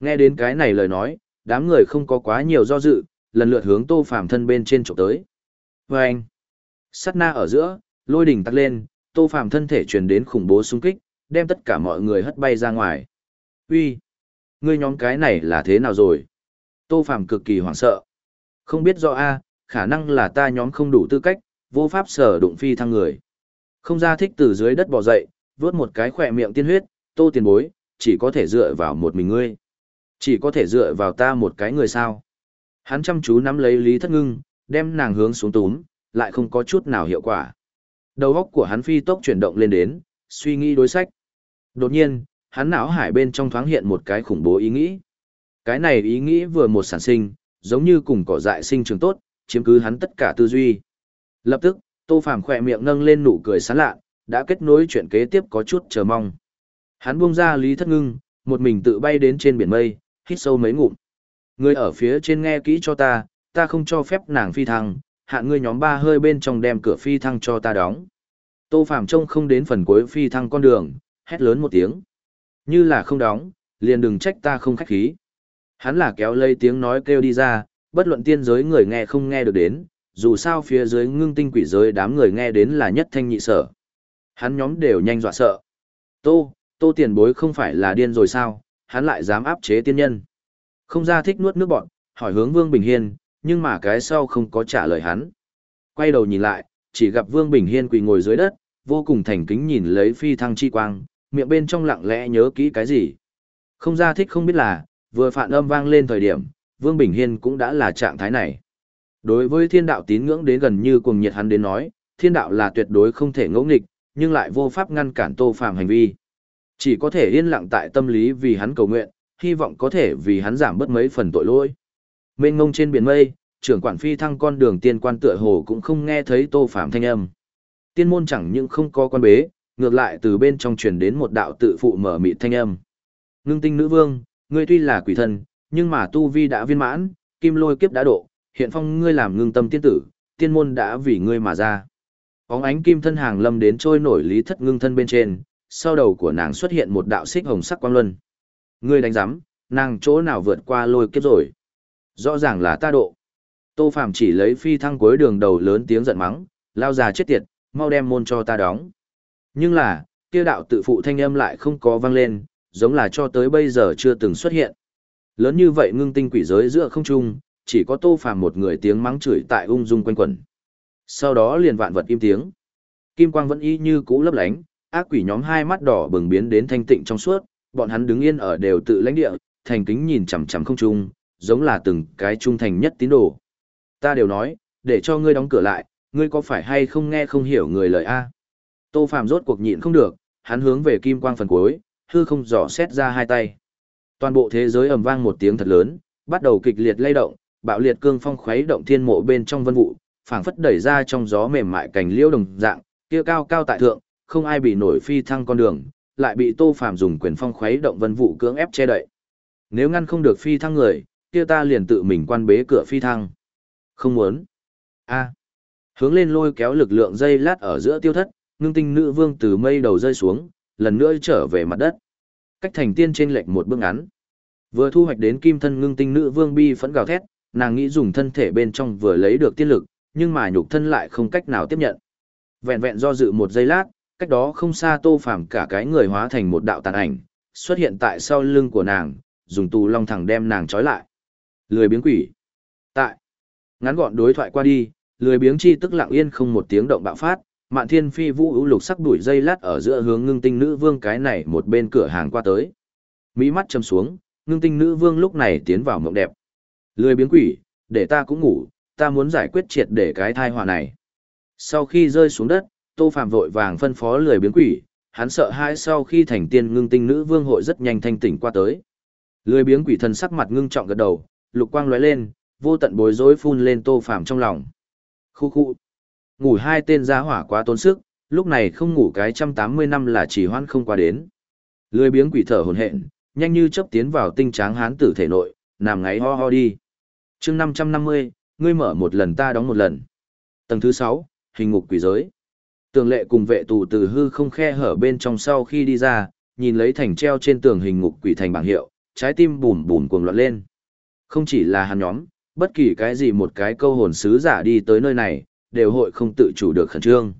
Nghe đến cái này lời nói, đám người không có quá nhiều do dự, lần lượt hướng Tô Phàm thân bên trên chụp tới. Và anh, sát na ở giữa, lôi đỉnh tắt lên, Tô Phàm thân thể truyền đến khủng bố xung kích, đem tất cả mọi người hất bay ra ngoài. Uy, ngươi nhóm cái này là thế nào rồi? Tô Phàm cực kỳ hoảng sợ. Không biết do a, khả năng là ta nhóm không đủ tư cách, vô pháp sở đụng phi thăng người. Không ra thích từ dưới đất bò dậy, vớt một cái khỏe miệng tiên huyết, tô tiền bối, chỉ có thể dựa vào một mình ngươi. Chỉ có thể dựa vào ta một cái người sao. Hắn chăm chú nắm lấy Lý Thất Ngưng, đem nàng hướng xuống túm, lại không có chút nào hiệu quả. Đầu óc của hắn phi tốc chuyển động lên đến, suy nghĩ đối sách. Đột nhiên, hắn não hải bên trong thoáng hiện một cái khủng bố ý nghĩ. Cái này ý nghĩ vừa một sản sinh, giống như cùng cỏ dại sinh trường tốt, chiếm cứ hắn tất cả tư duy. Lập tức, Tô Phàm khỏe miệng nâng lên nụ cười sán lạ, đã kết nối chuyện kế tiếp có chút chờ mong. Hắn buông ra Lý Thất Ngưng, một mình tự bay đến trên biển mây, hít sâu mấy ngụm. Người ở phía trên nghe kỹ cho ta, ta không cho phép nàng phi thăng, hạn ngươi nhóm ba hơi bên trong đem cửa phi thăng cho ta đóng. Tô Phạm trông không đến phần cuối phi thăng con đường, hét lớn một tiếng. Như là không đóng, liền đừng trách ta không khách khí. Hắn là kéo lây tiếng nói kêu đi ra, bất luận tiên giới người nghe không nghe được đến, dù sao phía dưới ngưng tinh quỷ giới đám người nghe đến là nhất thanh nhị sở. Hắn nhóm đều nhanh dọa sợ. Tô, tô tiền bối không phải là điên rồi sao, hắn lại dám áp chế tiên nhân. Không ra thích nuốt nước bọn, hỏi hướng Vương Bình Hiên, nhưng mà cái sau không có trả lời hắn. Quay đầu nhìn lại, chỉ gặp Vương Bình Hiên quỳ ngồi dưới đất, vô cùng thành kính nhìn lấy phi thăng chi quang, miệng bên trong lặng lẽ nhớ kỹ cái gì. Không ra thích không biết là, vừa phản âm vang lên thời điểm, Vương Bình Hiên cũng đã là trạng thái này. Đối với thiên đạo tín ngưỡng đến gần như cuồng nhiệt hắn đến nói, thiên đạo là tuyệt đối không thể ngẫu nghịch, nhưng lại vô pháp ngăn cản tô phàm hành vi. Chỉ có thể yên lặng tại tâm lý vì hắn cầu nguyện, hy vọng có thể vì hắn giảm bớt mấy phần tội lỗi. Mênh ngông trên biển mây, trưởng quản phi thăng con đường tiên quan tựa hồ cũng không nghe thấy tô phàm thanh âm. Tiên môn chẳng những không có quan bế, ngược lại từ bên trong truyền đến một đạo tự phụ mở mịt thanh âm. Ngưng tinh nữ vương, ngươi tuy là quỷ thần, nhưng mà tu vi đã viên mãn, kim lôi kiếp đã độ, hiện phong ngươi làm ngưng tâm tiên tử, tiên môn đã vì ngươi mà ra. Bóng ánh kim thân hàng lâm đến trôi nổi lý thất ngưng thân bên trên, sau đầu của nàng xuất hiện một đạo xích hồng sắc quang luân. Ngươi đánh giám, nàng chỗ nào vượt qua lôi kiếp rồi. Rõ ràng là ta độ. Tô Phạm chỉ lấy phi thăng cuối đường đầu lớn tiếng giận mắng, lao già chết tiệt, mau đem môn cho ta đóng. Nhưng là, kia đạo tự phụ thanh âm lại không có vang lên, giống là cho tới bây giờ chưa từng xuất hiện. Lớn như vậy ngưng tinh quỷ giới giữa không trung, chỉ có Tô Phàm một người tiếng mắng chửi tại ung dung quanh quẩn. Sau đó liền vạn vật im tiếng. Kim quang vẫn y như cũ lấp lánh, ác quỷ nhóm hai mắt đỏ bừng biến đến thanh tịnh trong suốt, bọn hắn đứng yên ở đều tự lãnh địa, thành kính nhìn chằm chằm không trung, giống là từng cái trung thành nhất tín đồ. Ta đều nói, để cho ngươi đóng cửa lại, ngươi có phải hay không nghe không hiểu người lời a? Tô Phạm rốt cuộc nhịn không được, hắn hướng về kim quang phần cuối, hư không dò xét ra hai tay. Toàn bộ thế giới ầm vang một tiếng thật lớn, bắt đầu kịch liệt lay động, bạo liệt cương phong khuấy động thiên mộ bên trong vân vụ, phảng phất đẩy ra trong gió mềm mại cành liễu đồng dạng, kia cao cao tại thượng, không ai bị nổi phi thăng con đường, lại bị Tô Phàm dùng quyền phong khuấy động vân vụ cưỡng ép che đậy. Nếu ngăn không được phi thăng người, kia ta liền tự mình quan bế cửa phi thăng. Không muốn. A. À. Hướng lên lôi kéo lực lượng dây lát ở giữa tiêu thất, ngưng tinh nữ vương từ mây đầu rơi xuống, lần nữa trở về mặt đất. Cách thành tiên trên lệch một bước ngắn. Vừa thu hoạch đến kim thân ngưng tinh nữ vương bi phẫn gào thét, nàng nghĩ dùng thân thể bên trong vừa lấy được tiên lực, nhưng mà nhục thân lại không cách nào tiếp nhận. Vẹn vẹn do dự một giây lát, cách đó không xa Tô Phàm cả cái người hóa thành một đạo tàn ảnh, xuất hiện tại sau lưng của nàng, dùng tù long thẳng đem nàng trói lại. Lười biếng quỷ. Tại. Ngắn gọn đối thoại qua đi, lười biếng chi tức lặng yên không một tiếng động bạo phát, Mạn Thiên Phi Vũ ưu lục sắc đuổi dây lát ở giữa hướng Ngưng Tinh Nữ Vương cái này một bên cửa hàng qua tới. Mỹ mắt châm xuống, Ngưng Tinh Nữ Vương lúc này tiến vào mộng đẹp. Lười biếng quỷ, để ta cũng ngủ, ta muốn giải quyết triệt để cái thai họa này. Sau khi rơi xuống đất, Tô Phạm vội vàng phân phó lười biếng quỷ, hắn sợ hãi sau khi thành tiên ngưng tinh nữ vương hội rất nhanh thanh tỉnh qua tới. Lười biếng quỷ thần sắc mặt ngưng trọng gật đầu, lục quang lóe lên, vô tận bối rối phun lên Tô Phạm trong lòng. Khu khu. Ngủ hai tên giá hỏa quá tốn sức, lúc này không ngủ cái trăm tám mươi năm là chỉ hoan không qua đến. Lười biếng quỷ thở hồn hện, nhanh như chớp tiến vào tinh tráng hán tử thể nội, nằm ngáy ho ho đi. chương năm trăm năm mươi, ngươi mở một lần ta đóng một lần. Tầng thứ sáu, hình ngục quỷ giới. Tường lệ cùng vệ tù từ hư không khe hở bên trong sau khi đi ra, nhìn lấy thành treo trên tường hình ngục quỷ thành bảng hiệu, trái tim bùn bùn cuồng loạn lên. Không chỉ là hắn nhóm, bất kỳ cái gì một cái câu hồn sứ giả đi tới nơi này, đều hội không tự chủ được khẩn trương.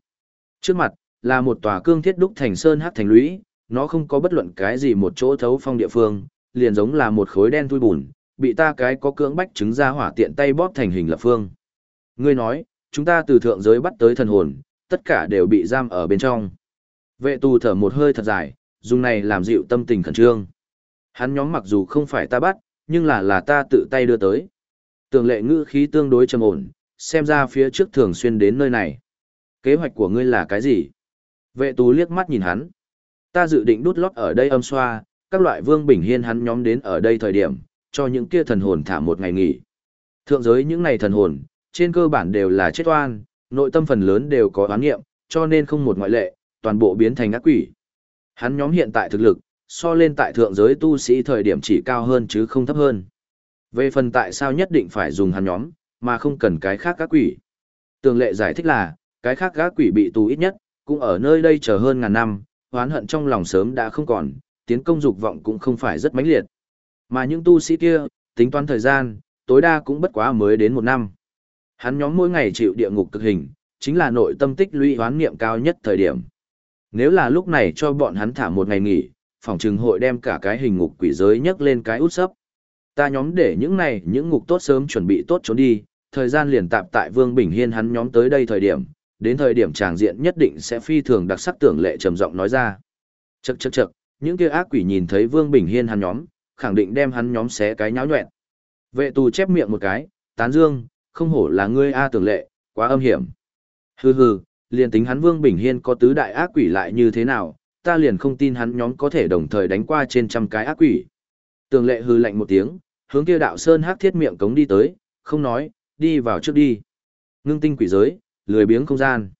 Trước mặt, là một tòa cương thiết đúc thành sơn hát thành lũy, nó không có bất luận cái gì một chỗ thấu phong địa phương, liền giống là một khối đen thui bùn, bị ta cái có cưỡng bách chứng ra hỏa tiện tay bóp thành hình lập phương. Ngươi nói, chúng ta từ thượng giới bắt tới thần hồn, tất cả đều bị giam ở bên trong. Vệ tù thở một hơi thật dài, dùng này làm dịu tâm tình khẩn trương. Hắn nhóm mặc dù không phải ta bắt, nhưng là là ta tự tay đưa tới. Tường lệ ngữ khí tương đối trầm ổn, xem ra phía trước thường xuyên đến nơi này. Kế hoạch của ngươi là cái gì? Vệ tù liếc mắt nhìn hắn. Ta dự định đút lót ở đây âm xoa, các loại vương bình hiên hắn nhóm đến ở đây thời điểm, cho những kia thần hồn thả một ngày nghỉ. Thượng giới những này thần hồn, trên cơ bản đều là chết oan, nội tâm phần lớn đều có oán nghiệm, cho nên không một ngoại lệ, toàn bộ biến thành ác quỷ. Hắn nhóm hiện tại thực lực, so lên tại thượng giới tu sĩ thời điểm chỉ cao hơn chứ không thấp hơn. Về phần tại sao nhất định phải dùng hắn nhóm, mà không cần cái khác ác quỷ. Tường lệ giải thích là, cái khác ác quỷ bị tù ít nhất, cũng ở nơi đây chờ hơn ngàn năm, oán hận trong lòng sớm đã không còn, tiến công dục vọng cũng không phải rất mãnh liệt. Mà những tu sĩ kia, tính toán thời gian, tối đa cũng bất quá mới đến một năm. Hắn nhóm mỗi ngày chịu địa ngục cực hình, chính là nội tâm tích lũy hoán niệm cao nhất thời điểm. Nếu là lúc này cho bọn hắn thả một ngày nghỉ, phòng trừng hội đem cả cái hình ngục quỷ giới nhấc lên cái út sấp. Ta nhóm để những này, những ngục tốt sớm chuẩn bị tốt trốn đi, thời gian liền tạp tại Vương Bình Hiên hắn nhóm tới đây thời điểm, đến thời điểm tràng diện nhất định sẽ phi thường đặc sắc tưởng lệ trầm giọng nói ra. Chậc chậc chậc, những kia ác quỷ nhìn thấy Vương Bình Hiên hắn nhóm, khẳng định đem hắn nhóm xé cái nháo nhuẹn. Vệ tù chép miệng một cái, tán dương, không hổ là ngươi a tưởng lệ, quá âm hiểm. Hừ hừ, liền tính hắn Vương Bình Hiên có tứ đại ác quỷ lại như thế nào, ta liền không tin hắn nhóm có thể đồng thời đánh qua trên trăm cái ác quỷ. Tường lệ hừ lạnh một tiếng, hướng kia đạo sơn hắc thiết miệng cống đi tới, không nói, đi vào trước đi. Ngưng tinh quỷ giới, lười biếng không gian.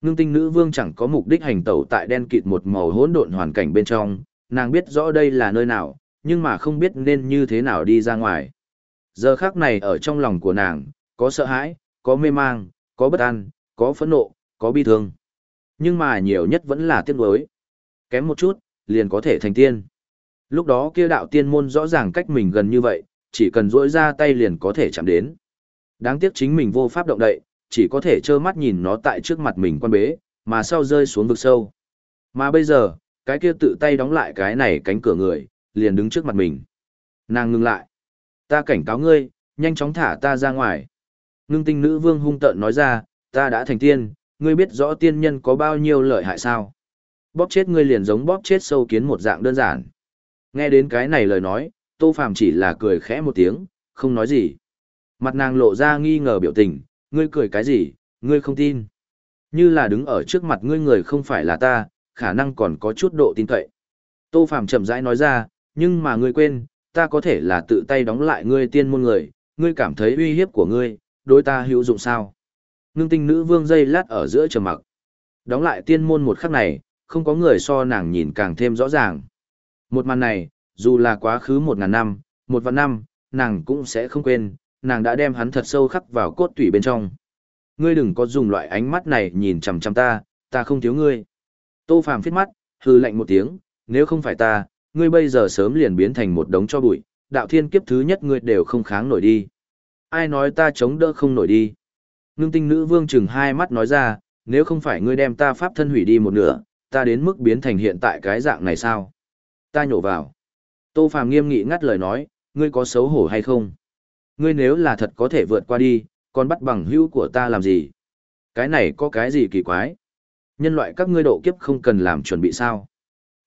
Ngưng tinh nữ vương chẳng có mục đích hành tẩu tại đen kịt một màu hỗn độn hoàn cảnh bên trong, nàng biết rõ đây là nơi nào, nhưng mà không biết nên như thế nào đi ra ngoài. Giờ khắc này ở trong lòng của nàng, có sợ hãi, có mê mang, có bất an, có phẫn nộ, có bi thương. Nhưng mà nhiều nhất vẫn là tiếc nuối. Kém một chút, liền có thể thành tiên. Lúc đó kia đạo tiên môn rõ ràng cách mình gần như vậy, chỉ cần duỗi ra tay liền có thể chạm đến. Đáng tiếc chính mình vô pháp động đậy, chỉ có thể trơ mắt nhìn nó tại trước mặt mình quan bế, mà sau rơi xuống vực sâu. Mà bây giờ, cái kia tự tay đóng lại cái này cánh cửa người, liền đứng trước mặt mình. Nàng ngừng lại. Ta cảnh cáo ngươi, nhanh chóng thả ta ra ngoài. Ngưng tinh nữ vương hung tợn nói ra, ta đã thành tiên, ngươi biết rõ tiên nhân có bao nhiêu lợi hại sao. Bóp chết ngươi liền giống bóp chết sâu kiến một dạng đơn giản. Nghe đến cái này lời nói, Tô Phàm chỉ là cười khẽ một tiếng, không nói gì. Mặt nàng lộ ra nghi ngờ biểu tình, ngươi cười cái gì, ngươi không tin. Như là đứng ở trước mặt ngươi người không phải là ta, khả năng còn có chút độ tin cậy. Tô Phàm chậm rãi nói ra, nhưng mà ngươi quên, ta có thể là tự tay đóng lại ngươi tiên môn người, ngươi cảm thấy uy hiếp của ngươi, đối ta hữu dụng sao? Ngưng tinh nữ vương dây lát ở giữa trầm mặc. Đóng lại tiên môn một khắc này, không có người so nàng nhìn càng thêm rõ ràng. Một màn này, dù là quá khứ một ngàn năm, một vạn năm, nàng cũng sẽ không quên, nàng đã đem hắn thật sâu khắc vào cốt tủy bên trong. Ngươi đừng có dùng loại ánh mắt này nhìn chằm chằm ta, ta không thiếu ngươi. Tô Phàm phít mắt, hư lạnh một tiếng, nếu không phải ta, ngươi bây giờ sớm liền biến thành một đống cho bụi, đạo thiên kiếp thứ nhất ngươi đều không kháng nổi đi. Ai nói ta chống đỡ không nổi đi. Ngưng tinh nữ vương chừng hai mắt nói ra, nếu không phải ngươi đem ta pháp thân hủy đi một nửa, ta đến mức biến thành hiện tại cái dạng này sao? Ta nhổ vào. Tô Phàm nghiêm nghị ngắt lời nói, ngươi có xấu hổ hay không? Ngươi nếu là thật có thể vượt qua đi, còn bắt bằng hữu của ta làm gì? Cái này có cái gì kỳ quái? Nhân loại các ngươi độ kiếp không cần làm chuẩn bị sao?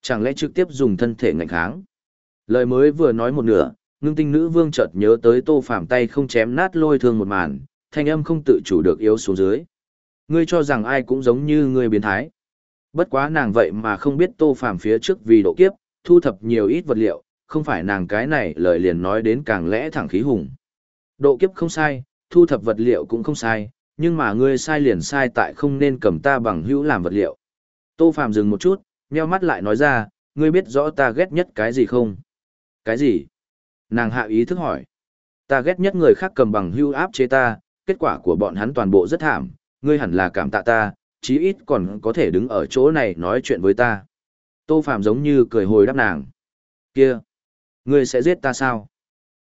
Chẳng lẽ trực tiếp dùng thân thể ngạnh kháng? Lời mới vừa nói một nửa, ngưng tinh nữ vương chợt nhớ tới tô phàm tay không chém nát lôi thương một màn, thanh âm không tự chủ được yếu xuống dưới. Ngươi cho rằng ai cũng giống như ngươi biến thái. Bất quá nàng vậy mà không biết tô phàm phía trước vì độ kiếp, thu thập nhiều ít vật liệu, không phải nàng cái này lời liền nói đến càng lẽ thẳng khí hùng. Độ kiếp không sai, thu thập vật liệu cũng không sai, nhưng mà ngươi sai liền sai tại không nên cầm ta bằng hữu làm vật liệu. Tô Phàm dừng một chút, nheo mắt lại nói ra, ngươi biết rõ ta ghét nhất cái gì không? Cái gì? Nàng hạ ý thức hỏi. Ta ghét nhất người khác cầm bằng hưu áp chế ta, kết quả của bọn hắn toàn bộ rất thảm, ngươi hẳn là cảm tạ ta, chí ít còn có thể đứng ở chỗ này nói chuyện với ta. Tô phạm giống như cười hồi đáp nàng. Kia! Ngươi sẽ giết ta sao?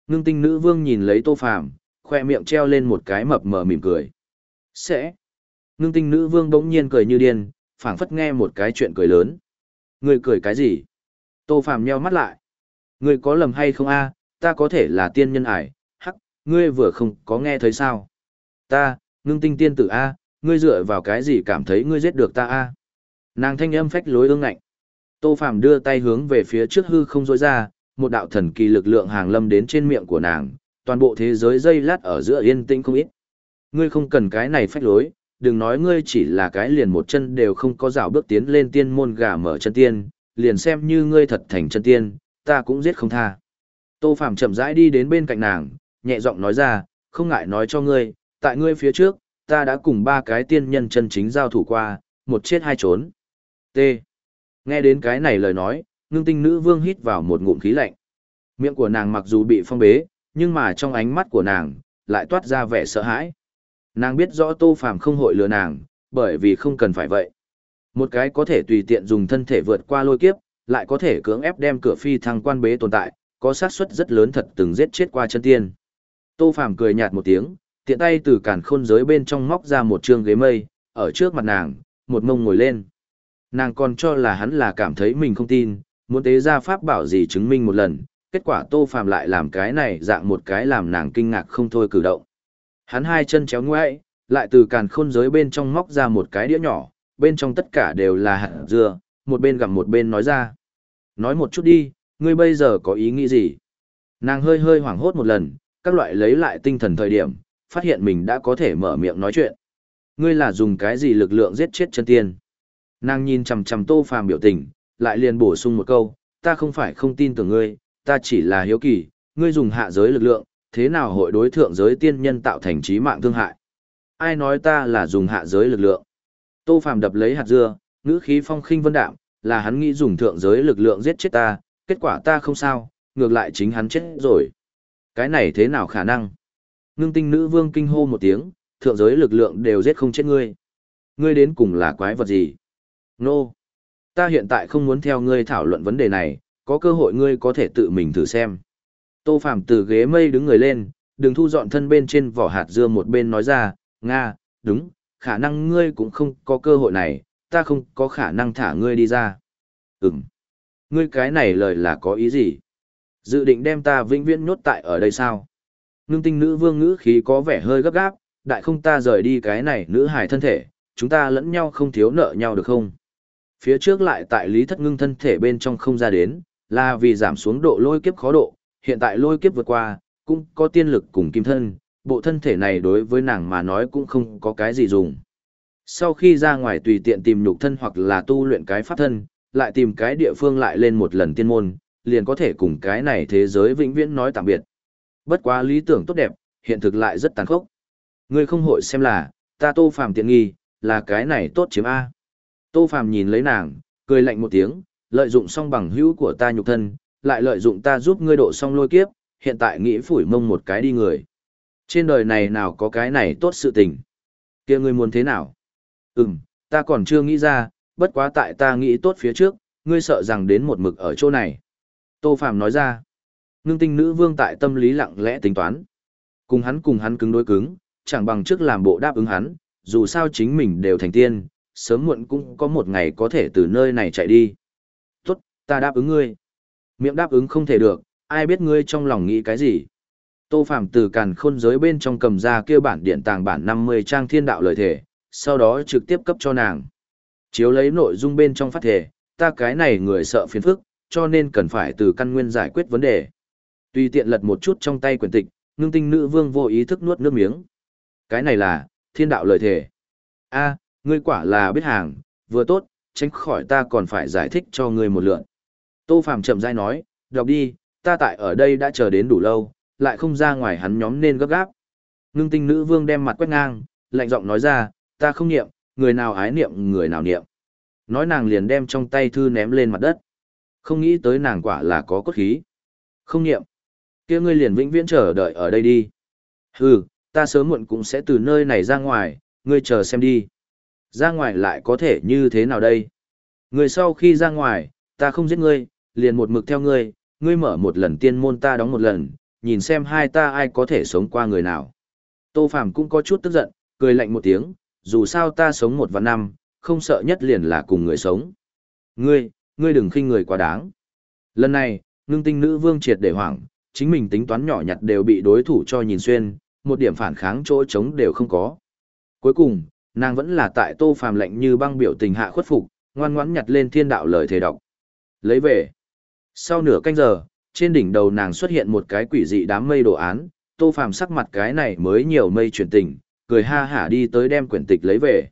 Ngưng tinh nữ vương nhìn lấy tô phạm khoe miệng treo lên một cái mập mờ mỉm cười. Sẽ. Ngưng tinh nữ vương bỗng nhiên cười như điên, phảng phất nghe một cái chuyện cười lớn. Ngươi cười cái gì? Tô phạm nheo mắt lại. Ngươi có lầm hay không a? Ta có thể là tiên nhân ải, hắc, ngươi vừa không có nghe thấy sao? Ta, ngưng tinh tiên tử a, ngươi dựa vào cái gì cảm thấy ngươi giết được ta a? Nàng thanh âm phách lối ương ngạnh. Tô Phàm đưa tay hướng về phía trước hư không rối ra, một đạo thần kỳ lực lượng hàng lâm đến trên miệng của nàng, toàn bộ thế giới dây lát ở giữa yên tĩnh không ít. Ngươi không cần cái này phách lối, đừng nói ngươi chỉ là cái liền một chân đều không có dạo bước tiến lên tiên môn gà mở chân tiên, liền xem như ngươi thật thành chân tiên, ta cũng giết không tha. Tô Phàm chậm rãi đi đến bên cạnh nàng, nhẹ giọng nói ra, không ngại nói cho ngươi, tại ngươi phía trước, ta đã cùng ba cái tiên nhân chân chính giao thủ qua, một chết hai trốn. T. Nghe đến cái này lời nói, ngưng tinh nữ vương hít vào một ngụm khí lạnh. Miệng của nàng mặc dù bị phong bế, nhưng mà trong ánh mắt của nàng, lại toát ra vẻ sợ hãi. Nàng biết rõ Tô Phàm không hội lừa nàng, bởi vì không cần phải vậy. Một cái có thể tùy tiện dùng thân thể vượt qua lôi kiếp, lại có thể cưỡng ép đem cửa phi thăng quan bế tồn tại, có xác suất rất lớn thật từng giết chết qua chân tiên. Tô Phàm cười nhạt một tiếng, tiện tay từ càn khôn giới bên trong móc ra một trương ghế mây, ở trước mặt nàng, một mông ngồi lên. Nàng còn cho là hắn là cảm thấy mình không tin, muốn tế ra pháp bảo gì chứng minh một lần, kết quả Tô Phàm lại làm cái này dạng một cái làm nàng kinh ngạc không thôi cử động. Hắn hai chân chéo ngoại, lại từ càn khôn giới bên trong móc ra một cái đĩa nhỏ, bên trong tất cả đều là hạt dưa, một bên gặm một bên nói ra. Nói một chút đi, ngươi bây giờ có ý nghĩ gì? Nàng hơi hơi hoảng hốt một lần, các loại lấy lại tinh thần thời điểm, phát hiện mình đã có thể mở miệng nói chuyện. Ngươi là dùng cái gì lực lượng giết chết chân tiên? Nàng nhìn chằm chằm Tô Phàm biểu tình, lại liền bổ sung một câu, ta không phải không tin tưởng ngươi, ta chỉ là hiếu kỳ, ngươi dùng hạ giới lực lượng, thế nào hội đối thượng giới tiên nhân tạo thành trí mạng thương hại? Ai nói ta là dùng hạ giới lực lượng? Tô Phàm đập lấy hạt dưa, ngữ khí phong khinh vân đạm, là hắn nghĩ dùng thượng giới lực lượng giết chết ta, kết quả ta không sao, ngược lại chính hắn chết rồi. Cái này thế nào khả năng? Ngưng tinh nữ vương kinh hô một tiếng, thượng giới lực lượng đều giết không chết ngươi. Ngươi đến cùng là quái vật gì? Nô! Ta hiện tại không muốn theo ngươi thảo luận vấn đề này, có cơ hội ngươi có thể tự mình thử xem. Tô Phạm từ ghế mây đứng người lên, đừng thu dọn thân bên trên vỏ hạt dưa một bên nói ra, Nga, đúng, khả năng ngươi cũng không có cơ hội này, ta không có khả năng thả ngươi đi ra. Ừm. Ngươi cái này lời là có ý gì? Dự định đem ta vĩnh viễn nhốt tại ở đây sao? Ngưng tinh nữ vương ngữ khí có vẻ hơi gấp gáp, đại không ta rời đi cái này nữ hài thân thể, chúng ta lẫn nhau không thiếu nợ nhau được không? Phía trước lại tại lý thất ngưng thân thể bên trong không ra đến, là vì giảm xuống độ lôi kiếp khó độ, hiện tại lôi kiếp vượt qua, cũng có tiên lực cùng kim thân, bộ thân thể này đối với nàng mà nói cũng không có cái gì dùng. Sau khi ra ngoài tùy tiện tìm nhục thân hoặc là tu luyện cái pháp thân, lại tìm cái địa phương lại lên một lần tiên môn, liền có thể cùng cái này thế giới vĩnh viễn nói tạm biệt. Bất quá lý tưởng tốt đẹp, hiện thực lại rất tàn khốc. Ngươi không hội xem là, ta tô phàm tiện nghi, là cái này tốt chiếm A. Tô phàm nhìn lấy nàng, cười lạnh một tiếng, lợi dụng song bằng hữu của ta nhục thân, lại lợi dụng ta giúp ngươi độ song lôi kiếp, hiện tại nghĩ phủi mông một cái đi người. Trên đời này nào có cái này tốt sự tình. kia ngươi muốn thế nào? Ừm, ta còn chưa nghĩ ra, bất quá tại ta nghĩ tốt phía trước, ngươi sợ rằng đến một mực ở chỗ này. Tô Phạm nói ra, ngưng tinh nữ vương tại tâm lý lặng lẽ tính toán. Cùng hắn cùng hắn cứng đối cứng, chẳng bằng trước làm bộ đáp ứng hắn, dù sao chính mình đều thành tiên, sớm muộn cũng có một ngày có thể từ nơi này chạy đi. Tốt, ta đáp ứng ngươi. Miệng đáp ứng không thể được, ai biết ngươi trong lòng nghĩ cái gì. Tô Phạm từ càn khôn giới bên trong cầm ra kêu bản điện tàng bản 50 trang thiên đạo lời thể, sau đó trực tiếp cấp cho nàng. Chiếu lấy nội dung bên trong phát thể, ta cái này người sợ phiền phức, cho nên cần phải từ căn nguyên giải quyết vấn đề. Tùy tiện lật một chút trong tay quyển tịch, ngưng tinh nữ vương vô ý thức nuốt nước miếng. Cái này là, thiên đạo lời thể. a ngươi quả là biết hàng, vừa tốt, tránh khỏi ta còn phải giải thích cho ngươi một lượn. Tô Phàm chậm rãi nói, đọc đi, ta tại ở đây đã chờ đến đủ lâu, lại không ra ngoài hắn nhóm nên gấp gáp. Ngưng tinh nữ vương đem mặt quét ngang, lạnh giọng nói ra, ta không nghiệm người nào ái niệm người nào niệm. Nói nàng liền đem trong tay thư ném lên mặt đất. Không nghĩ tới nàng quả là có cốt khí. Không niệm. kia ngươi liền vĩnh viễn chờ đợi ở đây đi. Hừ, ta sớm muộn cũng sẽ từ nơi này ra ngoài, ngươi chờ xem đi. Ra ngoài lại có thể như thế nào đây? Người sau khi ra ngoài, ta không giết ngươi, liền một mực theo ngươi, ngươi mở một lần tiên môn ta đóng một lần, nhìn xem hai ta ai có thể sống qua người nào. Tô Phàm cũng có chút tức giận, cười lạnh một tiếng, dù sao ta sống một và năm, không sợ nhất liền là cùng người sống. Ngươi, ngươi đừng khinh người quá đáng. Lần này, ngưng tinh nữ vương triệt để hoảng, chính mình tính toán nhỏ nhặt đều bị đối thủ cho nhìn xuyên, một điểm phản kháng chỗ trống đều không có. Cuối cùng, nàng vẫn là tại tô phàm lệnh như băng biểu tình hạ khuất phục, ngoan ngoãn nhặt lên thiên đạo lời thề đọc. Lấy về. Sau nửa canh giờ, trên đỉnh đầu nàng xuất hiện một cái quỷ dị đám mây đồ án, tô phàm sắc mặt cái này mới nhiều mây chuyển tình, cười ha hả đi tới đem quyển tịch lấy về.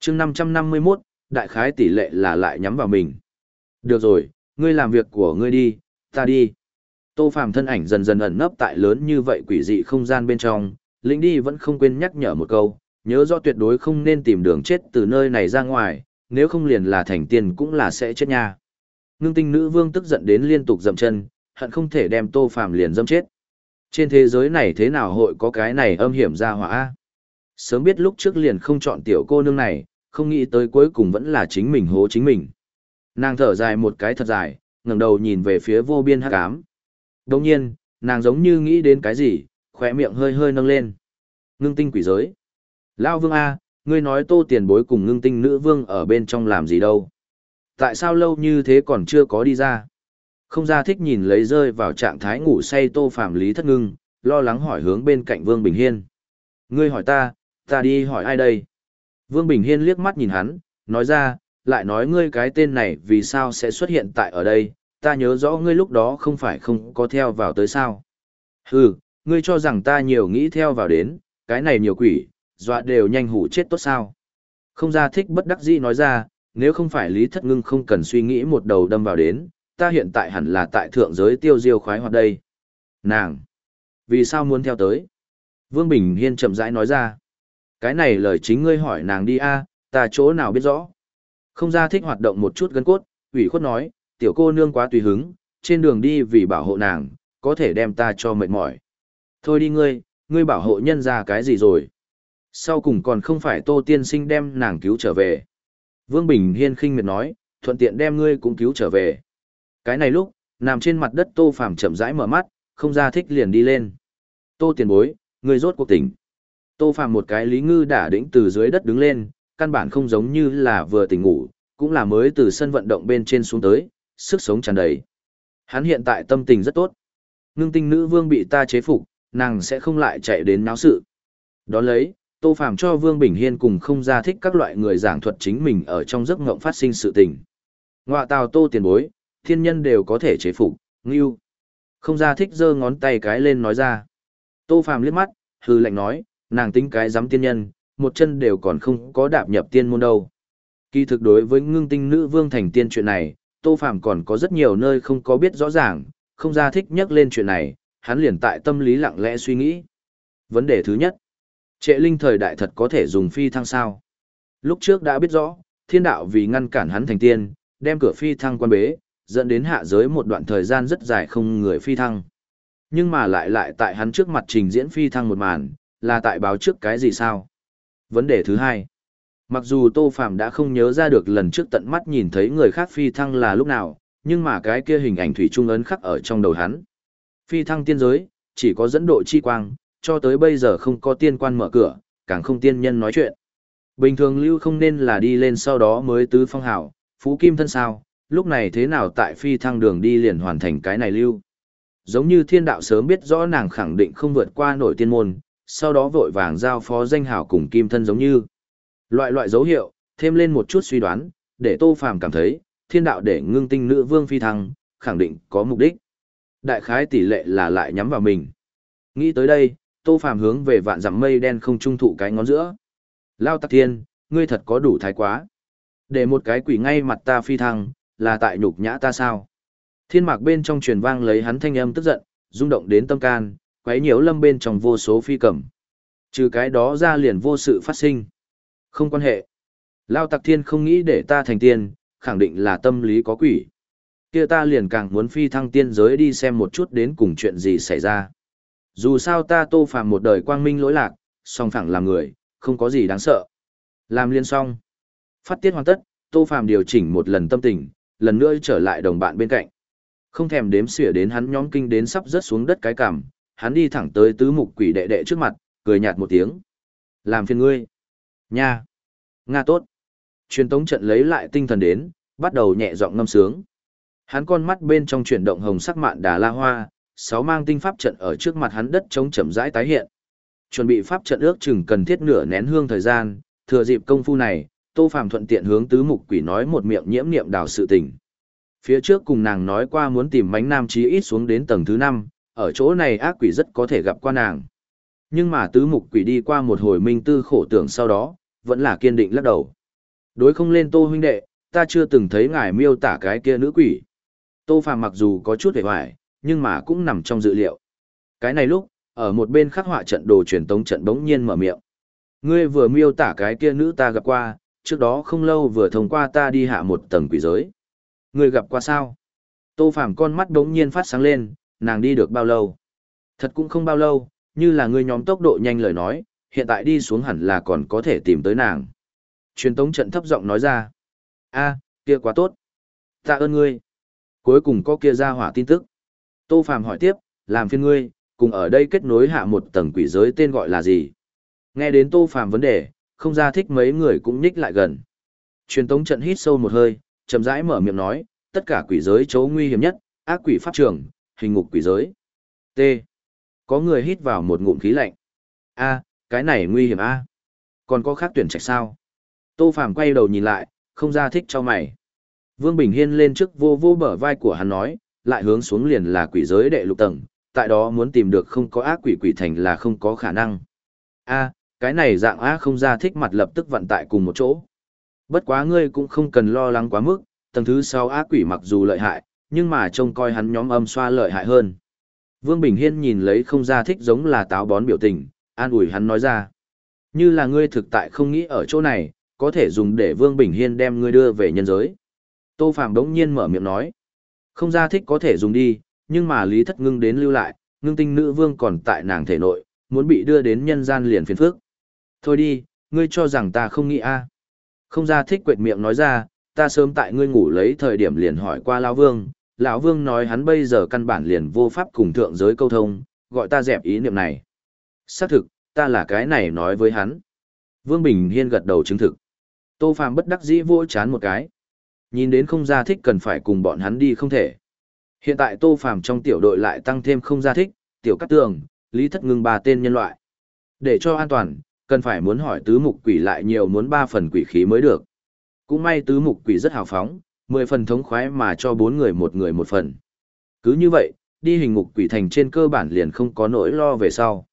chương 551, đại khái tỷ lệ là lại nhắm vào mình. Được rồi, ngươi làm việc của ngươi đi, ta đi. Tô Phàm thân ảnh dần dần ẩn nấp tại lớn như vậy quỷ dị không gian bên trong, lĩnh đi vẫn không quên nhắc nhở một câu, nhớ do tuyệt đối không nên tìm đường chết từ nơi này ra ngoài, nếu không liền là thành tiên cũng là sẽ chết nha. Ngưng tinh nữ vương tức giận đến liên tục dậm chân, hận không thể đem Tô Phàm liền dâm chết. Trên thế giới này thế nào hội có cái này âm hiểm ra hỏa Sớm biết lúc trước liền không chọn tiểu cô nương này, không nghĩ tới cuối cùng vẫn là chính mình hố chính mình. Nàng thở dài một cái thật dài, ngẩng đầu nhìn về phía vô biên hắc ám. Đồng nhiên, nàng giống như nghĩ đến cái gì, khỏe miệng hơi hơi nâng lên. Ngưng tinh quỷ giới. Lao vương A, ngươi nói tô tiền bối cùng ngưng tinh nữ vương ở bên trong làm gì đâu. Tại sao lâu như thế còn chưa có đi ra? Không ra thích nhìn lấy rơi vào trạng thái ngủ say tô phạm lý thất ngưng, lo lắng hỏi hướng bên cạnh vương Bình Hiên. Ngươi hỏi ta, ta đi hỏi ai đây? Vương Bình Hiên liếc mắt nhìn hắn, nói ra, lại nói ngươi cái tên này vì sao sẽ xuất hiện tại ở đây, ta nhớ rõ ngươi lúc đó không phải không có theo vào tới sao. Hừ, ngươi cho rằng ta nhiều nghĩ theo vào đến, cái này nhiều quỷ, dọa đều nhanh hủ chết tốt sao. Không ra thích bất đắc dĩ nói ra, nếu không phải Lý Thất Ngưng không cần suy nghĩ một đầu đâm vào đến, ta hiện tại hẳn là tại thượng giới tiêu diêu khoái hoạt đây. Nàng! Vì sao muốn theo tới? Vương Bình Hiên chậm rãi nói ra. Cái này lời chính ngươi hỏi nàng đi a, ta chỗ nào biết rõ. Không ra thích hoạt động một chút gân cốt, ủy khuất nói, tiểu cô nương quá tùy hứng, trên đường đi vì bảo hộ nàng, có thể đem ta cho mệt mỏi. Thôi đi ngươi, ngươi bảo hộ nhân ra cái gì rồi. Sau cùng còn không phải tô tiên sinh đem nàng cứu trở về. Vương Bình Hiên khinh miệt nói, thuận tiện đem ngươi cũng cứu trở về. Cái này lúc, nằm trên mặt đất tô phàm chậm rãi mở mắt, không ra thích liền đi lên. Tô tiền bối, ngươi rốt cuộc tỉnh. Tô phàm một cái lý ngư đã đĩnh từ dưới đất đứng lên, căn bản không giống như là vừa tỉnh ngủ, cũng là mới từ sân vận động bên trên xuống tới, sức sống tràn đầy. Hắn hiện tại tâm tình rất tốt. Ngưng tinh nữ vương bị ta chế phục, nàng sẽ không lại chạy đến náo sự. Đó lấy, Tô Phàm cho Vương Bình Hiên cùng không ra thích các loại người giảng thuật chính mình ở trong giấc ngộng phát sinh sự tình. Ngoại tào Tô tiền bối, thiên nhân đều có thể chế phục, ngưu. Không ra thích giơ ngón tay cái lên nói ra. Tô Phàm liếc mắt, hư lạnh nói, nàng tính cái dám tiên nhân, một chân đều còn không có đạp nhập tiên môn đâu. Kỳ thực đối với ngưng tinh nữ vương thành tiên chuyện này, Tô Phàm còn có rất nhiều nơi không có biết rõ ràng, không ra thích nhắc lên chuyện này, hắn liền tại tâm lý lặng lẽ suy nghĩ. Vấn đề thứ nhất, trệ linh thời đại thật có thể dùng phi thăng sao? Lúc trước đã biết rõ, thiên đạo vì ngăn cản hắn thành tiên, đem cửa phi thăng quan bế, dẫn đến hạ giới một đoạn thời gian rất dài không người phi thăng. Nhưng mà lại lại tại hắn trước mặt trình diễn phi thăng một màn, là tại báo trước cái gì sao? Vấn đề thứ hai, Mặc dù Tô Phạm đã không nhớ ra được lần trước tận mắt nhìn thấy người khác phi thăng là lúc nào, nhưng mà cái kia hình ảnh thủy trung ấn khắc ở trong đầu hắn. Phi thăng tiên giới, chỉ có dẫn độ chi quang, cho tới bây giờ không có tiên quan mở cửa, càng không tiên nhân nói chuyện. Bình thường lưu không nên là đi lên sau đó mới tứ phong hảo, phú kim thân sao, lúc này thế nào tại phi thăng đường đi liền hoàn thành cái này lưu. Giống như thiên đạo sớm biết rõ nàng khẳng định không vượt qua nổi tiên môn, sau đó vội vàng giao phó danh hào cùng kim thân giống như. Loại loại dấu hiệu, thêm lên một chút suy đoán, để Tô Phàm cảm thấy, thiên đạo để ngưng tinh nữ vương phi thăng, khẳng định có mục đích. Đại khái tỷ lệ là lại nhắm vào mình. Nghĩ tới đây, Tô Phàm hướng về vạn dặm mây đen không trung thụ cái ngón giữa. Lao Tắc Thiên, ngươi thật có đủ thái quá. Để một cái quỷ ngay mặt ta phi thăng, là tại nhục nhã ta sao? Thiên mạc bên trong truyền vang lấy hắn thanh âm tức giận, rung động đến tâm can, quấy nhiễu lâm bên trong vô số phi cầm. Trừ cái đó ra liền vô sự phát sinh. Không quan hệ. Lao tặc thiên không nghĩ để ta thành tiên, khẳng định là tâm lý có quỷ. kia ta liền càng muốn phi thăng tiên giới đi xem một chút đến cùng chuyện gì xảy ra. Dù sao ta tô phàm một đời quang minh lỗi lạc, song phẳng làm người, không có gì đáng sợ. Làm liên xong. Phát tiết hoàn tất, tô phàm điều chỉnh một lần tâm tình, lần nữa trở lại đồng bạn bên cạnh. Không thèm đếm xỉa đến hắn nhóm kinh đến sắp rớt xuống đất cái cằm, hắn đi thẳng tới tứ mục quỷ đệ đệ trước mặt, cười nhạt một tiếng. Làm phiền ngươi. Nha. Nga tốt. Truyền tống trận lấy lại tinh thần đến, bắt đầu nhẹ giọng ngâm sướng. Hắn con mắt bên trong chuyển động hồng sắc mạn đà la hoa, sáu mang tinh pháp trận ở trước mặt hắn đất chống chậm rãi tái hiện. Chuẩn bị pháp trận ước chừng cần thiết nửa nén hương thời gian, thừa dịp công phu này, Tô Phàm thuận tiện hướng tứ mục quỷ nói một miệng nhiễm niệm đào sự tình. Phía trước cùng nàng nói qua muốn tìm mánh nam chí ít xuống đến tầng thứ năm, ở chỗ này ác quỷ rất có thể gặp qua nàng. Nhưng mà tứ mục quỷ đi qua một hồi minh tư khổ tưởng sau đó, vẫn là kiên định lắc đầu. Đối không lên Tô huynh đệ, ta chưa từng thấy ngài miêu tả cái kia nữ quỷ. Tô Phàm mặc dù có chút hề hoài, nhưng mà cũng nằm trong dự liệu. Cái này lúc, ở một bên khắc họa trận đồ truyền tống trận bỗng nhiên mở miệng. Ngươi vừa miêu tả cái kia nữ ta gặp qua, trước đó không lâu vừa thông qua ta đi hạ một tầng quỷ giới. Ngươi gặp qua sao? Tô Phàm con mắt bỗng nhiên phát sáng lên, nàng đi được bao lâu? Thật cũng không bao lâu, như là ngươi nhóm tốc độ nhanh lời nói, hiện tại đi xuống hẳn là còn có thể tìm tới nàng. Truyền tống trận thấp giọng nói ra. a kia quá tốt. Tạ ơn ngươi. Cuối cùng có kia ra hỏa tin tức. Tô Phàm hỏi tiếp, làm phiên ngươi, cùng ở đây kết nối hạ một tầng quỷ giới tên gọi là gì? Nghe đến Tô Phàm vấn đề, không ra thích mấy người cũng nhích lại gần. Truyền tống trận hít sâu một hơi, chậm rãi mở miệng nói, tất cả quỷ giới chỗ nguy hiểm nhất, ác quỷ pháp trường, hình ngục quỷ giới. T. Có người hít vào một ngụm khí lạnh. A, cái này nguy hiểm a. Còn có khác tuyển trạch sao? Tô Phàm quay đầu nhìn lại, không ra thích cho mày. Vương Bình Hiên lên trước vô vô bờ vai của hắn nói, lại hướng xuống liền là quỷ giới đệ lục tầng, tại đó muốn tìm được không có ác quỷ quỷ thành là không có khả năng. A, cái này dạng a không ra thích mặt lập tức vận tại cùng một chỗ. Bất quá ngươi cũng không cần lo lắng quá mức, tầng thứ sau ác quỷ mặc dù lợi hại, nhưng mà trông coi hắn nhóm âm xoa lợi hại hơn. Vương Bình Hiên nhìn lấy không ra thích giống là táo bón biểu tình, an ủi hắn nói ra. Như là ngươi thực tại không nghĩ ở chỗ này, có thể dùng để Vương Bình Hiên đem ngươi đưa về nhân giới. Tô Phạm đống nhiên mở miệng nói. Không ra thích có thể dùng đi, nhưng mà Lý Thất Ngưng đến lưu lại, ngưng tinh nữ vương còn tại nàng thể nội, muốn bị đưa đến nhân gian liền phiền phức. Thôi đi, ngươi cho rằng ta không nghĩ a Không ra thích quệt miệng nói ra, ta sớm tại ngươi ngủ lấy thời điểm liền hỏi qua lão vương, lão vương nói hắn bây giờ căn bản liền vô pháp cùng thượng giới câu thông, gọi ta dẹp ý niệm này. Xác thực, ta là cái này nói với hắn. Vương Bình Hiên gật đầu chứng thực. Tô Phàm bất đắc dĩ vỗ chán một cái. Nhìn đến không ra thích cần phải cùng bọn hắn đi không thể. Hiện tại Tô Phàm trong tiểu đội lại tăng thêm không ra thích, tiểu cắt tường, lý thất ngưng ba tên nhân loại. Để cho an toàn, cần phải muốn hỏi tứ mục quỷ lại nhiều muốn ba phần quỷ khí mới được. Cũng may tứ mục quỷ rất hào phóng, mười phần thống khoái mà cho bốn người một người một phần. Cứ như vậy, đi hình ngục quỷ thành trên cơ bản liền không có nỗi lo về sau.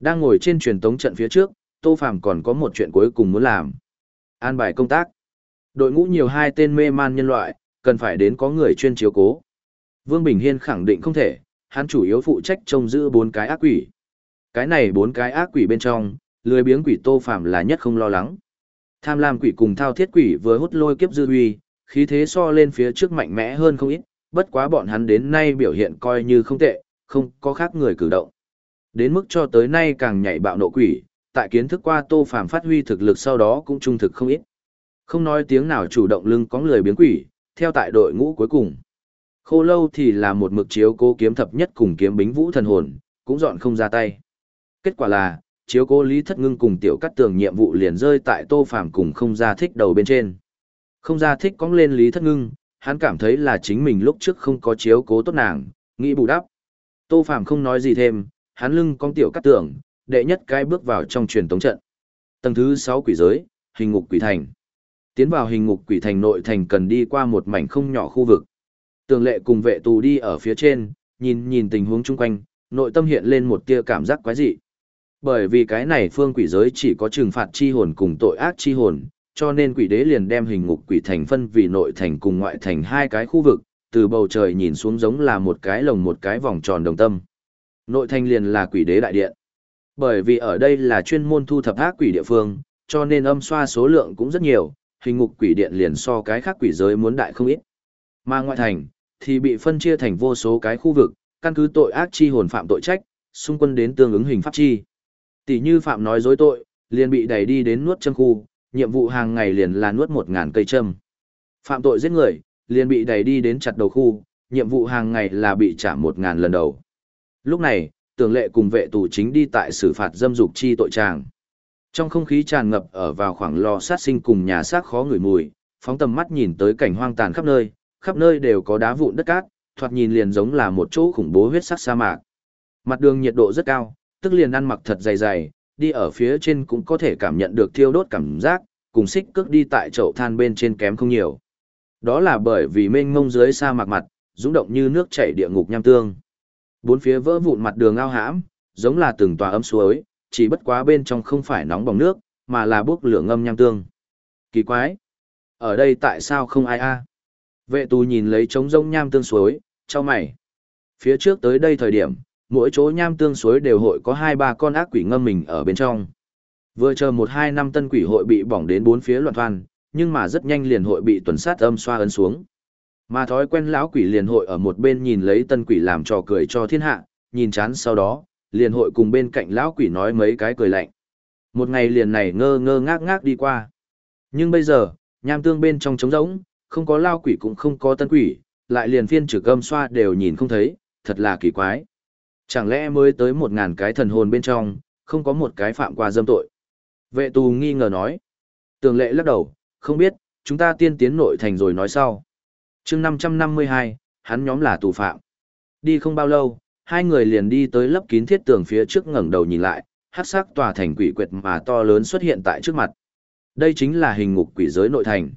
Đang ngồi trên truyền tống trận phía trước, Tô Phàm còn có một chuyện cuối cùng muốn làm. An bài công tác. Đội ngũ nhiều hai tên mê man nhân loại, cần phải đến có người chuyên chiếu cố. Vương Bình Hiên khẳng định không thể, hắn chủ yếu phụ trách trông giữ bốn cái ác quỷ. Cái này bốn cái ác quỷ bên trong, lười biếng quỷ Tô Phàm là nhất không lo lắng. Tham lam quỷ cùng thao thiết quỷ vừa hút lôi kiếp dư uy, khí thế so lên phía trước mạnh mẽ hơn không ít, bất quá bọn hắn đến nay biểu hiện coi như không tệ, không có khác người cử động. Đến mức cho tới nay càng nhảy bạo nộ quỷ, tại kiến thức qua Tô Phàm phát huy thực lực sau đó cũng trung thực không ít. Không nói tiếng nào chủ động lưng có người biến quỷ, theo tại đội ngũ cuối cùng. Khô lâu thì là một mực chiếu cố kiếm thập nhất cùng kiếm bính vũ thần hồn, cũng dọn không ra tay. Kết quả là, chiếu cố lý thất ngưng cùng tiểu cắt tường nhiệm vụ liền rơi tại tô phàm cùng không ra thích đầu bên trên. Không ra thích cong lên lý thất ngưng, hắn cảm thấy là chính mình lúc trước không có chiếu cố tốt nàng, nghĩ bù đắp. Tô phàm không nói gì thêm, hắn lưng cong tiểu cắt tưởng, đệ nhất cái bước vào trong truyền tống trận. Tầng thứ sáu quỷ giới, hình ngục quỷ thành. Tiến vào hình ngục quỷ thành nội thành cần đi qua một mảnh không nhỏ khu vực. Tường lệ cùng vệ tù đi ở phía trên, nhìn nhìn tình huống chung quanh, nội tâm hiện lên một tia cảm giác quái dị. Bởi vì cái này phương quỷ giới chỉ có trừng phạt chi hồn cùng tội ác chi hồn, cho nên quỷ đế liền đem hình ngục quỷ thành phân vì nội thành cùng ngoại thành hai cái khu vực, từ bầu trời nhìn xuống giống là một cái lồng một cái vòng tròn đồng tâm. Nội thành liền là quỷ đế đại điện. Bởi vì ở đây là chuyên môn thu thập ác quỷ địa phương, cho nên âm xoa số lượng cũng rất nhiều, hình ngục quỷ điện liền so cái khác quỷ giới muốn đại không ít. Mà ngoại thành, thì bị phân chia thành vô số cái khu vực, căn cứ tội ác chi hồn phạm tội trách, xung quân đến tương ứng hình pháp chi. Tỷ như phạm nói dối tội, liền bị đẩy đi đến nuốt chân khu, nhiệm vụ hàng ngày liền là nuốt một ngàn cây châm. Phạm tội giết người, liền bị đẩy đi đến chặt đầu khu, nhiệm vụ hàng ngày là bị trả một ngàn lần đầu. Lúc này, tường lệ cùng vệ tù chính đi tại xử phạt dâm dục chi tội tràng. Trong không khí tràn ngập ở vào khoảng lò sát sinh cùng nhà xác khó ngửi mùi, phóng tầm mắt nhìn tới cảnh hoang tàn khắp nơi, khắp nơi đều có đá vụn đất cát, thoạt nhìn liền giống là một chỗ khủng bố huyết sắc sa mạc. Mặt đường nhiệt độ rất cao, tức liền ăn mặc thật dày dày, đi ở phía trên cũng có thể cảm nhận được thiêu đốt cảm giác, cùng xích cước đi tại chậu than bên trên kém không nhiều. Đó là bởi vì mênh mông dưới sa mạc mặt, dũng động như nước chảy địa ngục nham tương. Bốn phía vỡ vụn mặt đường ao hãm, giống là từng tòa ấm suối, chỉ bất quá bên trong không phải nóng bỏng nước, mà là bốc lửa ngâm nham tương. Kỳ quái! Ở đây tại sao không ai a? Vệ tù nhìn lấy trống rông nham tương suối, cho mày. Phía trước tới đây thời điểm, mỗi chỗ nham tương suối đều hội có hai ba con ác quỷ ngâm mình ở bên trong. Vừa chờ một hai năm tân quỷ hội bị bỏng đến bốn phía loạn thoan, nhưng mà rất nhanh liền hội bị tuần sát âm xoa ấn xuống. Mà thói quen lão quỷ liền hội ở một bên nhìn lấy tân quỷ làm trò cười cho thiên hạ, nhìn chán sau đó, liền hội cùng bên cạnh lão quỷ nói mấy cái cười lạnh. Một ngày liền này ngơ ngơ ngác ngác đi qua. Nhưng bây giờ, nham tương bên trong trống rỗng, không có lao quỷ cũng không có tân quỷ, lại liền phiên trực âm xoa đều nhìn không thấy, thật là kỳ quái. Chẳng lẽ mới tới một ngàn cái thần hồn bên trong, không có một cái phạm qua dâm tội. Vệ tù nghi ngờ nói. Tường lệ lắc đầu, không biết, chúng ta tiên tiến nội thành rồi nói sau. chương 552, hắn nhóm là tù phạm. Đi không bao lâu, hai người liền đi tới lấp kín thiết tường phía trước ngẩng đầu nhìn lại, hát sắc tòa thành quỷ quyệt mà to lớn xuất hiện tại trước mặt. Đây chính là hình ngục quỷ giới nội thành.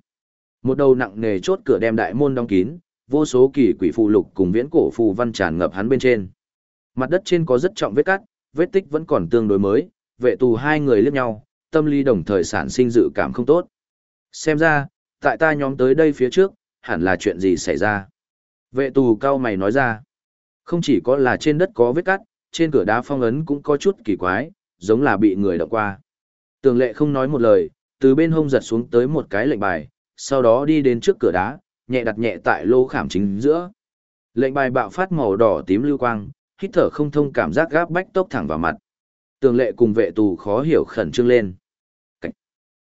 Một đầu nặng nề chốt cửa đem đại môn đóng kín, vô số kỳ quỷ phù lục cùng viễn cổ phù văn tràn ngập hắn bên trên. Mặt đất trên có rất trọng vết cắt, vết tích vẫn còn tương đối mới, vệ tù hai người liếc nhau, tâm lý đồng thời sản sinh dự cảm không tốt. Xem ra, tại ta nhóm tới đây phía trước, hẳn là chuyện gì xảy ra. Vệ tù cao mày nói ra, không chỉ có là trên đất có vết cắt, trên cửa đá phong ấn cũng có chút kỳ quái, giống là bị người động qua. Tường lệ không nói một lời, từ bên hông giật xuống tới một cái lệnh bài, sau đó đi đến trước cửa đá, nhẹ đặt nhẹ tại lô khảm chính giữa. Lệnh bài bạo phát màu đỏ tím lưu quang, hít thở không thông cảm giác gáp bách tốc thẳng vào mặt. Tường lệ cùng vệ tù khó hiểu khẩn trương lên. Cách.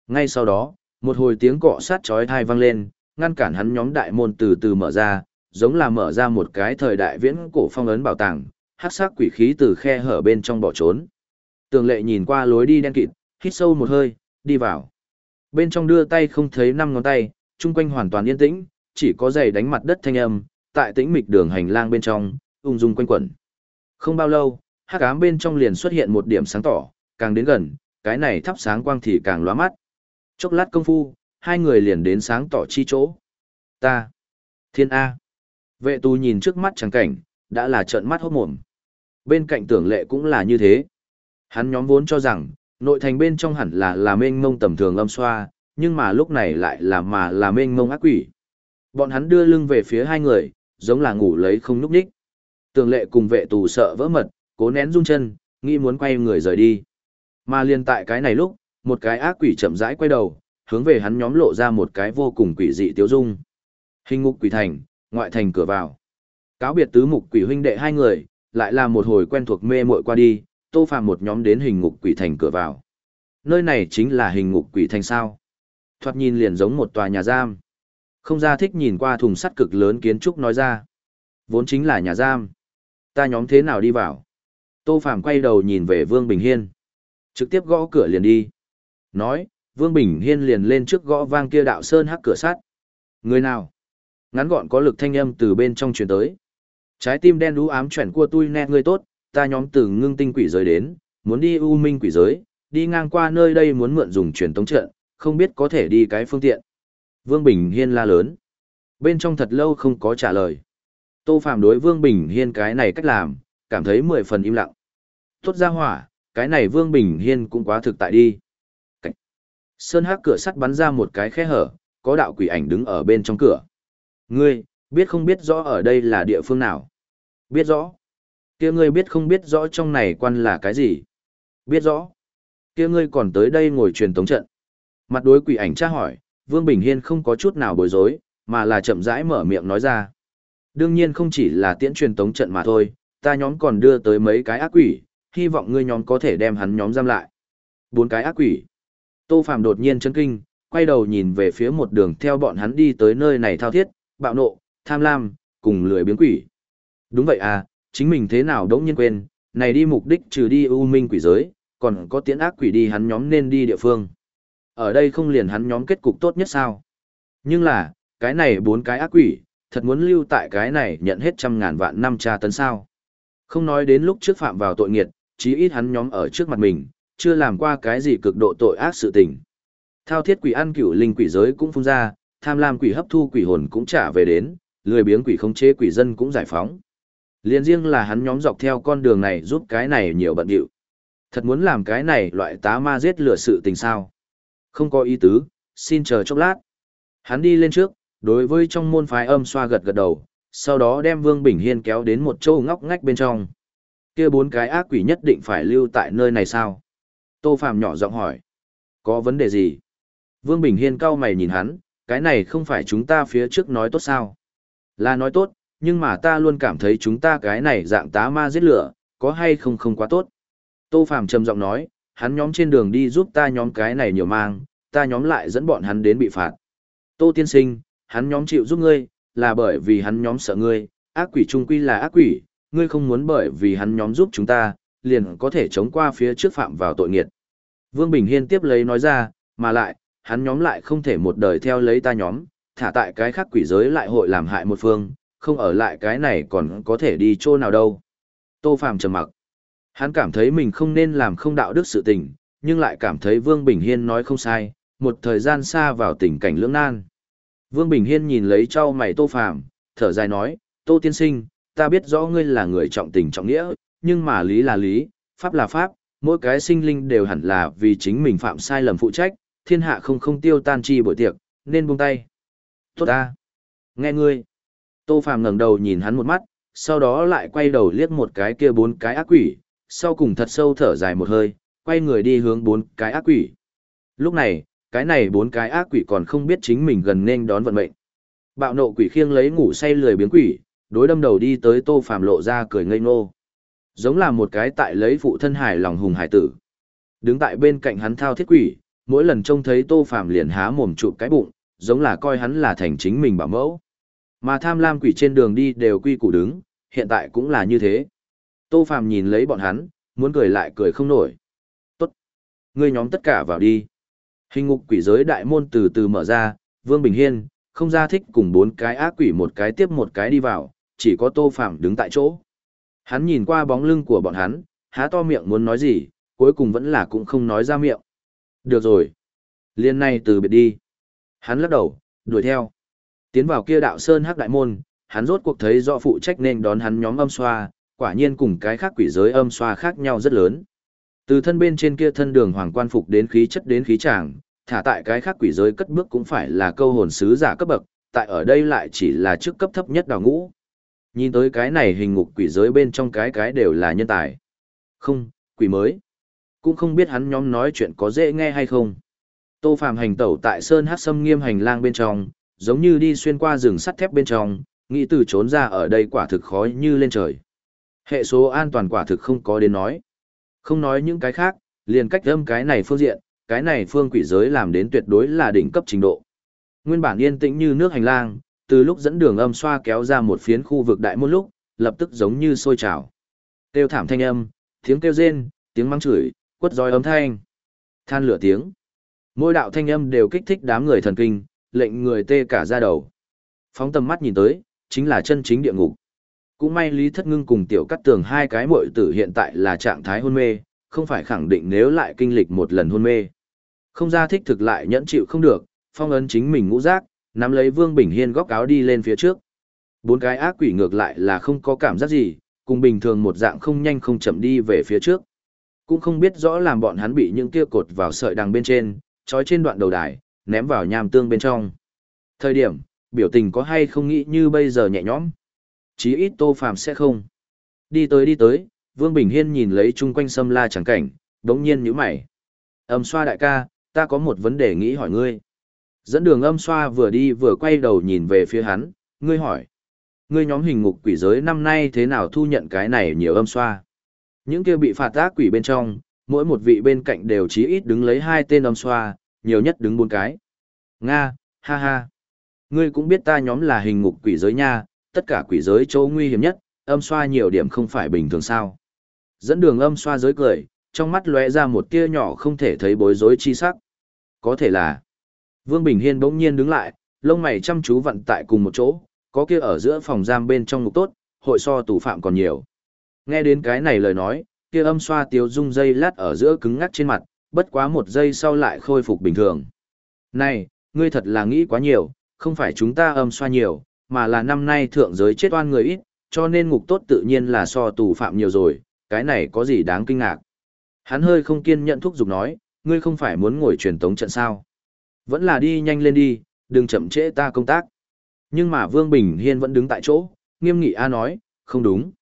Ngay sau đó, một hồi tiếng cọ sát chói thai vang lên, ngăn cản hắn nhóm đại môn từ từ mở ra, giống là mở ra một cái thời đại viễn cổ phong ấn bảo tàng, hắc sắc quỷ khí từ khe hở bên trong bỏ trốn. Tường lệ nhìn qua lối đi đen kịt, hít sâu một hơi, đi vào. Bên trong đưa tay không thấy năm ngón tay, chung quanh hoàn toàn yên tĩnh, chỉ có giày đánh mặt đất thanh âm, tại tĩnh mịch đường hành lang bên trong, ung dung quanh quẩn. Không bao lâu, hắc ám bên trong liền xuất hiện một điểm sáng tỏ, càng đến gần, cái này thắp sáng quang thì càng lóa mắt. Chốc lát công phu, hai người liền đến sáng tỏ chi chỗ. Ta. Thiên A. Vệ tu nhìn trước mắt chẳng cảnh, đã là trợn mắt hốt mồm. Bên cạnh tưởng lệ cũng là như thế. Hắn nhóm vốn cho rằng, nội thành bên trong hẳn là là mênh mông tầm thường âm xoa, nhưng mà lúc này lại là mà là mênh mông ác quỷ. Bọn hắn đưa lưng về phía hai người, giống là ngủ lấy không núp đích. Tường lệ cùng vệ tù sợ vỡ mật, cố nén rung chân, nghĩ muốn quay người rời đi. Mà liền tại cái này lúc, một cái ác quỷ chậm rãi quay đầu, hướng về hắn nhóm lộ ra một cái vô cùng quỷ dị tiêu dung. Hình ngục quỷ thành, ngoại thành cửa vào. Cáo biệt tứ mục quỷ huynh đệ hai người, lại là một hồi quen thuộc mê muội qua đi, tô phàm một nhóm đến hình ngục quỷ thành cửa vào. Nơi này chính là hình ngục quỷ thành sao. Thoạt nhìn liền giống một tòa nhà giam. Không ra thích nhìn qua thùng sắt cực lớn kiến trúc nói ra. Vốn chính là nhà giam. Ta nhóm thế nào đi vào? Tô Phàm quay đầu nhìn về Vương Bình Hiên. Trực tiếp gõ cửa liền đi. Nói, Vương Bình Hiên liền lên trước gõ vang kia đạo sơn hắc cửa sắt. Người nào? Ngắn gọn có lực thanh âm từ bên trong truyền tới. Trái tim đen đú ám chuyển cua tôi nè ngươi tốt, ta nhóm từ ngưng tinh quỷ giới đến, muốn đi u minh quỷ giới, đi ngang qua nơi đây muốn mượn dùng truyền tống trận, không biết có thể đi cái phương tiện. Vương Bình Hiên la lớn. Bên trong thật lâu không có trả lời. Tô Phạm đối Vương Bình Hiên cái này cách làm, cảm thấy mười phần im lặng. Tốt ra hỏa, cái này Vương Bình Hiên cũng quá thực tại đi. Cảnh. Sơn hắc cửa sắt bắn ra một cái khe hở, có đạo quỷ ảnh đứng ở bên trong cửa. Ngươi, biết không biết rõ ở đây là địa phương nào? Biết rõ. kia ngươi biết không biết rõ trong này quan là cái gì? Biết rõ. kia ngươi còn tới đây ngồi truyền tống trận. Mặt đối quỷ ảnh tra hỏi, Vương Bình Hiên không có chút nào bối rối, mà là chậm rãi mở miệng nói ra. Đương nhiên không chỉ là tiễn truyền tống trận mà thôi, ta nhóm còn đưa tới mấy cái ác quỷ, hy vọng ngươi nhóm có thể đem hắn nhóm giam lại. Bốn cái ác quỷ. Tô Phạm đột nhiên chấn kinh, quay đầu nhìn về phía một đường theo bọn hắn đi tới nơi này thao thiết, bạo nộ, tham lam, cùng lười biếng quỷ. Đúng vậy à, chính mình thế nào đống nhiên quên, này đi mục đích trừ đi ưu minh quỷ giới, còn có tiễn ác quỷ đi hắn nhóm nên đi địa phương. Ở đây không liền hắn nhóm kết cục tốt nhất sao? Nhưng là, cái này bốn cái ác quỷ, thật muốn lưu tại cái này nhận hết trăm ngàn vạn năm tra tấn sao. Không nói đến lúc trước phạm vào tội nghiệt, chí ít hắn nhóm ở trước mặt mình, chưa làm qua cái gì cực độ tội ác sự tình. Thao thiết quỷ ăn cửu linh quỷ giới cũng phun ra, tham lam quỷ hấp thu quỷ hồn cũng trả về đến, lười biếng quỷ không chế quỷ dân cũng giải phóng. Liên riêng là hắn nhóm dọc theo con đường này giúp cái này nhiều bận điệu. Thật muốn làm cái này loại tá ma giết lửa sự tình sao. Không có ý tứ, xin chờ chốc lát. Hắn đi lên trước, đối với trong môn phái âm xoa gật gật đầu, sau đó đem Vương Bình Hiên kéo đến một chỗ ngóc ngách bên trong. Kia bốn cái ác quỷ nhất định phải lưu tại nơi này sao? Tô Phạm nhỏ giọng hỏi. Có vấn đề gì? Vương Bình Hiên cau mày nhìn hắn, cái này không phải chúng ta phía trước nói tốt sao? Là nói tốt, nhưng mà ta luôn cảm thấy chúng ta cái này dạng tá ma giết lửa, có hay không không quá tốt. Tô Phạm trầm giọng nói, hắn nhóm trên đường đi giúp ta nhóm cái này nhiều mang, ta nhóm lại dẫn bọn hắn đến bị phạt. Tô tiên sinh, hắn nhóm chịu giúp ngươi, là bởi vì hắn nhóm sợ ngươi, ác quỷ trung quy là ác quỷ, ngươi không muốn bởi vì hắn nhóm giúp chúng ta, liền có thể chống qua phía trước phạm vào tội nghiệt. Vương Bình Hiên tiếp lấy nói ra, mà lại, hắn nhóm lại không thể một đời theo lấy ta nhóm, thả tại cái khác quỷ giới lại hội làm hại một phương, không ở lại cái này còn có thể đi chỗ nào đâu. Tô Phạm trầm mặc. Hắn cảm thấy mình không nên làm không đạo đức sự tình, nhưng lại cảm thấy Vương Bình Hiên nói không sai, một thời gian xa vào tình cảnh lưỡng nan. Vương Bình Hiên nhìn lấy trao mày Tô Phàm, thở dài nói, Tô Tiên Sinh, ta biết rõ ngươi là người trọng tình trọng nghĩa, nhưng mà lý là lý, pháp là pháp, mỗi cái sinh linh đều hẳn là vì chính mình phạm sai lầm phụ trách, thiên hạ không không tiêu tan chi buổi tiệc, nên buông tay. Tốt ta. Nghe ngươi. Tô Phàm ngẩng đầu nhìn hắn một mắt, sau đó lại quay đầu liếc một cái kia bốn cái ác quỷ, sau cùng thật sâu thở dài một hơi, quay người đi hướng bốn cái ác quỷ. Lúc này, cái này bốn cái ác quỷ còn không biết chính mình gần nên đón vận mệnh. Bạo nộ quỷ khiêng lấy ngủ say lười biếng quỷ, đối đâm đầu đi tới Tô Phàm lộ ra cười ngây ngô. Giống là một cái tại lấy phụ thân hải lòng hùng hải tử. Đứng tại bên cạnh hắn thao thiết quỷ, mỗi lần trông thấy Tô Phàm liền há mồm chụp cái bụng, giống là coi hắn là thành chính mình bảo mẫu. Mà tham lam quỷ trên đường đi đều quy củ đứng, hiện tại cũng là như thế. Tô Phàm nhìn lấy bọn hắn, muốn cười lại cười không nổi. Tốt. Ngươi nhóm tất cả vào đi. Hình ngục quỷ giới đại môn từ từ mở ra, Vương Bình Hiên, không ra thích cùng bốn cái ác quỷ một cái tiếp một cái đi vào, chỉ có Tô Phàm đứng tại chỗ. Hắn nhìn qua bóng lưng của bọn hắn, há to miệng muốn nói gì, cuối cùng vẫn là cũng không nói ra miệng. Được rồi. Liên này từ biệt đi. Hắn lắc đầu, đuổi theo. Tiến vào kia đạo sơn hắc đại môn, hắn rốt cuộc thấy rõ phụ trách nên đón hắn nhóm âm xoa, quả nhiên cùng cái khác quỷ giới âm xoa khác nhau rất lớn. Từ thân bên trên kia thân đường hoàng quan phục đến khí chất đến khí tràng, thả tại cái khác quỷ giới cất bước cũng phải là câu hồn sứ giả cấp bậc, tại ở đây lại chỉ là chức cấp thấp nhất đào ngũ. Nhìn tới cái này hình ngục quỷ giới bên trong cái cái đều là nhân tài. Không, quỷ mới. Cũng không biết hắn nhóm nói chuyện có dễ nghe hay không. Tô Phạm hành tẩu tại sơn hát sâm nghiêm hành lang bên trong, giống như đi xuyên qua rừng sắt thép bên trong, nghĩ từ trốn ra ở đây quả thực khó như lên trời. Hệ số an toàn quả thực không có đến nói. Không nói những cái khác, liền cách âm cái này phương diện, cái này phương quỷ giới làm đến tuyệt đối là đỉnh cấp trình độ. Nguyên bản yên tĩnh như nước hành lang, từ lúc dẫn đường âm xoa kéo ra một phiến khu vực đại môn lúc, lập tức giống như sôi trào. Kêu thảm thanh âm, tiếng kêu rên, tiếng mắng chửi, quất roi âm thanh, than lửa tiếng. Mỗi đạo thanh âm đều kích thích đám người thần kinh, lệnh người tê cả da đầu. Phóng tầm mắt nhìn tới, chính là chân chính địa ngục. Cũng may Lý Thất Ngưng cùng Tiểu Cắt Tường hai cái muội tử hiện tại là trạng thái hôn mê, không phải khẳng định nếu lại kinh lịch một lần hôn mê. Không ra thích thực lại nhẫn chịu không được, phong ấn chính mình ngũ giác, nắm lấy Vương Bình Hiên góc áo đi lên phía trước. Bốn cái ác quỷ ngược lại là không có cảm giác gì, cùng bình thường một dạng không nhanh không chậm đi về phía trước. Cũng không biết rõ làm bọn hắn bị những kia cột vào sợi đằng bên trên, trói trên đoạn đầu đài, ném vào nham tương bên trong. Thời điểm, biểu tình có hay không nghĩ như bây giờ nhẹ nhõm. Chí ít Tô Phàm sẽ không. Đi tới đi tới, Vương Bình Hiên nhìn lấy chung quanh sâm la chẳng cảnh, đống nhiên nhíu mày. Âm xoa đại ca, ta có một vấn đề nghĩ hỏi ngươi. Dẫn đường âm xoa vừa đi vừa quay đầu nhìn về phía hắn, ngươi hỏi. Ngươi nhóm hình ngục quỷ giới năm nay thế nào thu nhận cái này nhiều âm xoa? Những kia bị phạt tác quỷ bên trong, mỗi một vị bên cạnh đều chí ít đứng lấy hai tên âm xoa, nhiều nhất đứng bốn cái. Nga, ha ha. Ngươi cũng biết ta nhóm là hình ngục quỷ giới nha, tất cả quỷ giới chỗ nguy hiểm nhất, âm xoa nhiều điểm không phải bình thường sao. Dẫn đường âm xoa giới cười, trong mắt lóe ra một tia nhỏ không thể thấy bối rối chi sắc. Có thể là, Vương Bình Hiên bỗng nhiên đứng lại, lông mày chăm chú vặn tại cùng một chỗ, có kia ở giữa phòng giam bên trong ngục tốt, hội so tù phạm còn nhiều. Nghe đến cái này lời nói, kia âm xoa tiếu dung dây lát ở giữa cứng ngắc trên mặt, bất quá một giây sau lại khôi phục bình thường. Này, ngươi thật là nghĩ quá nhiều, không phải chúng ta âm xoa nhiều, mà là năm nay thượng giới chết oan người ít, cho nên ngục tốt tự nhiên là so tù phạm nhiều rồi, cái này có gì đáng kinh ngạc. Hắn hơi không kiên nhẫn thúc giục nói, ngươi không phải muốn ngồi truyền tống trận sao. Vẫn là đi nhanh lên đi, đừng chậm trễ ta công tác. Nhưng mà Vương Bình Hiên vẫn đứng tại chỗ, nghiêm nghị A nói, không đúng.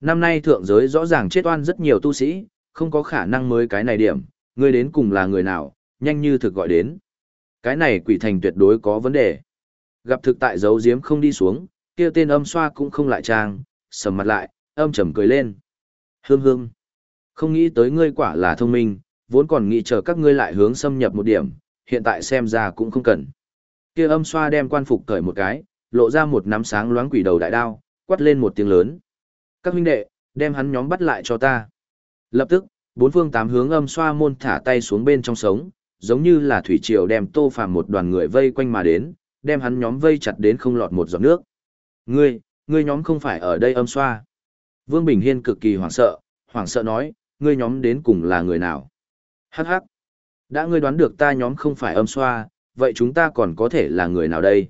Năm nay thượng giới rõ ràng chết oan rất nhiều tu sĩ, không có khả năng mới cái này điểm, ngươi đến cùng là người nào, nhanh như thực gọi đến. Cái này quỷ thành tuyệt đối có vấn đề. Gặp thực tại giấu diếm không đi xuống, kia tên âm xoa cũng không lại trang, sầm mặt lại, âm trầm cười lên. Hương hương. Không nghĩ tới ngươi quả là thông minh, vốn còn nghĩ chờ các ngươi lại hướng xâm nhập một điểm, hiện tại xem ra cũng không cần. Kia âm xoa đem quan phục cởi một cái, lộ ra một nắm sáng loáng quỷ đầu đại đao, quát lên một tiếng lớn. Các huynh đệ, đem hắn nhóm bắt lại cho ta. Lập tức, bốn phương tám hướng âm xoa môn thả tay xuống bên trong sống, giống như là thủy triều đem tô phàm một đoàn người vây quanh mà đến, đem hắn nhóm vây chặt đến không lọt một giọt nước. Ngươi, ngươi nhóm không phải ở đây âm xoa. Vương Bình Hiên cực kỳ hoảng sợ, hoảng sợ nói, ngươi nhóm đến cùng là người nào? Hắc hắc. Đã ngươi đoán được ta nhóm không phải âm xoa, vậy chúng ta còn có thể là người nào đây?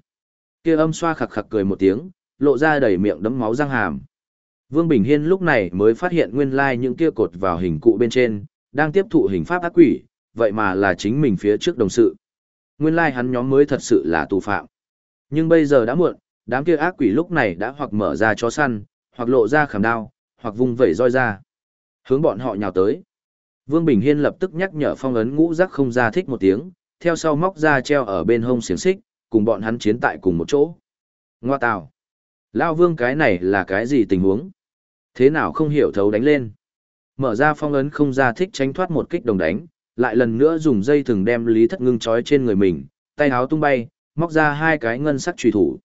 Kia âm xoa khặc khặc cười một tiếng, lộ ra đầy miệng đấm máu răng hàm. Vương Bình Hiên lúc này mới phát hiện nguyên lai những kia cột vào hình cụ bên trên, đang tiếp thụ hình pháp ác quỷ, vậy mà là chính mình phía trước đồng sự. Nguyên lai hắn nhóm mới thật sự là tù phạm. Nhưng bây giờ đã muộn, đám kia ác quỷ lúc này đã hoặc mở ra chó săn, hoặc lộ ra khảm đao, hoặc vung vẩy roi ra. Hướng bọn họ nhào tới. Vương Bình Hiên lập tức nhắc nhở phong ấn ngũ giác không ra thích một tiếng, theo sau móc ra treo ở bên hông xiềng xích, cùng bọn hắn chiến tại cùng một chỗ. Ngoa tào. Lao vương cái này là cái gì tình huống? Thế nào không hiểu thấu đánh lên? Mở ra phong ấn không ra thích tránh thoát một kích đồng đánh, lại lần nữa dùng dây thừng đem lý thất ngưng trói trên người mình, tay áo tung bay, móc ra hai cái ngân sắc trùy thủ.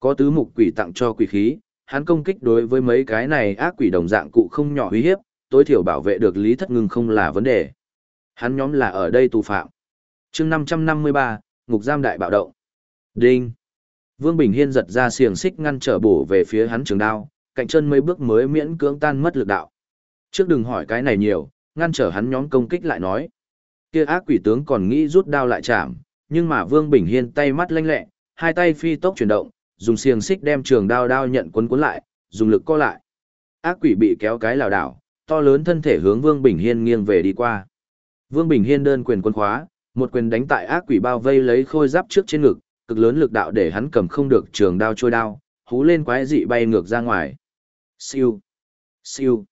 Có tứ mục quỷ tặng cho quỷ khí, hắn công kích đối với mấy cái này ác quỷ đồng dạng cụ không nhỏ uy hiếp, tối thiểu bảo vệ được lý thất ngưng không là vấn đề. Hắn nhóm là ở đây tù phạm. chương 553, ngục giam đại bạo động. Đinh. Vương Bình Hiên giật ra xiềng xích ngăn trở bổ về phía hắn trường đao, cạnh chân mấy bước mới miễn cưỡng tan mất lực đạo. Trước đừng hỏi cái này nhiều, ngăn trở hắn nhóm công kích lại nói. Kia ác quỷ tướng còn nghĩ rút đao lại chạm, nhưng mà Vương Bình Hiên tay mắt lanh lẹ, hai tay phi tốc chuyển động, dùng xiềng xích đem trường đao đao nhận cuốn cuốn lại, dùng lực co lại. Ác quỷ bị kéo cái lảo đảo, to lớn thân thể hướng Vương Bình Hiên nghiêng về đi qua. Vương Bình Hiên đơn quyền quân khóa, một quyền đánh tại ác quỷ bao vây lấy khôi giáp trước trên ngực, cực lớn lực đạo để hắn cầm không được trường đao trôi đao, hú lên quái dị bay ngược ra ngoài. Siêu, siêu,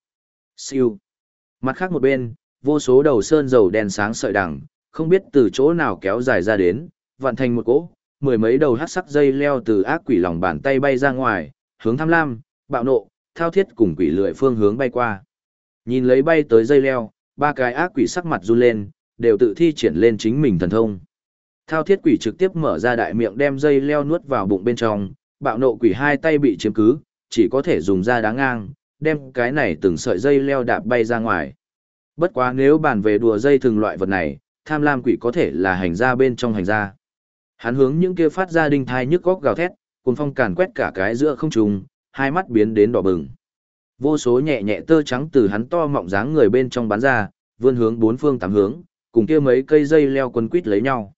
siêu. Mặt khác một bên, vô số đầu sơn dầu đen sáng sợi đằng, không biết từ chỗ nào kéo dài ra đến, vặn thành một cỗ, mười mấy đầu hắc sắc dây leo từ ác quỷ lòng bàn tay bay ra ngoài, hướng tham lam, bạo nộ, thao thiết cùng quỷ lưỡi phương hướng bay qua. Nhìn lấy bay tới dây leo, ba cái ác quỷ sắc mặt run lên, đều tự thi triển lên chính mình thần thông. Thao thiết quỷ trực tiếp mở ra đại miệng đem dây leo nuốt vào bụng bên trong, bạo nộ quỷ hai tay bị chiếm cứ, chỉ có thể dùng ra đá ngang, đem cái này từng sợi dây leo đạp bay ra ngoài. Bất quá nếu bàn về đùa dây thường loại vật này, tham lam quỷ có thể là hành ra bên trong hành ra. Hắn hướng những kia phát ra đinh thai nhức góc gào thét, cùng phong càn quét cả cái giữa không trùng, hai mắt biến đến đỏ bừng. Vô số nhẹ nhẹ tơ trắng từ hắn to mọng dáng người bên trong bắn ra, vươn hướng bốn phương tám hướng, cùng kia mấy cây dây leo quấn quít lấy nhau.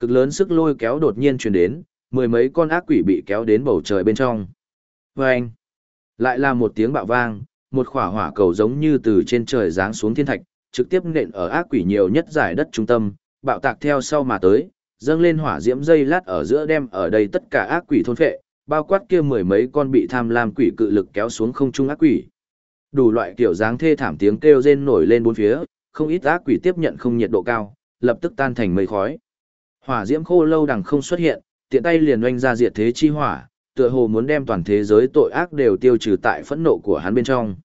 Cực lớn sức lôi kéo đột nhiên truyền đến, mười mấy con ác quỷ bị kéo đến bầu trời bên trong. Và anh, lại là một tiếng bạo vang, một khỏa hỏa cầu giống như từ trên trời giáng xuống thiên thạch, trực tiếp nện ở ác quỷ nhiều nhất giải đất trung tâm, bạo tạc theo sau mà tới, dâng lên hỏa diễm dây lát ở giữa đem ở đây tất cả ác quỷ thôn phệ, bao quát kia mười mấy con bị tham lam quỷ cự lực kéo xuống không trung ác quỷ. Đủ loại kiểu dáng thê thảm tiếng kêu rên nổi lên bốn phía, không ít ác quỷ tiếp nhận không nhiệt độ cao, lập tức tan thành mây khói. Hỏa diễm khô lâu đằng không xuất hiện, tiện tay liền oanh ra diệt thế chi hỏa, tựa hồ muốn đem toàn thế giới tội ác đều tiêu trừ tại phẫn nộ của hắn bên trong.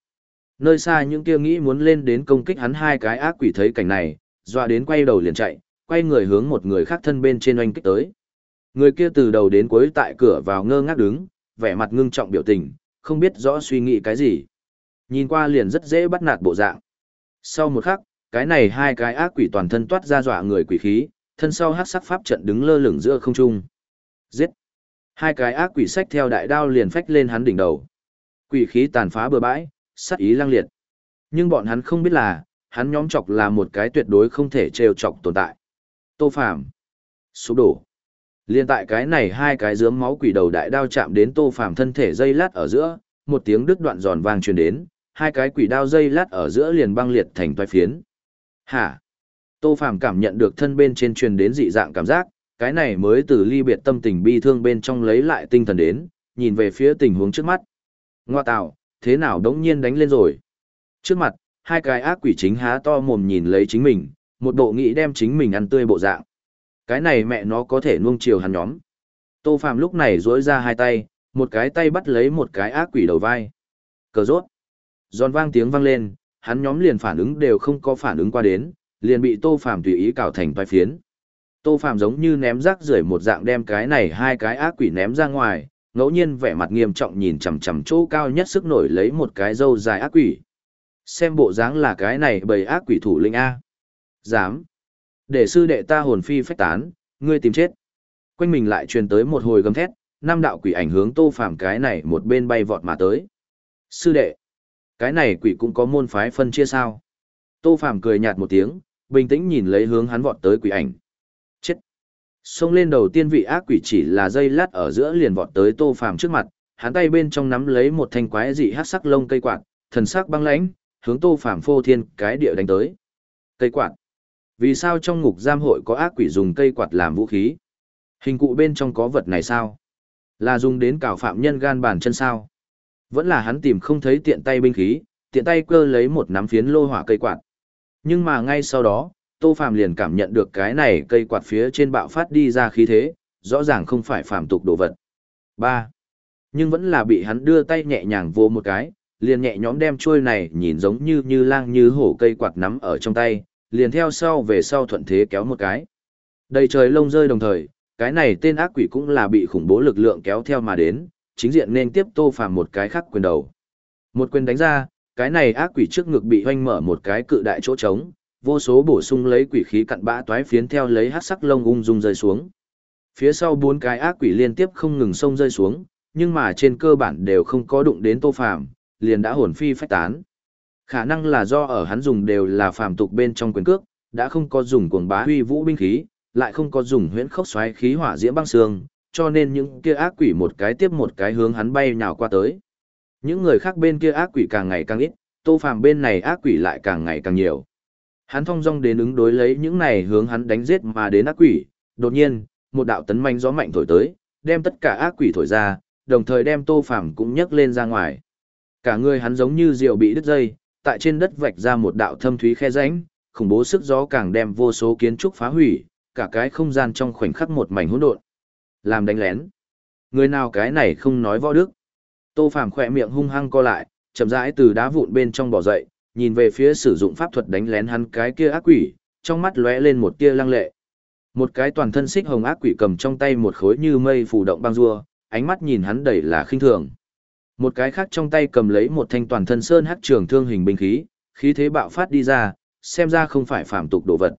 Nơi xa những kia nghĩ muốn lên đến công kích hắn hai cái ác quỷ thấy cảnh này, dọa đến quay đầu liền chạy, quay người hướng một người khác thân bên trên oanh kích tới. Người kia từ đầu đến cuối tại cửa vào ngơ ngác đứng, vẻ mặt ngưng trọng biểu tình, không biết rõ suy nghĩ cái gì. Nhìn qua liền rất dễ bắt nạt bộ dạng. Sau một khắc, cái này hai cái ác quỷ toàn thân toát ra dọa người quỷ khí, thân sau hắc sắc pháp trận đứng lơ lửng giữa không trung. Giết! Hai cái ác quỷ sách theo đại đao liền phách lên hắn đỉnh đầu. Quỷ khí tàn phá bừa bãi, sát ý lang liệt. Nhưng bọn hắn không biết là, hắn nhóm chọc là một cái tuyệt đối không thể trêu chọc tồn tại. Tô Phàm sụp đổ. Liên tại cái này hai cái dướng máu quỷ đầu đại đao chạm đến Tô Phàm thân thể dây lát ở giữa, một tiếng đứt đoạn giòn vang truyền đến, hai cái quỷ đao dây lát ở giữa liền băng liệt thành toái phiến. Hả? Tô Phàm cảm nhận được thân bên trên truyền đến dị dạng cảm giác, cái này mới từ ly biệt tâm tình bi thương bên trong lấy lại tinh thần đến, nhìn về phía tình huống trước mắt. Ngoa tạo, thế nào đống nhiên đánh lên rồi? Trước mặt, hai cái ác quỷ chính há to mồm nhìn lấy chính mình, một bộ nghĩ đem chính mình ăn tươi bộ dạng. Cái này mẹ nó có thể nuông chiều hắn nhóm. Tô phạm lúc này duỗi ra hai tay, một cái tay bắt lấy một cái ác quỷ đầu vai. Cờ rốt. Giòn vang tiếng vang lên, hắn nhóm liền phản ứng đều không có phản ứng qua đến, liền bị Tô phạm tùy ý cào thành toái phiến. Tô Phàm giống như ném rác rưởi một dạng đem cái này hai cái ác quỷ ném ra ngoài, ngẫu nhiên vẻ mặt nghiêm trọng nhìn chằm chằm chỗ cao nhất sức nổi lấy một cái râu dài ác quỷ. Xem bộ dáng là cái này bầy ác quỷ thủ linh A. Dám. Để sư đệ ta hồn phi phách tán, ngươi tìm chết. Quanh mình lại truyền tới một hồi gầm thét, năm đạo quỷ ảnh hướng tô phàm cái này một bên bay vọt mà tới. Sư đệ. Cái này quỷ cũng có môn phái phân chia sao. Tô phàm cười nhạt một tiếng, bình tĩnh nhìn lấy hướng hắn vọt tới quỷ ảnh. Xông lên đầu tiên vị ác quỷ chỉ là dây lát ở giữa liền vọt tới tô phàm trước mặt, hắn tay bên trong nắm lấy một thanh quái dị hát sắc lông cây quạt, thần sắc băng lãnh, hướng tô phàm phô thiên cái địa đánh tới. Cây quạt. Vì sao trong ngục giam hội có ác quỷ dùng cây quạt làm vũ khí? Hình cụ bên trong có vật này sao? Là dùng đến cào phạm nhân gan bàn chân sao? Vẫn là hắn tìm không thấy tiện tay binh khí, tiện tay cơ lấy một nắm phiến lô hỏa cây quạt. Nhưng mà ngay sau đó, Tô Phàm liền cảm nhận được cái này cây quạt phía trên bạo phát đi ra khí thế, rõ ràng không phải phàm tục đồ vật. Ba, Nhưng vẫn là bị hắn đưa tay nhẹ nhàng vô một cái, liền nhẹ nhõm đem chuôi này nhìn giống như như lang như hổ cây quạt nắm ở trong tay, liền theo sau về sau thuận thế kéo một cái. Đầy trời lông rơi đồng thời, cái này tên ác quỷ cũng là bị khủng bố lực lượng kéo theo mà đến, chính diện nên tiếp Tô Phàm một cái khắc quyền đầu. Một quyền đánh ra, cái này ác quỷ trước ngực bị hoanh mở một cái cự đại chỗ trống, vô số bổ sung lấy quỷ khí cặn bã toái phiến theo lấy hắc sắc lông ung dung rơi xuống. Phía sau bốn cái ác quỷ liên tiếp không ngừng xông rơi xuống, nhưng mà trên cơ bản đều không có đụng đến Tô Phàm, liền đã hồn phi phách tán. Khả năng là do ở hắn dùng đều là phàm tục bên trong quyền cước, đã không có dùng cuồng bá huy vũ binh khí, lại không có dùng huyễn khốc xoáy khí hỏa diễm băng xương, cho nên những kia ác quỷ một cái tiếp một cái hướng hắn bay nhào qua tới. Những người khác bên kia ác quỷ càng ngày càng ít, Tô Phàm bên này ác quỷ lại càng ngày càng nhiều. Hắn thong dong đến ứng đối lấy những này hướng hắn đánh giết mà đến ác quỷ, đột nhiên, một đạo tấn manh gió mạnh thổi tới, đem tất cả ác quỷ thổi ra, đồng thời đem Tô Phàm cũng nhấc lên ra ngoài. Cả người hắn giống như diều bị đứt dây, tại trên đất vạch ra một đạo thâm thúy khe rãnh, khủng bố sức gió càng đem vô số kiến trúc phá hủy, cả cái không gian trong khoảnh khắc một mảnh hỗn độn. Làm đánh lén. Người nào cái này không nói võ đức. Tô Phàm khỏe miệng hung hăng co lại, chậm rãi từ đá vụn bên trong bỏ dậy, nhìn về phía sử dụng pháp thuật đánh lén hắn cái kia ác quỷ, trong mắt lóe lên một tia lăng lệ. Một cái toàn thân xích hồng ác quỷ cầm trong tay một khối như mây phủ động băng rua, ánh mắt nhìn hắn đầy là khinh thường. Một cái khác trong tay cầm lấy một thanh toàn thân sơn hắc trường thương hình binh khí, khí thế bạo phát đi ra, xem ra không phải phạm tục đồ vật.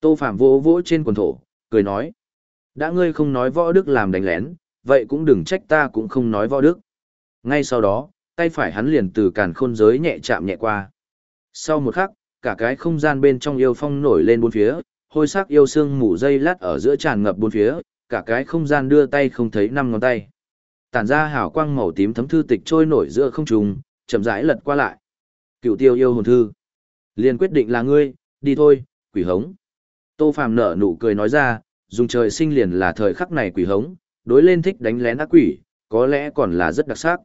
Tô Phạm vỗ vỗ trên quần thổ, cười nói: "Đã ngươi không nói võ đức làm đánh lén, vậy cũng đừng trách ta cũng không nói võ đức." Ngay sau đó, tay phải hắn liền từ càn khôn giới nhẹ chạm nhẹ qua. Sau một khắc, cả cái không gian bên trong yêu phong nổi lên bốn phía, hôi sắc yêu xương mù dây lát ở giữa tràn ngập bốn phía, cả cái không gian đưa tay không thấy năm ngón tay. Tản ra hào quang màu tím thấm thư tịch trôi nổi giữa không trung, chậm rãi lật qua lại. Cựu tiêu yêu hồn thư. liền quyết định là ngươi, đi thôi, quỷ hống. Tô Phàm nở nụ cười nói ra, dùng trời sinh liền là thời khắc này quỷ hống, đối lên thích đánh lén ác quỷ, có lẽ còn là rất đặc sắc.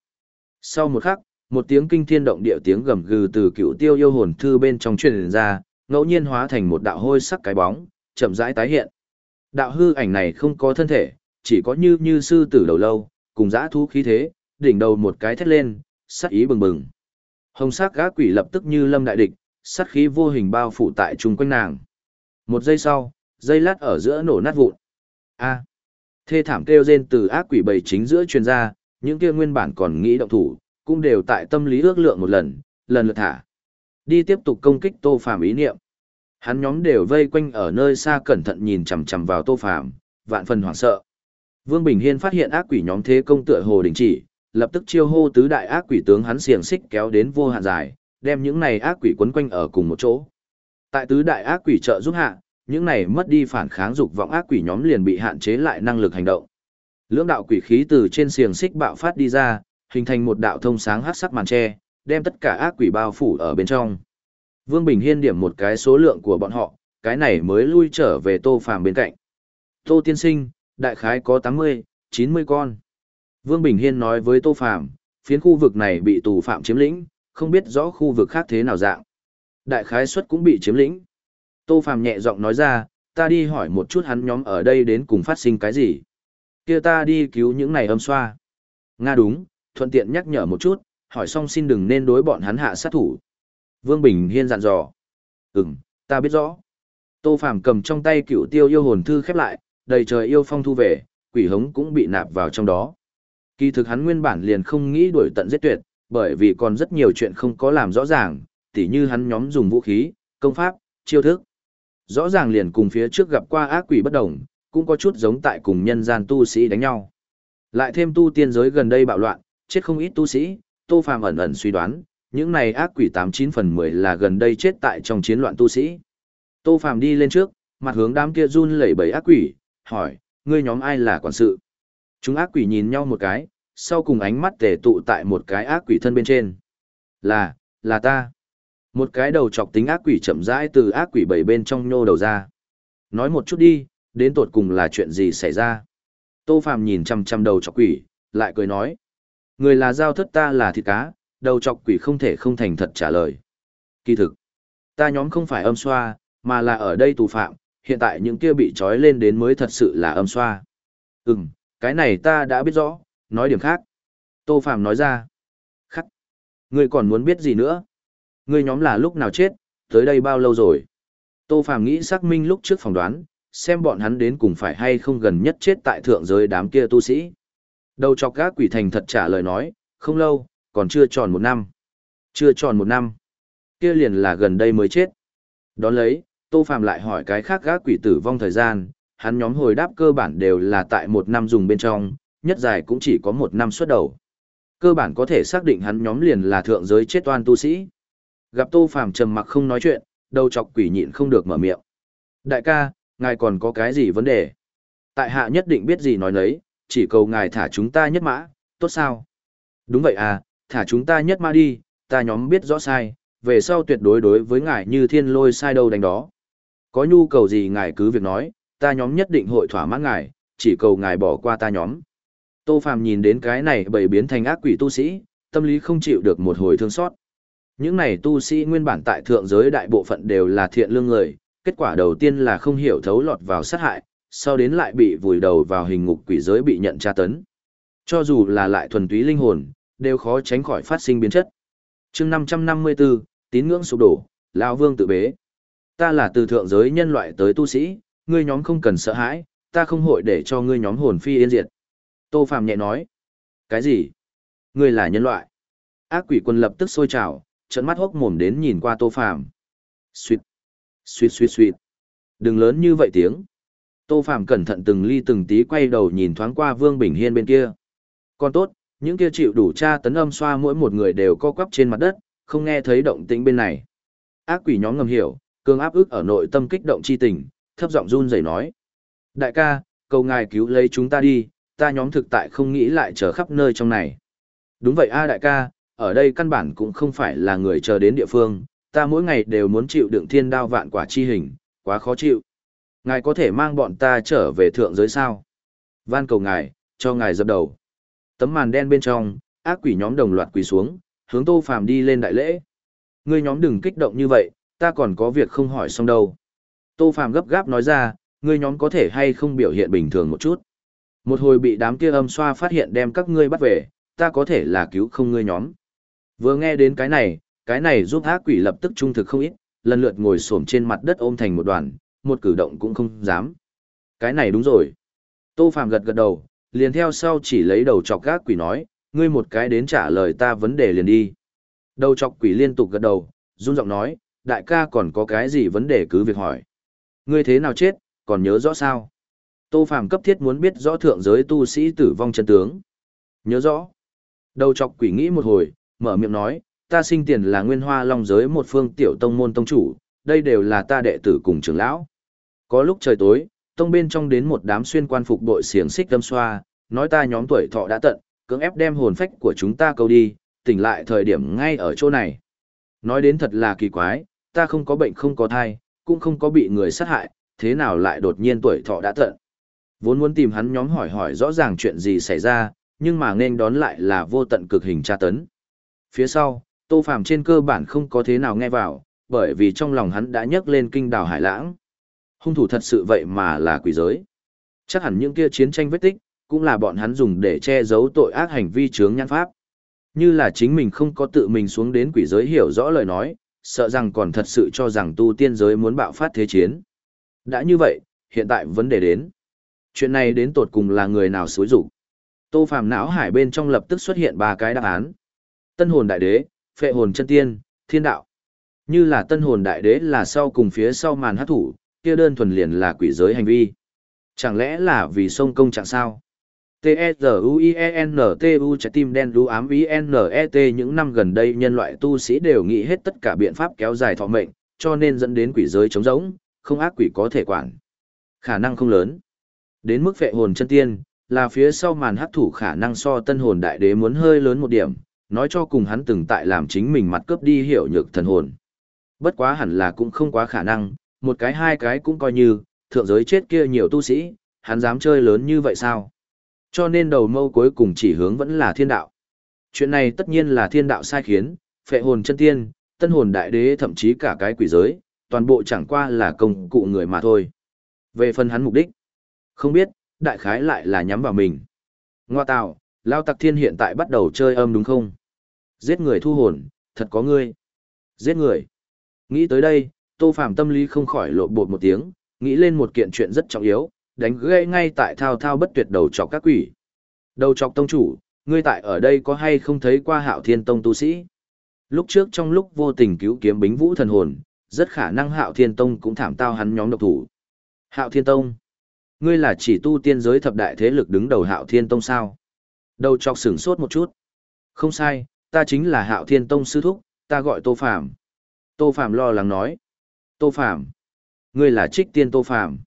Sau một khắc, một tiếng kinh thiên động địa tiếng gầm gừ từ cựu tiêu yêu hồn thư bên trong truyền ra, ngẫu nhiên hóa thành một đạo hôi sắc cái bóng, chậm rãi tái hiện. Đạo hư ảnh này không có thân thể, chỉ có như như sư tử đầu lâu, cùng dã thú khí thế, đỉnh đầu một cái thét lên, sát ý bừng bừng. Hồng sắc gã quỷ lập tức như lâm đại địch, sát khí vô hình bao phủ tại chung quanh nàng. Một giây sau, dây lát ở giữa nổ nát vụn. A. Thê thảm kêu rên từ ác quỷ bầy chính giữa truyền ra, những kia nguyên bản còn nghĩ động thủ, cũng đều tại tâm lý ước lượng một lần, lần lượt thả. Đi tiếp tục công kích Tô Phàm ý niệm. Hắn nhóm đều vây quanh ở nơi xa cẩn thận nhìn chằm chằm vào Tô Phàm, vạn phần hoảng sợ. Vương Bình Hiên phát hiện ác quỷ nhóm thế công tựa hồ đình chỉ, lập tức chiêu hô tứ đại ác quỷ tướng hắn xiềng xích kéo đến vô hạn dài, đem những này ác quỷ quấn quanh ở cùng một chỗ. Tại tứ đại ác quỷ trợ giúp hạ, những này mất đi phản kháng dục vọng ác quỷ nhóm liền bị hạn chế lại năng lực hành động. Lưỡng đạo quỷ khí từ trên xiềng xích bạo phát đi ra, hình thành một đạo thông sáng hắc sắc màn che, đem tất cả ác quỷ bao phủ ở bên trong. Vương Bình Hiên điểm một cái số lượng của bọn họ, cái này mới lui trở về Tô Phàm bên cạnh. Tô tiên sinh, đại khái có 80, 90 con. Vương Bình Hiên nói với Tô Phàm, phiến khu vực này bị tù phạm chiếm lĩnh, không biết rõ khu vực khác thế nào dạng. Đại khái suất cũng bị chiếm lĩnh. Tô Phàm nhẹ giọng nói ra, ta đi hỏi một chút hắn nhóm ở đây đến cùng phát sinh cái gì. Kia ta đi cứu những này âm xoa. Nga đúng, thuận tiện nhắc nhở một chút, hỏi xong xin đừng nên đối bọn hắn hạ sát thủ. Vương Bình Hiên dặn dò. Ừm, ta biết rõ. Tô Phàm cầm trong tay cựu tiêu yêu hồn thư khép lại, đầy trời yêu phong thu về, quỷ hống cũng bị nạp vào trong đó. Kỳ thực hắn nguyên bản liền không nghĩ đuổi tận giết tuyệt, bởi vì còn rất nhiều chuyện không có làm rõ ràng, tỉ như hắn nhóm dùng vũ khí, công pháp, chiêu thức. Rõ ràng liền cùng phía trước gặp qua ác quỷ bất đồng, cũng có chút giống tại cùng nhân gian tu sĩ đánh nhau. Lại thêm tu tiên giới gần đây bạo loạn, chết không ít tu sĩ, Tô Phàm ẩn ẩn suy đoán, những này ác quỷ 89 phần 10 là gần đây chết tại trong chiến loạn tu sĩ. Tô Phàm đi lên trước, mặt hướng đám kia run lẩy bẩy ác quỷ, hỏi, ngươi nhóm ai là quản sự? Chúng ác quỷ nhìn nhau một cái, sau cùng ánh mắt tề tụ tại một cái ác quỷ thân bên trên. Là, là ta. Một cái đầu chọc tính ác quỷ chậm rãi từ ác quỷ bảy bên trong nhô đầu ra. Nói một chút đi, đến tột cùng là chuyện gì xảy ra. Tô Phàm nhìn chăm chăm đầu chọc quỷ, lại cười nói. Người là giao thất ta là thịt cá, đầu chọc quỷ không thể không thành thật trả lời. Kỳ thực, ta nhóm không phải âm xoa, mà là ở đây tù phạm, hiện tại những kia bị trói lên đến mới thật sự là âm xoa. Ừm, cái này ta đã biết rõ, nói điểm khác. Tô Phạm nói ra. Khắc. Ngươi còn muốn biết gì nữa? Ngươi nhóm là lúc nào chết, tới đây bao lâu rồi? Tô Phạm nghĩ xác minh lúc trước phỏng đoán, xem bọn hắn đến cùng phải hay không gần nhất chết tại thượng giới đám kia tu sĩ. Đầu chọc gác quỷ thành thật trả lời nói, không lâu, còn chưa tròn một năm. Chưa tròn một năm. Kia liền là gần đây mới chết. Đón lấy, Tô Phạm lại hỏi cái khác gác quỷ tử vong thời gian, hắn nhóm hồi đáp cơ bản đều là tại một năm dùng bên trong, nhất dài cũng chỉ có một năm xuất đầu. Cơ bản có thể xác định hắn nhóm liền là thượng giới chết toan tu sĩ. Gặp Tô Phàm trầm mặc không nói chuyện, đầu chọc quỷ nhịn không được mở miệng. Đại ca, ngài còn có cái gì vấn đề? Tại hạ nhất định biết gì nói nấy, chỉ cầu ngài thả chúng ta nhất mã, tốt sao? Đúng vậy à, thả chúng ta nhất mã đi, ta nhóm biết rõ sai, về sau tuyệt đối đối với ngài như thiên lôi sai đâu đánh đó. Có nhu cầu gì ngài cứ việc nói, ta nhóm nhất định hội thỏa mãn ngài, chỉ cầu ngài bỏ qua ta nhóm. Tô Phàm nhìn đến cái này bầy biến thành ác quỷ tu sĩ, tâm lý không chịu được một hồi thương xót. Những này tu sĩ nguyên bản tại thượng giới đại bộ phận đều là thiện lương người, kết quả đầu tiên là không hiểu thấu lọt vào sát hại, sau đến lại bị vùi đầu vào hình ngục quỷ giới bị nhận tra tấn. Cho dù là lại thuần túy linh hồn, đều khó tránh khỏi phát sinh biến chất. chương 554, tín ngưỡng sụp đổ, lão vương tự bế. Ta là từ thượng giới nhân loại tới tu sĩ, ngươi nhóm không cần sợ hãi, ta không hội để cho ngươi nhóm hồn phi yên diệt. Tô Phạm nhẹ nói. Cái gì? Ngươi là nhân loại. Ác quỷ quân lập tức sôi trào, trận mắt hốc mồm đến nhìn qua Tô Phạm. Xuyệt. Xuyệt xuyệt xuyệt. Đừng lớn như vậy tiếng. Tô Phạm cẩn thận từng ly từng tí quay đầu nhìn thoáng qua Vương Bình Hiên bên kia. Còn tốt, những kia chịu đủ tra tấn âm xoa mỗi một người đều co quắp trên mặt đất, không nghe thấy động tĩnh bên này. Ác quỷ nhóm ngầm hiểu, cương áp ức ở nội tâm kích động chi tình, thấp giọng run rẩy nói. Đại ca, cầu ngài cứu lấy chúng ta đi, ta nhóm thực tại không nghĩ lại chờ khắp nơi trong này. Đúng vậy a đại ca, ở đây căn bản cũng không phải là người chờ đến địa phương, ta mỗi ngày đều muốn chịu đựng thiên đao vạn quả chi hình, quá khó chịu. Ngài có thể mang bọn ta trở về thượng giới sao? Van cầu ngài, cho ngài dập đầu. Tấm màn đen bên trong, ác quỷ nhóm đồng loạt quỳ xuống, hướng Tô Phàm đi lên đại lễ. Ngươi nhóm đừng kích động như vậy, ta còn có việc không hỏi xong đâu. Tô Phàm gấp gáp nói ra, ngươi nhóm có thể hay không biểu hiện bình thường một chút. Một hồi bị đám kia âm xoa phát hiện đem các ngươi bắt về, ta có thể là cứu không ngươi nhóm. Vừa nghe đến cái này, cái này giúp ác quỷ lập tức trung thực không ít, lần lượt ngồi xổm trên mặt đất ôm thành một đoàn, một cử động cũng không dám. Cái này đúng rồi. Tô Phạm gật gật đầu, liền theo sau chỉ lấy đầu chọc gác quỷ nói, ngươi một cái đến trả lời ta vấn đề liền đi. Đầu chọc quỷ liên tục gật đầu, run giọng nói, đại ca còn có cái gì vấn đề cứ việc hỏi. Ngươi thế nào chết, còn nhớ rõ sao? Tô Phạm cấp thiết muốn biết rõ thượng giới tu sĩ tử vong chân tướng. Nhớ rõ. Đầu chọc quỷ nghĩ một hồi, mở miệng nói, ta sinh tiền là nguyên hoa long giới một phương tiểu tông môn tông chủ, đây đều là ta đệ tử cùng trưởng lão. Có lúc trời tối, tông bên trong đến một đám xuyên quan phục đội xiềng xích đâm xoa, nói ta nhóm tuổi thọ đã tận, cưỡng ép đem hồn phách của chúng ta câu đi, tỉnh lại thời điểm ngay ở chỗ này. Nói đến thật là kỳ quái, ta không có bệnh không có thai, cũng không có bị người sát hại, thế nào lại đột nhiên tuổi thọ đã tận. Vốn muốn tìm hắn nhóm hỏi hỏi rõ ràng chuyện gì xảy ra, nhưng mà nên đón lại là vô tận cực hình tra tấn. Phía sau, Tô Phàm trên cơ bản không có thế nào nghe vào, bởi vì trong lòng hắn đã nhấc lên kinh đảo hải lãng. Hung thủ thật sự vậy mà là quỷ giới. Chắc hẳn những kia chiến tranh vết tích, cũng là bọn hắn dùng để che giấu tội ác hành vi chướng nhãn pháp. Như là chính mình không có tự mình xuống đến quỷ giới hiểu rõ lời nói, sợ rằng còn thật sự cho rằng tu tiên giới muốn bạo phát thế chiến. Đã như vậy, hiện tại vấn đề đến. Chuyện này đến tột cùng là người nào xối rủ. Tô Phàm não hải bên trong lập tức xuất hiện ba cái đáp án. Tân hồn đại đế, phệ hồn chân tiên, thiên đạo. Như là tân hồn đại đế là sau cùng phía sau màn hát thủ, kia đơn thuần liền là quỷ giới hành vi. Chẳng lẽ là vì sông công trạng sao? T-E-Z-U-I-E-N-T-U trái tim đen đu ám I-N-E-T những năm gần đây nhân loại tu sĩ đều nghĩ hết tất cả biện pháp kéo dài thọ mệnh, cho nên dẫn đến quỷ giới trống rỗng, không ác quỷ có thể quản. Khả năng không lớn. Đến mức phệ hồn chân tiên, là phía sau màn hắc thủ khả năng so tân hồn đại đế muốn hơi lớn một điểm, nói cho cùng hắn từng tại làm chính mình mặt cướp đi hiểu nhược thần hồn. Bất quá hẳn là cũng không quá khả năng, một cái hai cái cũng coi như, thượng giới chết kia nhiều tu sĩ, hắn dám chơi lớn như vậy sao? Cho nên đầu mâu cuối cùng chỉ hướng vẫn là thiên đạo. Chuyện này tất nhiên là thiên đạo sai khiến, phệ hồn chân tiên, tân hồn đại đế thậm chí cả cái quỷ giới, toàn bộ chẳng qua là công cụ người mà thôi. Về phần hắn mục đích, không biết, đại khái lại là nhắm vào mình. Ngoa tạo, Lao Tặc Thiên hiện tại bắt đầu chơi âm đúng không? Giết người thu hồn, thật có ngươi. Giết người. Nghĩ tới đây, Tô Phàm tâm lý không khỏi lộ bột một tiếng, nghĩ lên một kiện chuyện rất trọng yếu, đánh gây ngay tại thao thao bất tuyệt đầu chọc các quỷ. Đầu chọc tông chủ, ngươi tại ở đây có hay không thấy qua hạo thiên tông tu sĩ? Lúc trước trong lúc vô tình cứu kiếm bính vũ thần hồn, rất khả năng hạo thiên tông cũng thảm tao hắn nhóm độc thủ. Hạo thiên tông? Ngươi là chỉ tu tiên giới thập đại thế lực đứng đầu hạo thiên tông sao? Đầu chọc sửng sốt một chút. Không sai, ta chính là hạo thiên tông sư thúc, ta gọi tô phạm. Tô phạm lo lắng nói. Tô Phàm, Ngươi là trích tiên tô Phàm.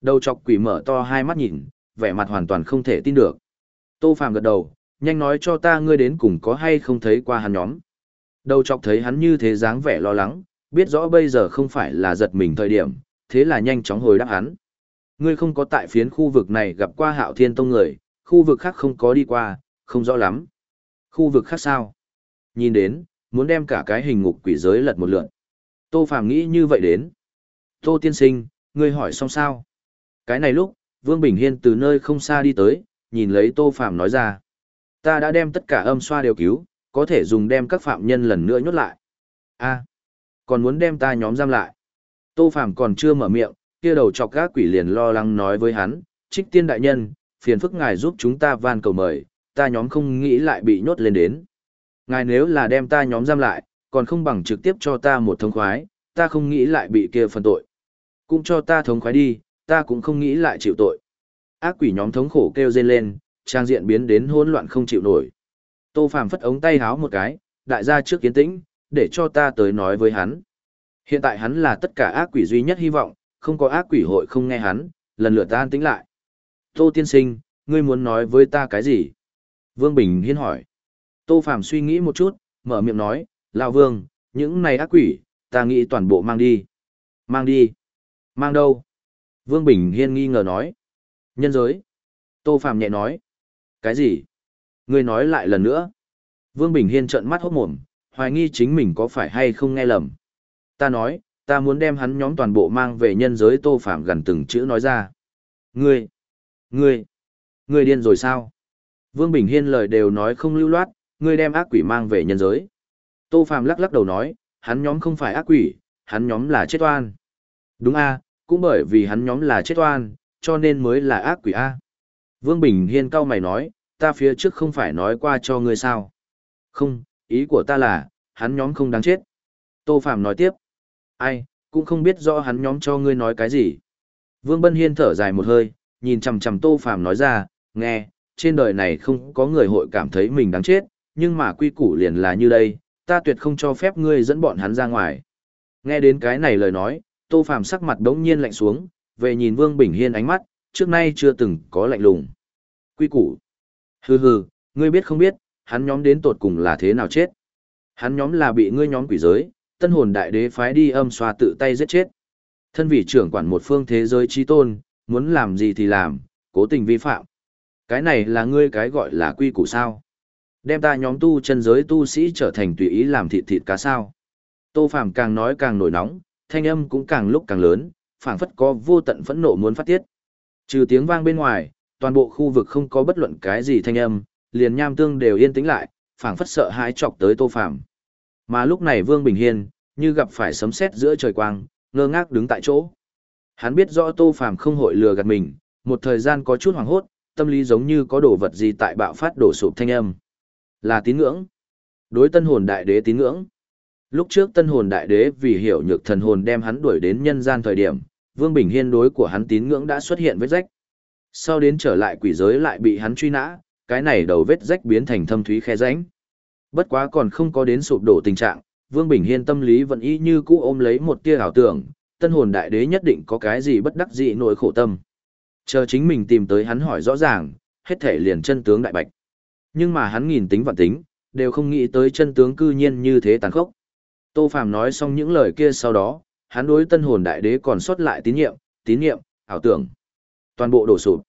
Đầu chọc quỷ mở to hai mắt nhìn, vẻ mặt hoàn toàn không thể tin được. Tô Phàm gật đầu, nhanh nói cho ta ngươi đến cùng có hay không thấy qua hắn nhóm. Đầu chọc thấy hắn như thế dáng vẻ lo lắng, biết rõ bây giờ không phải là giật mình thời điểm, thế là nhanh chóng hồi đáp hắn. Ngươi không có tại phiến khu vực này gặp qua hạo thiên tông người, khu vực khác không có đi qua, không rõ lắm. Khu vực khác sao? Nhìn đến, muốn đem cả cái hình ngục quỷ giới lật một lượn. Tô Phàm nghĩ như vậy đến. Tô tiên sinh, ngươi hỏi xong sao? Cái này lúc, Vương Bình Hiên từ nơi không xa đi tới, nhìn lấy Tô Phạm nói ra. Ta đã đem tất cả âm xoa đều cứu, có thể dùng đem các phạm nhân lần nữa nhốt lại. a còn muốn đem ta nhóm giam lại. Tô Phạm còn chưa mở miệng, kia đầu chọc gác quỷ liền lo lắng nói với hắn, trích tiên đại nhân, phiền phức ngài giúp chúng ta van cầu mời, ta nhóm không nghĩ lại bị nhốt lên đến. Ngài nếu là đem ta nhóm giam lại, còn không bằng trực tiếp cho ta một thống khoái, ta không nghĩ lại bị kia phần tội. Cũng cho ta thống khoái đi, ta cũng không nghĩ lại chịu tội. Ác quỷ nhóm thống khổ kêu rên lên, trang diện biến đến hỗn loạn không chịu nổi. Tô Phàm phất ống tay háo một cái, đại gia trước kiến tĩnh, để cho ta tới nói với hắn. Hiện tại hắn là tất cả ác quỷ duy nhất hy vọng, không có ác quỷ hội không nghe hắn, lần lượt ta an tĩnh lại. Tô tiên sinh, ngươi muốn nói với ta cái gì? Vương Bình Hiên hỏi. Tô Phàm suy nghĩ một chút, mở miệng nói, Lão Vương, những này ác quỷ, ta nghĩ toàn bộ mang đi. Mang đi? Mang đâu? Vương Bình Hiên nghi ngờ nói. Nhân giới. Tô Phạm nhẹ nói. Cái gì? Ngươi nói lại lần nữa. Vương Bình Hiên trợn mắt hốt mồm, hoài nghi chính mình có phải hay không nghe lầm. Ta nói, ta muốn đem hắn nhóm toàn bộ mang về nhân giới Tô Phạm gần từng chữ nói ra. Ngươi, ngươi, ngươi điên rồi sao? Vương Bình Hiên lời đều nói không lưu loát, ngươi đem ác quỷ mang về nhân giới. Tô Phạm lắc lắc đầu nói, hắn nhóm không phải ác quỷ, hắn nhóm là chết oan. Đúng a, cũng bởi vì hắn nhóm là chết oan, cho nên mới là ác quỷ A. Vương Bình Hiên cao mày nói, ta phía trước không phải nói qua cho ngươi sao. Không, ý của ta là, hắn nhóm không đáng chết. Tô Phạm nói tiếp. Ai, cũng không biết rõ hắn nhóm cho ngươi nói cái gì. Vương Bân Hiên thở dài một hơi, nhìn chằm chằm Tô Phạm nói ra, nghe, trên đời này không có người hội cảm thấy mình đáng chết, nhưng mà quy củ liền là như đây, ta tuyệt không cho phép ngươi dẫn bọn hắn ra ngoài. Nghe đến cái này lời nói, Tô Phạm sắc mặt đống nhiên lạnh xuống, về nhìn Vương Bình Hiên ánh mắt, trước nay chưa từng có lạnh lùng. Quy củ. Hừ hừ, ngươi biết không biết, hắn nhóm đến tột cùng là thế nào chết. Hắn nhóm là bị ngươi nhóm quỷ giới, tân hồn đại đế phái đi âm xoa tự tay giết chết. Thân vị trưởng quản một phương thế giới chi tôn, muốn làm gì thì làm, cố tình vi phạm. Cái này là ngươi cái gọi là quy củ sao. Đem ta nhóm tu chân giới tu sĩ trở thành tùy ý làm thịt thịt cá sao. Tô Phàm càng nói càng nổi nóng, thanh âm cũng càng lúc càng lớn, phảng phất có vô tận phẫn nộ muốn phát tiết. Trừ tiếng vang bên ngoài, toàn bộ khu vực không có bất luận cái gì thanh âm, liền nham tương đều yên tĩnh lại, phảng phất sợ hãi chọc tới Tô Phàm. Mà lúc này Vương Bình Hiên, như gặp phải sấm sét giữa trời quang, ngơ ngác đứng tại chỗ. Hắn biết rõ Tô Phàm không hội lừa gạt mình, một thời gian có chút hoảng hốt, tâm lý giống như có đồ vật gì tại bạo phát đổ sụp thanh âm. Là tín ngưỡng. Đối tân hồn đại đế tín ngưỡng. Lúc trước tân hồn đại đế vì hiểu nhược thần hồn đem hắn đuổi đến nhân gian thời điểm, Vương Bình Hiên đối của hắn tín ngưỡng đã xuất hiện vết rách. Sau đến trở lại quỷ giới lại bị hắn truy nã, cái này đầu vết rách biến thành thâm thúy khe rãnh. Bất quá còn không có đến sụp đổ tình trạng, Vương Bình Hiên tâm lý vẫn y như cũ ôm lấy một tia ảo tưởng, tân hồn đại đế nhất định có cái gì bất đắc dĩ nỗi khổ tâm. Chờ chính mình tìm tới hắn hỏi rõ ràng, hết thể liền chân tướng đại bạch. Nhưng mà hắn nghìn tính vạn tính, đều không nghĩ tới chân tướng cư nhiên như thế tàn khốc. Tô Phàm nói xong những lời kia sau đó, hắn đối tân hồn đại đế còn sót lại tín nhiệm, tín nhiệm, ảo tưởng. Toàn bộ đổ sụp.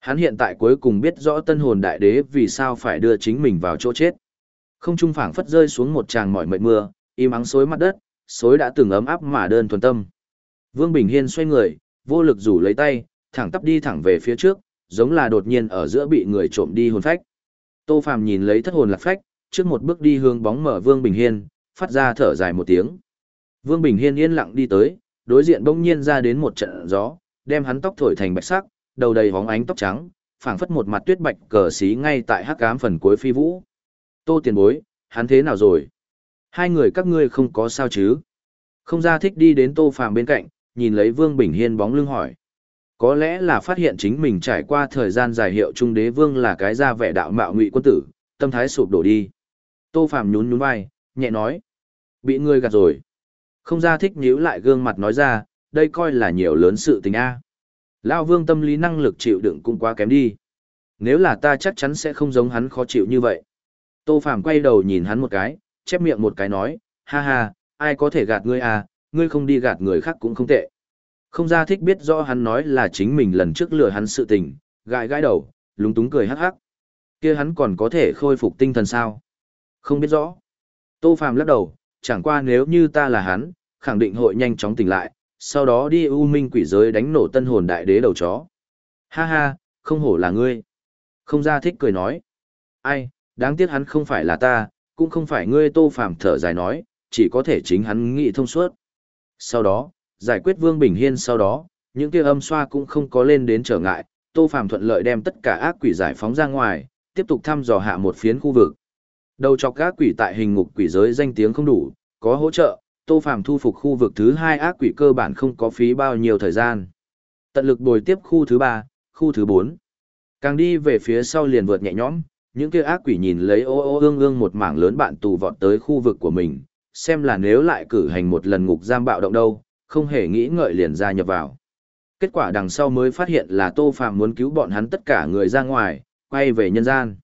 Hắn hiện tại cuối cùng biết rõ tân hồn đại đế vì sao phải đưa chính mình vào chỗ chết. Không trung phảng phất rơi xuống một tràng mỏi mệt mưa, im ắng xối mặt đất, xối đã từng ấm áp mà đơn thuần tâm. Vương Bình Hiên xoay người, vô lực rủ lấy tay, thẳng tắp đi thẳng về phía trước, giống là đột nhiên ở giữa bị người trộm đi hồn phách. Tô Phàm nhìn lấy thất hồn lạc phách, trước một bước đi hướng bóng mở Vương Bình Hiên, phát ra thở dài một tiếng. Vương Bình Hiên yên lặng đi tới, đối diện bỗng nhiên ra đến một trận gió, đem hắn tóc thổi thành bạch sắc, đầu đầy hóng ánh tóc trắng, phảng phất một mặt tuyết bạch cờ xí ngay tại hắc ám phần cuối phi vũ. Tô tiền bối, hắn thế nào rồi? Hai người các ngươi không có sao chứ? Không ra thích đi đến Tô Phàm bên cạnh, nhìn lấy Vương Bình Hiên bóng lưng hỏi. Có lẽ là phát hiện chính mình trải qua thời gian dài hiệu trung đế vương là cái ra vẻ đạo mạo ngụy quân tử, tâm thái sụp đổ đi. Tô Phàm nhún nhún vai, nhẹ nói. Bị ngươi gạt rồi. Không ra thích nhíu lại gương mặt nói ra, đây coi là nhiều lớn sự tình a. Lao vương tâm lý năng lực chịu đựng cũng quá kém đi. Nếu là ta chắc chắn sẽ không giống hắn khó chịu như vậy. Tô Phàm quay đầu nhìn hắn một cái, chép miệng một cái nói, ha ha, ai có thể gạt ngươi à, ngươi không đi gạt người khác cũng không tệ. Không ra thích biết rõ hắn nói là chính mình lần trước lừa hắn sự tình, gãi gãi đầu, lúng túng cười hắc hắc. kia hắn còn có thể khôi phục tinh thần sao? Không biết rõ. Tô Phàm lắc đầu, chẳng qua nếu như ta là hắn, khẳng định hội nhanh chóng tỉnh lại, sau đó đi u minh quỷ giới đánh nổ tân hồn đại đế đầu chó. Ha ha, không hổ là ngươi. Không ra thích cười nói. Ai, đáng tiếc hắn không phải là ta, cũng không phải ngươi tô phàm thở dài nói, chỉ có thể chính hắn nghĩ thông suốt. Sau đó, giải quyết Vương Bình Hiên sau đó, những kia âm xoa cũng không có lên đến trở ngại, tô phàm thuận lợi đem tất cả ác quỷ giải phóng ra ngoài, tiếp tục thăm dò hạ một phiến khu vực. Đầu chọc ác quỷ tại hình ngục quỷ giới danh tiếng không đủ, có hỗ trợ, Tô Phàm thu phục khu vực thứ hai ác quỷ cơ bản không có phí bao nhiêu thời gian. Tận lực bồi tiếp khu thứ ba, khu thứ bốn. Càng đi về phía sau liền vượt nhẹ nhõm, những kia ác quỷ nhìn lấy ô ô ương ương một mảng lớn bạn tù vọt tới khu vực của mình, xem là nếu lại cử hành một lần ngục giam bạo động đâu, không hề nghĩ ngợi liền ra nhập vào. Kết quả đằng sau mới phát hiện là Tô Phàm muốn cứu bọn hắn tất cả người ra ngoài, quay về nhân gian.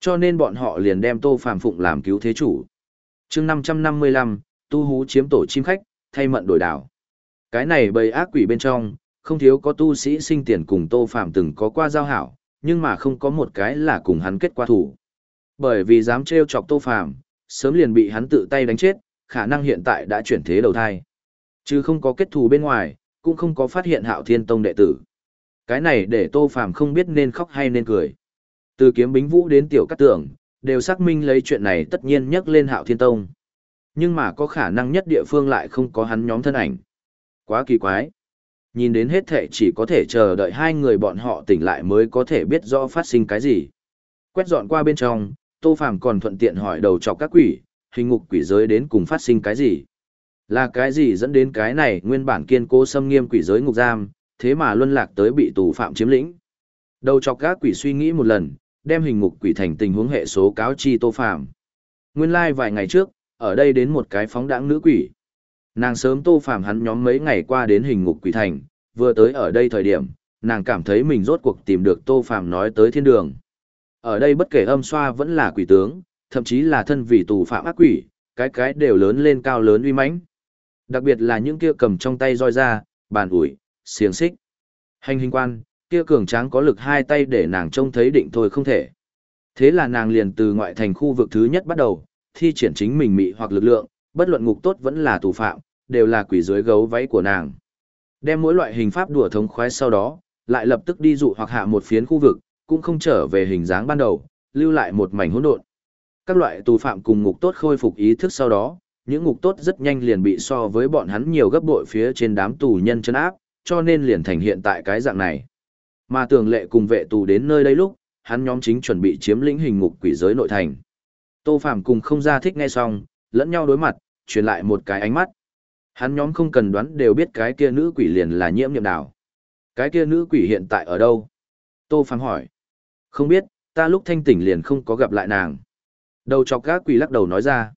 Cho nên bọn họ liền đem Tô Phàm phụng làm cứu thế chủ. Chương 555, tu hú chiếm tổ chim khách, thay mận đổi đảo. Cái này bầy ác quỷ bên trong, không thiếu có tu sĩ sinh tiền cùng Tô Phàm từng có qua giao hảo, nhưng mà không có một cái là cùng hắn kết qua thủ. Bởi vì dám trêu chọc Tô Phàm, sớm liền bị hắn tự tay đánh chết, khả năng hiện tại đã chuyển thế đầu thai. Chứ không có kết thù bên ngoài, cũng không có phát hiện Hạo Thiên Tông đệ tử. Cái này để Tô Phàm không biết nên khóc hay nên cười. Từ kiếm bính vũ đến tiểu cát tưởng, đều xác minh lấy chuyện này tất nhiên nhắc lên Hạo Thiên Tông. Nhưng mà có khả năng nhất địa phương lại không có hắn nhóm thân ảnh. Quá kỳ quái. Nhìn đến hết thệ chỉ có thể chờ đợi hai người bọn họ tỉnh lại mới có thể biết rõ phát sinh cái gì. Quét dọn qua bên trong, Tô Phàm còn thuận tiện hỏi đầu chọc các quỷ, hình ngục quỷ giới đến cùng phát sinh cái gì? Là cái gì dẫn đến cái này nguyên bản kiên cố xâm nghiêm quỷ giới ngục giam, thế mà luân lạc tới bị tù phạm chiếm lĩnh? Đầu chọc các quỷ suy nghĩ một lần, đem hình ngục quỷ thành tình huống hệ số cáo chi Tô phạm. Nguyên lai like vài ngày trước, ở đây đến một cái phóng đãng nữ quỷ. Nàng sớm Tô phạm hắn nhóm mấy ngày qua đến hình ngục quỷ thành, vừa tới ở đây thời điểm, nàng cảm thấy mình rốt cuộc tìm được Tô phạm nói tới thiên đường. Ở đây bất kể âm xoa vẫn là quỷ tướng, thậm chí là thân vị tù phạm ác quỷ, cái cái đều lớn lên cao lớn uy mãnh. Đặc biệt là những kia cầm trong tay roi ra, bàn ủi, xiềng xích. Hành hình quan, kia cường tráng có lực hai tay để nàng trông thấy định thôi không thể. Thế là nàng liền từ ngoại thành khu vực thứ nhất bắt đầu, thi triển chính mình mị hoặc lực lượng, bất luận ngục tốt vẫn là tù phạm, đều là quỷ dưới gấu váy của nàng. Đem mỗi loại hình pháp đùa thống khoái sau đó, lại lập tức đi dụ hoặc hạ một phiến khu vực, cũng không trở về hình dáng ban đầu, lưu lại một mảnh hỗn độn. Các loại tù phạm cùng ngục tốt khôi phục ý thức sau đó, những ngục tốt rất nhanh liền bị so với bọn hắn nhiều gấp bội phía trên đám tù nhân chân áp, cho nên liền thành hiện tại cái dạng này. Mà tường lệ cùng vệ tù đến nơi đây lúc, hắn nhóm chính chuẩn bị chiếm lĩnh hình ngục quỷ giới nội thành. Tô Phạm cùng không ra thích nghe xong, lẫn nhau đối mặt, truyền lại một cái ánh mắt. Hắn nhóm không cần đoán đều biết cái kia nữ quỷ liền là nhiễm niệm nào. Cái kia nữ quỷ hiện tại ở đâu? Tô Phạm hỏi. Không biết, ta lúc thanh tỉnh liền không có gặp lại nàng. Đầu chọc gác quỷ lắc đầu nói ra.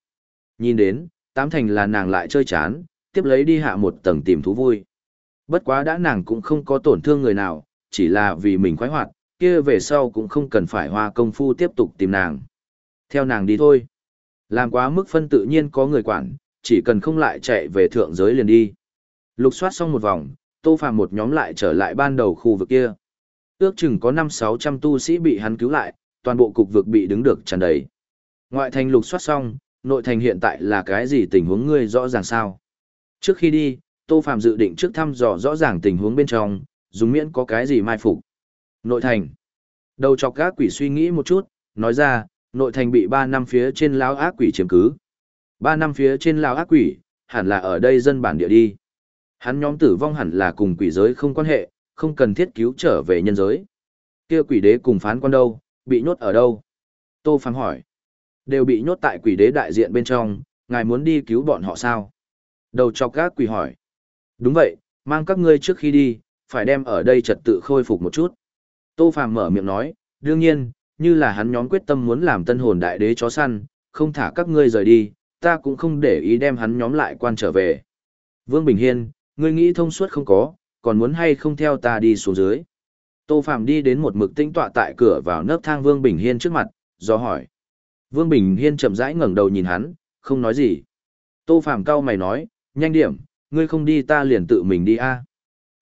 Nhìn đến, tám thành là nàng lại chơi chán, tiếp lấy đi hạ một tầng tìm thú vui. Bất quá đã nàng cũng không có tổn thương người nào, chỉ là vì mình khoái hoạt, kia về sau cũng không cần phải hoa công phu tiếp tục tìm nàng. Theo nàng đi thôi. Làm quá mức phân tự nhiên có người quản, chỉ cần không lại chạy về thượng giới liền đi. Lục soát xong một vòng, Tô Phàm một nhóm lại trở lại ban đầu khu vực kia. Ước chừng có 5-600 tu sĩ bị hắn cứu lại, toàn bộ cục vực bị đứng được tràn đầy. Ngoại thành lục soát xong, nội thành hiện tại là cái gì tình huống ngươi rõ ràng sao? Trước khi đi, Tô Phạm dự định trước thăm dò rõ ràng tình huống bên trong, dùng miễn có cái gì mai phục. Nội thành. Đầu chọc gác quỷ suy nghĩ một chút, nói ra, nội thành bị 3 năm phía trên lão ác quỷ chiếm cứ. 3 năm phía trên lão ác quỷ, hẳn là ở đây dân bản địa đi. Hắn nhóm tử vong hẳn là cùng quỷ giới không quan hệ, không cần thiết cứu trở về nhân giới. Kia quỷ đế cùng phán quan đâu, bị nhốt ở đâu? Tô Phạm hỏi. Đều bị nhốt tại quỷ đế đại diện bên trong, ngài muốn đi cứu bọn họ sao? Đầu chọc gác quỷ hỏi. Đúng vậy, mang các ngươi trước khi đi, phải đem ở đây trật tự khôi phục một chút. Tô Phàm mở miệng nói, đương nhiên, như là hắn nhóm quyết tâm muốn làm tân hồn đại đế chó săn, không thả các ngươi rời đi, ta cũng không để ý đem hắn nhóm lại quan trở về. Vương Bình Hiên, ngươi nghĩ thông suốt không có, còn muốn hay không theo ta đi xuống dưới. Tô Phạm đi đến một mực tinh tọa tại cửa vào nấp thang Vương Bình Hiên trước mặt, do hỏi. Vương Bình Hiên chậm rãi ngẩng đầu nhìn hắn, không nói gì. Tô Phàm cao mày nói, nhanh điểm, ngươi không đi ta liền tự mình đi a.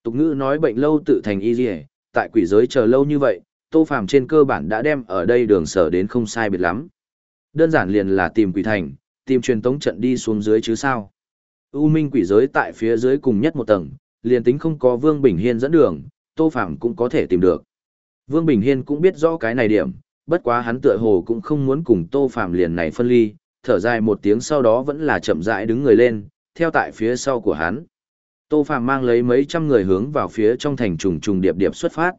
Tục ngữ nói bệnh lâu tự thành y dì tại quỷ giới chờ lâu như vậy, Tô Phàm trên cơ bản đã đem ở đây đường sở đến không sai biệt lắm. Đơn giản liền là tìm quỷ thành, tìm truyền tống trận đi xuống dưới chứ sao. U minh quỷ giới tại phía dưới cùng nhất một tầng, liền tính không có Vương Bình Hiên dẫn đường, Tô Phàm cũng có thể tìm được. Vương Bình Hiên cũng biết rõ cái này điểm, bất quá hắn tựa hồ cũng không muốn cùng Tô phàm liền này phân ly, thở dài một tiếng sau đó vẫn là chậm rãi đứng người lên, theo tại phía sau của hắn. Tô phàm mang lấy mấy trăm người hướng vào phía trong thành trùng trùng điệp điệp xuất phát.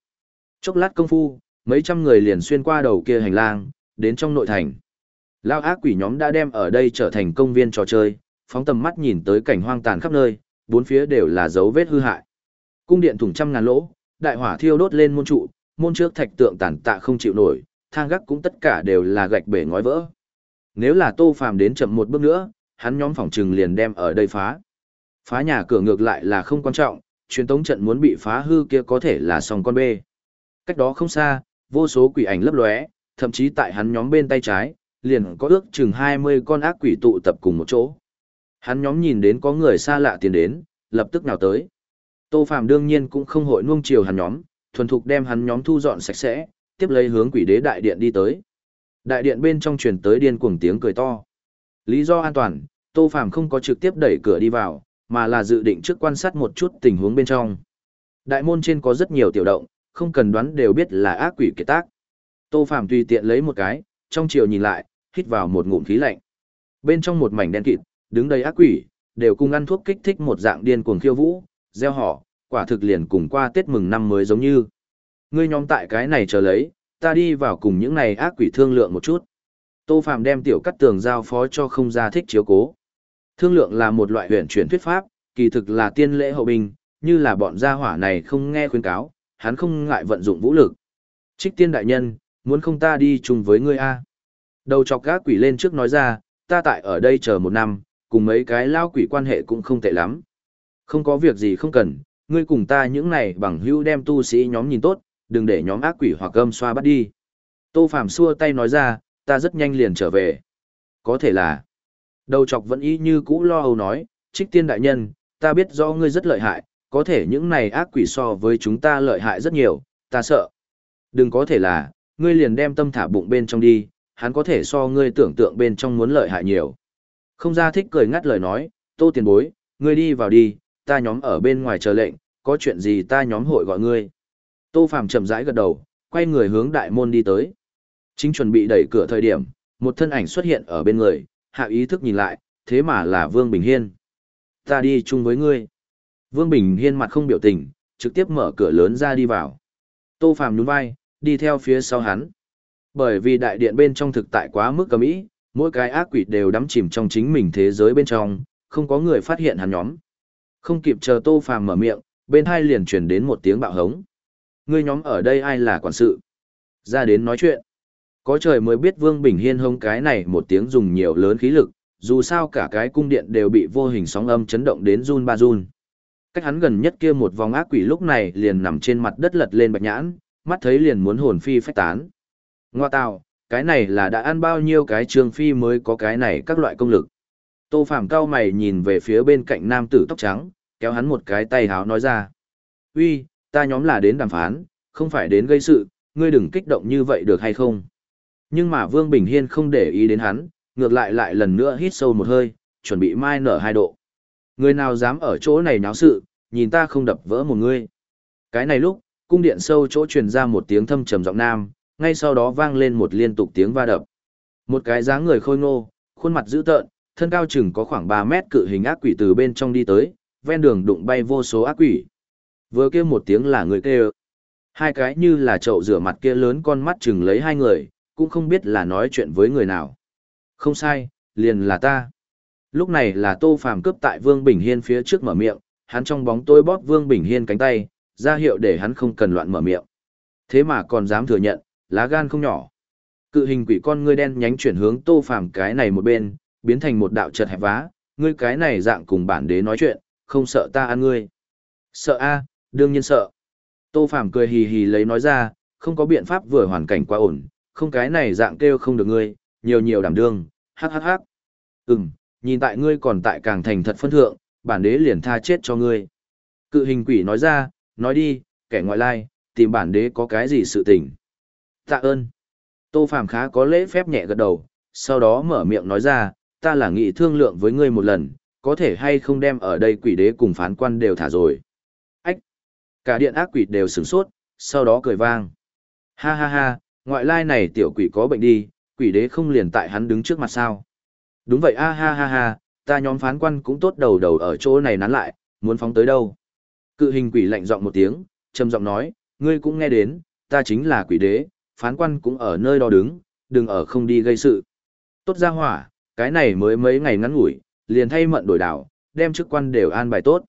Chốc lát công phu, mấy trăm người liền xuyên qua đầu kia hành lang, đến trong nội thành. Lao ác quỷ nhóm đã đem ở đây trở thành công viên trò chơi, phóng tầm mắt nhìn tới cảnh hoang tàn khắp nơi, bốn phía đều là dấu vết hư hại. Cung điện thủng trăm ngàn lỗ, đại hỏa thiêu đốt lên môn trụ, môn trước thạch tượng tàn tạ không chịu nổi, thang gác cũng tất cả đều là gạch bể ngói vỡ. Nếu là Tô Phàm đến chậm một bước nữa, hắn nhóm phòng trừng liền đem ở đây phá. Phá nhà cửa ngược lại là không quan trọng, truyền tống trận muốn bị phá hư kia có thể là sòng con bê. Cách đó không xa, vô số quỷ ảnh lấp lóe, thậm chí tại hắn nhóm bên tay trái, liền có ước chừng 20 con ác quỷ tụ tập cùng một chỗ. Hắn nhóm nhìn đến có người xa lạ tiến đến, lập tức nào tới. Tô Phạm đương nhiên cũng không hội nuông chiều hắn nhóm, thuần thục đem hắn nhóm thu dọn sạch sẽ, tiếp lấy hướng quỷ đế đại điện đi tới. Đại điện bên trong truyền tới điên cuồng tiếng cười to. Lý do an toàn, Tô Phạm không có trực tiếp đẩy cửa đi vào, mà là dự định trước quan sát một chút tình huống bên trong. Đại môn trên có rất nhiều tiểu động, không cần đoán đều biết là ác quỷ kiệt tác. Tô Phạm tùy tiện lấy một cái, trong chiều nhìn lại, hít vào một ngụm khí lạnh. Bên trong một mảnh đen kịt, đứng đầy ác quỷ, đều cùng ăn thuốc kích thích một dạng điên cuồng khiêu vũ, gieo họ, quả thực liền cùng qua Tết mừng năm mới giống như. Ngươi nhóm tại cái này chờ lấy, ta đi vào cùng những này ác quỷ thương lượng một chút. Tô Phạm đem tiểu cắt tường giao phó cho không gia thích chiếu cố. Thương lượng là một loại huyền chuyển thuyết pháp, kỳ thực là tiên lễ hậu bình. như là bọn gia hỏa này không nghe khuyên cáo, hắn không ngại vận dụng vũ lực. Trích tiên đại nhân, muốn không ta đi chung với ngươi a? Đầu chọc gác quỷ lên trước nói ra, ta tại ở đây chờ một năm, cùng mấy cái lao quỷ quan hệ cũng không tệ lắm. Không có việc gì không cần, ngươi cùng ta những này bằng hữu đem tu sĩ nhóm nhìn tốt, đừng để nhóm ác quỷ hoặc gâm xoa bắt đi. Tô Phạm xua tay nói ra, ta rất nhanh liền trở về. Có thể là, đầu chọc vẫn y như cũ lo âu nói, trích tiên đại nhân, ta biết rõ ngươi rất lợi hại, có thể những này ác quỷ so với chúng ta lợi hại rất nhiều, ta sợ. Đừng có thể là, ngươi liền đem tâm thả bụng bên trong đi, hắn có thể so ngươi tưởng tượng bên trong muốn lợi hại nhiều. Không ra thích cười ngắt lời nói, tô tiền bối, ngươi đi vào đi, ta nhóm ở bên ngoài chờ lệnh, có chuyện gì ta nhóm hội gọi ngươi. Tô Phàm chậm rãi gật đầu, quay người hướng đại môn đi tới. Chính chuẩn bị đẩy cửa thời điểm, một thân ảnh xuất hiện ở bên người, hạ ý thức nhìn lại, thế mà là Vương Bình Hiên. Ta đi chung với ngươi. Vương Bình Hiên mặt không biểu tình, trực tiếp mở cửa lớn ra đi vào. Tô Phàm nhún vai, đi theo phía sau hắn. Bởi vì đại điện bên trong thực tại quá mức cầm ý, mỗi cái ác quỷ đều đắm chìm trong chính mình thế giới bên trong, không có người phát hiện hắn nhóm. Không kịp chờ Tô Phàm mở miệng, bên hai liền truyền đến một tiếng bạo hống. Ngươi nhóm ở đây ai là quản sự? Ra đến nói chuyện. Có trời mới biết Vương Bình Hiên hông cái này một tiếng dùng nhiều lớn khí lực, dù sao cả cái cung điện đều bị vô hình sóng âm chấn động đến run ba run. Cách hắn gần nhất kia một vòng ác quỷ lúc này liền nằm trên mặt đất lật lên bạch nhãn, mắt thấy liền muốn hồn phi phách tán. Ngoa tạo, cái này là đã ăn bao nhiêu cái trường phi mới có cái này các loại công lực. Tô Phạm cao mày nhìn về phía bên cạnh nam tử tóc trắng, kéo hắn một cái tay háo nói ra. Uy, ta nhóm là đến đàm phán, không phải đến gây sự, ngươi đừng kích động như vậy được hay không? Nhưng mà Vương Bình Hiên không để ý đến hắn, ngược lại lại lần nữa hít sâu một hơi, chuẩn bị mai nở hai độ. Người nào dám ở chỗ này náo sự, nhìn ta không đập vỡ một ngươi. Cái này lúc, cung điện sâu chỗ truyền ra một tiếng thâm trầm giọng nam, ngay sau đó vang lên một liên tục tiếng va đập. Một cái dáng người khôi ngô, khuôn mặt dữ tợn, thân cao chừng có khoảng 3 mét cự hình ác quỷ từ bên trong đi tới, ven đường đụng bay vô số ác quỷ. Vừa kêu một tiếng là người kêu. Hai cái như là chậu rửa mặt kia lớn con mắt chừng lấy hai người, cũng không biết là nói chuyện với người nào. Không sai, liền là ta. Lúc này là Tô Phàm cướp tại Vương Bình Hiên phía trước mở miệng, hắn trong bóng tối bóp Vương Bình Hiên cánh tay, ra hiệu để hắn không cần loạn mở miệng. Thế mà còn dám thừa nhận, lá gan không nhỏ. Cự hình quỷ con ngươi đen nhánh chuyển hướng Tô Phàm cái này một bên, biến thành một đạo chật hẹp vá, ngươi cái này dạng cùng bản đế nói chuyện, không sợ ta ăn ngươi. Sợ a, đương nhiên sợ. Tô Phàm cười hì hì lấy nói ra, không có biện pháp vừa hoàn cảnh quá ổn, không cái này dạng kêu không được ngươi, nhiều nhiều đảm đương, Hát hát hát. Ừm, nhìn tại ngươi còn tại càng thành thật phân thượng, bản đế liền tha chết cho ngươi. Cự hình quỷ nói ra, nói đi, kẻ ngoại lai, tìm bản đế có cái gì sự tình. Tạ ơn. Tô Phàm khá có lễ phép nhẹ gật đầu, sau đó mở miệng nói ra, ta là nghị thương lượng với ngươi một lần, có thể hay không đem ở đây quỷ đế cùng phán quan đều thả rồi. Cả điện ác quỷ đều sửng sốt, sau đó cười vang. Ha ha ha, ngoại lai này tiểu quỷ có bệnh đi, quỷ đế không liền tại hắn đứng trước mặt sao. Đúng vậy a ha ha ha, ta nhóm phán quan cũng tốt đầu đầu ở chỗ này nán lại, muốn phóng tới đâu. Cự hình quỷ lạnh giọng một tiếng, trầm giọng nói, ngươi cũng nghe đến, ta chính là quỷ đế, phán quan cũng ở nơi đó đứng, đừng ở không đi gây sự. Tốt ra hỏa, cái này mới mấy ngày ngắn ngủi, liền thay mận đổi đảo, đem chức quan đều an bài tốt.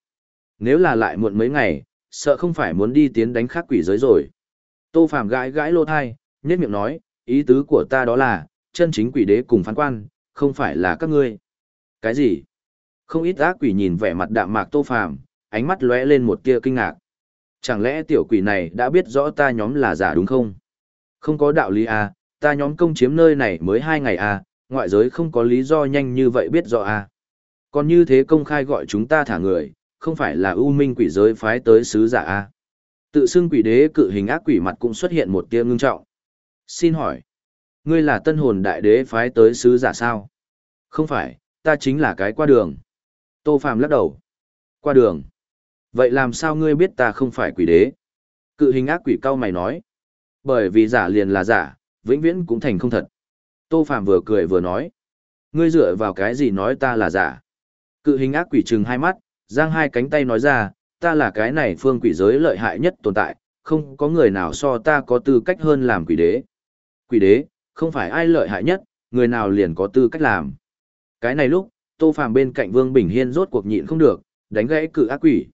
Nếu là lại muộn mấy ngày, sợ không phải muốn đi tiến đánh khắc quỷ giới rồi. Tô Phạm gãi gãi lô thai, nhếch miệng nói, ý tứ của ta đó là, chân chính quỷ đế cùng phán quan, không phải là các ngươi. Cái gì? Không ít ác quỷ nhìn vẻ mặt đạm mạc Tô Phạm, ánh mắt lóe lên một tia kinh ngạc. Chẳng lẽ tiểu quỷ này đã biết rõ ta nhóm là giả đúng không? Không có đạo lý à, ta nhóm công chiếm nơi này mới hai ngày à, ngoại giới không có lý do nhanh như vậy biết rõ à. Còn như thế công khai gọi chúng ta thả người, không phải là ưu minh quỷ giới phái tới sứ giả à. Tự xưng quỷ đế cự hình ác quỷ mặt cũng xuất hiện một tia ngưng trọng. Xin hỏi, ngươi là tân hồn đại đế phái tới sứ giả sao? Không phải, ta chính là cái qua đường. Tô Phàm lắc đầu. Qua đường. Vậy làm sao ngươi biết ta không phải quỷ đế? Cự hình ác quỷ cao mày nói. Bởi vì giả liền là giả, vĩnh viễn cũng thành không thật. Tô Phạm vừa cười vừa nói. Ngươi dựa vào cái gì nói ta là giả? Cự hình ác quỷ trừng hai mắt, giang hai cánh tay nói ra, ta là cái này phương quỷ giới lợi hại nhất tồn tại, không có người nào so ta có tư cách hơn làm quỷ đế. Quỷ đế, không phải ai lợi hại nhất, người nào liền có tư cách làm. Cái này lúc, Tô Phàm bên cạnh Vương Bình Hiên rốt cuộc nhịn không được, đánh gãy cự ác quỷ.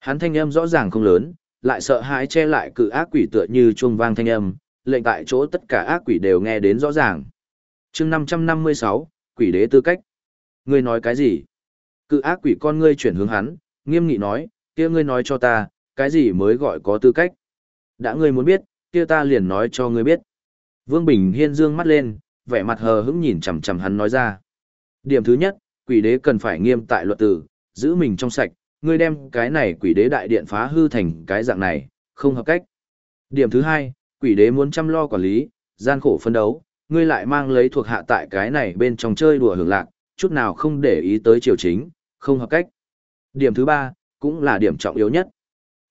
Hắn thanh âm rõ ràng không lớn, lại sợ hãi che lại cự ác quỷ tựa như chuông vang thanh âm, lệnh tại chỗ tất cả ác quỷ đều nghe đến rõ ràng. Chương 556, quỷ đế tư cách. Ngươi nói cái gì? Cự ác quỷ con ngươi chuyển hướng hắn, nghiêm nghị nói, kia ngươi nói cho ta, cái gì mới gọi có tư cách? Đã ngươi muốn biết, kia ta liền nói cho ngươi biết. Vương Bình Hiên dương mắt lên, vẻ mặt hờ hững nhìn chằm chằm hắn nói ra. Điểm thứ nhất, quỷ đế cần phải nghiêm tại luật tử, giữ mình trong sạch, ngươi đem cái này quỷ đế đại điện phá hư thành cái dạng này, không hợp cách. Điểm thứ hai, quỷ đế muốn chăm lo quản lý, gian khổ phân đấu, ngươi lại mang lấy thuộc hạ tại cái này bên trong chơi đùa hưởng lạc, chút nào không để ý tới triều chính, không hợp cách. Điểm thứ ba, cũng là điểm trọng yếu nhất.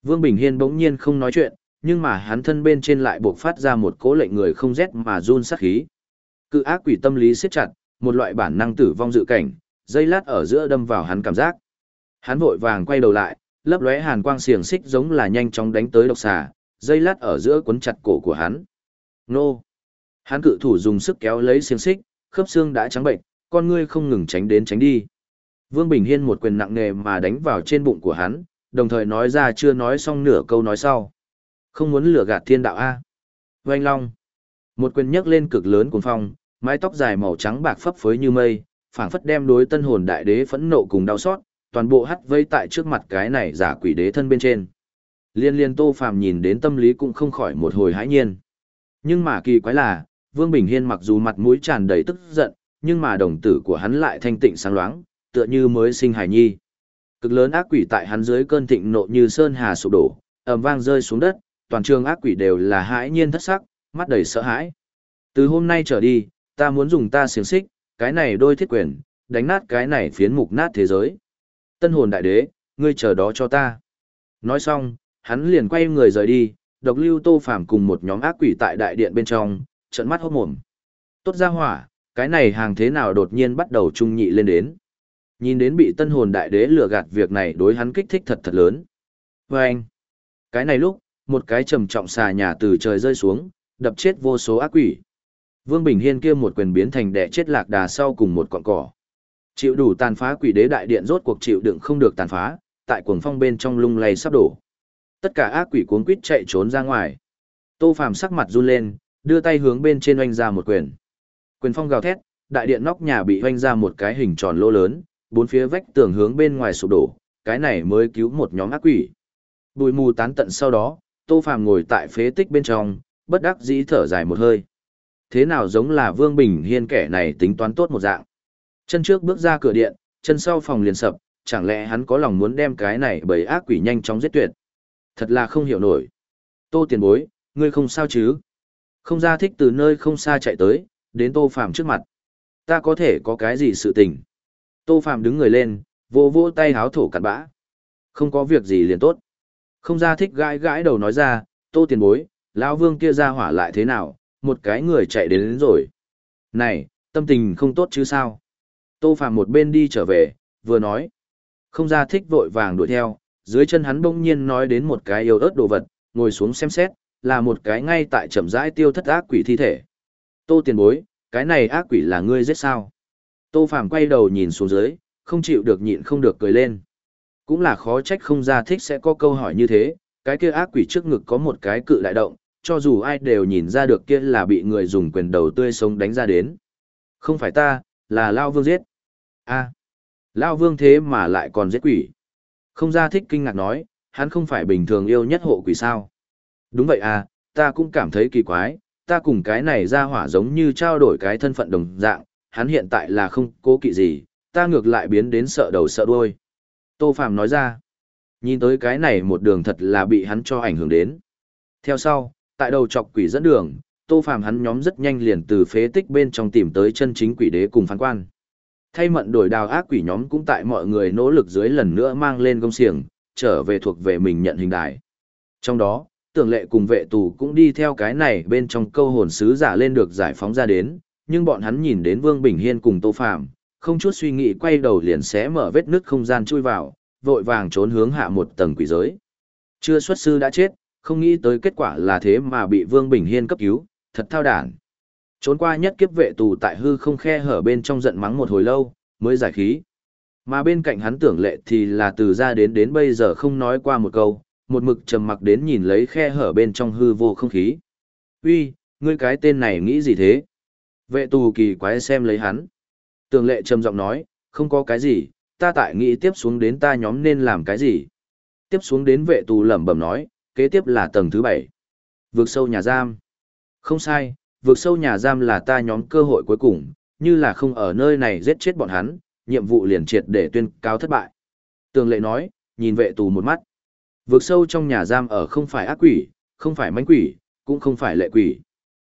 Vương Bình Hiên bỗng nhiên không nói chuyện, nhưng mà hắn thân bên trên lại buộc phát ra một cố lệnh người không rét mà run sát khí. Cự ác quỷ tâm lý siết chặt, một loại bản năng tử vong dự cảnh, dây lát ở giữa đâm vào hắn cảm giác. Hắn vội vàng quay đầu lại, lấp lóe hàn quang xiềng xích giống là nhanh chóng đánh tới độc xà, dây lát ở giữa cuốn chặt cổ của hắn. Nô! Hắn cự thủ dùng sức kéo lấy xiềng xích, khớp xương đã trắng bệnh, con ngươi không ngừng tránh đến tránh đi. Vương Bình Hiên một quyền nặng nề mà đánh vào trên bụng của hắn, đồng thời nói ra chưa nói xong nửa câu nói sau. Không muốn lừa gạt thiên đạo A. Oanh Long. Một quyền nhấc lên cực lớn cuồng phong, mái tóc dài màu trắng bạc phấp phới như mây, phảng phất đem đối tân hồn đại đế phẫn nộ cùng đau xót, toàn bộ hắt vây tại trước mặt cái này giả quỷ đế thân bên trên. Liên liên Tô Phàm nhìn đến tâm lý cũng không khỏi một hồi hãi nhiên. Nhưng mà kỳ quái là, Vương Bình Hiên mặc dù mặt mũi tràn đầy tức giận, nhưng mà đồng tử của hắn lại thanh tịnh sáng loáng, tựa như mới sinh hài nhi. Cực lớn ác quỷ tại hắn dưới cơn thịnh nộ như sơn hà sụp đổ, ầm vang rơi xuống đất, toàn trường ác quỷ đều là hãi nhiên thất sắc, mắt đầy sợ hãi. Từ hôm nay trở đi, ta muốn dùng ta xiềng xích, cái này đôi thiết quyền, đánh nát cái này phiến mục nát thế giới. Tân hồn đại đế, ngươi chờ đó cho ta. Nói xong, hắn liền quay người rời đi, độc lưu tô phàm cùng một nhóm ác quỷ tại đại điện bên trong, trận mắt hốt mồm. Tốt ra hỏa, cái này hàng thế nào đột nhiên bắt đầu trung nhị lên đến. Nhìn đến bị tân hồn đại đế lừa gạt việc này đối hắn kích thích thật thật lớn. Và anh, cái này lúc, một cái trầm trọng xà nhà từ trời rơi xuống, đập chết vô số ác quỷ. Vương Bình Hiên kia một quyền biến thành đẻ chết lạc đà sau cùng một cọng cỏ. Chịu đủ tàn phá quỷ đế đại điện rốt cuộc chịu đựng không được tàn phá, tại cuồng phong bên trong lung lay sắp đổ. Tất cả ác quỷ cuống quýt chạy trốn ra ngoài. Tô Phàm sắc mặt run lên, đưa tay hướng bên trên oanh ra một quyền. Quyền phong gào thét, đại điện nóc nhà bị oanh ra một cái hình tròn lỗ lớn, bốn phía vách tường hướng bên ngoài sụp đổ, cái này mới cứu một nhóm ác quỷ. Bùi mù tán tận sau đó, Tô Phàm ngồi tại phế tích bên trong, bất đắc dĩ thở dài một hơi. Thế nào giống là Vương Bình Hiên kẻ này tính toán tốt một dạng. Chân trước bước ra cửa điện, chân sau phòng liền sập, chẳng lẽ hắn có lòng muốn đem cái này bởi ác quỷ nhanh chóng giết tuyệt. Thật là không hiểu nổi. Tô tiền bối, ngươi không sao chứ? Không ra thích từ nơi không xa chạy tới, đến Tô Phàm trước mặt. Ta có thể có cái gì sự tình? Tô Phàm đứng người lên, vô vô tay háo thổ cặn bã. Không có việc gì liền tốt. Không ra thích gãi gãi đầu nói ra, Tô tiền bối, lão vương kia ra hỏa lại thế nào, một cái người chạy đến, đến rồi. Này, tâm tình không tốt chứ sao? Tô Phàm một bên đi trở về, vừa nói. Không ra thích vội vàng đuổi theo, dưới chân hắn bỗng nhiên nói đến một cái yêu ớt đồ vật, ngồi xuống xem xét, là một cái ngay tại chậm rãi tiêu thất ác quỷ thi thể. Tô tiền bối, cái này ác quỷ là ngươi giết sao? Tô Phàm quay đầu nhìn xuống dưới, không chịu được nhịn không được cười lên. Cũng là khó trách không ra thích sẽ có câu hỏi như thế, cái kia ác quỷ trước ngực có một cái cự đại động, cho dù ai đều nhìn ra được kia là bị người dùng quyền đầu tươi sống đánh ra đến. Không phải ta, là Lao Vương giết. a à, Lao Vương thế mà lại còn giết quỷ. Không ra thích kinh ngạc nói, hắn không phải bình thường yêu nhất hộ quỷ sao. Đúng vậy à, ta cũng cảm thấy kỳ quái, ta cùng cái này ra hỏa giống như trao đổi cái thân phận đồng dạng, hắn hiện tại là không cố kỵ gì, ta ngược lại biến đến sợ đầu sợ đuôi. Tô Phạm nói ra, nhìn tới cái này một đường thật là bị hắn cho ảnh hưởng đến. Theo sau, tại đầu chọc quỷ dẫn đường, Tô Phạm hắn nhóm rất nhanh liền từ phế tích bên trong tìm tới chân chính quỷ đế cùng phán quan. Thay mận đổi đào ác quỷ nhóm cũng tại mọi người nỗ lực dưới lần nữa mang lên công xiềng, trở về thuộc về mình nhận hình đài. Trong đó, tưởng lệ cùng vệ tù cũng đi theo cái này bên trong câu hồn sứ giả lên được giải phóng ra đến, nhưng bọn hắn nhìn đến Vương Bình Hiên cùng Tô Phạm, không chút suy nghĩ quay đầu liền xé mở vết nứt không gian chui vào, vội vàng trốn hướng hạ một tầng quỷ giới. Chưa xuất sư đã chết, không nghĩ tới kết quả là thế mà bị Vương Bình Hiên cấp cứu, thật thao đản. Trốn qua nhất kiếp vệ tù tại hư không khe hở bên trong giận mắng một hồi lâu, mới giải khí. Mà bên cạnh hắn tưởng lệ thì là từ ra đến đến bây giờ không nói qua một câu, một mực trầm mặc đến nhìn lấy khe hở bên trong hư vô không khí. Uy, ngươi cái tên này nghĩ gì thế? Vệ tù kỳ quái xem lấy hắn. Tường lệ trầm giọng nói, không có cái gì, ta tại nghĩ tiếp xuống đến ta nhóm nên làm cái gì. Tiếp xuống đến vệ tù lẩm bẩm nói, kế tiếp là tầng thứ bảy. Vượt sâu nhà giam. Không sai, vượt sâu nhà giam là ta nhóm cơ hội cuối cùng, như là không ở nơi này giết chết bọn hắn, nhiệm vụ liền triệt để tuyên cáo thất bại. Tường lệ nói, nhìn vệ tù một mắt. Vượt sâu trong nhà giam ở không phải ác quỷ, không phải mánh quỷ, cũng không phải lệ quỷ,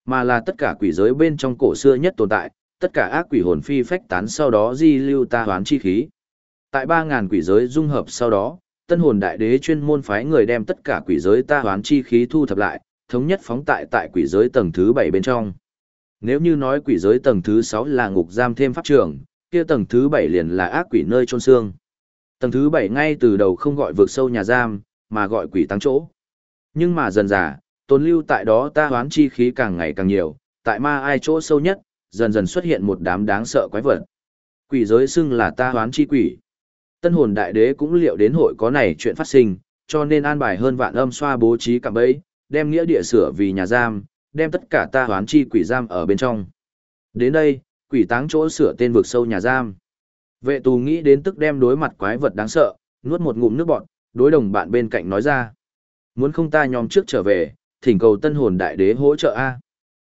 mà là tất cả quỷ giới bên trong cổ xưa nhất tồn tại, tất cả ác quỷ hồn phi phách tán sau đó di lưu ta hoán chi khí. Tại 3.000 quỷ giới dung hợp sau đó, tân hồn đại đế chuyên môn phái người đem tất cả quỷ giới ta hoán chi khí thu thập lại, thống nhất phóng tại tại quỷ giới tầng thứ 7 bên trong. Nếu như nói quỷ giới tầng thứ 6 là ngục giam thêm pháp trường, kia tầng thứ 7 liền là ác quỷ nơi trôn xương. Tầng thứ 7 ngay từ đầu không gọi vượt sâu nhà giam, mà gọi quỷ tăng chỗ. Nhưng mà dần dà, tồn lưu tại đó ta hoán chi khí càng ngày càng nhiều, tại ma ai chỗ sâu nhất, dần dần xuất hiện một đám đáng sợ quái vật. Quỷ giới xưng là ta hoán chi quỷ. Tân hồn đại đế cũng liệu đến hội có này chuyện phát sinh, cho nên an bài hơn vạn âm xoa bố trí cạm bẫy, đem nghĩa địa sửa vì nhà giam, đem tất cả ta hoán chi quỷ giam ở bên trong. Đến đây, quỷ táng chỗ sửa tên vực sâu nhà giam. Vệ tù nghĩ đến tức đem đối mặt quái vật đáng sợ, nuốt một ngụm nước bọt, đối đồng bạn bên cạnh nói ra. Muốn không ta nhóm trước trở về, thỉnh cầu tân hồn đại đế hỗ trợ A.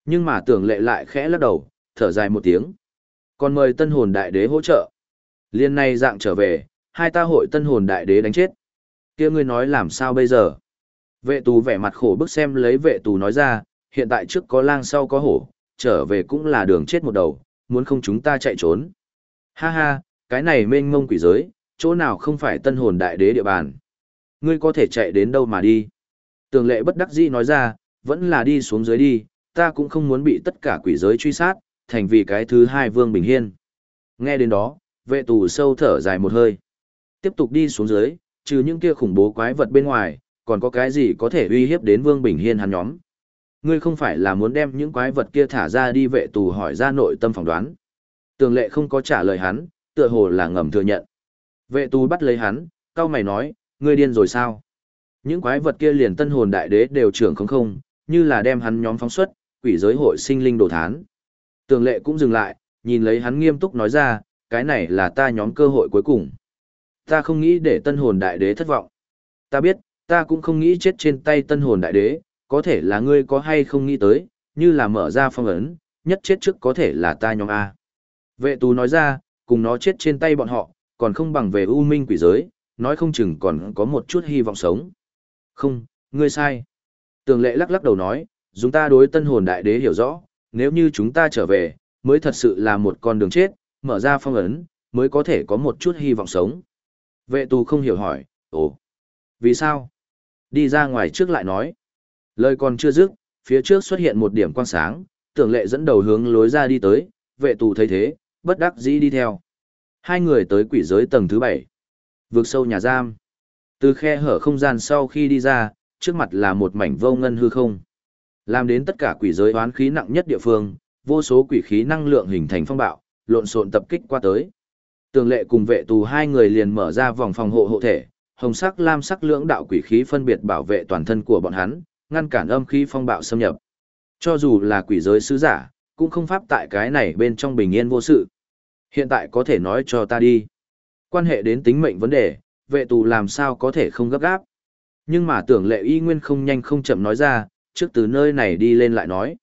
Nhưng mà tưởng lệ lại khẽ lắc đầu, thở dài một tiếng. Còn mời tân hồn đại đế hỗ trợ. Liên này dạng trở về, hai ta hội tân hồn đại đế đánh chết. kia ngươi nói làm sao bây giờ? Vệ tù vẻ mặt khổ bức xem lấy vệ tù nói ra, hiện tại trước có lang sau có hổ, trở về cũng là đường chết một đầu, muốn không chúng ta chạy trốn. Ha ha, cái này mênh mông quỷ giới, chỗ nào không phải tân hồn đại đế địa bàn. Ngươi có thể chạy đến đâu mà đi. Tường lệ bất đắc dĩ nói ra, vẫn là đi xuống dưới đi, ta cũng không muốn bị tất cả quỷ giới truy sát, thành vì cái thứ hai Vương Bình Hiên. Nghe đến đó, vệ tù sâu thở dài một hơi. Tiếp tục đi xuống dưới, trừ những kia khủng bố quái vật bên ngoài, còn có cái gì có thể uy hiếp đến Vương Bình Hiên hắn nhóm. Ngươi không phải là muốn đem những quái vật kia thả ra đi vệ tù hỏi ra nội tâm phỏng đoán. Tường lệ không có trả lời hắn, tựa hồ là ngầm thừa nhận. Vệ tù bắt lấy hắn, cao mày nói, ngươi điên rồi sao? Những quái vật kia liền tân hồn đại đế đều trưởng không không, như là đem hắn nhóm phóng xuất, quỷ giới hội sinh linh đồ thán. Tường lệ cũng dừng lại, nhìn lấy hắn nghiêm túc nói ra, cái này là ta nhóm cơ hội cuối cùng. Ta không nghĩ để tân hồn đại đế thất vọng. Ta biết, ta cũng không nghĩ chết trên tay tân hồn đại đế, có thể là ngươi có hay không nghĩ tới, như là mở ra phong ấn, nhất chết trước có thể là ta nhóm A. Vệ tú nói ra, cùng nó chết trên tay bọn họ, còn không bằng về u minh quỷ giới, nói không chừng còn có một chút hy vọng sống. Không, ngươi sai. Tường lệ lắc lắc đầu nói, chúng ta đối tân hồn đại đế hiểu rõ, nếu như chúng ta trở về, mới thật sự là một con đường chết, mở ra phong ấn, mới có thể có một chút hy vọng sống. Vệ tù không hiểu hỏi, ồ, vì sao? Đi ra ngoài trước lại nói. Lời còn chưa dứt, phía trước xuất hiện một điểm quang sáng, tưởng lệ dẫn đầu hướng lối ra đi tới, vệ tù thấy thế, bất đắc dĩ đi theo. Hai người tới quỷ giới tầng thứ bảy, vượt sâu nhà giam. Từ khe hở không gian sau khi đi ra, trước mặt là một mảnh vô ngân hư không. Làm đến tất cả quỷ giới oán khí nặng nhất địa phương, vô số quỷ khí năng lượng hình thành phong bạo, lộn xộn tập kích qua tới. Tường lệ cùng vệ tù hai người liền mở ra vòng phòng hộ hộ thể, hồng sắc lam sắc lưỡng đạo quỷ khí phân biệt bảo vệ toàn thân của bọn hắn, ngăn cản âm khí phong bạo xâm nhập. Cho dù là quỷ giới sứ giả, cũng không pháp tại cái này bên trong bình yên vô sự. Hiện tại có thể nói cho ta đi. Quan hệ đến tính mệnh vấn đề, vệ tù làm sao có thể không gấp gáp. Nhưng mà tưởng lệ y nguyên không nhanh không chậm nói ra, trước từ nơi này đi lên lại nói.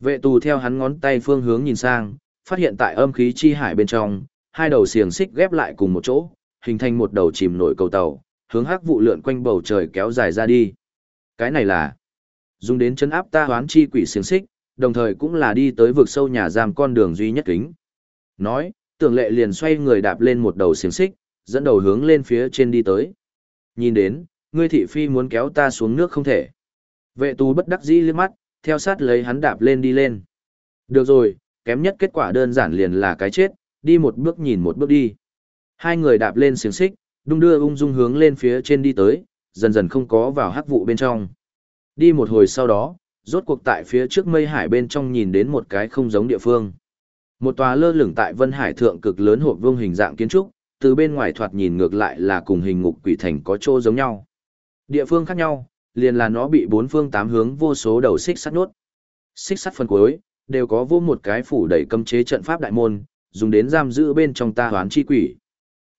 Vệ tù theo hắn ngón tay phương hướng nhìn sang, phát hiện tại âm khí chi hải bên trong, hai đầu xiềng xích ghép lại cùng một chỗ, hình thành một đầu chìm nổi cầu tàu, hướng hắc vụ lượn quanh bầu trời kéo dài ra đi. Cái này là dùng đến chấn áp ta hoán chi quỷ xiềng xích, đồng thời cũng là đi tới vực sâu nhà giam con đường duy nhất kính. Nói, tưởng lệ liền xoay người đạp lên một đầu xiềng xích, dẫn đầu hướng lên phía trên đi tới. Nhìn đến, ngươi thị phi muốn kéo ta xuống nước không thể. Vệ tù bất đắc dĩ liếc mắt, theo sát lấy hắn đạp lên đi lên. Được rồi, kém nhất kết quả đơn giản liền là cái chết, đi một bước nhìn một bước đi. Hai người đạp lên xiềng xích, đung đưa ung dung hướng lên phía trên đi tới, dần dần không có vào hắc vụ bên trong. Đi một hồi sau đó, rốt cuộc tại phía trước mây hải bên trong nhìn đến một cái không giống địa phương. Một tòa lơ lửng tại Vân Hải thượng cực lớn hộp vương hình dạng kiến trúc, từ bên ngoài thoạt nhìn ngược lại là cùng hình ngục quỷ thành có chỗ giống nhau. Địa phương khác nhau, liền là nó bị bốn phương tám hướng vô số đầu xích sắt nốt. Xích sắt phần cuối, đều có vô một cái phủ đầy cấm chế trận pháp đại môn, dùng đến giam giữ bên trong ta hoán chi quỷ.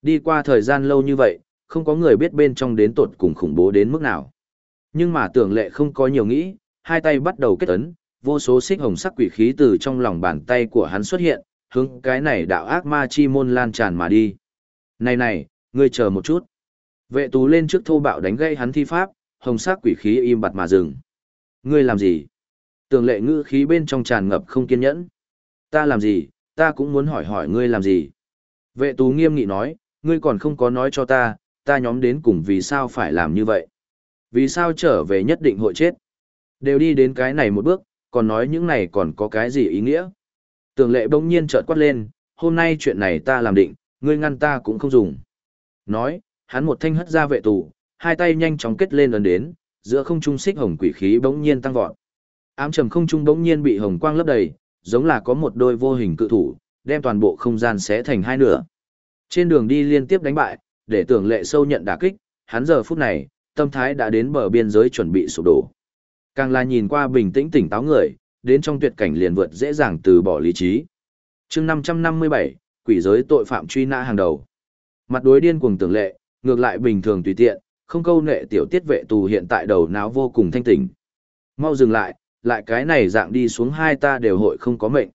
Đi qua thời gian lâu như vậy, không có người biết bên trong đến tột cùng khủng bố đến mức nào. Nhưng mà tưởng lệ không có nhiều nghĩ, hai tay bắt đầu kết ấn, vô số xích hồng sắc quỷ khí từ trong lòng bàn tay của hắn xuất hiện, hướng cái này đạo ác ma chi môn lan tràn mà đi. Này này, ngươi chờ một chút. Vệ tú lên trước thô bạo đánh gây hắn thi pháp, hồng sắc quỷ khí im bặt mà dừng. Ngươi làm gì? Tường lệ ngữ khí bên trong tràn ngập không kiên nhẫn. Ta làm gì, ta cũng muốn hỏi hỏi ngươi làm gì. Vệ tú nghiêm nghị nói, ngươi còn không có nói cho ta, ta nhóm đến cùng vì sao phải làm như vậy. Vì sao trở về nhất định hội chết. Đều đi đến cái này một bước, còn nói những này còn có cái gì ý nghĩa. Tường lệ bỗng nhiên trợt quát lên, hôm nay chuyện này ta làm định, ngươi ngăn ta cũng không dùng. Nói, hắn một thanh hất ra vệ tù, hai tay nhanh chóng kết lên ấn đến, giữa không trung xích hồng quỷ khí bỗng nhiên tăng vọt. Ám trầm không trung bỗng nhiên bị hồng quang lấp đầy, giống là có một đôi vô hình cự thủ, đem toàn bộ không gian xé thành hai nửa. Trên đường đi liên tiếp đánh bại, để tưởng lệ sâu nhận đả kích, hắn giờ phút này, tâm thái đã đến bờ biên giới chuẩn bị sụp đổ. Càng là nhìn qua bình tĩnh tỉnh táo người, đến trong tuyệt cảnh liền vượt dễ dàng từ bỏ lý trí. chương 557, quỷ giới tội phạm truy nã hàng đầu. Mặt đối điên cuồng tưởng lệ, ngược lại bình thường tùy tiện, không câu nệ tiểu tiết vệ tù hiện tại đầu não vô cùng thanh tỉnh. Mau dừng lại, lại cái này dạng đi xuống hai ta đều hội không có mệnh.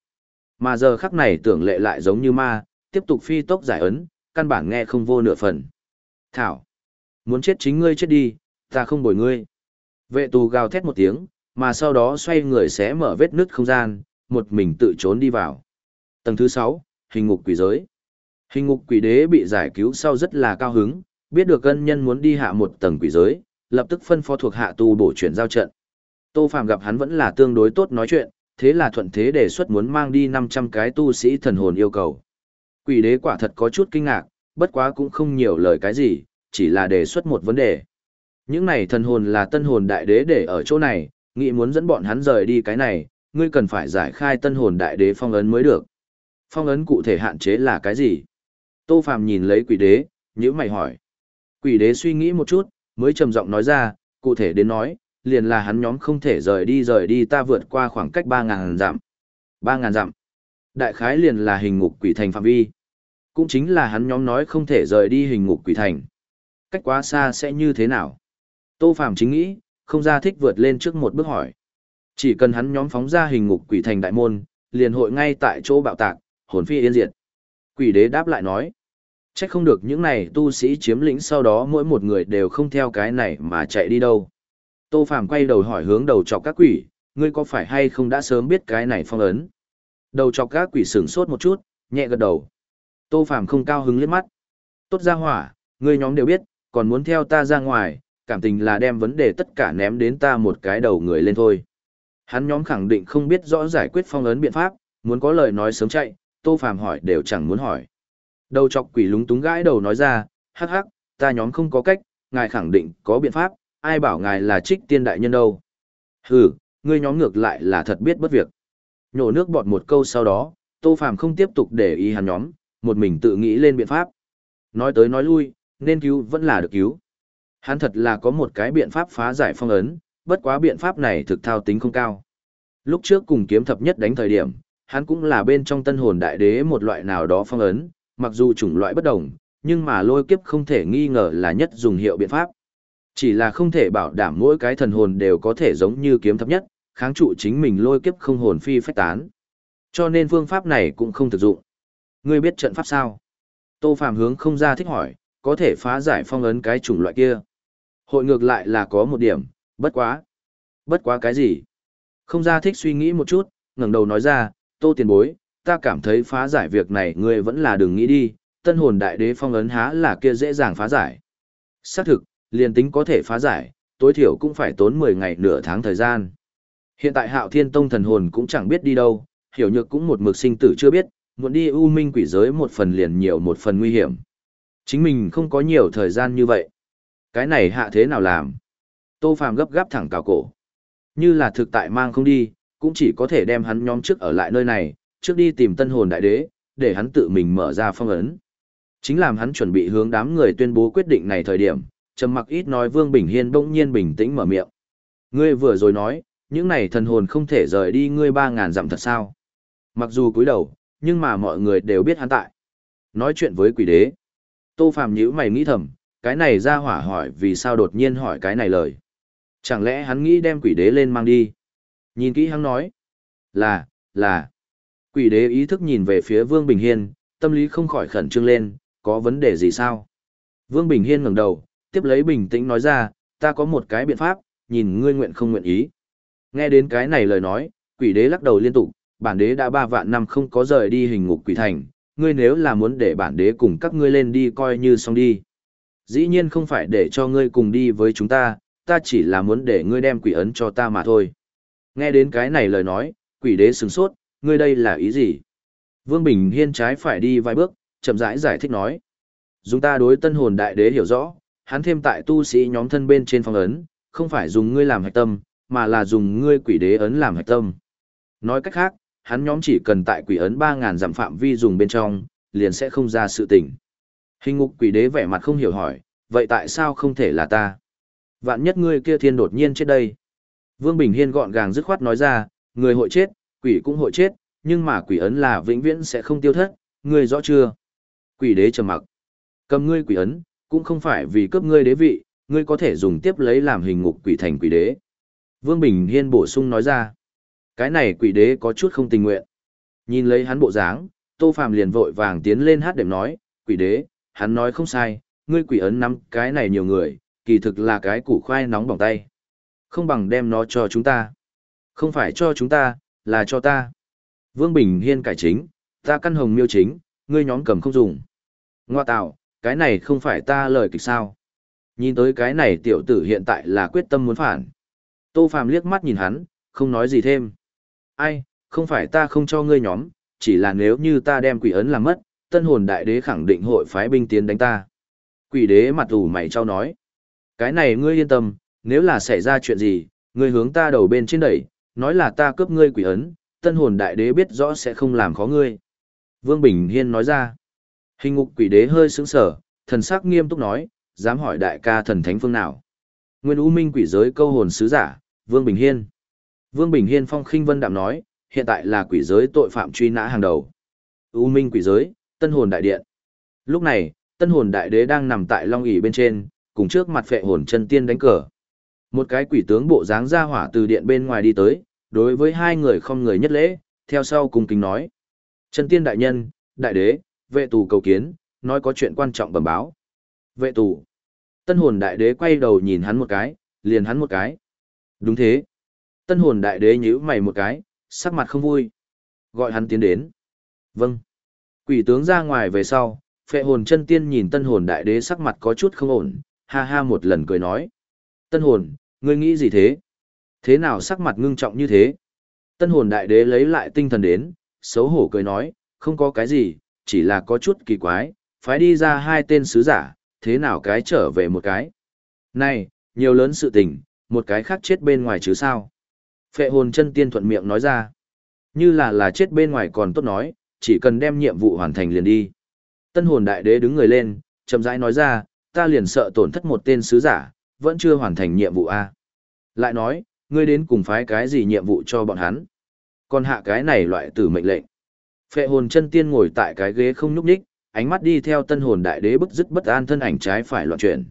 Mà giờ khắc này tưởng lệ lại giống như ma, tiếp tục phi tốc giải ấn, căn bản nghe không vô nửa phần. Thảo, muốn chết chính ngươi chết đi, ta không bồi ngươi. Vệ tù gào thét một tiếng, mà sau đó xoay người sẽ mở vết nứt không gian, một mình tự trốn đi vào. Tầng thứ 6, hình ngục quỷ giới. Hình ngục quỷ đế bị giải cứu sau rất là cao hứng, biết được ân nhân muốn đi hạ một tầng quỷ giới, lập tức phân phó thuộc hạ tu bổ chuyển giao trận. Tô Phạm gặp hắn vẫn là tương đối tốt nói chuyện, thế là thuận thế đề xuất muốn mang đi 500 cái tu sĩ thần hồn yêu cầu. Quỷ đế quả thật có chút kinh ngạc, bất quá cũng không nhiều lời cái gì, chỉ là đề xuất một vấn đề. Những này thần hồn là tân hồn đại đế để ở chỗ này, nghĩ muốn dẫn bọn hắn rời đi cái này, ngươi cần phải giải khai tân hồn đại đế phong ấn mới được. Phong ấn cụ thể hạn chế là cái gì? Tô Phàm nhìn lấy quỷ đế, nhíu mày hỏi. Quỷ đế suy nghĩ một chút, mới trầm giọng nói ra, cụ thể đến nói, liền là hắn nhóm không thể rời đi rời đi ta vượt qua khoảng cách 3.000 dặm. 3.000 dặm. Đại khái liền là hình ngục quỷ thành phạm vi. Cũng chính là hắn nhóm nói không thể rời đi hình ngục quỷ thành. Cách quá xa sẽ như thế nào? Tô Phàm chính nghĩ, không ra thích vượt lên trước một bước hỏi. Chỉ cần hắn nhóm phóng ra hình ngục quỷ thành đại môn, liền hội ngay tại chỗ bạo tạc, hồn phi yên diệt. Quỷ đế đáp lại nói. Chắc không được những này tu sĩ chiếm lĩnh sau đó mỗi một người đều không theo cái này mà chạy đi đâu. Tô Phàm quay đầu hỏi hướng đầu chọc các quỷ, ngươi có phải hay không đã sớm biết cái này phong ấn? Đầu chọc các quỷ sửng sốt một chút, nhẹ gật đầu. Tô Phàm không cao hứng liếc mắt. Tốt ra hỏa, ngươi nhóm đều biết, còn muốn theo ta ra ngoài, cảm tình là đem vấn đề tất cả ném đến ta một cái đầu người lên thôi. Hắn nhóm khẳng định không biết rõ giải quyết phong ấn biện pháp, muốn có lời nói sớm chạy, Tô Phàm hỏi đều chẳng muốn hỏi. Đầu chọc quỷ lúng túng gãi đầu nói ra, hắc hắc, ta nhóm không có cách, ngài khẳng định có biện pháp, ai bảo ngài là trích tiên đại nhân đâu. Hừ, ngươi nhóm ngược lại là thật biết bất việc. Nhổ nước bọt một câu sau đó, Tô Phàm không tiếp tục để ý hắn nhóm, một mình tự nghĩ lên biện pháp. Nói tới nói lui, nên cứu vẫn là được cứu. Hắn thật là có một cái biện pháp phá giải phong ấn, bất quá biện pháp này thực thao tính không cao. Lúc trước cùng kiếm thập nhất đánh thời điểm, hắn cũng là bên trong tân hồn đại đế một loại nào đó phong ấn, mặc dù chủng loại bất đồng, nhưng mà lôi kiếp không thể nghi ngờ là nhất dùng hiệu biện pháp. Chỉ là không thể bảo đảm mỗi cái thần hồn đều có thể giống như kiếm thập nhất, kháng trụ chính mình lôi kiếp không hồn phi phách tán. Cho nên phương pháp này cũng không thực dụng. Ngươi biết trận pháp sao? Tô Phàm hướng không ra thích hỏi, có thể phá giải phong ấn cái chủng loại kia. Hội ngược lại là có một điểm, bất quá. Bất quá cái gì? Không ra thích suy nghĩ một chút, ngẩng đầu nói ra, tô tiền bối, ta cảm thấy phá giải việc này ngươi vẫn là đừng nghĩ đi, tân hồn đại đế phong ấn há là kia dễ dàng phá giải. Xác thực, liền tính có thể phá giải, tối thiểu cũng phải tốn 10 ngày nửa tháng thời gian. Hiện tại hạo thiên tông thần hồn cũng chẳng biết đi đâu, hiểu nhược cũng một mực sinh tử chưa biết, muốn đi u minh quỷ giới một phần liền nhiều một phần nguy hiểm. Chính mình không có nhiều thời gian như vậy. Cái này hạ thế nào làm? Tô Phàm gấp gáp thẳng cào cổ. Như là thực tại mang không đi, cũng chỉ có thể đem hắn nhóm trước ở lại nơi này, trước đi tìm tân hồn đại đế, để hắn tự mình mở ra phong ấn. Chính làm hắn chuẩn bị hướng đám người tuyên bố quyết định này thời điểm, trầm mặc ít nói Vương Bình Hiên bỗng nhiên bình tĩnh mở miệng. Ngươi vừa rồi nói, những này thần hồn không thể rời đi ngươi ba ngàn dặm thật sao? Mặc dù cúi đầu, nhưng mà mọi người đều biết hắn tại. Nói chuyện với quỷ đế. Tô Phàm nhíu mày nghĩ thầm, cái này ra hỏa hỏi vì sao đột nhiên hỏi cái này lời. Chẳng lẽ hắn nghĩ đem quỷ đế lên mang đi? Nhìn kỹ hắn nói. Là, là. Quỷ đế ý thức nhìn về phía Vương Bình Hiên, tâm lý không khỏi khẩn trương lên, có vấn đề gì sao? Vương Bình Hiên ngẩng đầu, tiếp lấy bình tĩnh nói ra, ta có một cái biện pháp, nhìn ngươi nguyện không nguyện ý. Nghe đến cái này lời nói, quỷ đế lắc đầu liên tục, bản đế đã ba vạn năm không có rời đi hình ngục quỷ thành, ngươi nếu là muốn để bản đế cùng các ngươi lên đi coi như xong đi. Dĩ nhiên không phải để cho ngươi cùng đi với chúng ta, ta chỉ là muốn để ngươi đem quỷ ấn cho ta mà thôi. Nghe đến cái này lời nói, quỷ đế sừng sốt, ngươi đây là ý gì? Vương Bình Hiên trái phải đi vài bước, chậm rãi giải, giải thích nói. Dùng ta đối tân hồn đại đế hiểu rõ, hắn thêm tại tu sĩ nhóm thân bên trên phong ấn, không phải dùng ngươi làm hạch tâm, mà là dùng ngươi quỷ đế ấn làm hạch tâm. Nói cách khác, hắn nhóm chỉ cần tại quỷ ấn 3.000 giảm phạm vi dùng bên trong, liền sẽ không ra sự tình. Hình ngục quỷ đế vẻ mặt không hiểu hỏi, vậy tại sao không thể là ta? Vạn nhất ngươi kia thiên đột nhiên chết đây. Vương Bình Hiên gọn gàng dứt khoát nói ra, người hội chết, quỷ cũng hội chết, nhưng mà quỷ ấn là vĩnh viễn sẽ không tiêu thất, ngươi rõ chưa? Quỷ đế trầm mặc. Cầm ngươi quỷ ấn, cũng không phải vì cướp ngươi đế vị, ngươi có thể dùng tiếp lấy làm hình ngục quỷ thành quỷ đế. Vương Bình Hiên bổ sung nói ra. Cái này quỷ đế có chút không tình nguyện. Nhìn lấy hắn bộ dáng, Tô Phàm liền vội vàng tiến lên hát đệm nói, quỷ đế, hắn nói không sai, ngươi quỷ ấn nắm cái này nhiều người, kỳ thực là cái củ khoai nóng bỏng tay. Không bằng đem nó cho chúng ta. Không phải cho chúng ta, là cho ta. Vương Bình Hiên cải chính, ta căn hồng miêu chính, ngươi nhóm cầm không dùng. Ngoa tạo, cái này không phải ta lời kịch sao. Nhìn tới cái này tiểu tử hiện tại là quyết tâm muốn phản. Tô Phàm liếc mắt nhìn hắn, không nói gì thêm. Ai, không phải ta không cho ngươi nhóm, chỉ là nếu như ta đem quỷ ấn làm mất, tân hồn đại đế khẳng định hội phái binh tiến đánh ta. Quỷ đế mặt ủ mày trao nói. Cái này ngươi yên tâm, nếu là xảy ra chuyện gì, ngươi hướng ta đầu bên trên đẩy, nói là ta cướp ngươi quỷ ấn, tân hồn đại đế biết rõ sẽ không làm khó ngươi. Vương Bình Hiên nói ra. Hình ngục quỷ đế hơi sững sở, thần sắc nghiêm túc nói, dám hỏi đại ca thần thánh phương nào. Nguyên U Minh quỷ giới câu hồn sứ giả, Vương Bình Hiên. Vương Bình Hiên phong khinh vân đạm nói, hiện tại là quỷ giới tội phạm truy nã hàng đầu. U Minh quỷ giới, Tân hồn đại điện. Lúc này, Tân hồn đại đế đang nằm tại long ỷ bên trên, cùng trước mặt phệ hồn chân tiên đánh cờ. Một cái quỷ tướng bộ dáng ra hỏa từ điện bên ngoài đi tới, đối với hai người không người nhất lễ, theo sau cùng kính nói. Chân tiên đại nhân, đại đế, vệ tù cầu kiến, nói có chuyện quan trọng bẩm báo. Vệ tù. Tân hồn đại đế quay đầu nhìn hắn một cái, liền hắn một cái. Đúng thế. Tân hồn đại đế nhíu mày một cái, sắc mặt không vui. Gọi hắn tiến đến. Vâng. Quỷ tướng ra ngoài về sau, phệ hồn chân tiên nhìn tân hồn đại đế sắc mặt có chút không ổn, ha ha một lần cười nói. Tân hồn, ngươi nghĩ gì thế? Thế nào sắc mặt ngưng trọng như thế? Tân hồn đại đế lấy lại tinh thần đến, xấu hổ cười nói, không có cái gì, chỉ là có chút kỳ quái, phái đi ra hai tên sứ giả, thế nào cái trở về một cái. Này, nhiều lớn sự tình, một cái khác chết bên ngoài chứ sao. Phệ hồn chân tiên thuận miệng nói ra. Như là là chết bên ngoài còn tốt nói, chỉ cần đem nhiệm vụ hoàn thành liền đi. Tân hồn đại đế đứng người lên, chậm rãi nói ra, ta liền sợ tổn thất một tên sứ giả, vẫn chưa hoàn thành nhiệm vụ A. Lại nói, ngươi đến cùng phái cái gì nhiệm vụ cho bọn hắn. Còn hạ cái này loại tử mệnh lệnh. Phệ hồn chân tiên ngồi tại cái ghế không nhúc nhích, ánh mắt đi theo tân hồn đại đế bức dứt bất an thân ảnh trái phải loạn chuyển.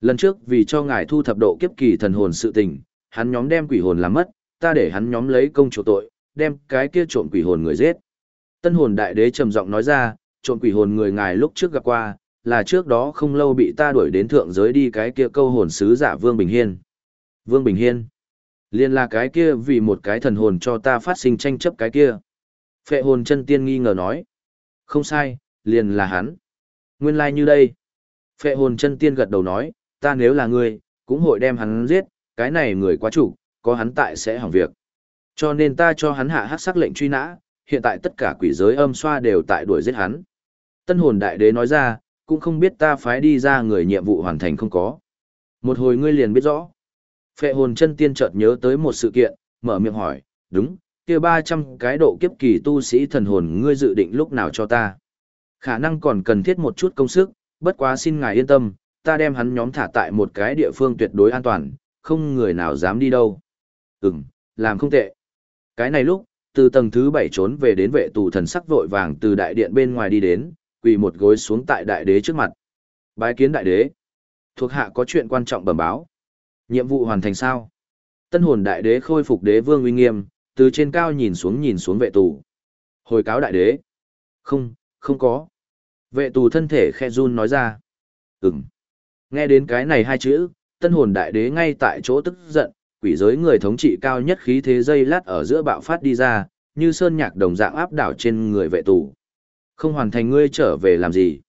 Lần trước vì cho ngài thu thập độ kiếp kỳ thần hồn sự tình, hắn nhóm đem quỷ hồn làm mất, ta để hắn nhóm lấy công chỗ tội, đem cái kia trộm quỷ hồn người giết. Tân hồn đại đế trầm giọng nói ra, trộm quỷ hồn người ngài lúc trước gặp qua, là trước đó không lâu bị ta đuổi đến thượng giới đi cái kia câu hồn sứ giả Vương Bình Hiên. Vương Bình Hiên. Liên là cái kia vì một cái thần hồn cho ta phát sinh tranh chấp cái kia. Phệ hồn chân tiên nghi ngờ nói. Không sai, liền là hắn. Nguyên lai like như đây. Phệ hồn chân tiên gật đầu nói, ta nếu là người, cũng hội đem hắn giết, cái này người quá chủ, có hắn tại sẽ hỏng việc. Cho nên ta cho hắn hạ hát sắc lệnh truy nã, hiện tại tất cả quỷ giới âm xoa đều tại đuổi giết hắn. Tân hồn đại đế nói ra, cũng không biết ta phái đi ra người nhiệm vụ hoàn thành không có. Một hồi ngươi liền biết rõ. Phệ hồn chân tiên chợt nhớ tới một sự kiện, mở miệng hỏi, đúng, kia 300 cái độ kiếp kỳ tu sĩ thần hồn ngươi dự định lúc nào cho ta. Khả năng còn cần thiết một chút công sức, bất quá xin ngài yên tâm, ta đem hắn nhóm thả tại một cái địa phương tuyệt đối an toàn, không người nào dám đi đâu. Ừm, làm không tệ. Cái này lúc, từ tầng thứ bảy trốn về đến vệ tù thần sắc vội vàng từ đại điện bên ngoài đi đến, quỳ một gối xuống tại đại đế trước mặt. Bái kiến đại đế. Thuộc hạ có chuyện quan trọng bẩm báo. Nhiệm vụ hoàn thành sao? Tân hồn đại đế khôi phục đế vương uy nghiêm, từ trên cao nhìn xuống nhìn xuống vệ tù. Hồi cáo đại đế. Không, không có. Vệ tù thân thể khe run nói ra. Ừm. Nghe đến cái này hai chữ, tân hồn đại đế ngay tại chỗ tức giận, quỷ giới người thống trị cao nhất khí thế dây lát ở giữa bạo phát đi ra, như sơn nhạc đồng dạng áp đảo trên người vệ tù. Không hoàn thành ngươi trở về làm gì?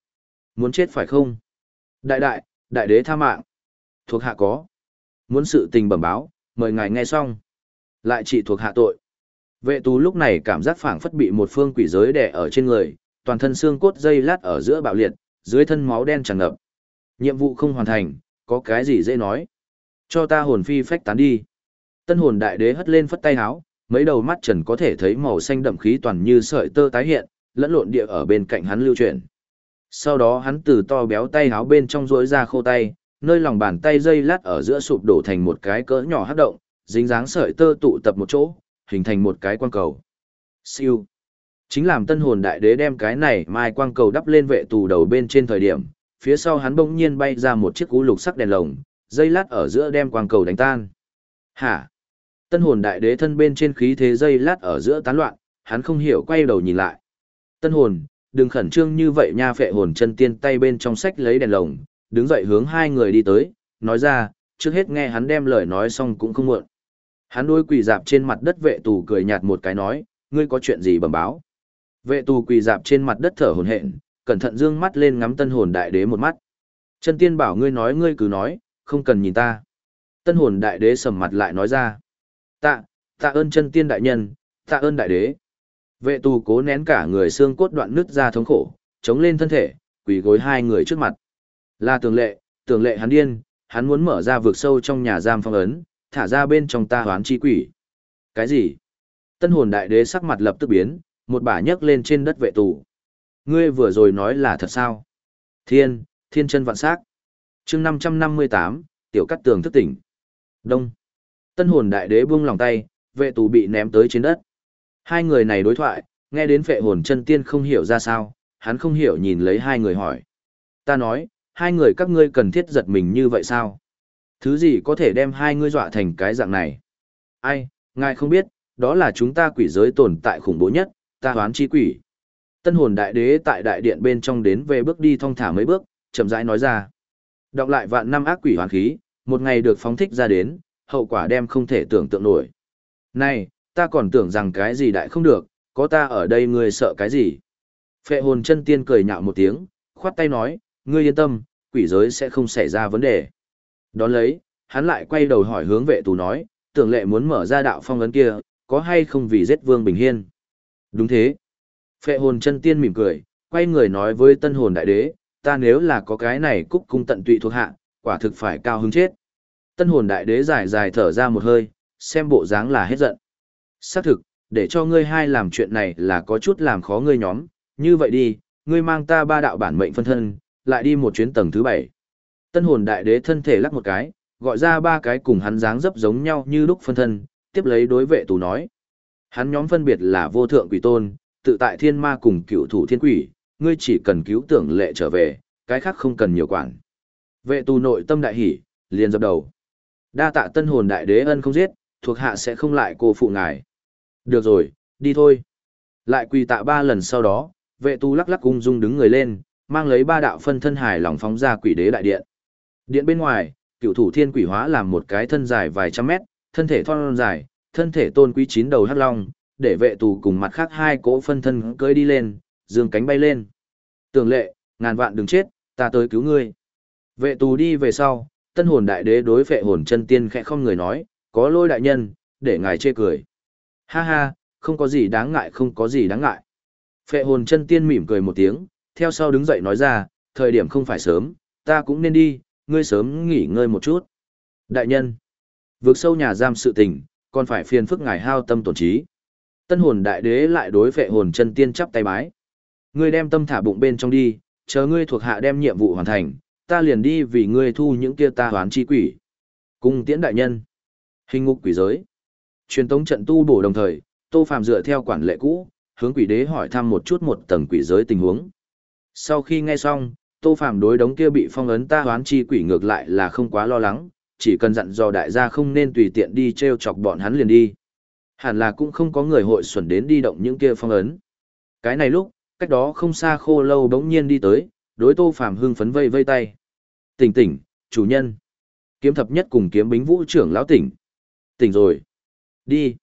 Muốn chết phải không? Đại đại, đại đế tha mạng. Thuộc hạ có. Muốn sự tình bẩm báo, mời ngài nghe xong. Lại chỉ thuộc hạ tội. Vệ tù lúc này cảm giác phảng phất bị một phương quỷ giới đè ở trên người, toàn thân xương cốt dây lát ở giữa bạo liệt, dưới thân máu đen tràn ngập. Nhiệm vụ không hoàn thành, có cái gì dễ nói. Cho ta hồn phi phách tán đi. Tân hồn đại đế hất lên phất tay háo, mấy đầu mắt trần có thể thấy màu xanh đậm khí toàn như sợi tơ tái hiện, lẫn lộn địa ở bên cạnh hắn lưu chuyển. Sau đó hắn từ to béo tay háo bên trong rỗi ra khô tay, nơi lòng bàn tay dây lát ở giữa sụp đổ thành một cái cỡ nhỏ hấp động, dính dáng sợi tơ tụ tập một chỗ, hình thành một cái quang cầu. Siêu. Chính làm tân hồn đại đế đem cái này mai quang cầu đắp lên vệ tù đầu bên trên thời điểm, phía sau hắn bỗng nhiên bay ra một chiếc cú lục sắc đèn lồng, dây lát ở giữa đem quang cầu đánh tan. Hả? Tân hồn đại đế thân bên trên khí thế dây lát ở giữa tán loạn, hắn không hiểu quay đầu nhìn lại. Tân hồn, đừng khẩn trương như vậy nha phệ hồn chân tiên tay bên trong sách lấy đèn lồng, đứng dậy hướng hai người đi tới, nói ra, trước hết nghe hắn đem lời nói xong cũng không muộn. Hắn đôi quỳ dạp trên mặt đất vệ tù cười nhạt một cái nói, ngươi có chuyện gì bẩm báo. Vệ tù quỳ dạp trên mặt đất thở hồn hện, cẩn thận dương mắt lên ngắm tân hồn đại đế một mắt. Chân tiên bảo ngươi nói ngươi cứ nói, không cần nhìn ta. Tân hồn đại đế sầm mặt lại nói ra. Tạ, tạ ơn chân tiên đại nhân, tạ ơn đại đế. Vệ tù cố nén cả người xương cốt đoạn nứt ra thống khổ, chống lên thân thể, quỳ gối hai người trước mặt. Là tường lệ, tường lệ hắn điên, hắn muốn mở ra vực sâu trong nhà giam phong ấn, thả ra bên trong ta hoán chi quỷ. Cái gì? Tân hồn đại đế sắc mặt lập tức biến, một bả nhấc lên trên đất vệ tù. Ngươi vừa rồi nói là thật sao? Thiên, thiên chân vạn sắc chương 558, tiểu cắt tường thức tỉnh. Đông. Tân hồn đại đế buông lòng tay, vệ tù bị ném tới trên đất. Hai người này đối thoại, nghe đến vệ hồn chân tiên không hiểu ra sao, hắn không hiểu nhìn lấy hai người hỏi. Ta nói, hai người các ngươi cần thiết giật mình như vậy sao? Thứ gì có thể đem hai ngươi dọa thành cái dạng này? Ai, ngài không biết, đó là chúng ta quỷ giới tồn tại khủng bố nhất, ta hoán chi quỷ. Tân hồn đại đế tại đại điện bên trong đến về bước đi thong thả mấy bước, chậm rãi nói ra. Đọng lại vạn năm ác quỷ hoàn khí, một ngày được phóng thích ra đến, hậu quả đem không thể tưởng tượng nổi. Này, ta còn tưởng rằng cái gì đại không được, có ta ở đây ngươi sợ cái gì? Phệ hồn chân tiên cười nhạo một tiếng, khoát tay nói, ngươi yên tâm, quỷ giới sẽ không xảy ra vấn đề. Đón lấy, hắn lại quay đầu hỏi hướng vệ tù nói, tưởng lệ muốn mở ra đạo phong ấn kia, có hay không vì giết vương bình hiên? Đúng thế. Phệ hồn chân tiên mỉm cười, quay người nói với tân hồn đại đế, ta nếu là có cái này cúc cung tận tụy thuộc hạ, quả thực phải cao hứng chết. Tân hồn đại đế dài dài thở ra một hơi, xem bộ dáng là hết giận. Xác thực, để cho ngươi hai làm chuyện này là có chút làm khó ngươi nhóm, như vậy đi, ngươi mang ta ba đạo bản mệnh phân thân, lại đi một chuyến tầng thứ bảy. Tân hồn đại đế thân thể lắc một cái, gọi ra ba cái cùng hắn dáng dấp giống nhau như lúc phân thân, tiếp lấy đối vệ tù nói. Hắn nhóm phân biệt là vô thượng quỷ tôn, tự tại thiên ma cùng cựu thủ thiên quỷ, ngươi chỉ cần cứu tưởng lệ trở về, cái khác không cần nhiều quản. Vệ tù nội tâm đại hỉ, liền dập đầu. Đa tạ tân hồn đại đế ân không giết, thuộc hạ sẽ không lại cô phụ ngài. Được rồi, đi thôi. Lại quỳ tạ ba lần sau đó, vệ tu lắc lắc ung dung đứng người lên, mang lấy ba đạo phân thân hài lòng phóng ra quỷ đế đại điện. Điện bên ngoài, cựu thủ thiên quỷ hóa làm một cái thân dài vài trăm mét, thân thể thon dài, thân thể tôn quý chín đầu hắc long, để vệ tù cùng mặt khác hai cỗ phân thân cưỡi đi lên, dương cánh bay lên. Tường lệ, ngàn vạn đừng chết, ta tới cứu ngươi. Vệ tù đi về sau, tân hồn đại đế đối vệ hồn chân tiên khẽ không người nói, có lôi đại nhân, để ngài chê cười. Ha ha, không có gì đáng ngại không có gì đáng ngại. Phệ hồn chân tiên mỉm cười một tiếng, theo sau đứng dậy nói ra, thời điểm không phải sớm, ta cũng nên đi, ngươi sớm nghỉ ngơi một chút. Đại nhân, Vượt sâu nhà giam sự tình, còn phải phiền phức ngài hao tâm tổn trí. Tân hồn đại đế lại đối phệ hồn chân tiên chắp tay bái. Ngươi đem tâm thả bụng bên trong đi, chờ ngươi thuộc hạ đem nhiệm vụ hoàn thành, ta liền đi vì ngươi thu những kia ta hoán chi quỷ. Cung tiễn đại nhân. Hình ngục quỷ giới. Truyền tống trận tu bổ đồng thời, Tô Phàm dựa theo quản lệ cũ, hướng quỷ đế hỏi thăm một chút một tầng quỷ giới tình huống. Sau khi nghe xong, Tô Phàm đối đống kia bị phong ấn ta hoán chi quỷ ngược lại là không quá lo lắng, chỉ cần dặn dò đại gia không nên tùy tiện đi treo chọc bọn hắn liền đi. Hẳn là cũng không có người hội xuẩn đến đi động những kia phong ấn. Cái này lúc, cách đó không xa khô lâu bỗng nhiên đi tới, đối Tô Phàm hưng phấn vây vây tay. Tỉnh tỉnh, chủ nhân. Kiếm thập nhất cùng kiếm bính vũ trưởng lão tỉnh. Tỉnh rồi. Đi.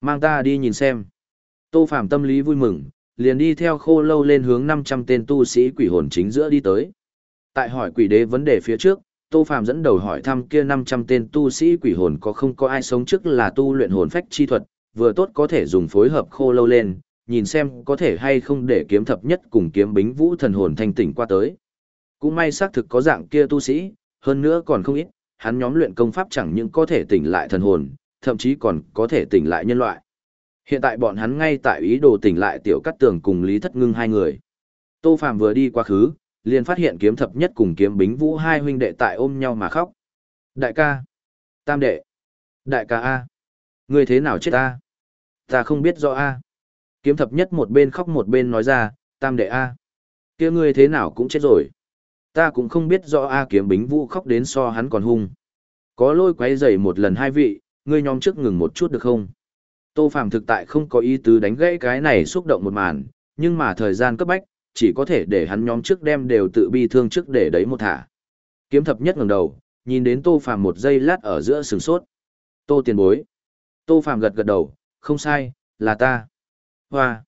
Mang ta đi nhìn xem. Tô Phàm tâm lý vui mừng, liền đi theo khô lâu lên hướng 500 tên tu sĩ quỷ hồn chính giữa đi tới. Tại hỏi quỷ đế vấn đề phía trước, Tô Phàm dẫn đầu hỏi thăm kia 500 tên tu sĩ quỷ hồn có không có ai sống trước là tu luyện hồn phách chi thuật, vừa tốt có thể dùng phối hợp khô lâu lên, nhìn xem có thể hay không để kiếm thập nhất cùng kiếm bính vũ thần hồn thanh tỉnh qua tới. Cũng may xác thực có dạng kia tu sĩ, hơn nữa còn không ít, hắn nhóm luyện công pháp chẳng những có thể tỉnh lại thần hồn, thậm chí còn có thể tỉnh lại nhân loại. Hiện tại bọn hắn ngay tại ý đồ tỉnh lại tiểu cắt tường cùng Lý Thất Ngưng hai người. Tô Phạm vừa đi qua khứ, liền phát hiện kiếm thập nhất cùng kiếm bính vũ hai huynh đệ tại ôm nhau mà khóc. Đại ca. Tam đệ. Đại ca A. Người thế nào chết A? Ta không biết rõ A. Kiếm thập nhất một bên khóc một bên nói ra, tam đệ A. kia ngươi thế nào cũng chết rồi. Ta cũng không biết do A kiếm bính vũ khóc đến so hắn còn hung. Có lôi quấy dày một lần hai vị, ngươi nhóm trước ngừng một chút được không? Tô Phàm thực tại không có ý tứ đánh gãy cái này xúc động một màn, nhưng mà thời gian cấp bách, chỉ có thể để hắn nhóm trước đem đều tự bi thương trước để đấy một thả. Kiếm thập nhất ngẩng đầu, nhìn đến Tô Phàm một giây lát ở giữa sừng sốt. Tô tiền bối. Tô Phàm gật gật đầu, không sai, là ta. Hoa.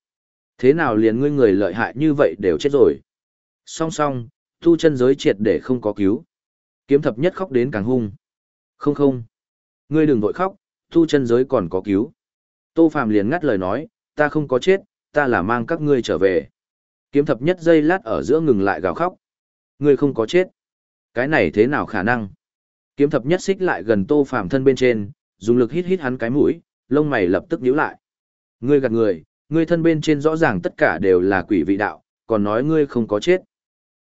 Thế nào liền ngươi người lợi hại như vậy đều chết rồi. Song song, thu chân giới triệt để không có cứu. Kiếm thập nhất khóc đến càng hung. Không không. Ngươi đừng vội khóc, thu chân giới còn có cứu. Tô Phàm liền ngắt lời nói, ta không có chết, ta là mang các ngươi trở về. Kiếm thập nhất giây lát ở giữa ngừng lại gào khóc. Ngươi không có chết. Cái này thế nào khả năng? Kiếm thập nhất xích lại gần Tô Phàm thân bên trên, dùng lực hít hít hắn cái mũi, lông mày lập tức nhíu lại. Ngươi gạt người, ngươi thân bên trên rõ ràng tất cả đều là quỷ vị đạo, còn nói ngươi không có chết.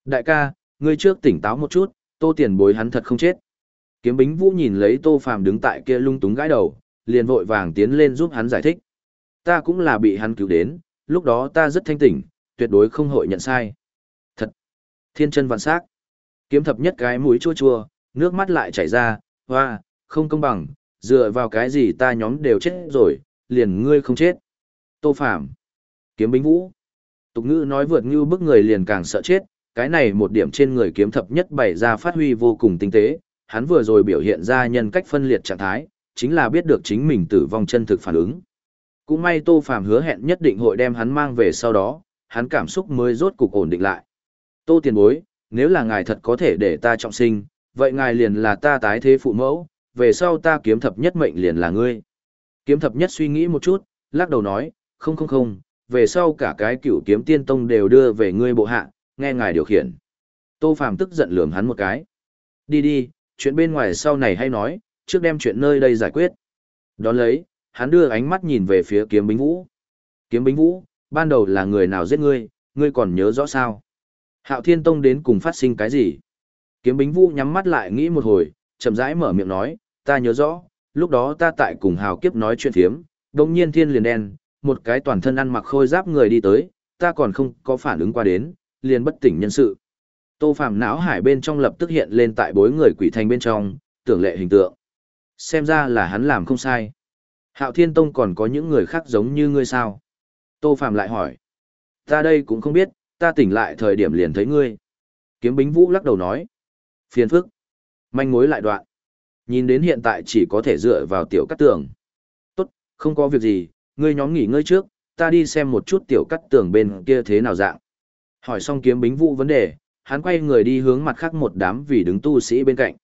Đại ca, ngươi trước tỉnh táo một chút, Tô Tiền Bối hắn thật không chết. Kiếm Bính Vũ nhìn lấy Tô Phàm đứng tại kia lung túng gãi đầu, liền vội vàng tiến lên giúp hắn giải thích. Ta cũng là bị hắn cứu đến, lúc đó ta rất thanh tỉnh, tuyệt đối không hội nhận sai. Thật! Thiên chân vạn sắc. Kiếm thập nhất cái mũi chua chua, nước mắt lại chảy ra, hoa, không công bằng, dựa vào cái gì ta nhóm đều chết rồi, liền ngươi không chết. Tô Phàm Kiếm bính vũ. Tục ngữ nói vượt như bức người liền càng sợ chết, cái này một điểm trên người kiếm thập nhất bày ra phát huy vô cùng tinh tế, hắn vừa rồi biểu hiện ra nhân cách phân liệt trạng thái, chính là biết được chính mình tử vong chân thực phản ứng. Cũng may Tô Phàm hứa hẹn nhất định hội đem hắn mang về sau đó, hắn cảm xúc mới rốt cục ổn định lại. Tô tiền bối, nếu là ngài thật có thể để ta trọng sinh, vậy ngài liền là ta tái thế phụ mẫu, về sau ta kiếm thập nhất mệnh liền là ngươi. Kiếm thập nhất suy nghĩ một chút, lắc đầu nói, không không không, về sau cả cái cửu kiếm tiên tông đều đưa về ngươi bộ hạ, nghe ngài điều khiển. Tô Phàm tức giận lườm hắn một cái. Đi đi, chuyện bên ngoài sau này hay nói, trước đem chuyện nơi đây giải quyết. Đón lấy, hắn đưa ánh mắt nhìn về phía kiếm bính vũ. Kiếm bính vũ, ban đầu là người nào giết ngươi, ngươi còn nhớ rõ sao? Hạo Thiên Tông đến cùng phát sinh cái gì? Kiếm bính vũ nhắm mắt lại nghĩ một hồi, chậm rãi mở miệng nói, ta nhớ rõ, lúc đó ta tại cùng hào kiếp nói chuyện thiếm, đồng nhiên thiên liền đen, một cái toàn thân ăn mặc khôi giáp người đi tới, ta còn không có phản ứng qua đến, liền bất tỉnh nhân sự. Tô Phạm não hải bên trong lập tức hiện lên tại bối người quỷ thanh bên trong, tưởng lệ hình tượng. Xem ra là hắn làm không sai. Hạo Thiên Tông còn có những người khác giống như ngươi sao? Tô Phạm lại hỏi. Ta đây cũng không biết, ta tỉnh lại thời điểm liền thấy ngươi. Kiếm Bính Vũ lắc đầu nói. Phiền phức. Manh mối lại đoạn. Nhìn đến hiện tại chỉ có thể dựa vào tiểu cắt tường. Tốt, không có việc gì, ngươi nhóm nghỉ ngơi trước, ta đi xem một chút tiểu cắt tường bên kia thế nào dạng. Hỏi xong kiếm bính vũ vấn đề, hắn quay người đi hướng mặt khác một đám vì đứng tu sĩ bên cạnh.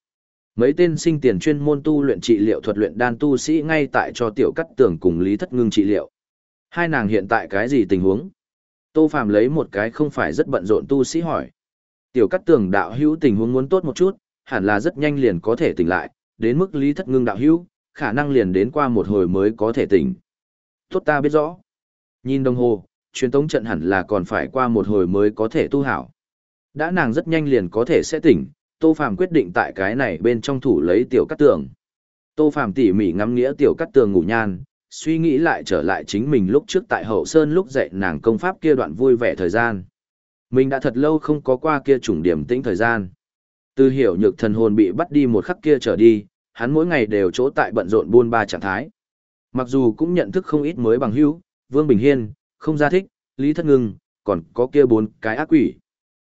Mấy tên sinh tiền chuyên môn tu luyện trị liệu thuật luyện đan tu sĩ ngay tại cho tiểu cắt tường cùng Lý Thất Ngưng trị liệu. Hai nàng hiện tại cái gì tình huống? Tô Phàm lấy một cái không phải rất bận rộn tu sĩ hỏi. Tiểu cắt tường đạo hữu tình huống muốn tốt một chút, hẳn là rất nhanh liền có thể tỉnh lại, đến mức Lý Thất Ngưng đạo hữu, khả năng liền đến qua một hồi mới có thể tỉnh. Tốt ta biết rõ. Nhìn đồng hồ, truyền tống trận hẳn là còn phải qua một hồi mới có thể tu hảo. Đã nàng rất nhanh liền có thể sẽ tỉnh, Tô Phàm quyết định tại cái này bên trong thủ lấy tiểu cắt tường. Tô Phàm tỉ mỉ ngắm nghĩa tiểu cắt tường ngủ nhan, suy nghĩ lại trở lại chính mình lúc trước tại hậu sơn lúc dạy nàng công pháp kia đoạn vui vẻ thời gian. Mình đã thật lâu không có qua kia trùng điểm tĩnh thời gian. Từ hiểu nhược thần hồn bị bắt đi một khắc kia trở đi, hắn mỗi ngày đều chỗ tại bận rộn buôn ba trạng thái. Mặc dù cũng nhận thức không ít mới bằng hữu, Vương Bình Hiên, không gia thích, Lý Thất Ngưng, còn có kia bốn cái ác quỷ.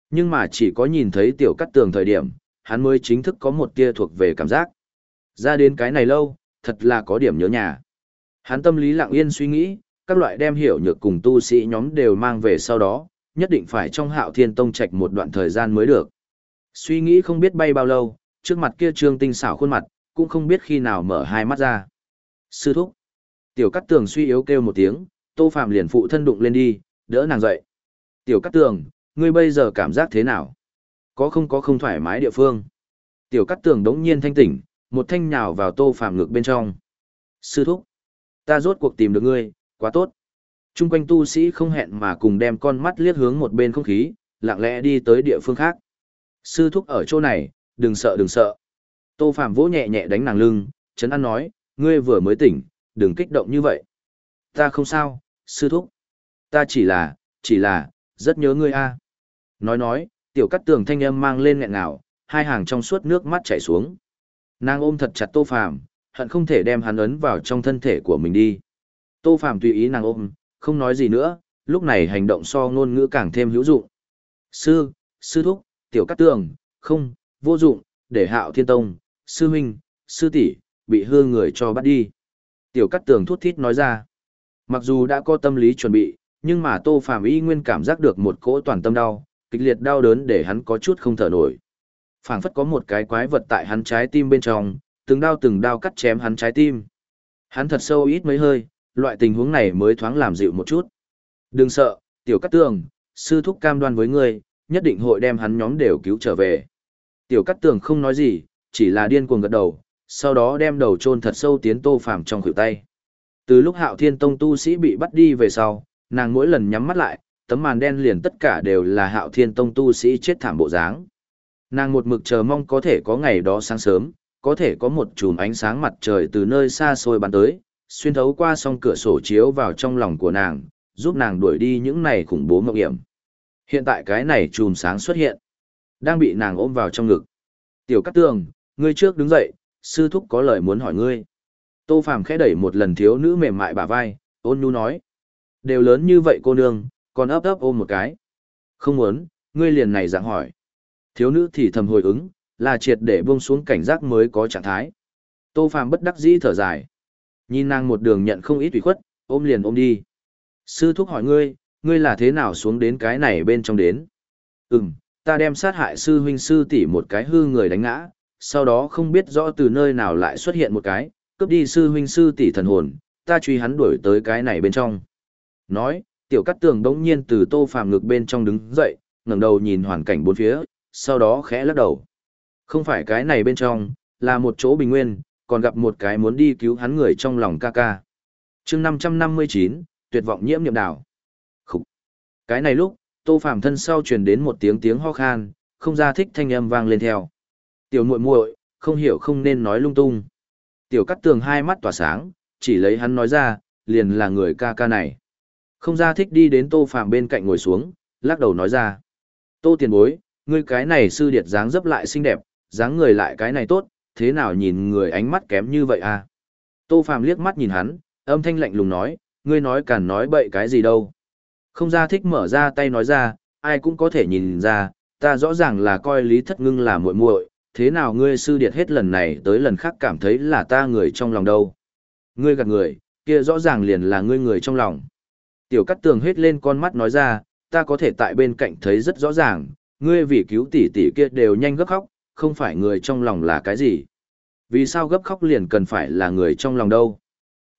Nhưng mà chỉ có nhìn thấy tiểu cắt tường thời điểm, hắn mới chính thức có một tia thuộc về cảm giác. Ra đến cái này lâu, thật là có điểm nhớ nhà. Hắn tâm lý lặng yên suy nghĩ, các loại đem hiểu nhược cùng tu sĩ nhóm đều mang về sau đó, nhất định phải trong hạo thiên tông trạch một đoạn thời gian mới được. Suy nghĩ không biết bay bao lâu, trước mặt kia trương tinh xảo khuôn mặt, cũng không biết khi nào mở hai mắt ra. Sư thúc. Tiểu cắt tường suy yếu kêu một tiếng, tô phạm liền phụ thân đụng lên đi, đỡ nàng dậy. Tiểu cắt tường, ngươi bây giờ cảm giác thế nào? Có không có không thoải mái địa phương? Tiểu cắt tường đống nhiên thanh tỉnh, một thanh nhào vào tô phạm ngực bên trong. Sư thúc. Ta rốt cuộc tìm được ngươi, quá tốt. Trung quanh tu sĩ không hẹn mà cùng đem con mắt liếc hướng một bên không khí, lặng lẽ đi tới địa phương khác. Sư thúc ở chỗ này, đừng sợ đừng sợ. Tô Phạm vỗ nhẹ nhẹ đánh nàng lưng, chấn an nói, ngươi vừa mới tỉnh, đừng kích động như vậy. Ta không sao, sư thúc. Ta chỉ là, chỉ là, rất nhớ ngươi a. Nói nói, tiểu cắt tường thanh âm mang lên nghẹn ngào, hai hàng trong suốt nước mắt chảy xuống. Nàng ôm thật chặt Tô Phàm, hận không thể đem hắn ấn vào trong thân thể của mình đi. Tô Phàm tùy ý nàng ôm, không nói gì nữa, lúc này hành động so ngôn ngữ càng thêm hữu dụng. Sư, sư thúc, tiểu cắt tường, không, vô dụng, để hạo thiên tông, sư huynh, sư tỷ bị hư người cho bắt đi. Tiểu cắt tường thút thít nói ra. Mặc dù đã có tâm lý chuẩn bị, nhưng mà tô phàm y nguyên cảm giác được một cỗ toàn tâm đau, kịch liệt đau đớn để hắn có chút không thở nổi. phảng phất có một cái quái vật tại hắn trái tim bên trong, từng đao từng đao cắt chém hắn trái tim. Hắn thật sâu ít mấy hơi, loại tình huống này mới thoáng làm dịu một chút. Đừng sợ, tiểu cắt tường, sư thúc cam đoan với ngươi, nhất định hội đem hắn nhóm đều cứu trở về. Tiểu cắt tường không nói gì, chỉ là điên cuồng gật đầu, sau đó đem đầu chôn thật sâu tiến tô phàm trong khuỷu tay. Từ lúc hạo thiên tông tu sĩ bị bắt đi về sau, nàng mỗi lần nhắm mắt lại, tấm màn đen liền tất cả đều là hạo thiên tông tu sĩ chết thảm bộ dáng. Nàng một mực chờ mong có thể có ngày đó sáng sớm, có thể có một chùm ánh sáng mặt trời từ nơi xa xôi bắn tới, xuyên thấu qua song cửa sổ chiếu vào trong lòng của nàng, giúp nàng đuổi đi những này khủng bố mộng hiểm. Hiện tại cái này chùm sáng xuất hiện, đang bị nàng ôm vào trong ngực. Tiểu Cát Tường, ngươi trước đứng dậy, sư thúc có lời muốn hỏi ngươi. Tô Phàm khẽ đẩy một lần thiếu nữ mềm mại bả vai, ôn nhu nói. Đều lớn như vậy cô nương, còn ấp ấp ôm một cái. Không muốn, ngươi liền này dạng hỏi. Thiếu nữ thì thầm hồi ứng, là triệt để buông xuống cảnh giác mới có trạng thái. Tô Phàm bất đắc dĩ thở dài. Nhìn nàng một đường nhận không ít ủy khuất, ôm liền ôm đi. Sư thúc hỏi ngươi, ngươi là thế nào xuống đến cái này bên trong đến? Ừm, ta đem sát hại sư huynh sư tỷ một cái hư người đánh ngã, sau đó không biết rõ từ nơi nào lại xuất hiện một cái, cướp đi sư huynh sư tỷ thần hồn, ta truy hắn đuổi tới cái này bên trong. Nói, tiểu cắt tường đống nhiên từ tô phàm ngực bên trong đứng dậy, ngẩng đầu nhìn hoàn cảnh bốn phía, sau đó khẽ lắc đầu. Không phải cái này bên trong, là một chỗ bình nguyên, còn gặp một cái muốn đi cứu hắn người trong lòng ca ca. chương 559, tuyệt vọng nhiễm niệm đảo. Khúc. Cái này lúc, tô phàm thân sau truyền đến một tiếng tiếng ho khan, không ra thích thanh âm vang lên theo. Tiểu muội muội, không hiểu không nên nói lung tung. Tiểu cắt tường hai mắt tỏa sáng, chỉ lấy hắn nói ra, liền là người ca ca này. Không ra thích đi đến tô phàm bên cạnh ngồi xuống, lắc đầu nói ra. Tô tiền bối, ngươi cái này sư điệt dáng dấp lại xinh đẹp, dáng người lại cái này tốt, thế nào nhìn người ánh mắt kém như vậy à? Tô phàm liếc mắt nhìn hắn, âm thanh lạnh lùng nói, ngươi nói càn nói bậy cái gì đâu. Không ra thích mở ra tay nói ra, ai cũng có thể nhìn ra, ta rõ ràng là coi lý thất ngưng là muội muội, thế nào ngươi sư điệt hết lần này tới lần khác cảm thấy là ta người trong lòng đâu. Ngươi gạt người, kia rõ ràng liền là ngươi người trong lòng. Tiểu cắt tường hết lên con mắt nói ra, ta có thể tại bên cạnh thấy rất rõ ràng, ngươi vì cứu tỷ tỷ kia đều nhanh gấp khóc, không phải người trong lòng là cái gì. Vì sao gấp khóc liền cần phải là người trong lòng đâu?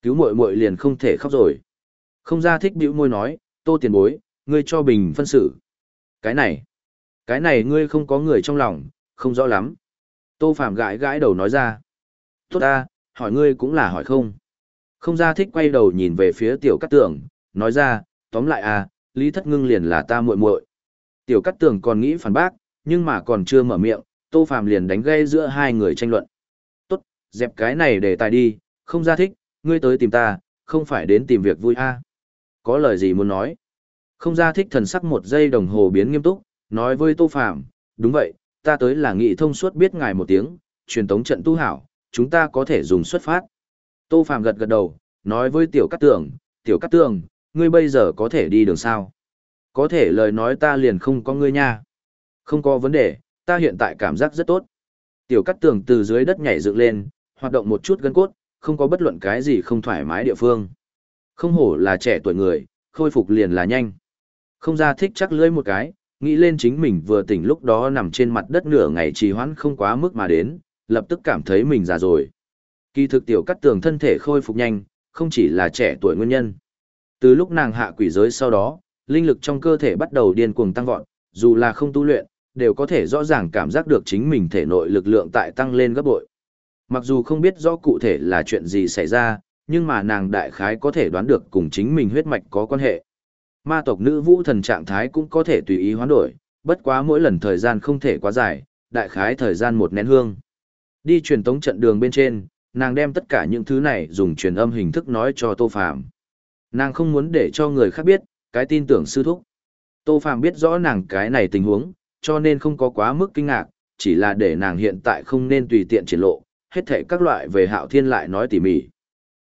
Cứu muội muội liền không thể khóc rồi. Không ra thích bĩu môi nói, tô tiền bối, ngươi cho bình phân xử. Cái này, cái này ngươi không có người trong lòng, không rõ lắm. Tô Phạm gãi gãi đầu nói ra. Tốt ta, hỏi ngươi cũng là hỏi không. Không ra thích quay đầu nhìn về phía tiểu cát tường, nói ra, tóm lại à, Lý Thất Ngưng liền là ta muội muội. Tiểu cát tường còn nghĩ phản bác, nhưng mà còn chưa mở miệng, Tô Phạm liền đánh gây giữa hai người tranh luận. Tốt, dẹp cái này để tài đi, không ra thích, ngươi tới tìm ta, không phải đến tìm việc vui à. Có lời gì muốn nói? Không ra thích thần sắc một giây đồng hồ biến nghiêm túc, nói với Tô Phạm, đúng vậy, ta tới là nghị thông suốt biết ngài một tiếng, truyền tống trận tu hảo, chúng ta có thể dùng xuất phát. Tô Phàm gật gật đầu, nói với Tiểu Cát Tường, Tiểu Cát Tường, ngươi bây giờ có thể đi đường sao? Có thể lời nói ta liền không có ngươi nha. Không có vấn đề, ta hiện tại cảm giác rất tốt. Tiểu Cát Tường từ dưới đất nhảy dựng lên, hoạt động một chút gân cốt, không có bất luận cái gì không thoải mái địa phương. Không hổ là trẻ tuổi người, khôi phục liền là nhanh. Không ra thích chắc lưỡi một cái, nghĩ lên chính mình vừa tỉnh lúc đó nằm trên mặt đất nửa ngày trì hoãn không quá mức mà đến, lập tức cảm thấy mình già rồi. Kỳ thực tiểu cắt tường thân thể khôi phục nhanh, không chỉ là trẻ tuổi nguyên nhân. Từ lúc nàng hạ quỷ giới sau đó, linh lực trong cơ thể bắt đầu điên cuồng tăng vọt, dù là không tu luyện, đều có thể rõ ràng cảm giác được chính mình thể nội lực lượng tại tăng lên gấp bội. Mặc dù không biết rõ cụ thể là chuyện gì xảy ra, nhưng mà nàng đại khái có thể đoán được cùng chính mình huyết mạch có quan hệ. Ma tộc nữ vũ thần trạng thái cũng có thể tùy ý hoán đổi, bất quá mỗi lần thời gian không thể quá dài, đại khái thời gian một nén hương. Đi truyền tống trận đường bên trên, nàng đem tất cả những thứ này dùng truyền âm hình thức nói cho Tô Phàm. Nàng không muốn để cho người khác biết, cái tin tưởng sư thúc. Tô Phàm biết rõ nàng cái này tình huống, cho nên không có quá mức kinh ngạc, chỉ là để nàng hiện tại không nên tùy tiện triển lộ, hết thảy các loại về hạo thiên lại nói tỉ mỉ.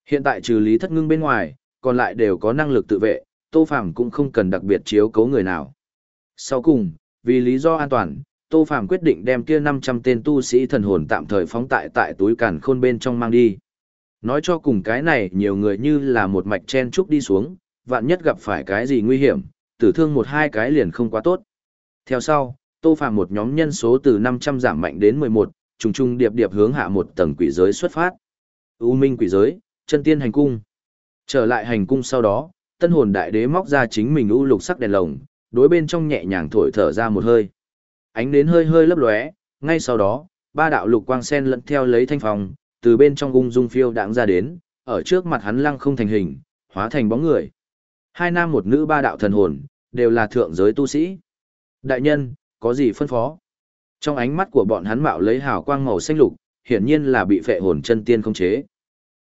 Hiện tại trừ lý thất ngưng bên ngoài, còn lại đều có năng lực tự vệ, Tô Phàm cũng không cần đặc biệt chiếu cố người nào. Sau cùng, vì lý do an toàn, Tô Phàm quyết định đem kia 500 tên tu sĩ thần hồn tạm thời phóng tại tại túi càn khôn bên trong mang đi. Nói cho cùng cái này nhiều người như là một mạch chen trúc đi xuống, vạn nhất gặp phải cái gì nguy hiểm, tử thương một hai cái liền không quá tốt. Theo sau, Tô Phàm một nhóm nhân số từ 500 giảm mạnh đến 11, trùng trùng điệp điệp hướng hạ một tầng quỷ giới xuất phát. U Minh quỷ giới, chân tiên hành cung. Trở lại hành cung sau đó, tân hồn đại đế móc ra chính mình u lục sắc đèn lồng, đối bên trong nhẹ nhàng thổi thở ra một hơi. Ánh đến hơi hơi lấp lóe, ngay sau đó, ba đạo lục quang sen lẫn theo lấy thanh phòng, từ bên trong ung dung phiêu đãng ra đến, ở trước mặt hắn lăng không thành hình, hóa thành bóng người. Hai nam một nữ ba đạo thần hồn, đều là thượng giới tu sĩ. Đại nhân, có gì phân phó? Trong ánh mắt của bọn hắn mạo lấy hào quang màu xanh lục, hiển nhiên là bị phệ hồn chân tiên không chế.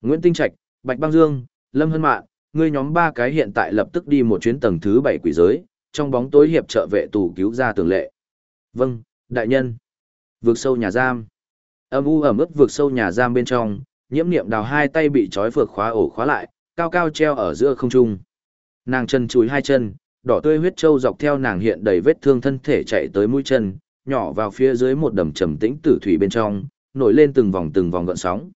Nguyễn Tinh Trạch, Bạch Băng Dương, Lâm Hân Mạn, ngươi nhóm ba cái hiện tại lập tức đi một chuyến tầng thứ bảy quỷ giới, trong bóng tối hiệp trợ vệ tù cứu ra tường lệ. Vâng, đại nhân. Vượt sâu nhà giam. Âm u ẩm ướt vượt sâu nhà giam bên trong, nhiễm niệm đào hai tay bị trói phược khóa ổ khóa lại, cao cao treo ở giữa không trung. Nàng chân chùi hai chân, đỏ tươi huyết trâu dọc theo nàng hiện đầy vết thương thân thể chạy tới mũi chân, nhỏ vào phía dưới một đầm trầm tĩnh tử thủy bên trong, nổi lên từng vòng từng vòng gợn sóng.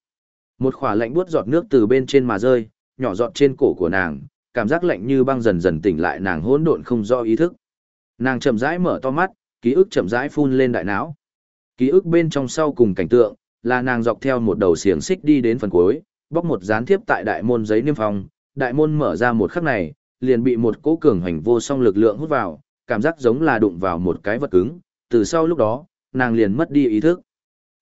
Một khỏa lạnh buốt giọt nước từ bên trên mà rơi, nhỏ giọt trên cổ của nàng, cảm giác lạnh như băng dần dần tỉnh lại nàng hỗn độn không do ý thức. Nàng chậm rãi mở to mắt, ký ức chậm rãi phun lên đại não. Ký ức bên trong sau cùng cảnh tượng, là nàng dọc theo một đầu xiềng xích đi đến phần cuối, bóc một gián thiếp tại đại môn giấy niêm phong, đại môn mở ra một khắc này, liền bị một cỗ cường hành vô song lực lượng hút vào, cảm giác giống là đụng vào một cái vật cứng, từ sau lúc đó, nàng liền mất đi ý thức.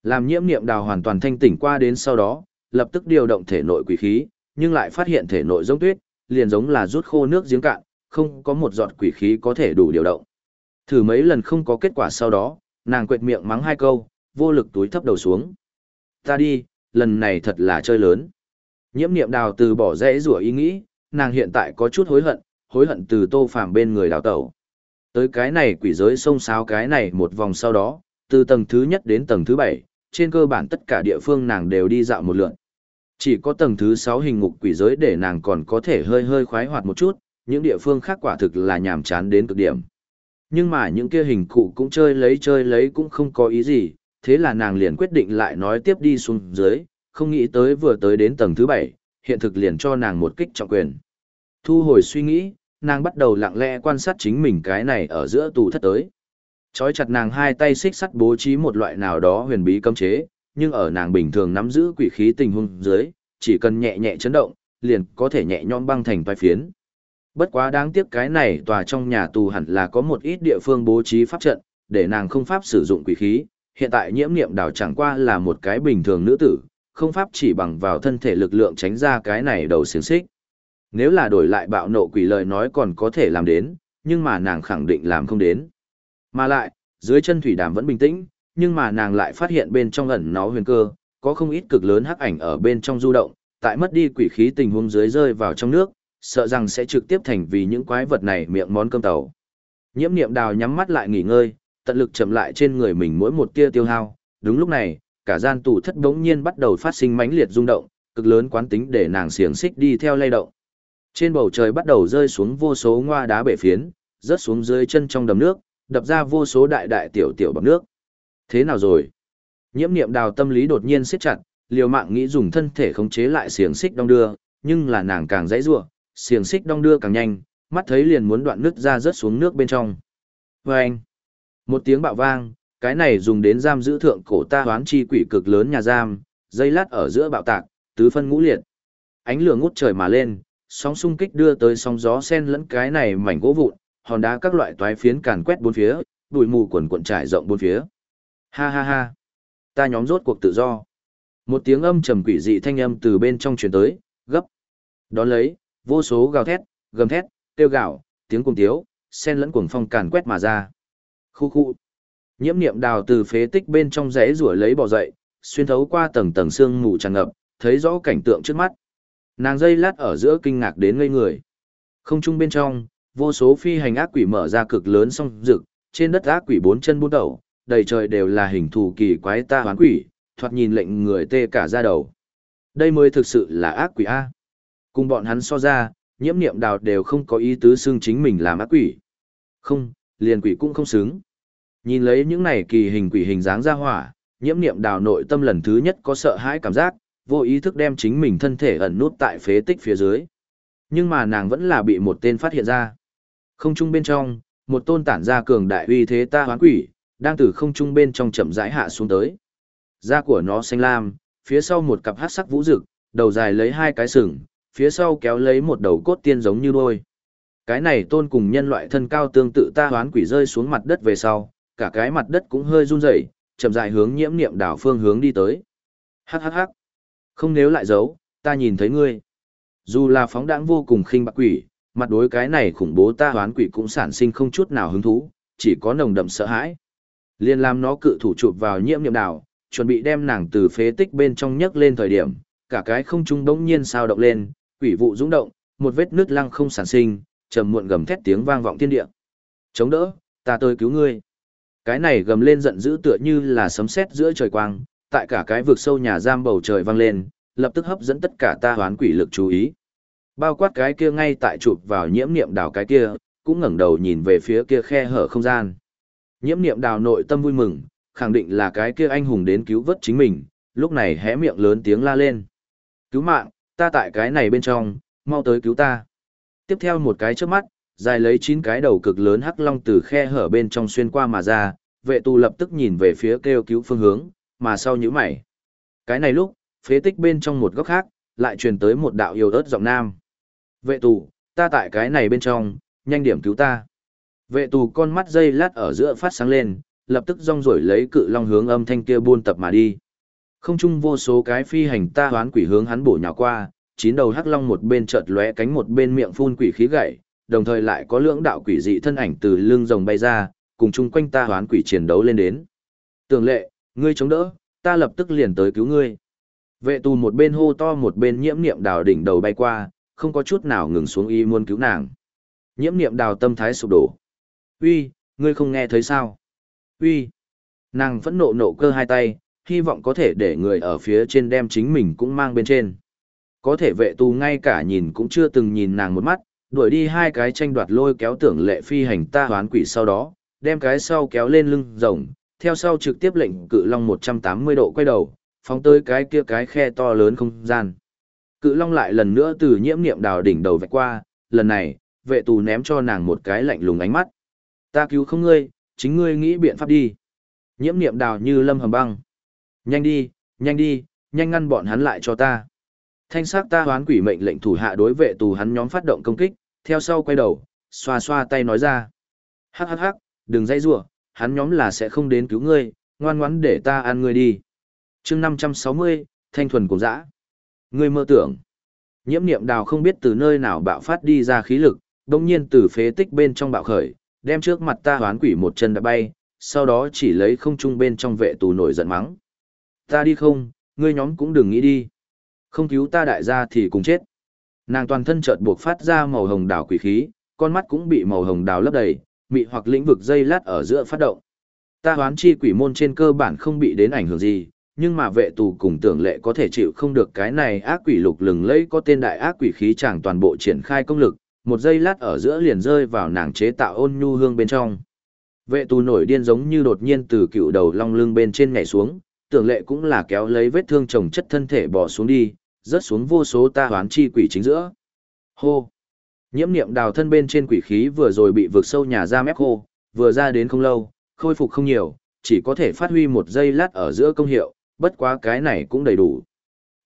Làm nhiễm niệm đào hoàn toàn thanh tỉnh qua đến sau đó, lập tức điều động thể nội quỷ khí, nhưng lại phát hiện thể nội giống tuyết, liền giống là rút khô nước giếng cạn, không có một giọt quỷ khí có thể đủ điều động. Thử mấy lần không có kết quả sau đó, nàng quệt miệng mắng hai câu, vô lực túi thấp đầu xuống. Ta đi, lần này thật là chơi lớn. Nhiễm niệm đào từ bỏ rẽ rủa ý nghĩ, nàng hiện tại có chút hối hận, hối hận từ tô phàm bên người đào tẩu. Tới cái này quỷ giới xông xáo cái này một vòng sau đó, từ tầng thứ nhất đến tầng thứ bảy, trên cơ bản tất cả địa phương nàng đều đi dạo một lượn. Chỉ có tầng thứ 6 hình ngục quỷ giới để nàng còn có thể hơi hơi khoái hoạt một chút, những địa phương khác quả thực là nhàm chán đến cực điểm. Nhưng mà những kia hình cụ cũng chơi lấy chơi lấy cũng không có ý gì, thế là nàng liền quyết định lại nói tiếp đi xuống dưới, không nghĩ tới vừa tới đến tầng thứ 7, hiện thực liền cho nàng một kích trọng quyền. Thu hồi suy nghĩ, nàng bắt đầu lặng lẽ quan sát chính mình cái này ở giữa tù thất tới. Chói chặt nàng hai tay xích sắt bố trí một loại nào đó huyền bí cấm chế, nhưng ở nàng bình thường nắm giữ quỷ khí tình huống dưới, chỉ cần nhẹ nhẹ chấn động, liền có thể nhẹ nhõm băng thành toái phiến. Bất quá đáng tiếc cái này tòa trong nhà tù hẳn là có một ít địa phương bố trí pháp trận, để nàng không pháp sử dụng quỷ khí, hiện tại nhiễm niệm đào chẳng qua là một cái bình thường nữ tử, không pháp chỉ bằng vào thân thể lực lượng tránh ra cái này đầu xiềng xích. Nếu là đổi lại bạo nộ quỷ lời nói còn có thể làm đến, nhưng mà nàng khẳng định làm không đến. Mà lại, dưới chân thủy đàm vẫn bình tĩnh, nhưng mà nàng lại phát hiện bên trong ẩn nó huyền cơ, có không ít cực lớn hắc ảnh ở bên trong du động, tại mất đi quỷ khí tình huống dưới rơi vào trong nước, sợ rằng sẽ trực tiếp thành vì những quái vật này miệng món cơm tàu. Nhiễm niệm đào nhắm mắt lại nghỉ ngơi, tận lực chậm lại trên người mình mỗi một tia tiêu hao. Đúng lúc này, cả gian tủ thất đống nhiên bắt đầu phát sinh mãnh liệt rung động, cực lớn quán tính để nàng xiềng xích đi theo lay động. Trên bầu trời bắt đầu rơi xuống vô số ngoa đá bể phiến, rớt xuống dưới chân trong đầm nước, đập ra vô số đại đại tiểu tiểu bằng nước. Thế nào rồi? Nhiễm niệm đào tâm lý đột nhiên siết chặt, liều mạng nghĩ dùng thân thể khống chế lại xiềng xích đong đưa, nhưng là nàng càng dãy rủa, xiềng xích đong đưa càng nhanh, mắt thấy liền muốn đoạn nứt ra rớt xuống nước bên trong. Và anh, một tiếng bạo vang, cái này dùng đến giam giữ thượng cổ ta hoán chi quỷ cực lớn nhà giam, dây lát ở giữa bạo tạc, tứ phân ngũ liệt. Ánh lửa ngút trời mà lên, sóng xung kích đưa tới sóng gió sen lẫn cái này mảnh gỗ vụn, hòn đá các loại toái phiến càn quét bốn phía, bụi mù quần cuộn trải rộng bốn phía. Ha ha ha, ta nhóm rốt cuộc tự do. Một tiếng âm trầm quỷ dị thanh âm từ bên trong truyền tới, gấp. Đón lấy, vô số gào thét, gầm thét, kêu gào, tiếng cuồng tiếu, sen lẫn cuồng phong càn quét mà ra. Khu khu. Nhiễm niệm đào từ phế tích bên trong rẽ rủa lấy bò dậy, xuyên thấu qua tầng tầng xương mù tràn ngập, thấy rõ cảnh tượng trước mắt. Nàng dây lát ở giữa kinh ngạc đến ngây người. Không trung bên trong, vô số phi hành ác quỷ mở ra cực lớn song rực, trên đất ác quỷ bốn chân bốn đầu, đầy trời đều là hình thù kỳ quái ta hoán quỷ, thoạt nhìn lệnh người tê cả da đầu. Đây mới thực sự là ác quỷ A. Cùng bọn hắn so ra, nhiễm niệm đào đều không có ý tứ xưng chính mình làm ác quỷ. Không, liền quỷ cũng không xứng. Nhìn lấy những này kỳ hình quỷ hình dáng ra hỏa, nhiễm niệm đào nội tâm lần thứ nhất có sợ hãi cảm giác, vô ý thức đem chính mình thân thể ẩn nút tại phế tích phía dưới. Nhưng mà nàng vẫn là bị một tên phát hiện ra. Không trung bên trong, một tôn tản ra cường đại uy thế ta hoán quỷ, đang từ không trung bên trong chậm rãi hạ xuống tới. Da của nó xanh lam, phía sau một cặp hát sắc vũ rực, đầu dài lấy hai cái sừng, phía sau kéo lấy một đầu cốt tiên giống như đôi. Cái này tôn cùng nhân loại thân cao tương tự ta hoán quỷ rơi xuống mặt đất về sau, cả cái mặt đất cũng hơi run rẩy, chậm rãi hướng nhiễm niệm đảo phương hướng đi tới. Hắc hắc hắc. Không nếu lại giấu, ta nhìn thấy ngươi. Dù là phóng đãng vô cùng khinh bạc quỷ, mặt đối cái này khủng bố ta hoán quỷ cũng sản sinh không chút nào hứng thú, chỉ có nồng đậm sợ hãi. Liên làm nó cự thủ chụp vào nhiễm niệm đảo, chuẩn bị đem nàng từ phế tích bên trong nhấc lên thời điểm, cả cái không trung bỗng nhiên sao động lên, quỷ vụ dũng động, một vết nước lăng không sản sinh, trầm muộn gầm thét tiếng vang vọng thiên địa. Chống đỡ, ta tới cứu ngươi. Cái này gầm lên giận dữ tựa như là sấm sét giữa trời quang, tại cả cái vực sâu nhà giam bầu trời vang lên, lập tức hấp dẫn tất cả ta hoán quỷ lực chú ý. Bao quát cái kia ngay tại chụp vào nhiễm niệm đảo cái kia, cũng ngẩng đầu nhìn về phía kia khe hở không gian. Nhiễm niệm đào nội tâm vui mừng, khẳng định là cái kia anh hùng đến cứu vớt chính mình, lúc này hé miệng lớn tiếng la lên. Cứu mạng, ta tại cái này bên trong, mau tới cứu ta. Tiếp theo một cái trước mắt, dài lấy chín cái đầu cực lớn hắc long từ khe hở bên trong xuyên qua mà ra, vệ tu lập tức nhìn về phía kêu cứu phương hướng, mà sau nhíu mày. Cái này lúc, phế tích bên trong một góc khác, lại truyền tới một đạo yêu ớt giọng nam. Vệ tù, ta tại cái này bên trong, nhanh điểm cứu ta. Vệ tù con mắt dây lát ở giữa phát sáng lên, lập tức rong rổi lấy cự long hướng âm thanh kia buôn tập mà đi. Không chung vô số cái phi hành ta hoán quỷ hướng hắn bổ nhào qua, chín đầu hắc long một bên chợt lóe cánh một bên miệng phun quỷ khí gậy, đồng thời lại có lưỡng đạo quỷ dị thân ảnh từ lưng rồng bay ra, cùng chung quanh ta hoán quỷ chiến đấu lên đến. Tường lệ, ngươi chống đỡ, ta lập tức liền tới cứu ngươi. Vệ tù một bên hô to một bên nhiễm niệm đào đỉnh đầu bay qua, không có chút nào ngừng xuống y muốn cứu nàng. Nhiễm niệm đào tâm thái sụp đổ. Uy, ngươi không nghe thấy sao? Uy. Nàng vẫn nộ nộ cơ hai tay, hy vọng có thể để người ở phía trên đem chính mình cũng mang bên trên. Có thể vệ tù ngay cả nhìn cũng chưa từng nhìn nàng một mắt, đuổi đi hai cái tranh đoạt lôi kéo tưởng lệ phi hành ta hoán quỷ sau đó, đem cái sau kéo lên lưng rồng, theo sau trực tiếp lệnh cự long 180 độ quay đầu, phóng tới cái kia cái khe to lớn không gian. Cự long lại lần nữa từ nhiễm niệm đào đỉnh đầu vạch qua, lần này, vệ tù ném cho nàng một cái lạnh lùng ánh mắt. Ta cứu không ngươi, chính ngươi nghĩ biện pháp đi. Nhiễm niệm đào như lâm hầm băng. Nhanh đi, nhanh đi, nhanh ngăn bọn hắn lại cho ta. Thanh sắc ta hoán quỷ mệnh lệnh thủ hạ đối vệ tù hắn nhóm phát động công kích, theo sau quay đầu, xoa xoa tay nói ra. Hắc hắc hắc, đừng dây rủa, hắn nhóm là sẽ không đến cứu ngươi, ngoan ngoãn để ta ăn ngươi đi. chương 560, thanh thuần cùng dã. Ngươi mơ tưởng. Nhiễm niệm đào không biết từ nơi nào bạo phát đi ra khí lực, đồng nhiên từ phế tích bên trong bạo khởi, đem trước mặt ta hoán quỷ một chân đã bay, sau đó chỉ lấy không trung bên trong vệ tù nổi giận mắng. Ta đi không, ngươi nhóm cũng đừng nghĩ đi. Không cứu ta đại gia thì cùng chết. Nàng toàn thân chợt buộc phát ra màu hồng đào quỷ khí, con mắt cũng bị màu hồng đào lấp đầy, mị hoặc lĩnh vực dây lát ở giữa phát động. Ta hoán chi quỷ môn trên cơ bản không bị đến ảnh hưởng gì, nhưng mà vệ tù cùng tưởng lệ có thể chịu không được cái này ác quỷ lục lừng lẫy có tên đại ác quỷ khí chẳng toàn bộ triển khai công lực, một giây lát ở giữa liền rơi vào nàng chế tạo ôn nhu hương bên trong. Vệ tù nổi điên giống như đột nhiên từ cựu đầu long lưng bên trên nhảy xuống, tưởng lệ cũng là kéo lấy vết thương chồng chất thân thể bỏ xuống đi, rớt xuống vô số ta hoán chi quỷ chính giữa. Hô! Nhiễm niệm đào thân bên trên quỷ khí vừa rồi bị vượt sâu nhà ra mép khô, vừa ra đến không lâu, khôi phục không nhiều, chỉ có thể phát huy một giây lát ở giữa công hiệu, bất quá cái này cũng đầy đủ.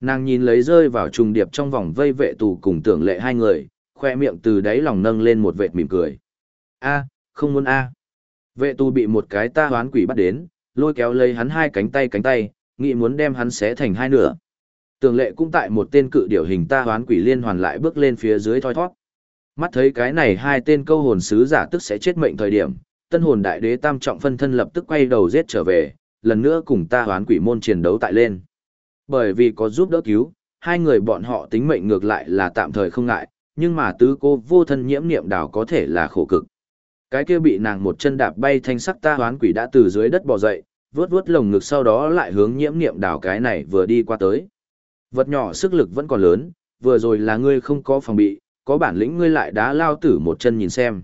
Nàng nhìn lấy rơi vào trùng điệp trong vòng vây vệ tù cùng tưởng lệ hai người, khoe miệng từ đáy lòng nâng lên một vệt mỉm cười. A, không muốn A. Vệ Tu bị một cái ta hoán quỷ bắt đến, lôi kéo lấy hắn hai cánh tay cánh tay, nghĩ muốn đem hắn xé thành hai nửa. Tường lệ cũng tại một tên cự điểu hình ta hoán quỷ liên hoàn lại bước lên phía dưới thoi thoát. Mắt thấy cái này hai tên câu hồn sứ giả tức sẽ chết mệnh thời điểm, tân hồn đại đế tam trọng phân thân lập tức quay đầu giết trở về, lần nữa cùng ta hoán quỷ môn chiến đấu tại lên. Bởi vì có giúp đỡ cứu, hai người bọn họ tính mệnh ngược lại là tạm thời không ngại, nhưng mà tứ cô vô thân nhiễm niệm đảo có thể là khổ cực. Cái kia bị nàng một chân đạp bay thanh sắc ta hoán quỷ đã từ dưới đất bò dậy, vướt vướt lồng ngực sau đó lại hướng nhiễm niệm đảo cái này vừa đi qua tới. Vật nhỏ sức lực vẫn còn lớn, vừa rồi là ngươi không có phòng bị, có bản lĩnh ngươi lại đá lao tử một chân nhìn xem.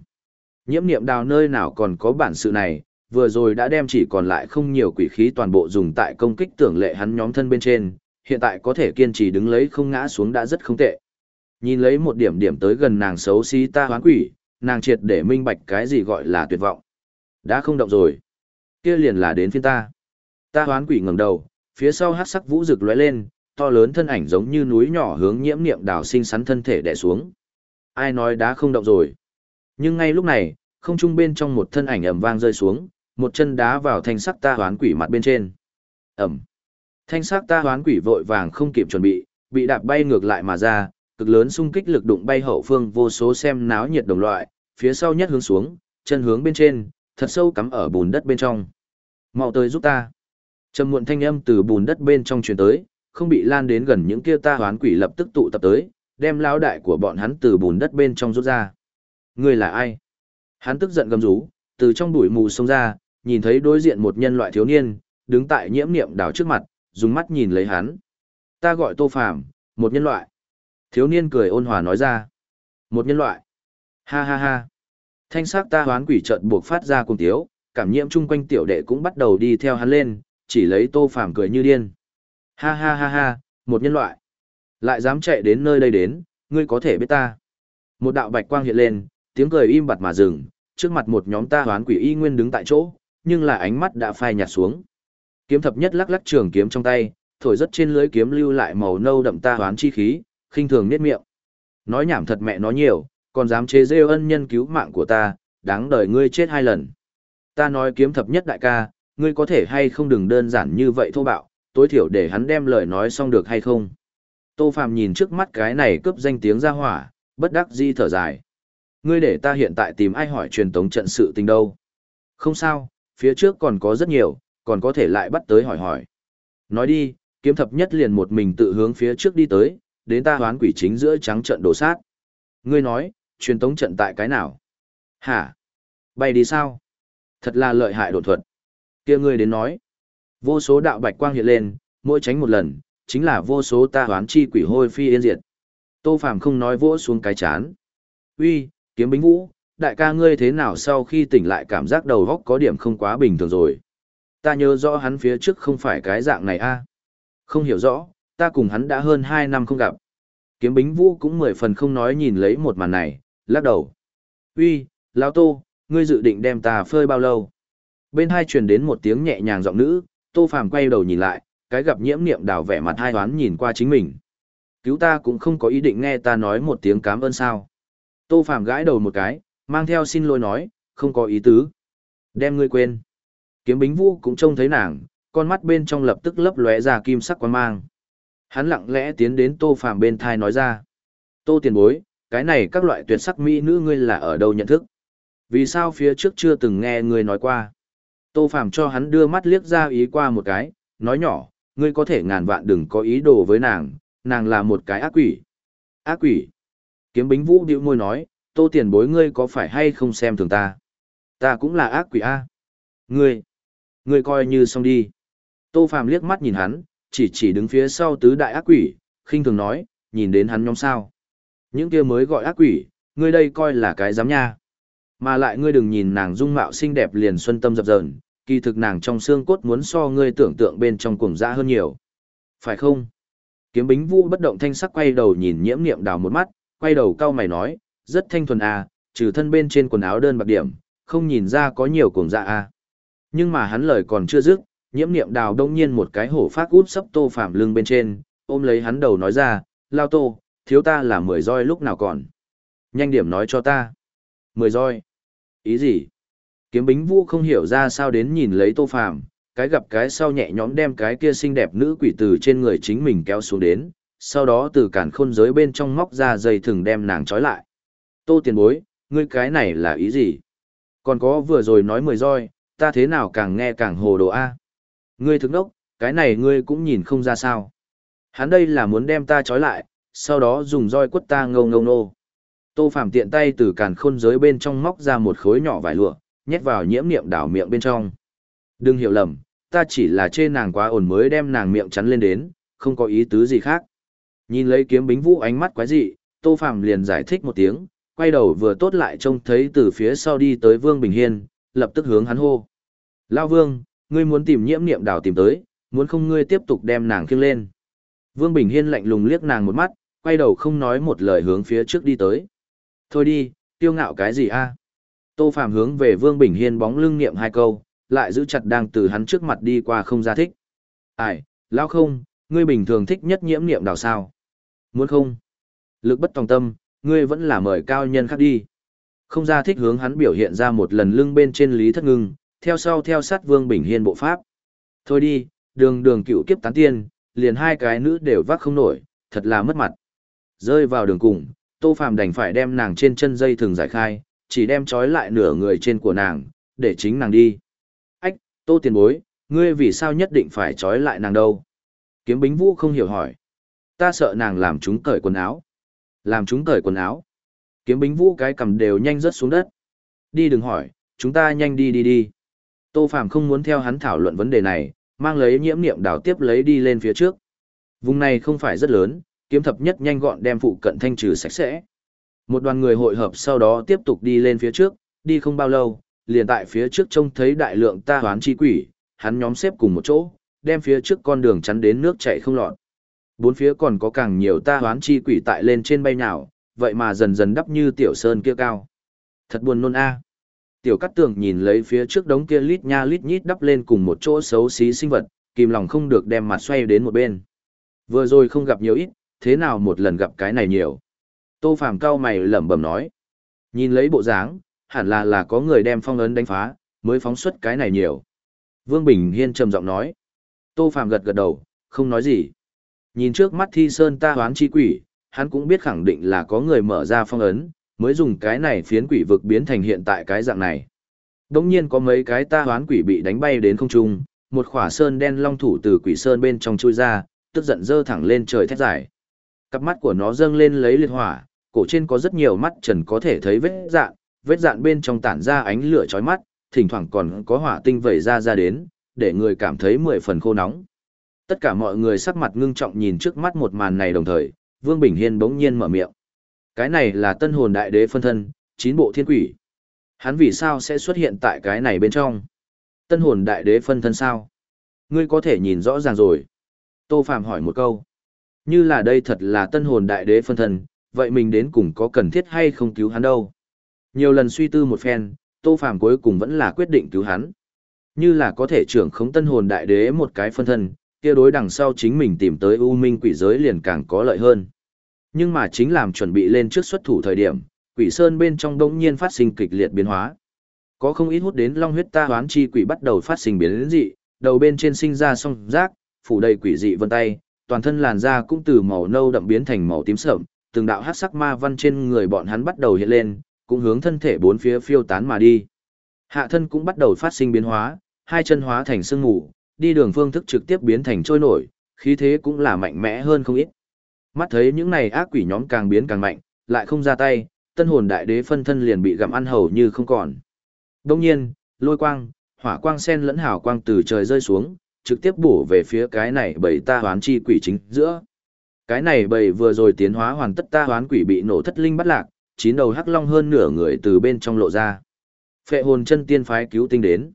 Nhiễm niệm đào nơi nào còn có bản sự này, vừa rồi đã đem chỉ còn lại không nhiều quỷ khí toàn bộ dùng tại công kích tưởng lệ hắn nhóm thân bên trên, hiện tại có thể kiên trì đứng lấy không ngã xuống đã rất không tệ. Nhìn lấy một điểm điểm tới gần nàng xấu xí ta hoán quỷ, nàng triệt để minh bạch cái gì gọi là tuyệt vọng. Đã không động rồi. kia liền là đến phiên ta. Ta hoán quỷ ngẩng đầu, phía sau hát sắc vũ rực lóe lên, to lớn thân ảnh giống như núi nhỏ hướng nhiễm niệm đào sinh sắn thân thể đè xuống. Ai nói đã không động rồi. Nhưng ngay lúc này, không trung bên trong một thân ảnh ầm vang rơi xuống, một chân đá vào thanh sắc ta hoán quỷ mặt bên trên. Ẩm. Thanh sắc ta hoán quỷ vội vàng không kịp chuẩn bị, bị đạp bay ngược lại mà ra, cực lớn xung kích lực đụng bay hậu phương vô số xem náo nhiệt đồng loại, phía sau nhất hướng xuống, chân hướng bên trên, thật sâu cắm ở bùn đất bên trong. Mau tới giúp ta. Trầm muộn thanh âm từ bùn đất bên trong truyền tới, không bị lan đến gần những kia ta hoán quỷ lập tức tụ tập tới, đem lão đại của bọn hắn từ bùn đất bên trong rút ra. Ngươi là ai? Hắn tức giận gầm rú, từ trong bụi mù xông ra, nhìn thấy đối diện một nhân loại thiếu niên, đứng tại nhiễm niệm đảo trước mặt, dùng mắt nhìn lấy hắn. Ta gọi Tô Phàm, một nhân loại. Thiếu niên cười ôn hòa nói ra. Một nhân loại. Ha ha ha. Thanh sắc ta hoán quỷ trận buộc phát ra cùng tiếu, cảm nhiễm chung quanh tiểu đệ cũng bắt đầu đi theo hắn lên, chỉ lấy Tô Phàm cười như điên. Ha ha ha ha, một nhân loại. Lại dám chạy đến nơi đây đến, ngươi có thể biết ta. Một đạo bạch quang hiện lên, tiếng cười im bặt mà dừng, trước mặt một nhóm ta hoán quỷ y nguyên đứng tại chỗ, nhưng là ánh mắt đã phai nhạt xuống. Kiếm thập nhất lắc lắc trường kiếm trong tay, thổi rất trên lưới kiếm lưu lại màu nâu đậm ta hoán chi khí, khinh thường niết miệng. Nói nhảm thật mẹ nó nhiều, còn dám chế rêu ân nhân cứu mạng của ta, đáng đời ngươi chết hai lần. Ta nói kiếm thập nhất đại ca, ngươi có thể hay không đừng đơn giản như vậy thô bạo, tối thiểu để hắn đem lời nói xong được hay không. Tô Phàm nhìn trước mắt cái này cướp danh tiếng ra hỏa, bất đắc di thở dài. Ngươi để ta hiện tại tìm ai hỏi truyền tống trận sự tình đâu. Không sao, phía trước còn có rất nhiều, còn có thể lại bắt tới hỏi hỏi. Nói đi, kiếm thập nhất liền một mình tự hướng phía trước đi tới, đến ta hoán quỷ chính giữa trắng trận đổ sát. Ngươi nói, truyền tống trận tại cái nào? Hả? Bay đi sao? Thật là lợi hại đột thuật. kia ngươi đến nói. Vô số đạo bạch quang hiện lên, mỗi tránh một lần, chính là vô số ta hoán chi quỷ hôi phi yên diệt. Tô Phàm không nói vỗ xuống cái chán. Uy, kiếm bính vũ, đại ca ngươi thế nào sau khi tỉnh lại cảm giác đầu góc có điểm không quá bình thường rồi. Ta nhớ rõ hắn phía trước không phải cái dạng này a Không hiểu rõ, ta cùng hắn đã hơn 2 năm không gặp. Kiếm bính vũ cũng mười phần không nói nhìn lấy một màn này, lắc đầu. Uy, lão tô, ngươi dự định đem ta phơi bao lâu? Bên hai truyền đến một tiếng nhẹ nhàng giọng nữ, tô phàm quay đầu nhìn lại, cái gặp nhiễm niệm đào vẻ mặt hai toán nhìn qua chính mình. Cứu ta cũng không có ý định nghe ta nói một tiếng cảm ơn sao. Tô phàm gãi đầu một cái, mang theo xin lỗi nói, không có ý tứ. Đem ngươi quên. Kiếm bính vũ cũng trông thấy nàng, con mắt bên trong lập tức lấp lóe ra kim sắc quan mang. Hắn lặng lẽ tiến đến Tô Phàm bên thai nói ra. Tô tiền bối, cái này các loại tuyệt sắc mỹ nữ ngươi là ở đâu nhận thức? Vì sao phía trước chưa từng nghe ngươi nói qua? Tô Phàm cho hắn đưa mắt liếc ra ý qua một cái, nói nhỏ, ngươi có thể ngàn vạn đừng có ý đồ với nàng, nàng là một cái ác quỷ. Ác quỷ. Kiếm bính vũ điệu môi nói, tô tiền bối ngươi có phải hay không xem thường ta? Ta cũng là ác quỷ A. Ngươi. Ngươi coi như xong đi. Tô Phàm liếc mắt nhìn hắn, chỉ chỉ đứng phía sau tứ đại ác quỷ, khinh thường nói, nhìn đến hắn nhóm sao. Những kia mới gọi ác quỷ, ngươi đây coi là cái giám nha. Mà lại ngươi đừng nhìn nàng dung mạo xinh đẹp liền xuân tâm dập dờn, kỳ thực nàng trong xương cốt muốn so ngươi tưởng tượng bên trong cuồng dã hơn nhiều. Phải không? Kiếm bính vũ bất động thanh sắc quay đầu nhìn nhiễm niệm đào một mắt, quay đầu cau mày nói, rất thanh thuần à, trừ thân bên trên quần áo đơn bạc điểm, không nhìn ra có nhiều cuồng dã à. Nhưng mà hắn lời còn chưa dứt, nhiễm niệm đào đông nhiên một cái hổ phát út sấp tô phạm lưng bên trên, ôm lấy hắn đầu nói ra, lao tô, thiếu ta là mười roi lúc nào còn. Nhanh điểm nói cho ta. Mười roi. Ý gì? Kiếm bính vũ không hiểu ra sao đến nhìn lấy tô phạm cái gặp cái sau nhẹ nhõm đem cái kia xinh đẹp nữ quỷ từ trên người chính mình kéo xuống đến, sau đó từ cản khôn giới bên trong móc ra dây thừng đem nàng trói lại. Tô tiền bối, ngươi cái này là ý gì? Còn có vừa rồi nói mười roi, ta thế nào càng nghe càng hồ đồ a. Ngươi thức đốc, cái này ngươi cũng nhìn không ra sao. Hắn đây là muốn đem ta trói lại, sau đó dùng roi quất ta ngâu ngâu nô. Tô Phạm tiện tay từ càn khôn giới bên trong móc ra một khối nhỏ vải lụa, nhét vào nhiễm niệm đảo miệng bên trong. Đừng hiểu lầm, ta chỉ là chê nàng quá ổn mới đem nàng miệng chắn lên đến, không có ý tứ gì khác. Nhìn lấy kiếm bính vũ ánh mắt quái dị, Tô Phạm liền giải thích một tiếng, quay đầu vừa tốt lại trông thấy từ phía sau đi tới Vương Bình Hiên, lập tức hướng hắn hô. Lao Vương, ngươi muốn tìm nhiễm niệm đào tìm tới, muốn không ngươi tiếp tục đem nàng khiêng lên. Vương Bình Hiên lạnh lùng liếc nàng một mắt, quay đầu không nói một lời hướng phía trước đi tới. Thôi đi, tiêu ngạo cái gì a? Tô Phạm hướng về Vương Bình Hiên bóng lưng niệm hai câu, lại giữ chặt đang từ hắn trước mặt đi qua không ra thích. Ai, lão không, ngươi bình thường thích nhất nhiễm niệm đào sao? Muốn không? Lực bất tòng tâm, ngươi vẫn là mời cao nhân khác đi. Không ra thích hướng hắn biểu hiện ra một lần lưng bên trên lý thất ngưng, theo sau theo sát Vương Bình Hiên bộ pháp. Thôi đi, đường đường cựu kiếp tán tiên, liền hai cái nữ đều vác không nổi, thật là mất mặt. Rơi vào đường cùng, Tô Phàm đành phải đem nàng trên chân dây thường giải khai, chỉ đem trói lại nửa người trên của nàng, để chính nàng đi. Ách, Tô tiền bối, ngươi vì sao nhất định phải trói lại nàng đâu? Kiếm bính vũ không hiểu hỏi. Ta sợ nàng làm chúng cởi quần áo. Làm chúng cởi quần áo. Kiếm bính vũ cái cầm đều nhanh rớt xuống đất. Đi đừng hỏi, chúng ta nhanh đi đi đi. Tô Phàm không muốn theo hắn thảo luận vấn đề này, mang lấy nhiễm niệm đảo tiếp lấy đi lên phía trước. Vùng này không phải rất lớn, kiếm thập nhất nhanh gọn đem phụ cận thanh trừ sạch sẽ. Một đoàn người hội hợp sau đó tiếp tục đi lên phía trước, đi không bao lâu, liền tại phía trước trông thấy đại lượng ta hoán chi quỷ, hắn nhóm xếp cùng một chỗ, đem phía trước con đường chắn đến nước chảy không lọt. Bốn phía còn có càng nhiều ta hoán chi quỷ tại lên trên bay nhào, vậy mà dần dần đắp như tiểu sơn kia cao. Thật buồn nôn a. Tiểu cắt tường nhìn lấy phía trước đống kia lít nha lít nhít đắp lên cùng một chỗ xấu xí sinh vật, kìm lòng không được đem mặt xoay đến một bên. Vừa rồi không gặp nhiều ít, thế nào một lần gặp cái này nhiều. Tô Phàm cao mày lẩm bẩm nói. Nhìn lấy bộ dáng, hẳn là là có người đem phong ấn đánh phá, mới phóng xuất cái này nhiều. Vương Bình Hiên trầm giọng nói. Tô Phàm gật gật đầu, không nói gì. Nhìn trước mắt thi sơn ta hoán chi quỷ, hắn cũng biết khẳng định là có người mở ra phong ấn, mới dùng cái này phiến quỷ vực biến thành hiện tại cái dạng này. Đống nhiên có mấy cái ta hoán quỷ bị đánh bay đến không trung, một khỏa sơn đen long thủ từ quỷ sơn bên trong chui ra, tức giận dơ thẳng lên trời thét dài. Cặp mắt của nó dâng lên lấy liệt hỏa, cổ trên có rất nhiều mắt trần có thể thấy vết dạn, vết dạn bên trong tản ra ánh lửa chói mắt, thỉnh thoảng còn có hỏa tinh vẩy ra ra đến, để người cảm thấy mười phần khô nóng. Tất cả mọi người sắc mặt ngưng trọng nhìn trước mắt một màn này đồng thời, Vương Bình Hiên bỗng nhiên mở miệng. Cái này là tân hồn đại đế phân thân, chín bộ thiên quỷ. Hắn vì sao sẽ xuất hiện tại cái này bên trong? Tân hồn đại đế phân thân sao? Ngươi có thể nhìn rõ ràng rồi. Tô Phạm hỏi một câu. Như là đây thật là tân hồn đại đế phân thân, vậy mình đến cùng có cần thiết hay không cứu hắn đâu? Nhiều lần suy tư một phen, Tô Phạm cuối cùng vẫn là quyết định cứu hắn. Như là có thể trưởng khống tân hồn đại đế một cái phân thân, kia đối đằng sau chính mình tìm tới U Minh quỷ giới liền càng có lợi hơn. Nhưng mà chính làm chuẩn bị lên trước xuất thủ thời điểm, quỷ sơn bên trong đống nhiên phát sinh kịch liệt biến hóa. Có không ít hút đến long huyết ta hoán chi quỷ bắt đầu phát sinh biến dị, đầu bên trên sinh ra song rác, phủ đầy quỷ dị vân tay, toàn thân làn da cũng từ màu nâu đậm biến thành màu tím sậm, từng đạo hắc sắc ma văn trên người bọn hắn bắt đầu hiện lên, cũng hướng thân thể bốn phía phiêu tán mà đi. Hạ thân cũng bắt đầu phát sinh biến hóa, hai chân hóa thành sương mù, đi đường phương thức trực tiếp biến thành trôi nổi, khí thế cũng là mạnh mẽ hơn không ít. Mắt thấy những này ác quỷ nhóm càng biến càng mạnh, lại không ra tay, tân hồn đại đế phân thân liền bị gặm ăn hầu như không còn. Đông nhiên, lôi quang, hỏa quang sen lẫn hào quang từ trời rơi xuống, trực tiếp bổ về phía cái này bầy ta hoán chi quỷ chính giữa. Cái này bầy vừa rồi tiến hóa hoàn tất ta hoán quỷ bị nổ thất linh bắt lạc, chín đầu hắc long hơn nửa người từ bên trong lộ ra. Phệ hồn chân tiên phái cứu tinh đến.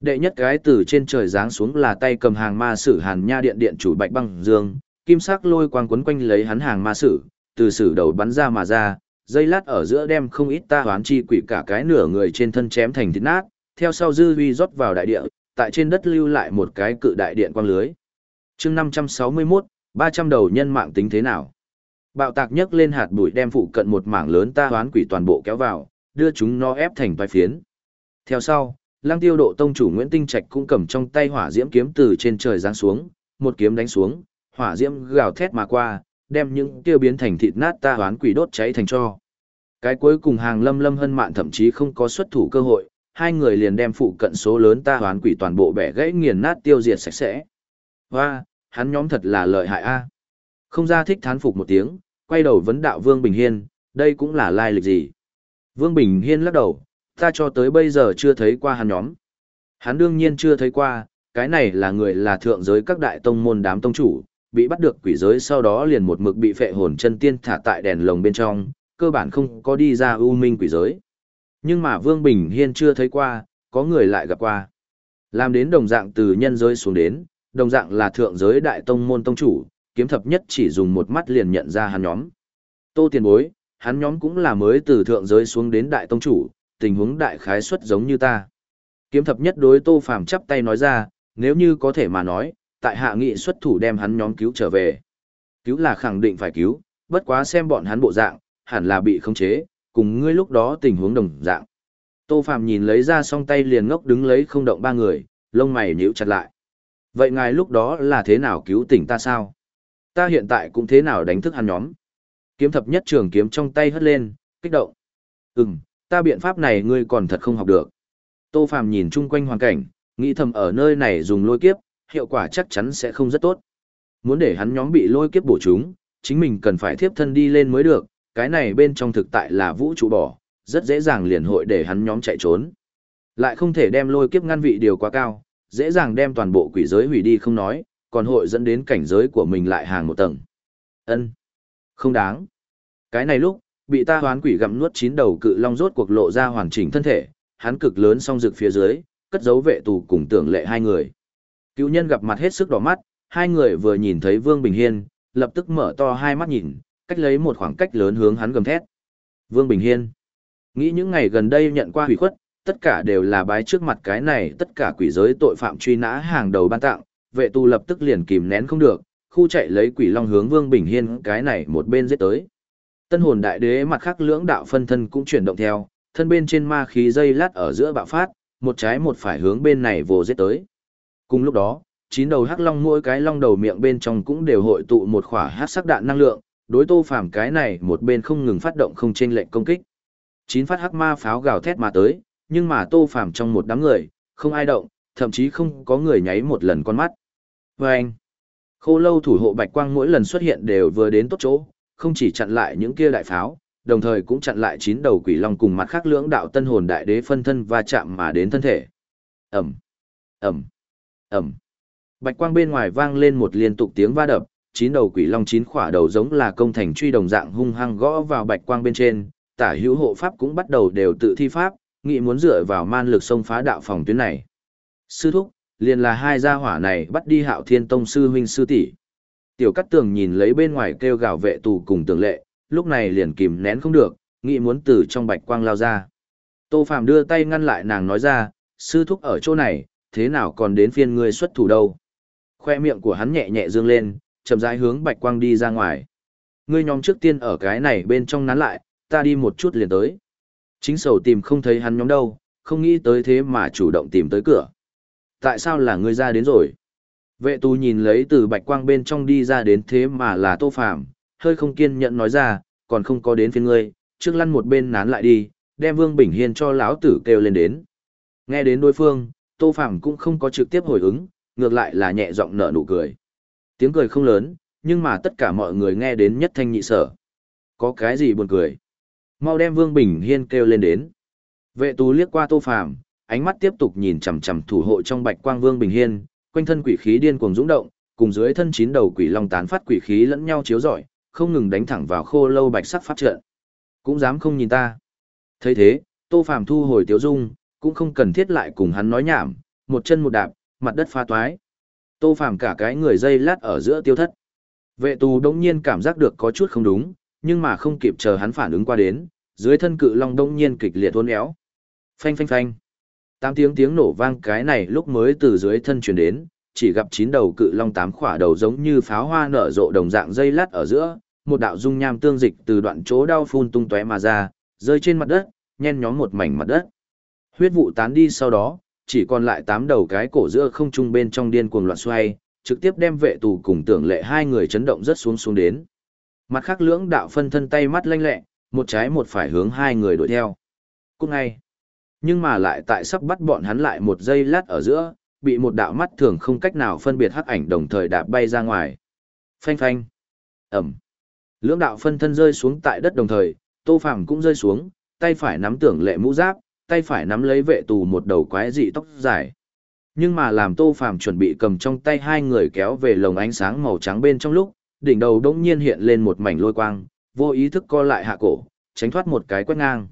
Đệ nhất cái từ trên trời giáng xuống là tay cầm hàng ma sử hàn nha điện điện chủ bạch băng dương, kim sắc lôi quang quấn quanh lấy hắn hàng ma sử, từ sử đầu bắn ra mà ra, dây lát ở giữa đem không ít ta hoán chi quỷ cả cái nửa người trên thân chém thành thịt nát, theo sau dư huy rót vào đại địa, tại trên đất lưu lại một cái cự đại điện quang lưới. chương 561, 300 đầu nhân mạng tính thế nào? Bạo tạc nhấc lên hạt bụi đem phụ cận một mảng lớn ta hoán quỷ toàn bộ kéo vào, đưa chúng nó ép thành vài phiến. Theo sau, Lăng Tiêu Độ tông chủ Nguyễn Tinh Trạch cũng cầm trong tay hỏa diễm kiếm từ trên trời giáng xuống, một kiếm đánh xuống, hỏa diễm gào thét mà qua, đem những tiêu biến thành thịt nát ta hoán quỷ đốt cháy thành cho. Cái cuối cùng hàng lâm lâm hân mạn thậm chí không có xuất thủ cơ hội, hai người liền đem phụ cận số lớn ta hoán quỷ toàn bộ bẻ gãy nghiền nát tiêu diệt sạch sẽ. Hoa, hắn nhóm thật là lợi hại a. À. Không ra thích thán phục một tiếng, quay đầu vấn đạo Vương Bình Hiên, đây cũng là lai lịch gì. Vương Bình Hiên lắc đầu, ta cho tới bây giờ chưa thấy qua hắn nhóm. Hắn đương nhiên chưa thấy qua, cái này là người là thượng giới các đại tông môn đám tông chủ, bị bắt được quỷ giới sau đó liền một mực bị phệ hồn chân tiên thả tại đèn lồng bên trong, cơ bản không có đi ra ưu minh quỷ giới. Nhưng mà Vương Bình Hiên chưa thấy qua, có người lại gặp qua. Làm đến đồng dạng từ nhân giới xuống đến, đồng dạng là thượng giới đại tông môn tông chủ, kiếm thập nhất chỉ dùng một mắt liền nhận ra hắn nhóm. Tô tiền bối, hắn nhóm cũng là mới từ thượng giới xuống đến đại tông chủ, tình huống đại khái suất giống như ta. Kiếm thập nhất đối tô phàm chắp tay nói ra, nếu như có thể mà nói, tại hạ nghị xuất thủ đem hắn nhóm cứu trở về. Cứu là khẳng định phải cứu, bất quá xem bọn hắn bộ dạng, hẳn là bị khống chế, cùng ngươi lúc đó tình huống đồng dạng. Tô Phạm nhìn lấy ra song tay liền ngốc đứng lấy không động ba người, lông mày nhíu chặt lại. Vậy ngài lúc đó là thế nào cứu tỉnh ta sao? Ta hiện tại cũng thế nào đánh thức hắn nhóm? Kiếm thập nhất trường kiếm trong tay hất lên, kích động. Ừm, ta biện pháp này ngươi còn thật không học được. Tô Phạm nhìn chung quanh hoàn cảnh, nghĩ thầm ở nơi này dùng lôi kiếp, hiệu quả chắc chắn sẽ không rất tốt. Muốn để hắn nhóm bị lôi kiếp bổ chúng, chính mình cần phải thiếp thân đi lên mới được, cái này bên trong thực tại là vũ trụ bỏ, rất dễ dàng liền hội để hắn nhóm chạy trốn. Lại không thể đem lôi kiếp ngăn vị điều quá cao, dễ dàng đem toàn bộ quỷ giới hủy đi không nói, còn hội dẫn đến cảnh giới của mình lại hàng một tầng. Ân, Không đáng. Cái này lúc, bị ta hoán quỷ gặm nuốt chín đầu cự long rốt cuộc lộ ra hoàn chỉnh thân thể, hắn cực lớn song rực phía dưới, cất giấu vệ tù cùng tưởng lệ hai người. Cựu nhân gặp mặt hết sức đỏ mắt, hai người vừa nhìn thấy Vương Bình Hiên, lập tức mở to hai mắt nhìn, cách lấy một khoảng cách lớn hướng hắn gầm thét. Vương Bình Hiên. Nghĩ những ngày gần đây nhận qua hủy khuất, tất cả đều là bái trước mặt cái này tất cả quỷ giới tội phạm truy nã hàng đầu ban tặng, vệ tu lập tức liền kìm nén không được, khu chạy lấy quỷ long hướng Vương Bình Hiên cái này một bên giết tới. Tân hồn đại đế mặt khác lưỡng đạo phân thân cũng chuyển động theo, thân bên trên ma khí dây lát ở giữa bạo phát, một trái một phải hướng bên này vồ giết tới. Cùng lúc đó, chín đầu hắc long mỗi cái long đầu miệng bên trong cũng đều hội tụ một khỏa hắc sắc đạn năng lượng, đối tô phàm cái này một bên không ngừng phát động không chênh lệnh công kích. Chín phát hắc ma pháo gào thét mà tới, nhưng mà tô phàm trong một đám người, không ai động, thậm chí không có người nháy một lần con mắt. Và anh, khô lâu thủ hộ bạch quang mỗi lần xuất hiện đều vừa đến tốt chỗ, không chỉ chặn lại những kia đại pháo, đồng thời cũng chặn lại chín đầu quỷ long cùng mặt khác lưỡng đạo tân hồn đại đế phân thân và chạm mà đến thân thể. Ẩm, Ẩm, Ẩm. Bạch quang bên ngoài vang lên một liên tục tiếng va đập, chín đầu quỷ long chín khỏa đầu giống là công thành truy đồng dạng hung hăng gõ vào bạch quang bên trên, tả hữu hộ pháp cũng bắt đầu đều tự thi pháp, nghị muốn dựa vào man lực xông phá đạo phòng tuyến này. Sư thúc, liền là hai gia hỏa này bắt đi hạo thiên tông sư huynh sư tỷ. Tiểu cắt tường nhìn lấy bên ngoài kêu gào vệ tù cùng tường lệ, lúc này liền kìm nén không được, nghị muốn từ trong bạch quang lao ra. Tô Phạm đưa tay ngăn lại nàng nói ra, sư thúc ở chỗ này, thế nào còn đến phiên ngươi xuất thủ đâu. Khoe miệng của hắn nhẹ nhẹ dương lên, chậm rãi hướng bạch quang đi ra ngoài. Ngươi nhóm trước tiên ở cái này bên trong nán lại, ta đi một chút liền tới. Chính sầu tìm không thấy hắn nhóm đâu, không nghĩ tới thế mà chủ động tìm tới cửa. Tại sao là ngươi ra đến rồi? Vệ tù nhìn lấy từ bạch quang bên trong đi ra đến thế mà là tô phạm, hơi không kiên nhẫn nói ra, còn không có đến phiên ngươi, trước lăn một bên nán lại đi, đem Vương Bình Hiên cho lão tử kêu lên đến. Nghe đến đối phương, Tô Phàm cũng không có trực tiếp hồi ứng, ngược lại là nhẹ giọng nở nụ cười. Tiếng cười không lớn, nhưng mà tất cả mọi người nghe đến nhất thanh nhị sở. Có cái gì buồn cười? Mau đem Vương Bình Hiên kêu lên đến. Vệ tú liếc qua Tô Phàm, ánh mắt tiếp tục nhìn chằm chằm thủ hộ trong Bạch Quang Vương Bình Hiên, quanh thân quỷ khí điên cuồng dũng động, cùng dưới thân chín đầu quỷ long tán phát quỷ khí lẫn nhau chiếu rọi, không ngừng đánh thẳng vào khô lâu bạch sắc pháp trận. Cũng dám không nhìn ta. thấy thế, Tô Phàm thu hồi tiếu dung, cũng không cần thiết lại cùng hắn nói nhảm, một chân một đạp, mặt đất pha toái. Tô Phàm cả cái người dây lát ở giữa tiêu thất. Vệ tù đống nhiên cảm giác được có chút không đúng, nhưng mà không kịp chờ hắn phản ứng qua đến, dưới thân cự long đống nhiên kịch liệt uốn éo. Phanh phanh phanh. Tám tiếng tiếng nổ vang cái này lúc mới từ dưới thân truyền đến, chỉ gặp chín đầu cự long tám khỏa đầu giống như pháo hoa nở rộ đồng dạng dây lát ở giữa, một đạo dung nham tương dịch từ đoạn chỗ đau phun tung tóe mà ra, rơi trên mặt đất, nhen nhóm một mảnh mặt đất. Huyết vụ tán đi sau đó, chỉ còn lại tám đầu cái cổ giữa không trung bên trong điên cuồng loạn xoay, trực tiếp đem vệ tù cùng tưởng lệ hai người chấn động rất xuống xuống đến. Mặt khác lưỡng đạo phân thân tay mắt lanh lẹ, một trái một phải hướng hai người đuổi theo. Cũng ngay. Nhưng mà lại tại sắp bắt bọn hắn lại một giây lát ở giữa, bị một đạo mắt thường không cách nào phân biệt hắc ảnh đồng thời đạp bay ra ngoài. Phanh phanh. Ẩm. Lưỡng đạo phân thân rơi xuống tại đất đồng thời, Tô Phàm cũng rơi xuống, tay phải nắm tưởng lệ mũ giáp, tay phải nắm lấy vệ tù một đầu quái dị tóc dài. Nhưng mà làm Tô Phàm chuẩn bị cầm trong tay hai người kéo về lồng ánh sáng màu trắng bên trong lúc, đỉnh đầu đống nhiên hiện lên một mảnh lôi quang, vô ý thức co lại hạ cổ, tránh thoát một cái quét ngang.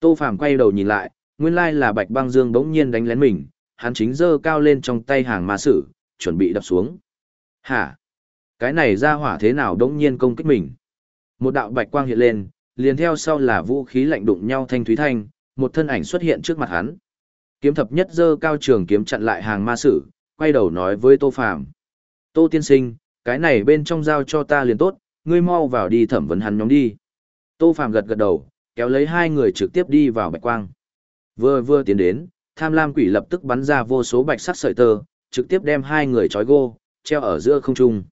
Tô Phàm quay đầu nhìn lại, nguyên lai là Bạch Băng Dương đống nhiên đánh lén mình, hắn chính giơ cao lên trong tay hàng ma sử, chuẩn bị đập xuống. Hả? Cái này ra hỏa thế nào đống nhiên công kích mình? Một đạo bạch quang hiện lên, liền theo sau là vũ khí lạnh đụng nhau thanh thúy thanh, một thân ảnh xuất hiện trước mặt hắn. Kiếm thập nhất dơ cao trường kiếm chặn lại hàng ma sử, quay đầu nói với Tô Phàm: "Tô tiên sinh, cái này bên trong giao cho ta liền tốt, ngươi mau vào đi thẩm vấn hắn nhóm đi." Tô Phàm gật gật đầu, kéo lấy hai người trực tiếp đi vào bạch quang. Vừa vừa tiến đến, tham lam quỷ lập tức bắn ra vô số bạch sắc sợi tơ, trực tiếp đem hai người trói gô, treo ở giữa không trung.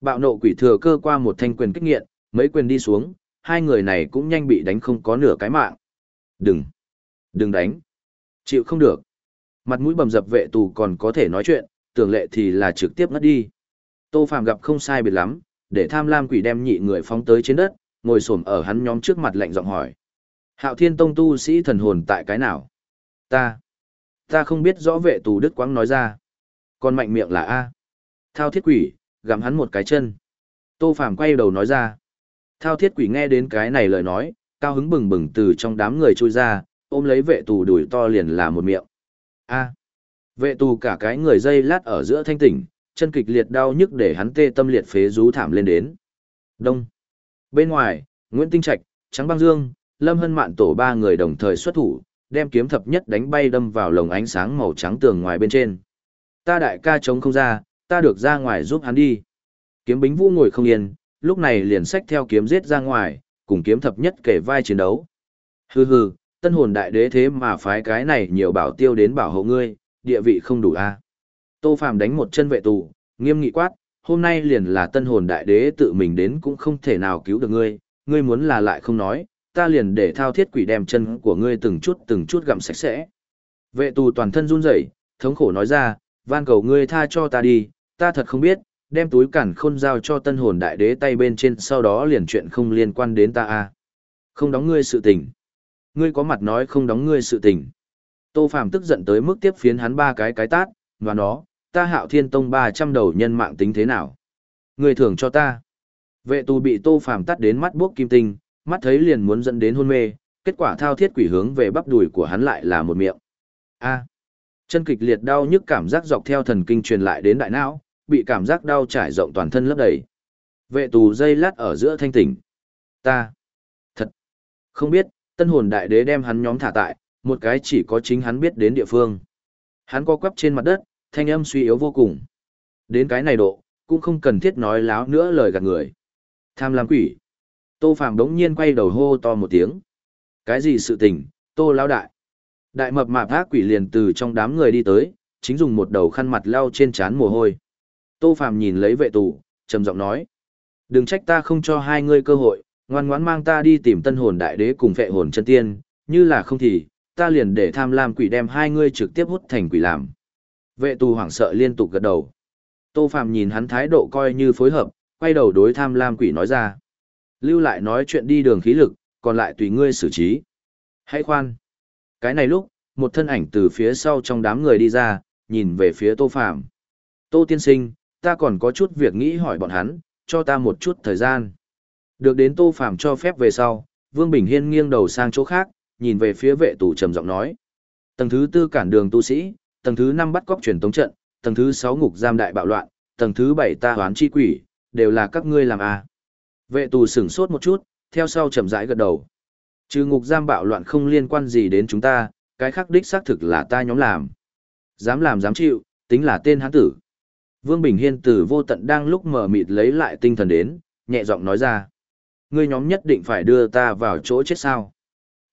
Bạo nộ quỷ thừa cơ qua một thanh quyền kích nghiện, mấy quyền đi xuống, hai người này cũng nhanh bị đánh không có nửa cái mạng. Đừng! Đừng đánh! Chịu không được! Mặt mũi bầm dập vệ tù còn có thể nói chuyện, tưởng lệ thì là trực tiếp ngất đi. Tô Phạm gặp không sai biệt lắm, để tham lam quỷ đem nhị người phóng tới trên đất, ngồi xổm ở hắn nhóm trước mặt lạnh giọng hỏi. Hạo Thiên Tông tu sĩ thần hồn tại cái nào? Ta. Ta không biết rõ vệ tù Đức Quang nói ra. Còn mạnh miệng là A. Thao thiết quỷ, gặm hắn một cái chân. Tô Phạm quay đầu nói ra. Thao thiết quỷ nghe đến cái này lời nói, cao hứng bừng bừng từ trong đám người trôi ra, ôm lấy vệ tù đùi to liền là một miệng. A. Vệ tù cả cái người dây lát ở giữa thanh tỉnh, chân kịch liệt đau nhức để hắn tê tâm liệt phế rú thảm lên đến. Đông. Bên ngoài, Nguyễn Tinh Trạch, Trắng Băng Dương, Lâm Hân Mạn tổ ba người đồng thời xuất thủ, đem kiếm thập nhất đánh bay đâm vào lồng ánh sáng màu trắng tường ngoài bên trên. Ta đại ca chống không ra, ta được ra ngoài giúp hắn đi. Kiếm bính vũ ngồi không yên, lúc này liền xách theo kiếm giết ra ngoài, cùng kiếm thập nhất kể vai chiến đấu. Hừ hừ, tân hồn đại đế thế mà phái cái này nhiều bảo tiêu đến bảo hộ ngươi, địa vị không đủ a. Tô Phàm đánh một chân vệ tù, nghiêm nghị quát, hôm nay liền là tân hồn đại đế tự mình đến cũng không thể nào cứu được ngươi, ngươi muốn là lại không nói, ta liền để thao thiết quỷ đem chân của ngươi từng chút từng chút gặm sạch sẽ. Vệ tù toàn thân run rẩy, thống khổ nói ra, van cầu ngươi tha cho ta đi, ta thật không biết, đem túi cản khôn giao cho tân hồn đại đế tay bên trên sau đó liền chuyện không liên quan đến ta a Không đóng ngươi sự tình. Ngươi có mặt nói không đóng ngươi sự tình. Tô Phàm tức giận tới mức tiếp phiến hắn ba cái cái tát, và nó, ta hạo thiên tông 300 đầu nhân mạng tính thế nào? Ngươi thưởng cho ta. Vệ tù bị Tô Phàm tắt đến mắt buốc kim tinh, mắt thấy liền muốn dẫn đến hôn mê, kết quả thao thiết quỷ hướng về bắp đùi của hắn lại là một miệng. A. Chân kịch liệt đau nhức cảm giác dọc theo thần kinh truyền lại đến đại não, bị cảm giác đau trải rộng toàn thân lấp đầy. Vệ tù dây lát ở giữa thanh tỉnh. Ta. Thật. Không biết, tân hồn đại đế đem hắn nhóm thả tại, một cái chỉ có chính hắn biết đến địa phương. Hắn co quắp trên mặt đất, thanh âm suy yếu vô cùng. Đến cái này độ, cũng không cần thiết nói láo nữa lời gạt người. Tham lam quỷ. Tô Phạm đống nhiên quay đầu hô to một tiếng. Cái gì sự tình, tô lão đại. Đại mập mạp ác quỷ liền từ trong đám người đi tới, chính dùng một đầu khăn mặt lau trên trán mồ hôi. Tô Phàm nhìn lấy vệ tù, trầm giọng nói. Đừng trách ta không cho hai ngươi cơ hội, ngoan ngoãn mang ta đi tìm tân hồn đại đế cùng vệ hồn chân tiên, như là không thì, ta liền để tham lam quỷ đem hai ngươi trực tiếp hút thành quỷ làm. Vệ tù hoảng sợ liên tục gật đầu. Tô Phạm nhìn hắn thái độ coi như phối hợp, quay đầu đối tham lam quỷ nói ra. Lưu lại nói chuyện đi đường khí lực, còn lại tùy ngươi xử trí. Hãy khoan. Cái này lúc, một thân ảnh từ phía sau trong đám người đi ra, nhìn về phía Tô Phạm. Tô tiên sinh, ta còn có chút việc nghĩ hỏi bọn hắn, cho ta một chút thời gian. Được đến Tô Phàm cho phép về sau, Vương Bình Hiên nghiêng đầu sang chỗ khác, nhìn về phía vệ tù trầm giọng nói. Tầng thứ tư cản đường tu sĩ, tầng thứ năm bắt cóc truyền tống trận, tầng thứ sáu ngục giam đại bạo loạn, tầng thứ bảy ta hoán chi quỷ, đều là các ngươi làm à. Vệ tù sửng sốt một chút, theo sau chậm rãi gật đầu. Trừ ngục giam bạo loạn không liên quan gì đến chúng ta, cái khác đích xác thực là ta nhóm làm. Dám làm dám chịu, tính là tên hán tử. Vương Bình Hiên từ vô tận đang lúc mở mịt lấy lại tinh thần đến, nhẹ giọng nói ra. Ngươi nhóm nhất định phải đưa ta vào chỗ chết sao?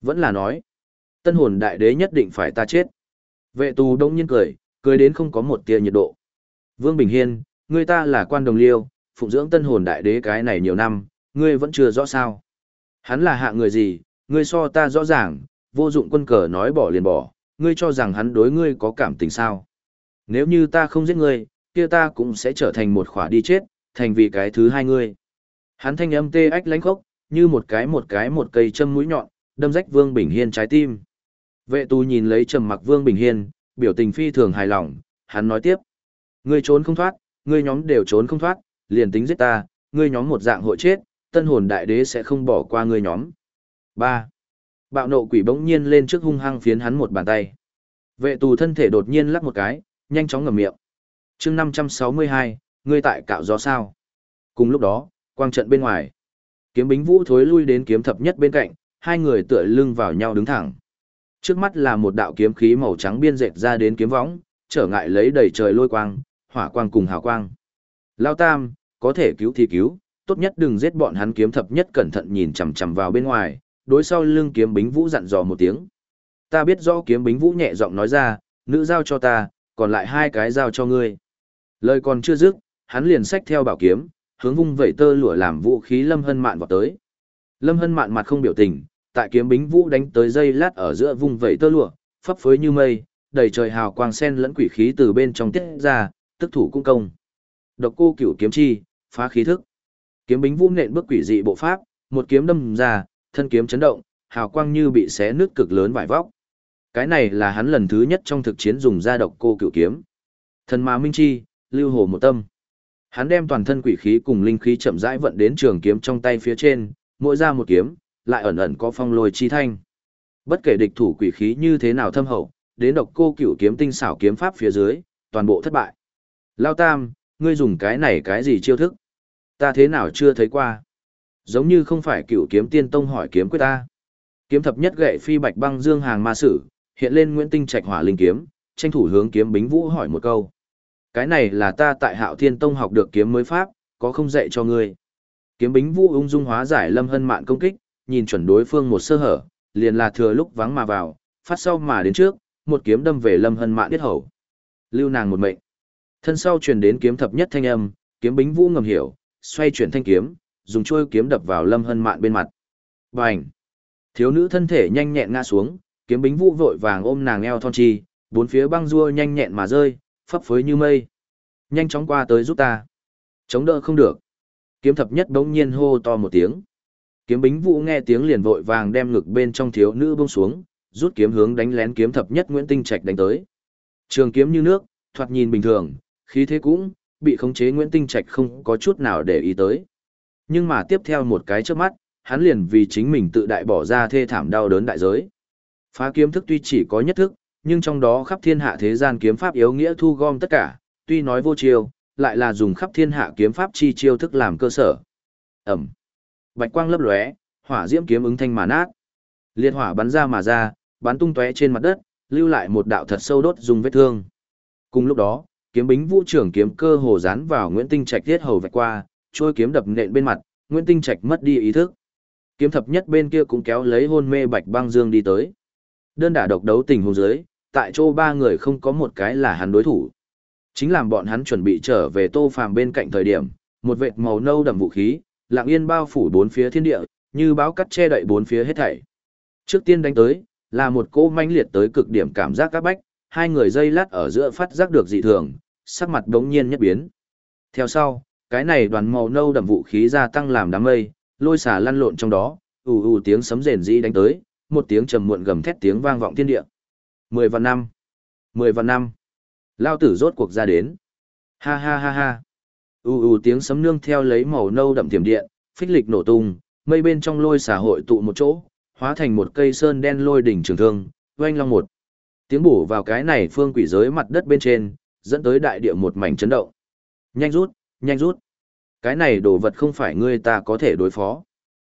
Vẫn là nói. Tân hồn đại đế nhất định phải ta chết. Vệ tù đông nhiên cười, cười đến không có một tia nhiệt độ. Vương Bình Hiên, ngươi ta là quan đồng liêu, phụng dưỡng tân hồn đại đế cái này nhiều năm, ngươi vẫn chưa rõ sao. Hắn là hạ người gì, ngươi so ta rõ ràng, vô dụng quân cờ nói bỏ liền bỏ, ngươi cho rằng hắn đối ngươi có cảm tình sao. Nếu như ta không giết ngươi, kia ta cũng sẽ trở thành một khỏa đi chết, thành vì cái thứ hai ngươi. Hắn thanh âm tê ách lánh khốc, như một cái một cái một cây châm mũi nhọn, đâm rách Vương Bình Hiên trái tim. Vệ tù nhìn lấy trầm mặc Vương Bình Hiên, biểu tình phi thường hài lòng, hắn nói tiếp. Ngươi trốn không thoát, ngươi nhóm đều trốn không thoát, liền tính giết ta, ngươi nhóm một dạng hội chết, tân hồn đại đế sẽ không bỏ qua ngươi nhóm. 3. Bạo nộ quỷ bỗng nhiên lên trước hung hăng phiến hắn một bàn tay. Vệ tù thân thể đột nhiên lắc một cái, nhanh chóng ngầm miệng. chương 562, ngươi tại cạo gió sao. Cùng lúc đó, quang trận bên ngoài. Kiếm bính vũ thối lui đến kiếm thập nhất bên cạnh, hai người tựa lưng vào nhau đứng thẳng. Trước mắt là một đạo kiếm khí màu trắng biên dệt ra đến kiếm võng, trở ngại lấy đầy trời lôi quang, hỏa quang cùng hào quang. Lao tam, có thể cứu thì cứu, tốt nhất đừng giết bọn hắn kiếm thập nhất cẩn thận nhìn chằm chằm vào bên ngoài, đối sau lưng kiếm bính vũ dặn dò một tiếng. Ta biết rõ kiếm bính vũ nhẹ giọng nói ra, nữ giao cho ta, còn lại hai cái giao cho ngươi. Lời còn chưa dứt, hắn liền xách theo bảo kiếm, hướng vung vẩy tơ lụa làm vũ khí Lâm Hân Mạn vào tới. Lâm Hân Mạn mặt không biểu tình, tại kiếm bính vũ đánh tới dây lát ở giữa vung vẩy tơ lụa, phấp phới như mây, đầy trời hào quang sen lẫn quỷ khí từ bên trong tiết ra, tức thủ cung công. Độc cô cửu kiếm chi, phá khí thức. Kiếm bính vũ nện bước quỷ dị bộ pháp, một kiếm đâm ra, thân kiếm chấn động, hào quang như bị xé nước cực lớn vải vóc. Cái này là hắn lần thứ nhất trong thực chiến dùng ra độc cô cửu kiếm. Thần ma minh chi, lưu hồ một tâm. Hắn đem toàn thân quỷ khí cùng linh khí chậm rãi vận đến trường kiếm trong tay phía trên, mỗi ra một kiếm, lại ẩn ẩn có phong lôi chi thanh. Bất kể địch thủ quỷ khí như thế nào thâm hậu, đến độc cô cửu kiếm tinh xảo kiếm pháp phía dưới, toàn bộ thất bại. Lao Tam, ngươi dùng cái này cái gì chiêu thức? Ta thế nào chưa thấy qua? Giống như không phải cửu kiếm tiên tông hỏi kiếm quyết ta. Kiếm thập nhất gậy phi bạch băng dương hàng ma sử, hiện lên Nguyễn Tinh Trạch hỏa linh kiếm, tranh thủ hướng kiếm bính vũ hỏi một câu. Cái này là ta tại Hạo Thiên Tông học được kiếm mới pháp, có không dạy cho ngươi. Kiếm bính vũ ung dung hóa giải Lâm Hân Mạn công kích, nhìn chuẩn đối phương một sơ hở, liền là thừa lúc vắng mà vào, phát sau mà đến trước, một kiếm đâm về Lâm Hân Mạn biết hầu. Lưu nàng một mệnh. Thân sau truyền đến kiếm thập nhất thanh âm, kiếm bính vũ ngầm hiểu, xoay chuyển thanh kiếm, dùng trôi kiếm đập vào Lâm Hân Mạn bên mặt. Bành! Thiếu nữ thân thể nhanh nhẹn ngã xuống, kiếm bính vũ vội vàng ôm nàng eo thon chi, bốn phía băng rua nhanh nhẹn mà rơi, phấp phới như mây. Nhanh chóng qua tới giúp ta. Chống đỡ không được. Kiếm thập nhất đống nhiên hô to một tiếng. Kiếm bính vũ nghe tiếng liền vội vàng đem ngực bên trong thiếu nữ buông xuống, rút kiếm hướng đánh lén kiếm thập nhất Nguyễn Tinh Trạch đánh tới. Trường kiếm như nước, thoạt nhìn bình thường, khí thế cũng bị khống chế Nguyễn Tinh Trạch không có chút nào để ý tới. Nhưng mà tiếp theo một cái trước mắt, hắn liền vì chính mình tự đại bỏ ra thê thảm đau đớn đại giới. Phá kiếm thức tuy chỉ có nhất thức, nhưng trong đó khắp thiên hạ thế gian kiếm pháp yếu nghĩa thu gom tất cả, tuy nói vô chiêu, lại là dùng khắp thiên hạ kiếm pháp chi chiêu thức làm cơ sở. Ẩm. Bạch quang lấp lóe, hỏa diễm kiếm ứng thanh mà nát. Liệt hỏa bắn ra mà ra, bắn tung tóe trên mặt đất, lưu lại một đạo thật sâu đốt dùng vết thương. Cùng lúc đó, kiếm bính vũ trưởng kiếm cơ hồ dán vào Nguyễn Tinh Trạch thiết hầu vạch qua, trôi kiếm đập nện bên mặt, Nguyễn Tinh Trạch mất đi ý thức. Kiếm thập nhất bên kia cũng kéo lấy hôn mê Bạch Băng Dương đi tới. Đơn đả độc đấu tình huống dưới, tại chỗ ba người không có một cái là hắn đối thủ. Chính làm bọn hắn chuẩn bị trở về Tô Phàm bên cạnh thời điểm, một vệt màu nâu đậm vũ khí, lặng yên bao phủ bốn phía thiên địa, như báo cắt che đậy bốn phía hết thảy. Trước tiên đánh tới, là một cô manh liệt tới cực điểm cảm giác các bách, hai người dây lát ở giữa phát giác được dị thường, sắc mặt đống nhiên nhất biến. Theo sau, cái này đoàn màu nâu đậm vũ khí gia tăng làm đám mây, lôi xả lăn lộn trong đó, ù ù tiếng sấm rền rĩ đánh tới, một tiếng trầm muộn gầm thét tiếng vang vọng thiên địa. Mười vạn năm, mười vạn năm, lao tử rốt cuộc ra đến. Ha ha ha ha. ù ù tiếng sấm nương theo lấy màu nâu đậm tiềm điện, phích lịch nổ tung, mây bên trong lôi xả hội tụ một chỗ, hóa thành một cây sơn đen lôi đỉnh trường thương, oanh long một. Tiếng bổ vào cái này phương quỷ giới mặt đất bên trên, dẫn tới đại địa một mảnh chấn động. Nhanh rút, nhanh rút. Cái này đồ vật không phải ngươi ta có thể đối phó.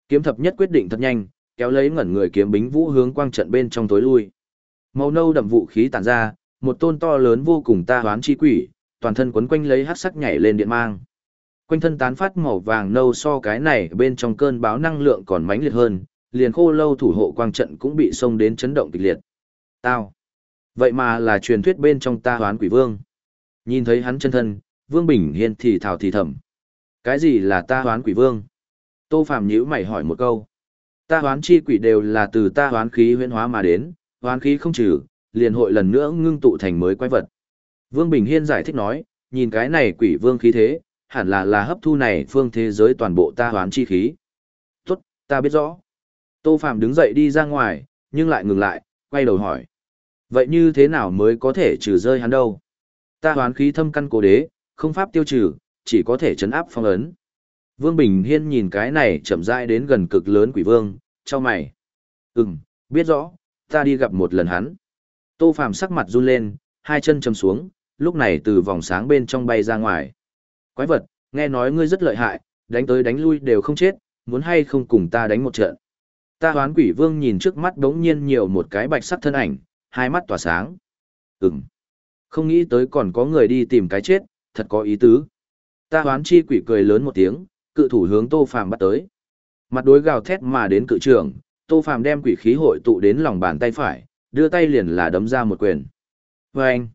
Kiếm thập nhất quyết định thật nhanh, kéo lấy ngẩn người kiếm bính vũ hướng quang trận bên trong tối lui. Màu nâu đậm vũ khí tản ra, một tôn to lớn vô cùng ta hoán chi quỷ, toàn thân quấn quanh lấy hắc sắc nhảy lên điện mang. Quanh thân tán phát màu vàng nâu so cái này bên trong cơn báo năng lượng còn mãnh liệt hơn, liền khô lâu thủ hộ quang trận cũng bị xông đến chấn động kịch liệt. Tao. Vậy mà là truyền thuyết bên trong ta hoán quỷ vương. Nhìn thấy hắn chân thân, Vương Bình Hiên thì thào thì thầm. Cái gì là ta hoán quỷ vương? Tô Phạm nhíu mày hỏi một câu. Ta hoán chi quỷ đều là từ ta hoán khí huyễn hóa mà đến, hoán khí không trừ, liền hội lần nữa ngưng tụ thành mới quái vật. Vương Bình Hiên giải thích nói, nhìn cái này quỷ vương khí thế, hẳn là là hấp thu này phương thế giới toàn bộ ta hoán chi khí. Tốt, ta biết rõ. Tô Phạm đứng dậy đi ra ngoài, nhưng lại ngừng lại, quay đầu hỏi. Vậy như thế nào mới có thể trừ rơi hắn đâu? Ta hoán khí thâm căn cố đế, không pháp tiêu trừ, chỉ có thể chấn áp phong ấn. Vương Bình Hiên nhìn cái này chậm rãi đến gần cực lớn quỷ vương, cho mày. Ừm, biết rõ, ta đi gặp một lần hắn. Tô Phạm sắc mặt run lên, hai chân chầm xuống, lúc này từ vòng sáng bên trong bay ra ngoài. Quái vật, nghe nói ngươi rất lợi hại, đánh tới đánh lui đều không chết, muốn hay không cùng ta đánh một trận. Ta hoán quỷ vương nhìn trước mắt đống nhiên nhiều một cái bạch sắc thân ảnh, hai mắt tỏa sáng. Ừm, không nghĩ tới còn có người đi tìm cái chết, thật có ý tứ. Ta hoán chi quỷ cười lớn một tiếng, cự thủ hướng Tô Phàm bắt tới. Mặt đối gào thét mà đến cự trưởng, Tô Phàm đem quỷ khí hội tụ đến lòng bàn tay phải, đưa tay liền là đấm ra một quyền. Và anh,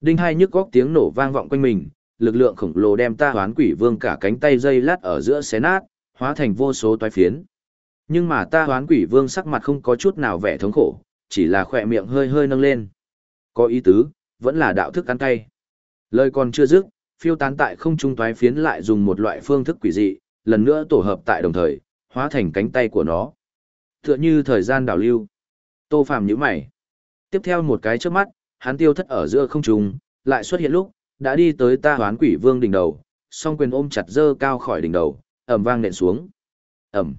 đinh hai nhức góc tiếng nổ vang vọng quanh mình, lực lượng khổng lồ đem ta hoán quỷ vương cả cánh tay dây lát ở giữa xé nát, hóa thành vô số toái phiến. Nhưng mà ta hoán quỷ vương sắc mặt không có chút nào vẻ thống khổ, chỉ là khỏe miệng hơi hơi nâng lên. Có ý tứ, vẫn là đạo thức ăn cay. Lời còn chưa dứt, phiêu tán tại không trung toái phiến lại dùng một loại phương thức quỷ dị, lần nữa tổ hợp tại đồng thời, hóa thành cánh tay của nó. Tựa như thời gian đảo lưu. Tô Phàm nhíu mày. Tiếp theo một cái chớp mắt, hắn tiêu thất ở giữa không trung, lại xuất hiện lúc, đã đi tới ta hoán quỷ vương đỉnh đầu, song quyền ôm chặt dơ cao khỏi đỉnh đầu, ầm vang nện xuống. Ầm.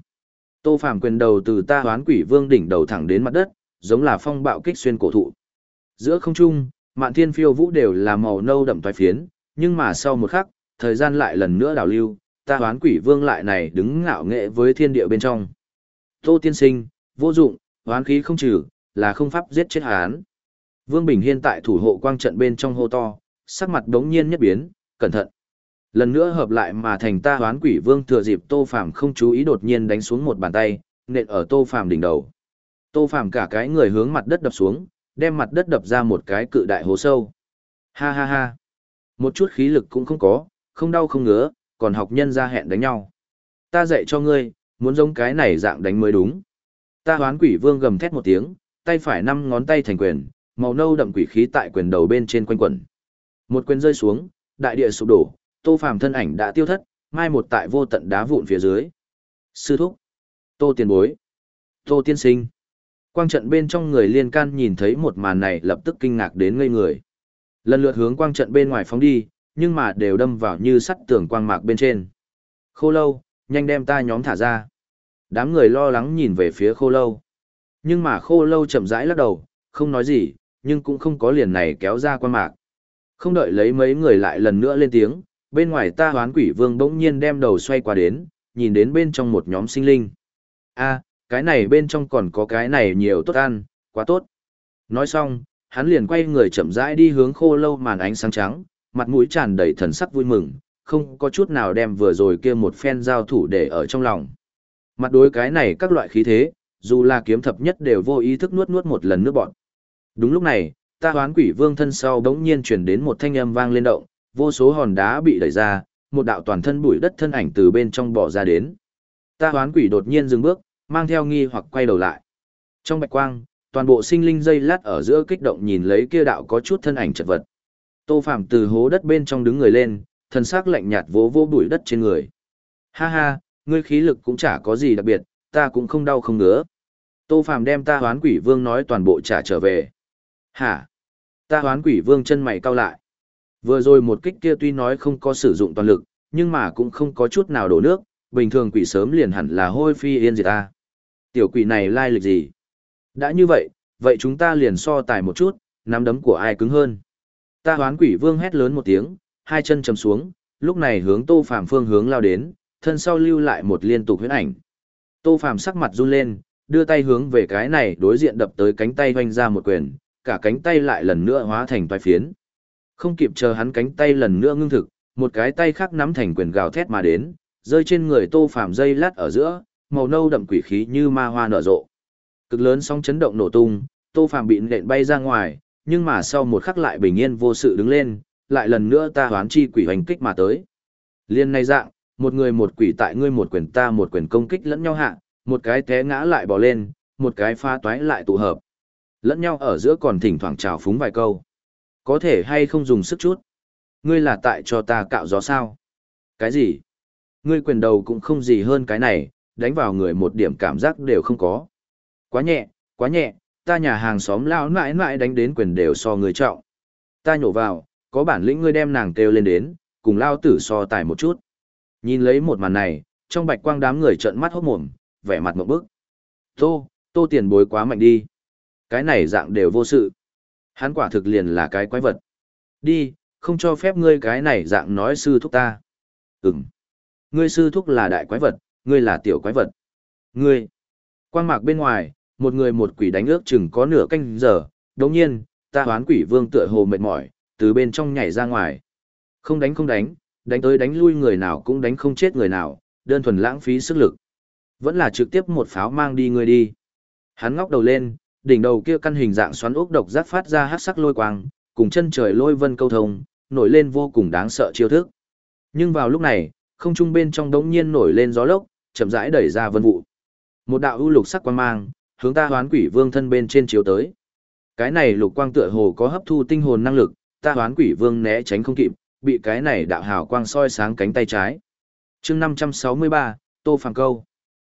Tô Phàm quyền đầu từ ta hoán quỷ vương đỉnh đầu thẳng đến mặt đất, giống là phong bạo kích xuyên cổ thụ. Giữa không trung, mạn thiên phiêu vũ đều là màu nâu đậm toái phiến, nhưng mà sau một khắc, thời gian lại lần nữa đảo lưu, ta hoán quỷ vương lại này đứng ngạo nghệ với thiên địa bên trong. Tô tiên sinh, vô dụng, hoán khí không trừ, là không pháp giết chết hán. Vương Bình Hiên tại thủ hộ quang trận bên trong hô to, sắc mặt đống nhiên nhất biến, cẩn thận. Lần nữa hợp lại mà thành ta hoán quỷ vương thừa dịp Tô Phàm không chú ý đột nhiên đánh xuống một bàn tay, nện ở Tô Phàm đỉnh đầu. Tô Phàm cả cái người hướng mặt đất đập xuống, đem mặt đất đập ra một cái cự đại hố sâu. Ha ha ha. Một chút khí lực cũng không có, không đau không ngứa, còn học nhân ra hẹn đánh nhau. Ta dạy cho ngươi, muốn giống cái này dạng đánh mới đúng. Ta hoán quỷ vương gầm thét một tiếng, tay phải năm ngón tay thành quyền, màu nâu đậm quỷ khí tại quyền đầu bên trên quanh quẩn. Một quyền rơi xuống, đại địa sụp đổ, Tô Phàm thân ảnh đã tiêu thất, mai một tại vô tận đá vụn phía dưới. Sư thúc, Tô tiền bối, Tô tiên sinh. Quang trận bên trong người liên can nhìn thấy một màn này lập tức kinh ngạc đến ngây người. Lần lượt hướng quang trận bên ngoài phóng đi, nhưng mà đều đâm vào như sắt tường quang mạc bên trên. Khô lâu, nhanh đem ta nhóm thả ra. Đám người lo lắng nhìn về phía khô lâu. Nhưng mà khô lâu chậm rãi lắc đầu, không nói gì, nhưng cũng không có liền này kéo ra qua mạc. Không đợi lấy mấy người lại lần nữa lên tiếng, bên ngoài ta hoán quỷ vương bỗng nhiên đem đầu xoay qua đến, nhìn đến bên trong một nhóm sinh linh. a cái này bên trong còn có cái này nhiều tốt ăn, quá tốt. Nói xong, hắn liền quay người chậm rãi đi hướng khô lâu màn ánh sáng trắng, mặt mũi tràn đầy thần sắc vui mừng, không có chút nào đem vừa rồi kia một phen giao thủ để ở trong lòng. Mặt đối cái này các loại khí thế, dù là kiếm thập nhất đều vô ý thức nuốt nuốt một lần nước bọn. Đúng lúc này, ta hoán quỷ vương thân sau đống nhiên chuyển đến một thanh âm vang lên động, vô số hòn đá bị đẩy ra, một đạo toàn thân bụi đất thân ảnh từ bên trong bỏ ra đến. Ta hoán quỷ đột nhiên dừng bước, mang theo nghi hoặc quay đầu lại. Trong bạch quang, toàn bộ sinh linh dây lát ở giữa kích động nhìn lấy kia đạo có chút thân ảnh chật vật. Tô Phạm từ hố đất bên trong đứng người lên, thần xác lạnh nhạt vỗ vỗ bụi đất trên người. Ha ha, ngươi khí lực cũng chả có gì đặc biệt, ta cũng không đau không ngứa. Tô Phạm đem ta hoán quỷ vương nói toàn bộ trả trở về. Hả? Ta hoán quỷ vương chân mày cau lại. Vừa rồi một kích kia tuy nói không có sử dụng toàn lực, nhưng mà cũng không có chút nào đổ nước, bình thường quỷ sớm liền hẳn là hôi phi yên diệt ta. Tiểu quỷ này lai lịch gì? Đã như vậy, vậy chúng ta liền so tài một chút, nắm đấm của ai cứng hơn. Ta hoán quỷ vương hét lớn một tiếng, hai chân chầm xuống, lúc này hướng tô phàm phương hướng lao đến, thân sau lưu lại một liên tục huyễn ảnh. Tô phàm sắc mặt run lên, đưa tay hướng về cái này đối diện đập tới cánh tay hoanh ra một quyền, cả cánh tay lại lần nữa hóa thành toái phiến. Không kịp chờ hắn cánh tay lần nữa ngưng thực, một cái tay khác nắm thành quyền gào thét mà đến, rơi trên người Tô Phàm dây lát ở giữa, màu nâu đậm quỷ khí như ma hoa nở rộ. Cực lớn sóng chấn động nổ tung, Tô Phàm bị nện bay ra ngoài, nhưng mà sau một khắc lại bình yên vô sự đứng lên, lại lần nữa ta hoán chi quỷ hành kích mà tới. Liên này dạng, một người một quỷ tại ngươi một quyền ta một quyền công kích lẫn nhau hạ, một cái té ngã lại bỏ lên, một cái pha toái lại tụ hợp. Lẫn nhau ở giữa còn thỉnh thoảng trào phúng vài câu. Có thể hay không dùng sức chút? Ngươi là tại cho ta cạo gió sao? Cái gì? Ngươi quyền đầu cũng không gì hơn cái này, đánh vào người một điểm cảm giác đều không có. Quá nhẹ, quá nhẹ, ta nhà hàng xóm lao mãi mãi đánh đến quyền đều so người trọng. Ta nhổ vào, có bản lĩnh ngươi đem nàng kêu lên đến, cùng lao tử so tài một chút. Nhìn lấy một màn này, trong bạch quang đám người trợn mắt hốt mồm, vẻ mặt một bức. Tô, tô tiền bối quá mạnh đi. Cái này dạng đều vô sự. Hắn quả thực liền là cái quái vật. Đi, không cho phép ngươi cái này dạng nói sư thúc ta. Ừm. Ngươi sư thúc là đại quái vật, ngươi là tiểu quái vật. Ngươi. Quang mạc bên ngoài, một người một quỷ đánh ước chừng có nửa canh giờ, đồng nhiên, ta hoán quỷ vương tựa hồ mệt mỏi, từ bên trong nhảy ra ngoài. Không đánh không đánh, đánh tới đánh lui người nào cũng đánh không chết người nào, đơn thuần lãng phí sức lực. Vẫn là trực tiếp một pháo mang đi người đi. Hắn ngóc đầu lên, đỉnh đầu kia căn hình dạng xoắn ốc độc giác phát ra hắc sắc lôi quang, cùng chân trời lôi vân câu thông, nổi lên vô cùng đáng sợ chiêu thức. Nhưng vào lúc này, không trung bên trong đống nhiên nổi lên gió lốc, chậm rãi đẩy ra vân vụ. Một đạo ưu lục sắc quang mang, hướng ta hoán quỷ vương thân bên trên chiếu tới. Cái này lục quang tựa hồ có hấp thu tinh hồn năng lực, ta hoán quỷ vương né tránh không kịp, bị cái này đạo hào quang soi sáng cánh tay trái. chương 563, Tô Phàng Câu.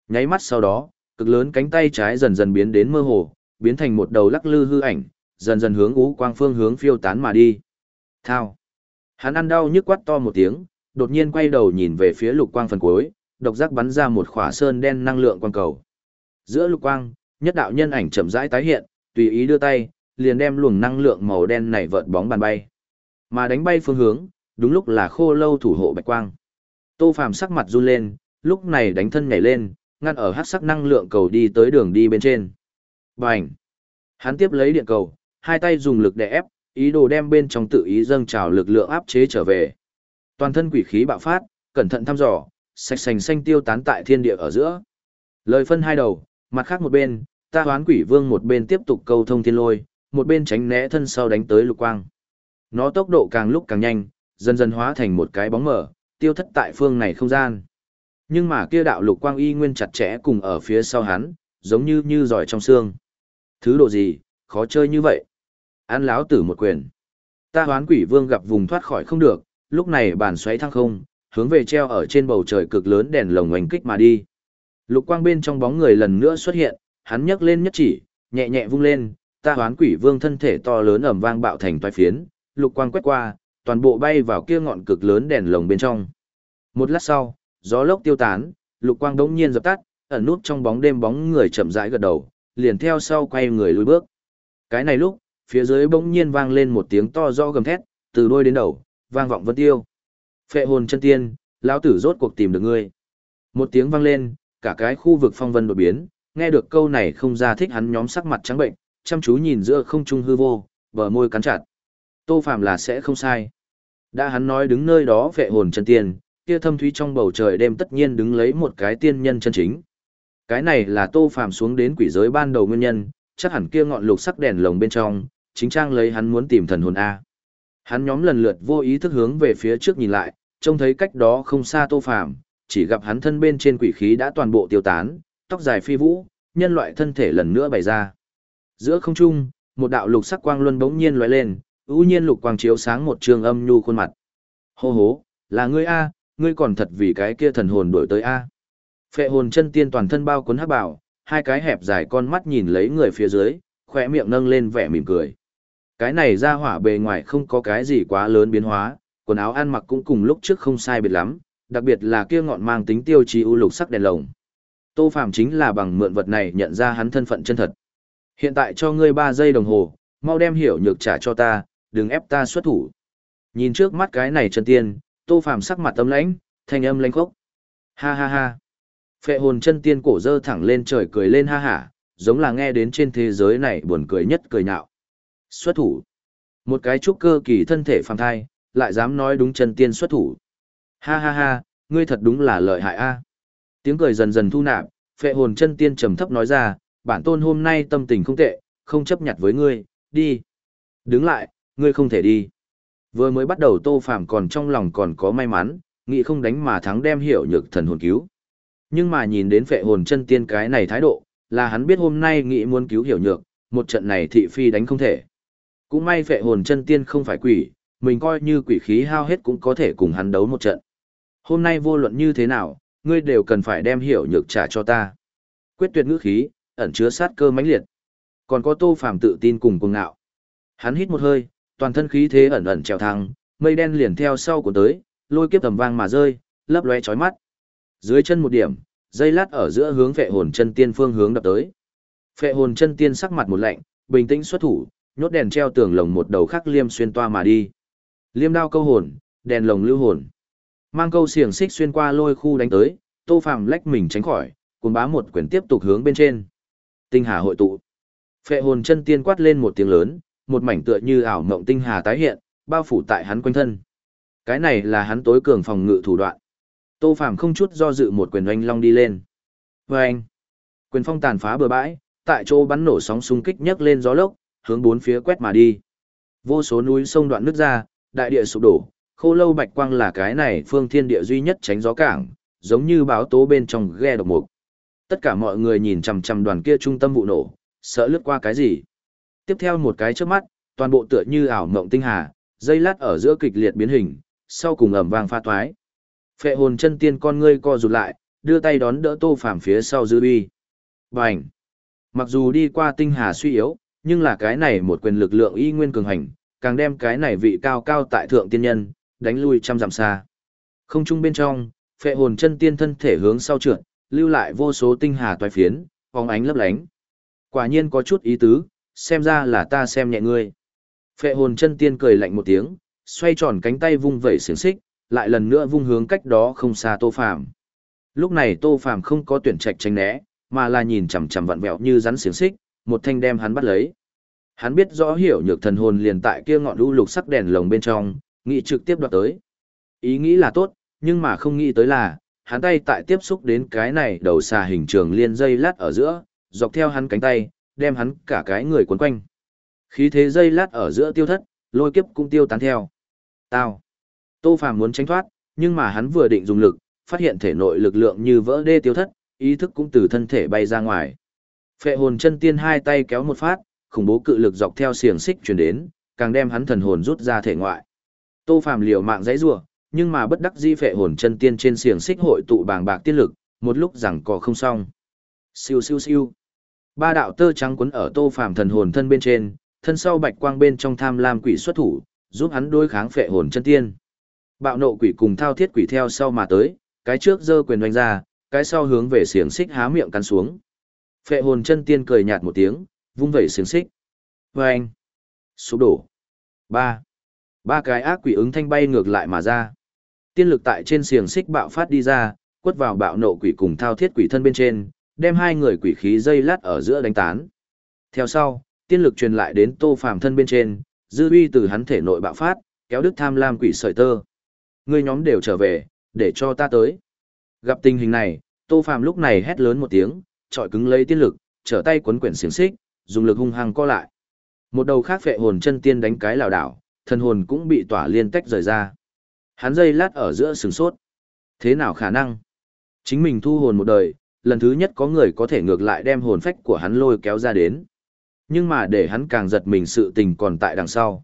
Nháy mắt sau đó, cực lớn cánh tay trái dần dần biến đến mơ hồ, biến thành một đầu lắc lư hư ảnh, dần dần hướng ú quang phương hướng phiêu tán mà đi. Thao. Hắn ăn đau nhức quát to một tiếng, đột nhiên quay đầu nhìn về phía lục quang phần cuối, độc giác bắn ra một khỏa sơn đen năng lượng quang cầu. Giữa lục quang, nhất đạo nhân ảnh chậm rãi tái hiện, tùy ý đưa tay, liền đem luồng năng lượng màu đen này vợt bóng bàn bay. Mà đánh bay phương hướng, đúng lúc là khô lâu thủ hộ bạch quang. Tô Phàm sắc mặt run lên, lúc này đánh thân nhảy lên, ngăn ở hắc sắc năng lượng cầu đi tới đường đi bên trên. Bành! Hắn tiếp lấy điện cầu, hai tay dùng lực đè ép, ý đồ đem bên trong tự ý dâng trào lực lượng áp chế trở về. Toàn thân quỷ khí bạo phát, cẩn thận thăm dò, sạch sành xanh tiêu tán tại thiên địa ở giữa. Lời phân hai đầu, mặt khác một bên, ta hoán quỷ vương một bên tiếp tục câu thông thiên lôi, một bên tránh né thân sau đánh tới lục quang. Nó tốc độ càng lúc càng nhanh, dần dần hóa thành một cái bóng mở, tiêu thất tại phương này không gian. Nhưng mà kia đạo lục quang y nguyên chặt chẽ cùng ở phía sau hắn, giống như như giỏi trong xương. Thứ độ gì, khó chơi như vậy. Ăn láo tử một quyền. Ta hoán quỷ vương gặp vùng thoát khỏi không được, lúc này bàn xoáy thăng không, hướng về treo ở trên bầu trời cực lớn đèn lồng oanh kích mà đi. Lục quang bên trong bóng người lần nữa xuất hiện, hắn nhấc lên nhất chỉ, nhẹ nhẹ vung lên, ta hoán quỷ vương thân thể to lớn ẩm vang bạo thành toái phiến, lục quang quét qua, toàn bộ bay vào kia ngọn cực lớn đèn lồng bên trong. Một lát sau, gió lốc tiêu tán, lục quang đống nhiên dập tắt, ẩn nút trong bóng đêm bóng người chậm rãi gật đầu, liền theo sau quay người lùi bước. Cái này lúc, phía dưới bỗng nhiên vang lên một tiếng to rõ gầm thét, từ đuôi đến đầu, vang vọng vân tiêu. Phệ hồn chân tiên, lão tử rốt cuộc tìm được ngươi. Một tiếng vang lên, cả cái khu vực phong vân đột biến, nghe được câu này không ra thích hắn nhóm sắc mặt trắng bệnh, chăm chú nhìn giữa không trung hư vô, bờ môi cắn chặt. Tô Phạm là sẽ không sai. Đã hắn nói đứng nơi đó vệ hồn chân tiên, kia thâm thúy trong bầu trời đêm tất nhiên đứng lấy một cái tiên nhân chân chính. Cái này là Tô Phạm xuống đến quỷ giới ban đầu nguyên nhân, chắc hẳn kia ngọn lục sắc đèn lồng bên trong, chính trang lấy hắn muốn tìm thần hồn A. Hắn nhóm lần lượt vô ý thức hướng về phía trước nhìn lại, trông thấy cách đó không xa Tô Phàm, chỉ gặp hắn thân bên trên quỷ khí đã toàn bộ tiêu tán, tóc dài phi vũ, nhân loại thân thể lần nữa bày ra. Giữa không trung, một đạo lục sắc quang luân bỗng nhiên lóe lên, ưu nhiên lục quang chiếu sáng một trường âm nhu khuôn mặt. Hô hố, là ngươi a, ngươi còn thật vì cái kia thần hồn đổi tới a. Phệ hồn chân tiên toàn thân bao cuốn hắc bảo, hai cái hẹp dài con mắt nhìn lấy người phía dưới, khỏe miệng nâng lên vẻ mỉm cười. Cái này ra hỏa bề ngoài không có cái gì quá lớn biến hóa, quần áo ăn mặc cũng cùng lúc trước không sai biệt lắm, đặc biệt là kia ngọn mang tính tiêu chí ưu lục sắc đèn lồng. Tô Phạm chính là bằng mượn vật này nhận ra hắn thân phận chân thật. Hiện tại cho ngươi 3 giây đồng hồ, mau đem hiểu nhược trả cho ta, đừng ép ta xuất thủ. Nhìn trước mắt cái này chân tiên, Tô Phạm sắc mặt tâm lãnh, thanh âm lãnh khốc. Ha ha ha. Phệ hồn chân tiên cổ dơ thẳng lên trời cười lên ha hả, giống là nghe đến trên thế giới này buồn cười nhất cười nhạo. Xuất thủ. Một cái trúc cơ kỳ thân thể phàm thai, lại dám nói đúng chân tiên xuất thủ. Ha ha ha, ngươi thật đúng là lợi hại a. Tiếng cười dần dần thu nạp, phệ hồn chân tiên trầm thấp nói ra, bản tôn hôm nay tâm tình không tệ, không chấp nhặt với ngươi, đi. Đứng lại, ngươi không thể đi. Vừa mới bắt đầu tô phàm còn trong lòng còn có may mắn, nghĩ không đánh mà thắng đem hiểu nhược thần hồn cứu. Nhưng mà nhìn đến phệ hồn chân tiên cái này thái độ, là hắn biết hôm nay nghĩ muốn cứu hiểu nhược, một trận này thị phi đánh không thể. Cũng may phệ hồn chân tiên không phải quỷ, mình coi như quỷ khí hao hết cũng có thể cùng hắn đấu một trận. Hôm nay vô luận như thế nào, ngươi đều cần phải đem hiểu nhược trả cho ta. Quyết tuyệt ngữ khí, ẩn chứa sát cơ mãnh liệt. Còn có tô phàm tự tin cùng cuồng ngạo. Hắn hít một hơi, toàn thân khí thế ẩn ẩn trèo thăng, mây đen liền theo sau của tới, lôi kiếp tầm vang mà rơi, lấp lóe chói mắt. Dưới chân một điểm, dây lát ở giữa hướng phệ hồn chân tiên phương hướng đập tới. Phệ hồn chân tiên sắc mặt một lạnh, bình tĩnh xuất thủ, nhốt đèn treo tường lồng một đầu khắc liêm xuyên toa mà đi. Liêm đao câu hồn, đèn lồng lưu hồn. Mang câu xiềng xích xuyên qua lôi khu đánh tới, Tô Phàm lách mình tránh khỏi, cuốn bá một quyển tiếp tục hướng bên trên. Tinh hà hội tụ. Phệ hồn chân tiên quát lên một tiếng lớn, một mảnh tựa như ảo mộng tinh hà tái hiện, bao phủ tại hắn quanh thân. Cái này là hắn tối cường phòng ngự thủ đoạn. Tô Phàm không chút do dự một quyền oanh long đi lên. Oanh! Quyền phong tàn phá bừa bãi, tại chỗ bắn nổ sóng xung kích nhấc lên gió lốc, hướng bốn phía quét mà đi. Vô số núi sông đoạn nước ra, đại địa sụp đổ, khô lâu bạch quang là cái này phương thiên địa duy nhất tránh gió cảng, giống như báo tố bên trong ghe độc mục. Tất cả mọi người nhìn chằm chằm đoàn kia trung tâm vụ nổ, sợ lướt qua cái gì. Tiếp theo một cái trước mắt, toàn bộ tựa như ảo mộng tinh hà, dây lát ở giữa kịch liệt biến hình, sau cùng ầm vang pha toái. Phệ hồn chân tiên con ngươi co rụt lại, đưa tay đón đỡ Tô Phàm phía sau dư uy. Bành! Mặc dù đi qua tinh hà suy yếu, nhưng là cái này một quyền lực lượng y nguyên cường hành, càng đem cái này vị cao cao tại thượng tiên nhân, đánh lui trăm dặm xa. Không trung bên trong, phệ hồn chân tiên thân thể hướng sau trượt, lưu lại vô số tinh hà toái phiến, phóng ánh lấp lánh. Quả nhiên có chút ý tứ, xem ra là ta xem nhẹ ngươi. Phệ hồn chân tiên cười lạnh một tiếng, xoay tròn cánh tay vung vẩy xiềng xích, lại lần nữa vung hướng cách đó không xa Tô Phàm. Lúc này Tô Phàm không có tuyển trạch tránh né, mà là nhìn chằm chằm vặn vẹo như rắn xiềng xích, một thanh đem hắn bắt lấy. Hắn biết rõ hiểu nhược thần hồn liền tại kia ngọn lũ lục sắc đèn lồng bên trong, nghĩ trực tiếp đoạt tới. Ý nghĩ là tốt, nhưng mà không nghĩ tới là, hắn tay tại tiếp xúc đến cái này đầu xà hình trường liên dây lát ở giữa, dọc theo hắn cánh tay, đem hắn cả cái người cuốn quanh. Khí thế dây lát ở giữa tiêu thất, lôi kiếp cũng tiêu tán theo. Tao. Tô Phàm muốn tránh thoát, nhưng mà hắn vừa định dùng lực, phát hiện thể nội lực lượng như vỡ đê tiêu thất, ý thức cũng từ thân thể bay ra ngoài. Phệ hồn chân tiên hai tay kéo một phát, khủng bố cự lực dọc theo xiềng xích truyền đến, càng đem hắn thần hồn rút ra thể ngoại. Tô Phàm liều mạng giãy giụa, nhưng mà bất đắc di phệ hồn chân tiên trên xiềng xích hội tụ bàng bạc tiên lực, một lúc rằng có không xong. Siêu siêu siêu. Ba đạo tơ trắng quấn ở Tô Phàm thần hồn thân bên trên, thân sau bạch quang bên trong tham lam quỷ xuất thủ, giúp hắn đối kháng phệ hồn chân tiên. Bạo nộ quỷ cùng thao thiết quỷ theo sau mà tới, cái trước giơ quyền đánh ra, cái sau hướng về xiềng xích há miệng cắn xuống. Phệ hồn chân tiên cười nhạt một tiếng, vung vẩy xiềng xích. Vâng! Sụp đổ. Ba. Ba cái ác quỷ ứng thanh bay ngược lại mà ra. Tiên lực tại trên xiềng xích bạo phát đi ra, quất vào bạo nộ quỷ cùng thao thiết quỷ thân bên trên, đem hai người quỷ khí dây lát ở giữa đánh tán. Theo sau, tiên lực truyền lại đến tô phàm thân bên trên, dư uy từ hắn thể nội bạo phát, kéo đứt tham lam quỷ sợi tơ. Người nhóm đều trở về, để cho ta tới. Gặp tình hình này, tô phàm lúc này hét lớn một tiếng, trọi cứng lấy tiên lực, trở tay quấn quyển xiềng xích, dùng lực hung hăng co lại. Một đầu khác phệ hồn chân tiên đánh cái lảo đảo, thân hồn cũng bị tỏa liên tách rời ra. Hắn dây lát ở giữa sừng sốt. Thế nào khả năng? Chính mình thu hồn một đời, lần thứ nhất có người có thể ngược lại đem hồn phách của hắn lôi kéo ra đến. Nhưng mà để hắn càng giật mình sự tình còn tại đằng sau.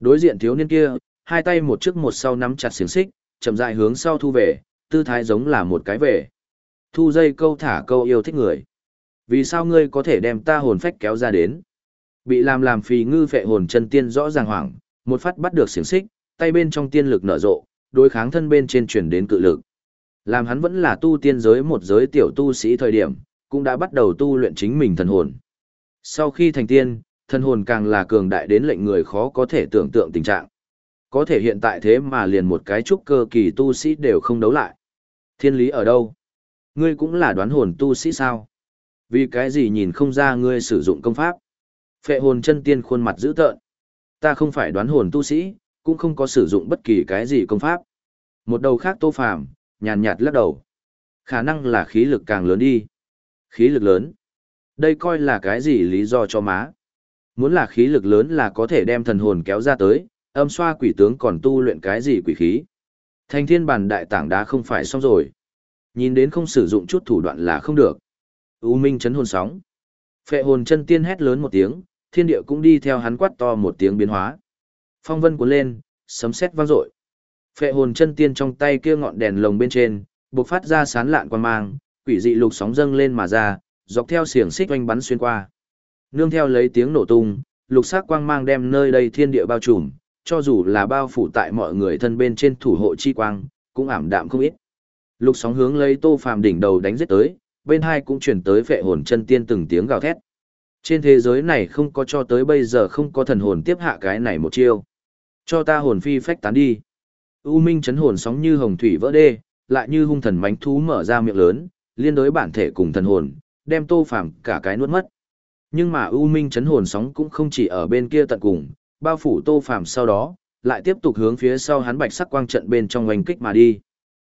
Đối diện thiếu niên kia, hai tay một trước một sau nắm chặt xiềng xích, chậm rãi hướng sau thu về, tư thái giống là một cái về. Thu dây câu thả câu yêu thích người. Vì sao ngươi có thể đem ta hồn phách kéo ra đến? Bị làm làm phì ngư phệ hồn chân tiên rõ ràng hoảng, một phát bắt được xiềng xích, tay bên trong tiên lực nở rộ, đối kháng thân bên trên chuyển đến cự lực. Làm hắn vẫn là tu tiên giới một giới tiểu tu sĩ thời điểm, cũng đã bắt đầu tu luyện chính mình thần hồn. Sau khi thành tiên, thần hồn càng là cường đại đến lệnh người khó có thể tưởng tượng tình trạng. Có thể hiện tại thế mà liền một cái trúc cơ kỳ tu sĩ đều không đấu lại. Thiên lý ở đâu? Ngươi cũng là đoán hồn tu sĩ sao? Vì cái gì nhìn không ra ngươi sử dụng công pháp? Phệ hồn chân tiên khuôn mặt dữ tợn. Ta không phải đoán hồn tu sĩ, cũng không có sử dụng bất kỳ cái gì công pháp. Một đầu khác tô phàm, nhàn nhạt lắc đầu. Khả năng là khí lực càng lớn đi. Khí lực lớn. Đây coi là cái gì lý do cho má. Muốn là khí lực lớn là có thể đem thần hồn kéo ra tới, âm xoa quỷ tướng còn tu luyện cái gì quỷ khí. Thành thiên bản đại tảng đá không phải xong rồi. Nhìn đến không sử dụng chút thủ đoạn là không được. U minh chấn hồn sóng. Phệ hồn chân tiên hét lớn một tiếng, thiên địa cũng đi theo hắn quát to một tiếng biến hóa. Phong vân cuốn lên, sấm sét vang dội. Phệ hồn chân tiên trong tay kia ngọn đèn lồng bên trên, bộc phát ra sán lạn quan mang, quỷ dị lục sóng dâng lên mà ra, dọc theo xiềng xích oanh bắn xuyên qua. Nương theo lấy tiếng nổ tung, lục sắc quang mang đem nơi đây thiên địa bao trùm, cho dù là bao phủ tại mọi người thân bên trên thủ hộ chi quang, cũng ảm đạm không ít. Lục sóng hướng lấy Tô Phàm đỉnh đầu đánh giết tới, bên hai cũng chuyển tới phệ hồn chân tiên từng tiếng gào thét. Trên thế giới này không có cho tới bây giờ không có thần hồn tiếp hạ cái này một chiêu. Cho ta hồn phi phách tán đi. U minh chấn hồn sóng như hồng thủy vỡ đê, lại như hung thần mánh thú mở ra miệng lớn, liên đối bản thể cùng thần hồn, đem tô phàm cả cái nuốt mất. Nhưng mà U minh chấn hồn sóng cũng không chỉ ở bên kia tận cùng, bao phủ tô phàm sau đó, lại tiếp tục hướng phía sau hắn bạch sắc quang trận bên trong oanh kích mà đi.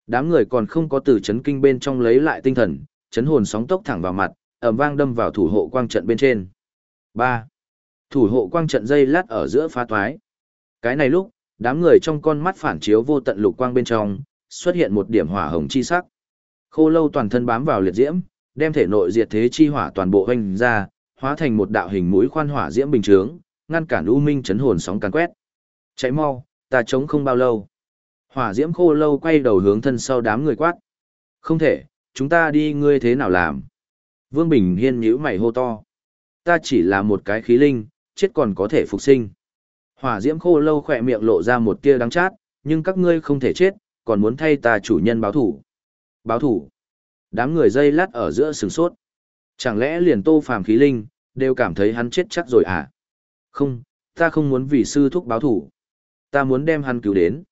Đám người còn không có từ chấn kinh bên trong lấy lại tinh thần, chấn hồn sóng tốc thẳng vào mặt, ầm vang đâm vào thủ hộ quang trận bên trên. 3. Thủ hộ quang trận dây lát ở giữa phá toái. Cái này lúc, đám người trong con mắt phản chiếu vô tận lục quang bên trong, xuất hiện một điểm hỏa hồng chi sắc. Khô lâu toàn thân bám vào liệt diễm, đem thể nội diệt thế chi hỏa toàn bộ hoành ra, hóa thành một đạo hình mũi khoan hỏa diễm bình chướng, ngăn cản u minh chấn hồn sóng càn quét. Cháy mau, ta chống không bao lâu. Hỏa diễm khô lâu quay đầu hướng thân sau đám người quát. Không thể, chúng ta đi ngươi thế nào làm? Vương Bình Hiên nhíu mày hô to. Ta chỉ là một cái khí linh, chết còn có thể phục sinh. Hỏa diễm khô lâu khỏe miệng lộ ra một tia đắng chát, nhưng các ngươi không thể chết, còn muốn thay ta chủ nhân báo thủ. Báo thủ. Đám người dây lát ở giữa sừng sốt. Chẳng lẽ liền tô phàm khí linh, đều cảm thấy hắn chết chắc rồi à? Không, ta không muốn vì sư thúc báo thủ. Ta muốn đem hắn cứu đến.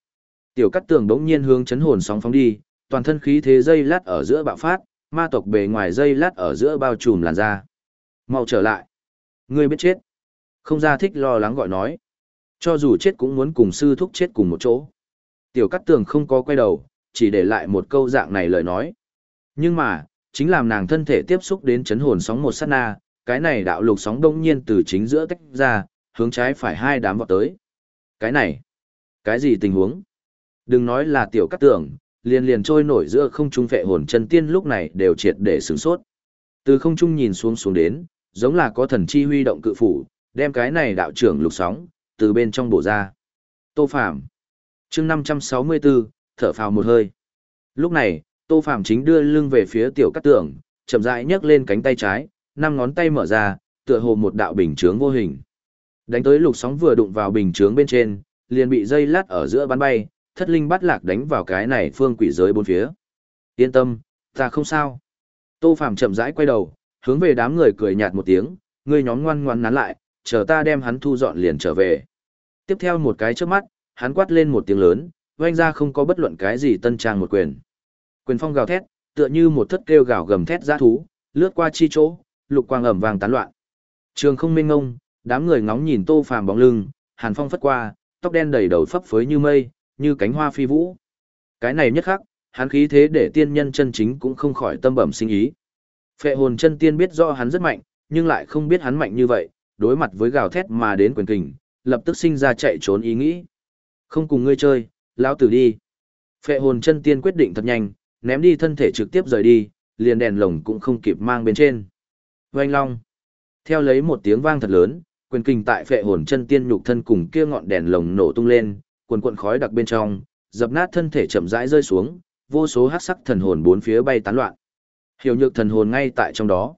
Tiểu cắt tường đống nhiên hướng chấn hồn sóng phóng đi, toàn thân khí thế dây lát ở giữa bạo phát, ma tộc bề ngoài dây lát ở giữa bao trùm làn da. Mau trở lại. Ngươi biết chết. Không ra thích lo lắng gọi nói. Cho dù chết cũng muốn cùng sư thúc chết cùng một chỗ. Tiểu Cát tường không có quay đầu, chỉ để lại một câu dạng này lời nói. Nhưng mà, chính làm nàng thân thể tiếp xúc đến chấn hồn sóng một sát na, cái này đạo lục sóng đông nhiên từ chính giữa tách ra, hướng trái phải hai đám vọt tới. Cái này, cái gì tình huống? Đừng nói là tiểu cắt tường, liền liền trôi nổi giữa không trung phệ hồn chân tiên lúc này đều triệt để sửng sốt. Từ không trung nhìn xuống xuống đến, giống là có thần chi huy động cự phủ, đem cái này đạo trưởng lục sóng, từ bên trong bổ ra. Tô Phạm. chương 564, thở phào một hơi. Lúc này, Tô Phạm chính đưa lưng về phía tiểu cắt tường, chậm rãi nhấc lên cánh tay trái, năm ngón tay mở ra, tựa hồ một đạo bình chướng vô hình. Đánh tới lục sóng vừa đụng vào bình chướng bên trên, liền bị dây lát ở giữa bắn bay, thất linh bắt lạc đánh vào cái này phương quỷ giới bốn phía. Yên tâm, ta không sao. Tô Phạm chậm rãi quay đầu, hướng về đám người cười nhạt một tiếng, người nhóm ngoan ngoan nán lại, chờ ta đem hắn thu dọn liền trở về. Tiếp theo một cái trước mắt, hắn quát lên một tiếng lớn, oanh ra không có bất luận cái gì tân trang một quyền. Quyền phong gào thét, tựa như một thất kêu gào gầm thét giã thú, lướt qua chi chỗ, lục quang ẩm vàng tán loạn. Trường không minh ngông, đám người ngóng nhìn Tô Phàm bóng lưng, hàn phong phất qua, tóc đen đầy đầu phấp phới như mây, như cánh hoa phi vũ. Cái này nhất khắc, hắn khí thế để tiên nhân chân chính cũng không khỏi tâm bẩm sinh ý. Phệ hồn chân tiên biết rõ hắn rất mạnh, nhưng lại không biết hắn mạnh như vậy, đối mặt với gào thét mà đến quyền kình, lập tức sinh ra chạy trốn ý nghĩ. Không cùng ngươi chơi, lão tử đi. Phệ hồn chân tiên quyết định thật nhanh, ném đi thân thể trực tiếp rời đi, liền đèn lồng cũng không kịp mang bên trên. Oanh long. Theo lấy một tiếng vang thật lớn, quyền kình tại phệ hồn chân tiên nhục thân cùng kia ngọn đèn lồng nổ tung lên, cuồn cuộn khói đặc bên trong, dập nát thân thể chậm rãi rơi xuống, vô số hắc sắc thần hồn bốn phía bay tán loạn. Hiểu nhược thần hồn ngay tại trong đó.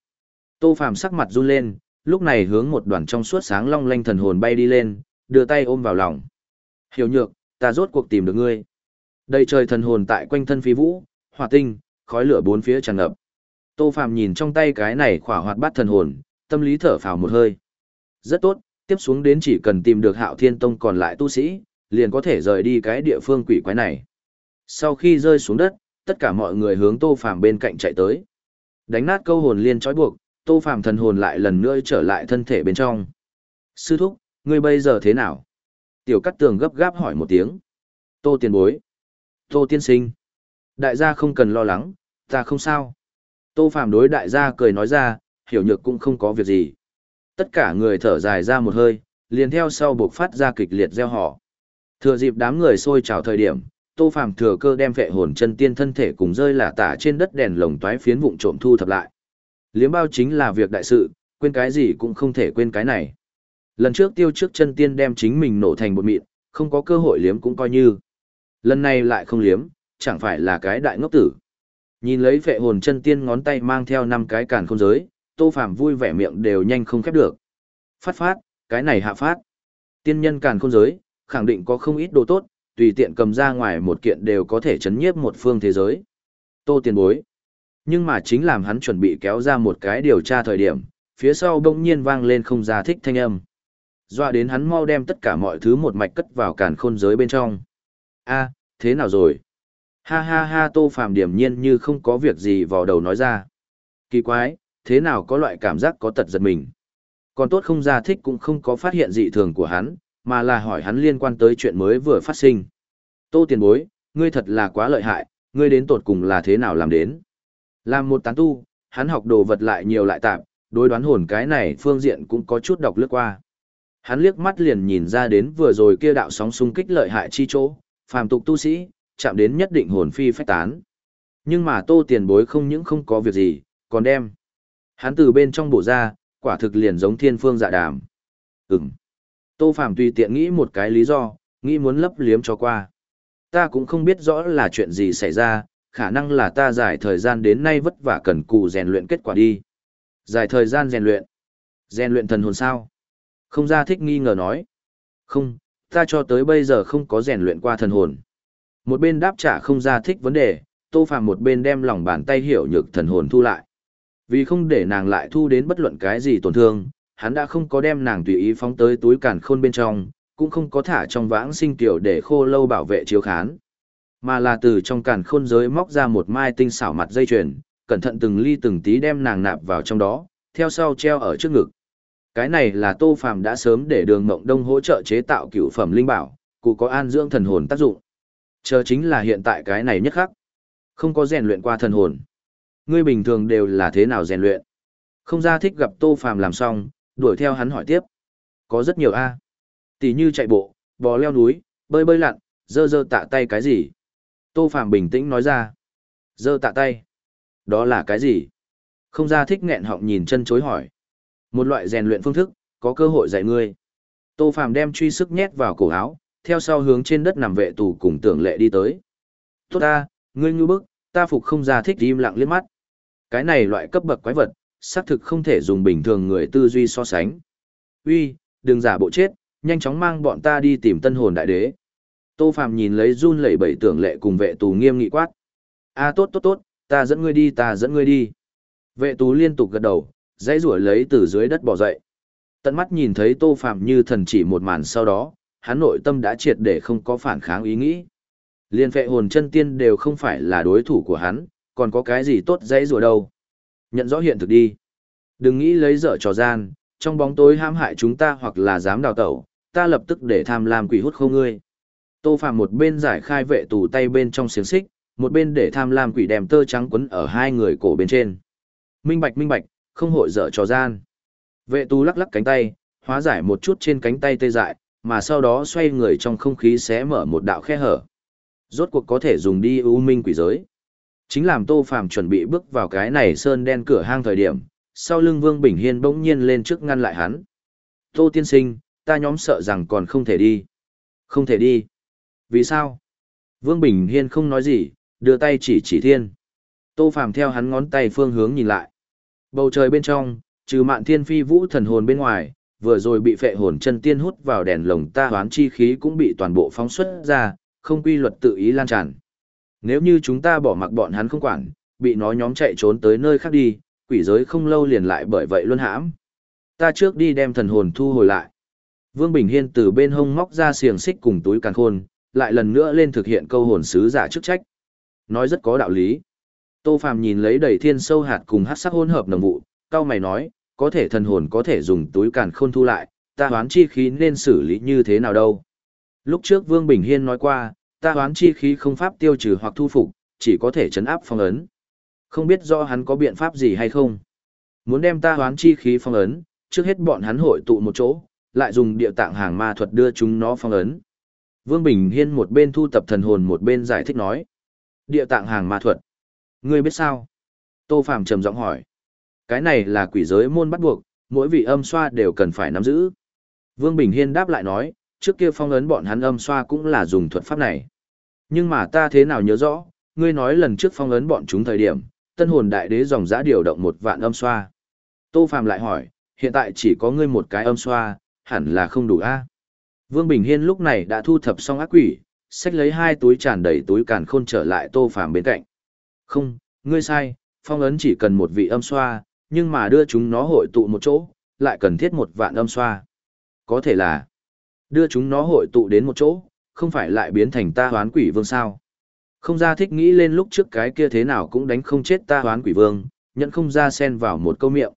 Tô Phàm sắc mặt run lên, lúc này hướng một đoàn trong suốt sáng long lanh thần hồn bay đi lên, đưa tay ôm vào lòng. Hiểu nhược, ta rốt cuộc tìm được ngươi. Đầy trời thần hồn tại quanh thân phi vũ, hỏa tinh, khói lửa bốn phía tràn ngập. Tô Phàm nhìn trong tay cái này khỏa hoạt bát thần hồn, tâm lý thở phào một hơi. Rất tốt, tiếp xuống đến chỉ cần tìm được Hạo Thiên Tông còn lại tu sĩ, liền có thể rời đi cái địa phương quỷ quái này. Sau khi rơi xuống đất, tất cả mọi người hướng Tô Phàm bên cạnh chạy tới. Đánh nát câu hồn liên trói buộc, Tô Phàm thần hồn lại lần nữa trở lại thân thể bên trong. Sư thúc, ngươi bây giờ thế nào? Tiểu Cát Tường gấp gáp hỏi một tiếng. Tô tiền bối. Tô tiên sinh. Đại gia không cần lo lắng, ta không sao. Tô Phàm đối đại gia cười nói ra, hiểu nhược cũng không có việc gì. Tất cả người thở dài ra một hơi, liền theo sau buộc phát ra kịch liệt gieo họ. Thừa dịp đám người xôi trào thời điểm, Tô Phàm thừa cơ đem vệ hồn chân tiên thân thể cùng rơi lả tả trên đất đèn lồng toái phiến vụn trộm thu thập lại. Liếm bao chính là việc đại sự, quên cái gì cũng không thể quên cái này. Lần trước tiêu trước chân tiên đem chính mình nổ thành bột mịn, không có cơ hội liếm cũng coi như. Lần này lại không liếm, chẳng phải là cái đại ngốc tử. Nhìn lấy vệ hồn chân tiên ngón tay mang theo năm cái càn không giới, Tô Phàm vui vẻ miệng đều nhanh không khép được. Phát phát, cái này hạ phát. Tiên nhân càn không giới, khẳng định có không ít đồ tốt, tùy tiện cầm ra ngoài một kiện đều có thể chấn nhiếp một phương thế giới. Tô tiền bối. Nhưng mà chính làm hắn chuẩn bị kéo ra một cái điều tra thời điểm, phía sau đông nhiên vang lên không ra thích thanh âm. dọa đến hắn mau đem tất cả mọi thứ một mạch cất vào càn khôn giới bên trong. a thế nào rồi? Ha ha ha tô phàm điểm nhiên như không có việc gì vào đầu nói ra. Kỳ quái, thế nào có loại cảm giác có tật giật mình. Còn tốt không ra thích cũng không có phát hiện dị thường của hắn, mà là hỏi hắn liên quan tới chuyện mới vừa phát sinh. Tô tiền bối, ngươi thật là quá lợi hại, ngươi đến tột cùng là thế nào làm đến. Làm một tán tu, hắn học đồ vật lại nhiều lại tạm, đối đoán hồn cái này phương diện cũng có chút đọc lướt qua. Hắn liếc mắt liền nhìn ra đến vừa rồi kia đạo sóng xung kích lợi hại chi chỗ, phàm tục tu sĩ, chạm đến nhất định hồn phi phách tán. Nhưng mà tô tiền bối không những không có việc gì, còn đem. Hắn từ bên trong bổ ra, quả thực liền giống thiên phương dạ đàm. Ừm. Tô Phạm tùy tiện nghĩ một cái lý do, nghĩ muốn lấp liếm cho qua. Ta cũng không biết rõ là chuyện gì xảy ra, khả năng là ta dài thời gian đến nay vất vả cần cù rèn luyện kết quả đi. Dài thời gian rèn luyện. Rèn luyện thần hồn sao? Không ra thích nghi ngờ nói. Không, ta cho tới bây giờ không có rèn luyện qua thần hồn. Một bên đáp trả không ra thích vấn đề, Tô phàm một bên đem lòng bàn tay hiểu nhược thần hồn thu lại. Vì không để nàng lại thu đến bất luận cái gì tổn thương, hắn đã không có đem nàng tùy ý phóng tới túi càn khôn bên trong, cũng không có thả trong vãng sinh tiểu để khô lâu bảo vệ chiếu khán. Mà là từ trong càn khôn giới móc ra một mai tinh xảo mặt dây chuyền, cẩn thận từng ly từng tí đem nàng nạp vào trong đó, theo sau treo ở trước ngực. Cái này là Tô Phàm đã sớm để Đường Mộng Đông hỗ trợ chế tạo cửu phẩm linh bảo, cụ có an dưỡng thần hồn tác dụng. Chờ chính là hiện tại cái này nhất khắc. Không có rèn luyện qua thần hồn. Ngươi bình thường đều là thế nào rèn luyện? Không ra thích gặp Tô Phàm làm xong, đuổi theo hắn hỏi tiếp. Có rất nhiều A. Tỷ như chạy bộ, bò leo núi, bơi bơi lặn, dơ dơ tạ tay cái gì. Tô Phạm bình tĩnh nói ra. giơ tạ tay. Đó là cái gì? Không ra thích nghẹn họng nhìn chân chối hỏi. Một loại rèn luyện phương thức, có cơ hội dạy ngươi. Tô Phạm đem truy sức nhét vào cổ áo, theo sau hướng trên đất nằm vệ tù cùng tưởng lệ đi tới. Tốt ta, ngươi như bức, ta phục không ra thích im lặng liếc mắt. Cái này loại cấp bậc quái vật, xác thực không thể dùng bình thường người tư duy so sánh. Uy, đừng giả bộ chết, nhanh chóng mang bọn ta đi tìm tân hồn đại đế. Tô Phạm nhìn lấy run lẩy bẩy tưởng lệ cùng vệ tù nghiêm nghị quát. A tốt tốt tốt, ta dẫn ngươi đi ta dẫn ngươi đi. Vệ tù liên tục gật đầu, dãy rủa lấy từ dưới đất bỏ dậy. Tận mắt nhìn thấy Tô Phạm như thần chỉ một màn sau đó, hắn nội tâm đã triệt để không có phản kháng ý nghĩ. Liên vệ hồn chân tiên đều không phải là đối thủ của hắn, còn có cái gì tốt dãy rủa đâu. Nhận rõ hiện thực đi. Đừng nghĩ lấy dở trò gian, trong bóng tối hãm hại chúng ta hoặc là dám đào tẩu, ta lập tức để tham lam quỷ hút khô ngươi. Tô Phạm một bên giải khai vệ tù tay bên trong xiềng xích, một bên để tham lam quỷ đèm tơ trắng quấn ở hai người cổ bên trên. Minh bạch minh bạch, không hội dở trò gian. Vệ tù lắc lắc cánh tay, hóa giải một chút trên cánh tay tê dại, mà sau đó xoay người trong không khí sẽ mở một đạo khe hở. Rốt cuộc có thể dùng đi ưu minh quỷ giới. Chính làm Tô Phàm chuẩn bị bước vào cái này sơn đen cửa hang thời điểm, sau lưng Vương Bình Hiên bỗng nhiên lên trước ngăn lại hắn. Tô tiên sinh, ta nhóm sợ rằng còn không thể đi. Không thể đi. Vì sao? Vương Bình Hiên không nói gì, đưa tay chỉ chỉ thiên. Tô Phàm theo hắn ngón tay phương hướng nhìn lại. Bầu trời bên trong, trừ mạn thiên phi vũ thần hồn bên ngoài, vừa rồi bị phệ hồn chân tiên hút vào đèn lồng ta hoán chi khí cũng bị toàn bộ phóng xuất ra, không quy luật tự ý lan tràn. Nếu như chúng ta bỏ mặc bọn hắn không quản, bị nó nhóm chạy trốn tới nơi khác đi, quỷ giới không lâu liền lại bởi vậy luôn hãm. Ta trước đi đem thần hồn thu hồi lại. Vương Bình Hiên từ bên hông móc ra xiềng xích cùng túi càn khôn, lại lần nữa lên thực hiện câu hồn sứ giả chức trách. Nói rất có đạo lý. Tô Phàm nhìn lấy đầy thiên sâu hạt cùng hắc sắc hỗn hợp nồng vụ, cao mày nói, có thể thần hồn có thể dùng túi càn khôn thu lại, ta hoán chi khí nên xử lý như thế nào đâu. Lúc trước Vương Bình Hiên nói qua, ta hoán chi khí không pháp tiêu trừ hoặc thu phục, chỉ có thể chấn áp phong ấn. Không biết do hắn có biện pháp gì hay không. Muốn đem ta hoán chi khí phong ấn, trước hết bọn hắn hội tụ một chỗ, lại dùng địa tạng hàng ma thuật đưa chúng nó phong ấn. Vương Bình Hiên một bên thu tập thần hồn một bên giải thích nói. Địa tạng hàng ma thuật. Ngươi biết sao? Tô Phạm trầm giọng hỏi. Cái này là quỷ giới môn bắt buộc, mỗi vị âm xoa đều cần phải nắm giữ. Vương Bình Hiên đáp lại nói, trước kia phong ấn bọn hắn âm xoa cũng là dùng thuật pháp này. Nhưng mà ta thế nào nhớ rõ, ngươi nói lần trước phong ấn bọn chúng thời điểm, tân hồn đại đế dòng giã điều động một vạn âm xoa. Tô Phạm lại hỏi, hiện tại chỉ có ngươi một cái âm xoa, hẳn là không đủ a Vương Bình Hiên lúc này đã thu thập xong ác quỷ, xách lấy hai túi tràn đầy túi càn khôn trở lại Tô Phàm bên cạnh. Không, ngươi sai, phong ấn chỉ cần một vị âm xoa, nhưng mà đưa chúng nó hội tụ một chỗ, lại cần thiết một vạn âm xoa. Có thể là, đưa chúng nó hội tụ đến một chỗ, không phải lại biến thành ta hoán quỷ vương sao. Không ra thích nghĩ lên lúc trước cái kia thế nào cũng đánh không chết ta hoán quỷ vương, nhận không ra xen vào một câu miệng.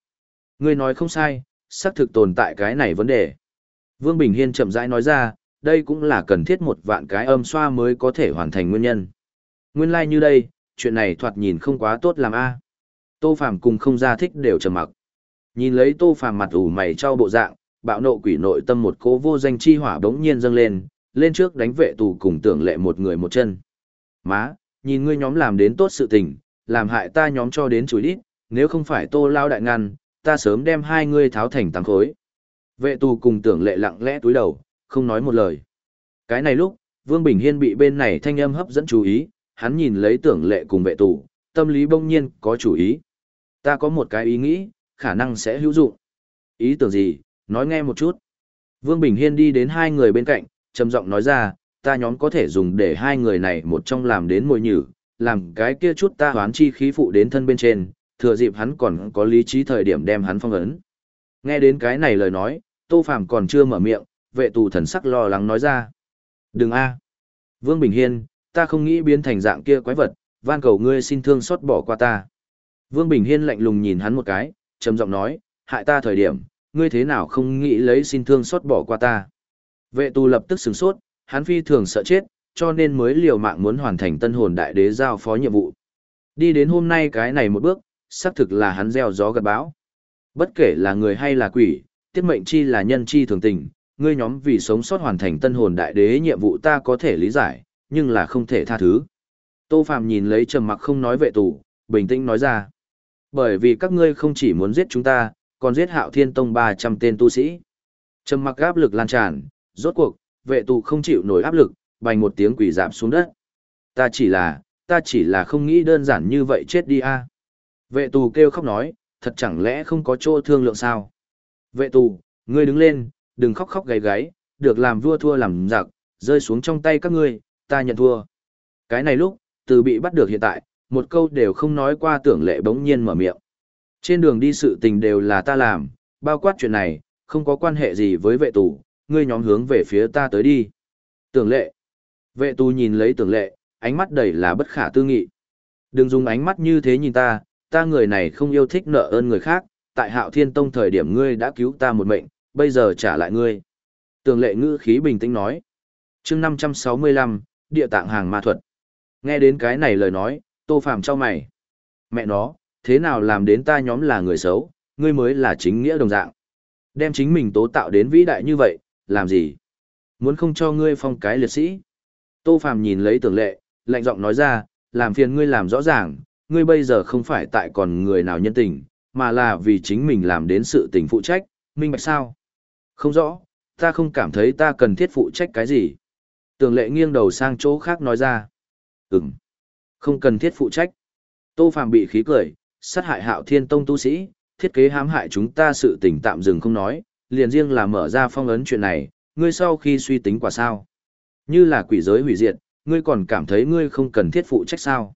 Ngươi nói không sai, xác thực tồn tại cái này vấn đề. Vương Bình Hiên chậm rãi nói ra, đây cũng là cần thiết một vạn cái âm xoa mới có thể hoàn thành nguyên nhân. Nguyên lai like như đây, chuyện này thoạt nhìn không quá tốt làm a. Tô Phàm cùng không ra thích đều trầm mặc. Nhìn lấy Tô Phàm mặt ủ mày trao bộ dạng, bạo nộ quỷ nội tâm một cố vô danh chi hỏa bỗng nhiên dâng lên, lên trước đánh vệ tù cùng tưởng lệ một người một chân. Má, nhìn ngươi nhóm làm đến tốt sự tình, làm hại ta nhóm cho đến chùi đít, nếu không phải Tô Lao đại ngăn, ta sớm đem hai ngươi tháo thành tăng khối. Vệ tù cùng tưởng lệ lặng lẽ túi đầu, không nói một lời. Cái này lúc, Vương Bình Hiên bị bên này thanh âm hấp dẫn chú ý, hắn nhìn lấy tưởng lệ cùng vệ tù, tâm lý bỗng nhiên có chủ ý. Ta có một cái ý nghĩ, khả năng sẽ hữu dụng. Ý tưởng gì, nói nghe một chút. Vương Bình Hiên đi đến hai người bên cạnh, trầm giọng nói ra, ta nhóm có thể dùng để hai người này một trong làm đến mồi nhử, làm cái kia chút ta hoán chi khí phụ đến thân bên trên, thừa dịp hắn còn có lý trí thời điểm đem hắn phong ấn. Nghe đến cái này lời nói, Tô Phàm còn chưa mở miệng, vệ tù thần sắc lo lắng nói ra. Đừng a, Vương Bình Hiên, ta không nghĩ biến thành dạng kia quái vật, van cầu ngươi xin thương xót bỏ qua ta. Vương Bình Hiên lạnh lùng nhìn hắn một cái, trầm giọng nói, hại ta thời điểm, ngươi thế nào không nghĩ lấy xin thương xót bỏ qua ta. Vệ tù lập tức sửng sốt, hắn phi thường sợ chết, cho nên mới liều mạng muốn hoàn thành tân hồn đại đế giao phó nhiệm vụ. Đi đến hôm nay cái này một bước, xác thực là hắn gieo gió gặt bão. Bất kể là người hay là quỷ, tiết mệnh chi là nhân chi thường tình, ngươi nhóm vì sống sót hoàn thành tân hồn đại đế nhiệm vụ ta có thể lý giải, nhưng là không thể tha thứ. Tô Phạm nhìn lấy trầm mặc không nói vệ tù, bình tĩnh nói ra. Bởi vì các ngươi không chỉ muốn giết chúng ta, còn giết hạo thiên tông 300 tên tu sĩ. Trầm mặc áp lực lan tràn, rốt cuộc, vệ tù không chịu nổi áp lực, bành một tiếng quỷ giảm xuống đất. Ta chỉ là, ta chỉ là không nghĩ đơn giản như vậy chết đi a. Vệ tù kêu khóc nói, thật chẳng lẽ không có chỗ thương lượng sao? Vệ tù, ngươi đứng lên, đừng khóc khóc gáy gáy, được làm vua thua làm giặc, rơi xuống trong tay các ngươi, ta nhận thua. Cái này lúc, từ bị bắt được hiện tại, một câu đều không nói qua tưởng lệ bỗng nhiên mở miệng. Trên đường đi sự tình đều là ta làm, bao quát chuyện này, không có quan hệ gì với vệ tù, ngươi nhóm hướng về phía ta tới đi. Tưởng lệ. Vệ tù nhìn lấy tưởng lệ, ánh mắt đầy là bất khả tư nghị. Đừng dùng ánh mắt như thế nhìn ta, ta người này không yêu thích nợ ơn người khác, tại hạo thiên tông thời điểm ngươi đã cứu ta một mệnh, bây giờ trả lại ngươi. Tường lệ ngữ khí bình tĩnh nói. chương 565, địa tạng hàng ma thuật. Nghe đến cái này lời nói, tô phàm cho mày. Mẹ nó, thế nào làm đến ta nhóm là người xấu, ngươi mới là chính nghĩa đồng dạng. Đem chính mình tố tạo đến vĩ đại như vậy, làm gì? Muốn không cho ngươi phong cái liệt sĩ? Tô Phàm nhìn lấy tưởng lệ, lạnh giọng nói ra, làm phiền ngươi làm rõ ràng, ngươi bây giờ không phải tại còn người nào nhân tình, mà là vì chính mình làm đến sự tình phụ trách, minh bạch sao? Không rõ, ta không cảm thấy ta cần thiết phụ trách cái gì. tường lệ nghiêng đầu sang chỗ khác nói ra. Ừm, không cần thiết phụ trách. Tô Phàm bị khí cười, sát hại hạo thiên tông tu sĩ, thiết kế hãm hại chúng ta sự tình tạm dừng không nói, liền riêng là mở ra phong ấn chuyện này, ngươi sau khi suy tính quả sao? Như là quỷ giới hủy diệt, ngươi còn cảm thấy ngươi không cần thiết phụ trách sao?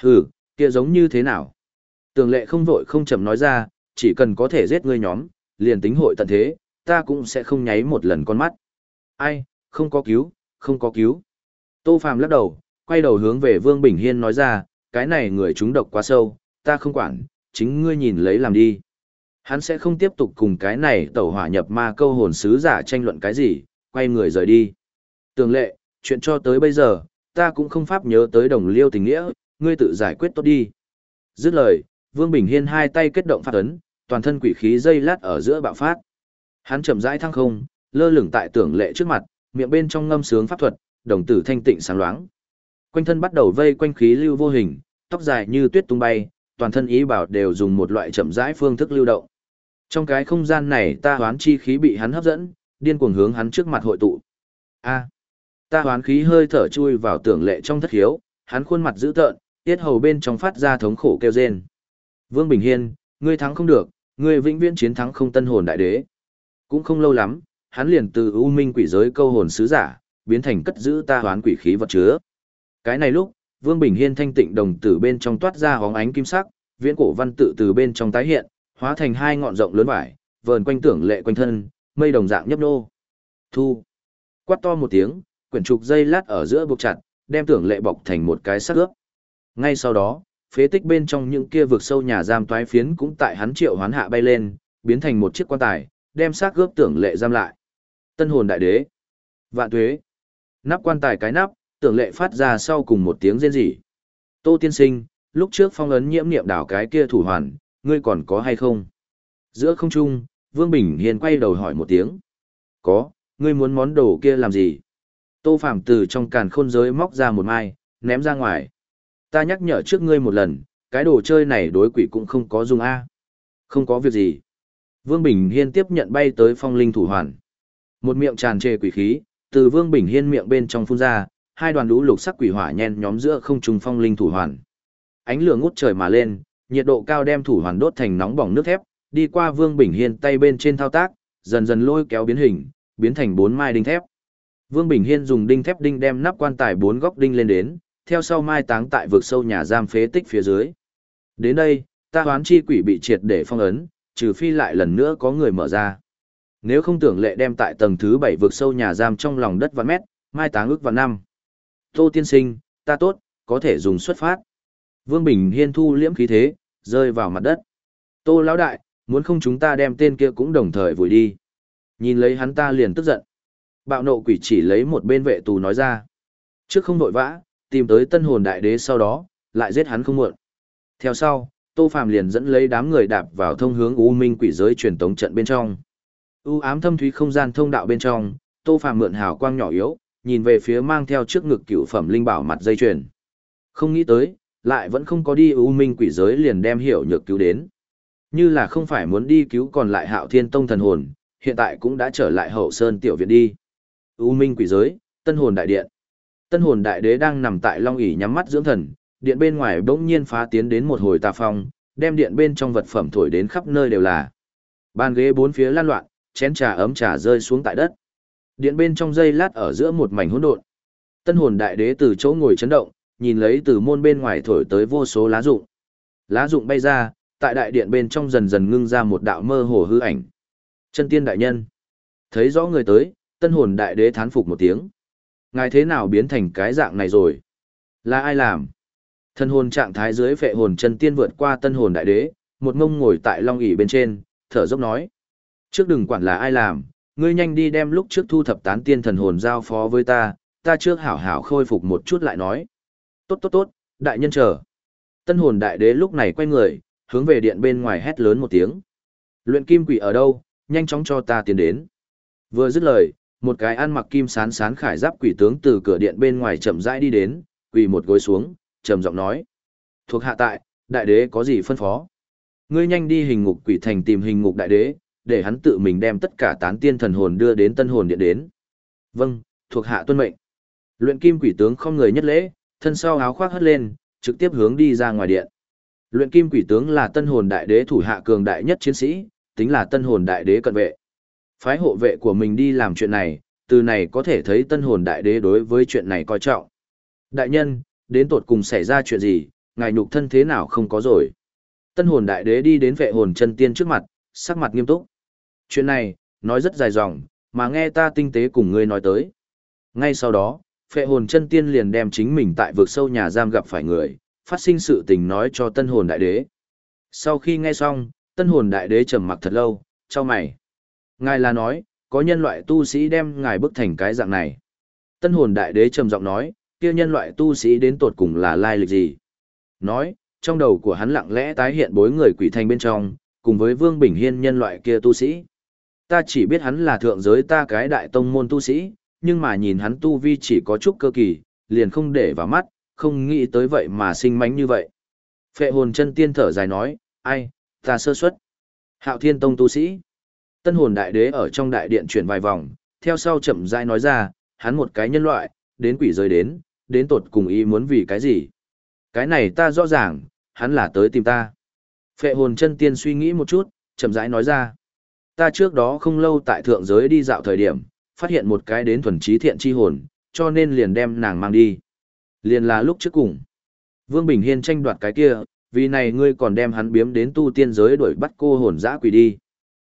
Hừ, kia giống như thế nào? Tường lệ không vội không chậm nói ra, chỉ cần có thể giết ngươi nhóm, liền tính hội tận thế, ta cũng sẽ không nháy một lần con mắt. Ai, không có cứu, không có cứu. Tô Phàm lắc đầu, quay đầu hướng về Vương Bình Hiên nói ra, cái này người chúng độc quá sâu, ta không quản, chính ngươi nhìn lấy làm đi. Hắn sẽ không tiếp tục cùng cái này tẩu hỏa nhập ma câu hồn sứ giả tranh luận cái gì, quay người rời đi. Tường lệ, chuyện cho tới bây giờ, ta cũng không pháp nhớ tới đồng liêu tình nghĩa, ngươi tự giải quyết tốt đi. Dứt lời, Vương Bình Hiên hai tay kết động phát ấn, toàn thân quỷ khí dây lát ở giữa bạo phát. Hắn chậm rãi thăng không, lơ lửng tại tưởng lệ trước mặt, miệng bên trong ngâm sướng pháp thuật, đồng tử thanh tịnh sáng loáng. Quanh thân bắt đầu vây quanh khí lưu vô hình, tóc dài như tuyết tung bay, toàn thân ý bảo đều dùng một loại chậm rãi phương thức lưu động. Trong cái không gian này ta hoán chi khí bị hắn hấp dẫn, điên cuồng hướng hắn trước mặt hội tụ. A. ta hoán khí hơi thở chui vào tưởng lệ trong thất hiếu, hắn khuôn mặt dữ tợn, tiết hầu bên trong phát ra thống khổ kêu rên. Vương Bình Hiên, ngươi thắng không được, ngươi vĩnh viễn chiến thắng không tân hồn đại đế. Cũng không lâu lắm, hắn liền từ u minh quỷ giới câu hồn sứ giả, biến thành cất giữ ta hoán quỷ khí vật chứa. Cái này lúc, Vương Bình Hiên thanh tịnh đồng tử bên trong toát ra hóng ánh kim sắc, viễn cổ văn tự từ bên trong tái hiện, hóa thành hai ngọn rộng lớn vải, vờn quanh tưởng lệ quanh thân, mây đồng dạng nhấp nô. Thu. Quát to một tiếng, quyển trục dây lát ở giữa buộc chặt, đem tưởng lệ bọc thành một cái sắc ướp. Ngay sau đó, phế tích bên trong những kia vực sâu nhà giam toái phiến cũng tại hắn triệu hoán hạ bay lên, biến thành một chiếc quan tài, đem xác gớp tưởng lệ giam lại. Tân hồn đại đế. Vạn tuế. Nắp quan tài cái nắp, tưởng lệ phát ra sau cùng một tiếng rên rỉ. Tô tiên sinh, lúc trước phong ấn nhiễm niệm đảo cái kia thủ hoàn, ngươi còn có hay không? Giữa không trung, Vương Bình Hiền quay đầu hỏi một tiếng. Có, ngươi muốn món đồ kia làm gì? Tô Phạm từ trong càn khôn giới móc ra một mai, ném ra ngoài. Ta nhắc nhở trước ngươi một lần, cái đồ chơi này đối quỷ cũng không có dùng A. Không có việc gì. Vương Bình Hiên tiếp nhận bay tới phong linh thủ hoàn. Một miệng tràn trề quỷ khí, từ Vương Bình Hiên miệng bên trong phun ra, hai đoàn lũ lục sắc quỷ hỏa nhen nhóm giữa không trung phong linh thủ hoàn. Ánh lửa ngút trời mà lên, nhiệt độ cao đem thủ hoàn đốt thành nóng bỏng nước thép, đi qua Vương Bình Hiên tay bên trên thao tác, dần dần lôi kéo biến hình, biến thành bốn mai đinh thép. Vương Bình Hiên dùng đinh thép đinh đem nắp quan tài bốn góc đinh lên đến, theo sau mai táng tại vực sâu nhà giam phế tích phía dưới. Đến đây, ta hoán chi quỷ bị triệt để phong ấn, trừ phi lại lần nữa có người mở ra. Nếu không tưởng lệ đem tại tầng thứ bảy vực sâu nhà giam trong lòng đất vạn mét, mai táng ước vạn năm. Tô tiên sinh, ta tốt, có thể dùng xuất phát. Vương Bình Hiên thu liễm khí thế, rơi vào mặt đất. Tô lão đại, muốn không chúng ta đem tên kia cũng đồng thời vùi đi. Nhìn lấy hắn ta liền tức giận. Bạo nộ quỷ chỉ lấy một bên vệ tù nói ra. Trước không vội vã, tìm tới tân hồn đại đế sau đó, lại giết hắn không muộn. Theo sau, Tô Phàm liền dẫn lấy đám người đạp vào thông hướng U Minh quỷ giới truyền tống trận bên trong. U ám thâm thúy không gian thông đạo bên trong, Tô Phàm mượn hào quang nhỏ yếu, nhìn về phía mang theo trước ngực cựu phẩm linh bảo mặt dây chuyền. Không nghĩ tới, lại vẫn không có đi U Minh quỷ giới liền đem hiểu nhược cứu đến. Như là không phải muốn đi cứu còn lại Hạo Thiên Tông thần hồn, hiện tại cũng đã trở lại Hậu Sơn tiểu viện đi. U Minh quỷ giới, Tân hồn đại điện. Tân hồn đại đế đang nằm tại long ỷ nhắm mắt dưỡng thần, điện bên ngoài bỗng nhiên phá tiến đến một hồi tà phong, đem điện bên trong vật phẩm thổi đến khắp nơi đều là. Bàn ghế bốn phía lan loạn, chén trà ấm trà rơi xuống tại đất. Điện bên trong dây lát ở giữa một mảnh hỗn độn. Tân hồn đại đế từ chỗ ngồi chấn động, nhìn lấy từ môn bên ngoài thổi tới vô số lá rụng. Lá rụng bay ra, tại đại điện bên trong dần dần ngưng ra một đạo mơ hồ hư ảnh. Chân tiên đại nhân. Thấy rõ người tới, tân hồn đại đế thán phục một tiếng. Ngài thế nào biến thành cái dạng này rồi? Là ai làm? Thân hồn trạng thái dưới phệ hồn chân tiên vượt qua tân hồn đại đế, một ngông ngồi tại long ỷ bên trên, thở dốc nói. Trước đừng quản là ai làm, ngươi nhanh đi đem lúc trước thu thập tán tiên thần hồn giao phó với ta, ta trước hảo hảo khôi phục một chút lại nói. Tốt tốt tốt, đại nhân chờ. Tân hồn đại đế lúc này quay người, hướng về điện bên ngoài hét lớn một tiếng. Luyện kim quỷ ở đâu, nhanh chóng cho ta tiến đến. Vừa dứt lời, một cái ăn mặc kim sán sán khải giáp quỷ tướng từ cửa điện bên ngoài chậm rãi đi đến, quỳ một gối xuống, trầm giọng nói: "Thuộc hạ tại, đại đế có gì phân phó?" Ngươi nhanh đi hình ngục quỷ thành tìm hình ngục đại đế, để hắn tự mình đem tất cả tán tiên thần hồn đưa đến tân hồn điện đến. Vâng, thuộc hạ tuân mệnh. Luyện kim quỷ tướng không người nhất lễ, thân sau áo khoác hất lên, trực tiếp hướng đi ra ngoài điện. Luyện kim quỷ tướng là tân hồn đại đế thủ hạ cường đại nhất chiến sĩ, tính là tân hồn đại đế cận vệ. Phái hộ vệ của mình đi làm chuyện này, từ này có thể thấy tân hồn đại đế đối với chuyện này coi trọng. Đại nhân, đến tột cùng xảy ra chuyện gì, ngài nhục thân thế nào không có rồi. Tân hồn đại đế đi đến vệ hồn chân tiên trước mặt, sắc mặt nghiêm túc. Chuyện này, nói rất dài dòng, mà nghe ta tinh tế cùng ngươi nói tới. Ngay sau đó, phệ hồn chân tiên liền đem chính mình tại vực sâu nhà giam gặp phải người, phát sinh sự tình nói cho tân hồn đại đế. Sau khi nghe xong, tân hồn đại đế trầm mặc thật lâu, cho mày. Ngài là nói, có nhân loại tu sĩ đem ngài bức thành cái dạng này. Tân hồn đại đế trầm giọng nói, kia nhân loại tu sĩ đến tột cùng là lai lịch gì? Nói, trong đầu của hắn lặng lẽ tái hiện bối người quỷ thành bên trong, cùng với Vương Bình Hiên nhân loại kia tu sĩ. Ta chỉ biết hắn là thượng giới ta cái đại tông môn tu sĩ, nhưng mà nhìn hắn tu vi chỉ có chút cơ kỳ, liền không để vào mắt, không nghĩ tới vậy mà sinh mánh như vậy. Phệ hồn chân tiên thở dài nói, ai, ta sơ suất. Hạo thiên tông tu sĩ. Tân hồn đại đế ở trong đại điện chuyển vài vòng, theo sau chậm rãi nói ra, hắn một cái nhân loại, đến quỷ rơi đến, đến tột cùng ý muốn vì cái gì. Cái này ta rõ ràng, hắn là tới tìm ta. Phệ hồn chân tiên suy nghĩ một chút, chậm rãi nói ra. Ta trước đó không lâu tại thượng giới đi dạo thời điểm, phát hiện một cái đến thuần trí thiện chi hồn, cho nên liền đem nàng mang đi. Liền là lúc trước cùng. Vương Bình Hiên tranh đoạt cái kia, vì này ngươi còn đem hắn biếm đến tu tiên giới đuổi bắt cô hồn dã quỷ đi.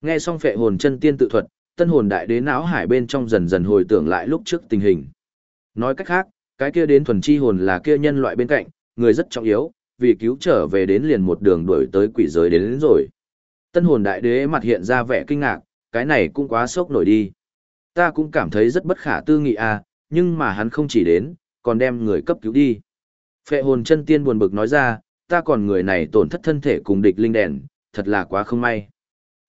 Nghe xong phệ hồn chân tiên tự thuật, tân hồn đại đế não hải bên trong dần dần hồi tưởng lại lúc trước tình hình. Nói cách khác, cái kia đến thuần chi hồn là kia nhân loại bên cạnh, người rất trọng yếu, vì cứu trở về đến liền một đường đuổi tới quỷ giới đến, đến rồi. Tân hồn đại đế mặt hiện ra vẻ kinh ngạc, cái này cũng quá sốc nổi đi. Ta cũng cảm thấy rất bất khả tư nghị à, nhưng mà hắn không chỉ đến, còn đem người cấp cứu đi. Phệ hồn chân tiên buồn bực nói ra, ta còn người này tổn thất thân thể cùng địch linh đèn, thật là quá không may.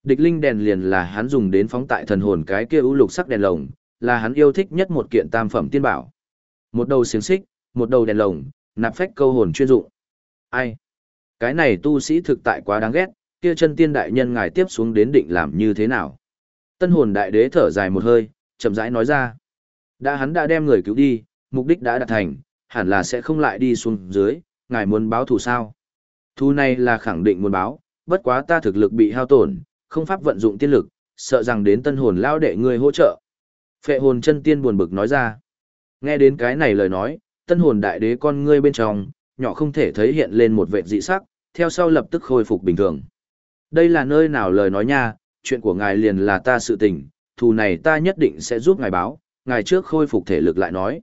Địch linh đèn liền là hắn dùng đến phóng tại thần hồn cái kia ưu lục sắc đèn lồng, là hắn yêu thích nhất một kiện tam phẩm tiên bảo. Một đầu xiềng xích, một đầu đèn lồng, nạp phách câu hồn chuyên dụng. Ai? Cái này tu sĩ thực tại quá đáng ghét, kia chân tiên đại nhân ngài tiếp xuống đến định làm như thế nào? Tân hồn đại đế thở dài một hơi, chậm rãi nói ra. Đã hắn đã đem người cứu đi, mục đích đã đạt thành, hẳn là sẽ không lại đi xuống dưới, ngài muốn báo thù sao? Thu này là khẳng định muốn báo, bất quá ta thực lực bị hao tổn, không pháp vận dụng tiên lực, sợ rằng đến tân hồn lao đệ ngươi hỗ trợ. Phệ hồn chân tiên buồn bực nói ra. Nghe đến cái này lời nói, tân hồn đại đế con ngươi bên trong, nhỏ không thể thấy hiện lên một vệ dị sắc, theo sau lập tức khôi phục bình thường. Đây là nơi nào lời nói nha, chuyện của ngài liền là ta sự tình, thù này ta nhất định sẽ giúp ngài báo, ngài trước khôi phục thể lực lại nói.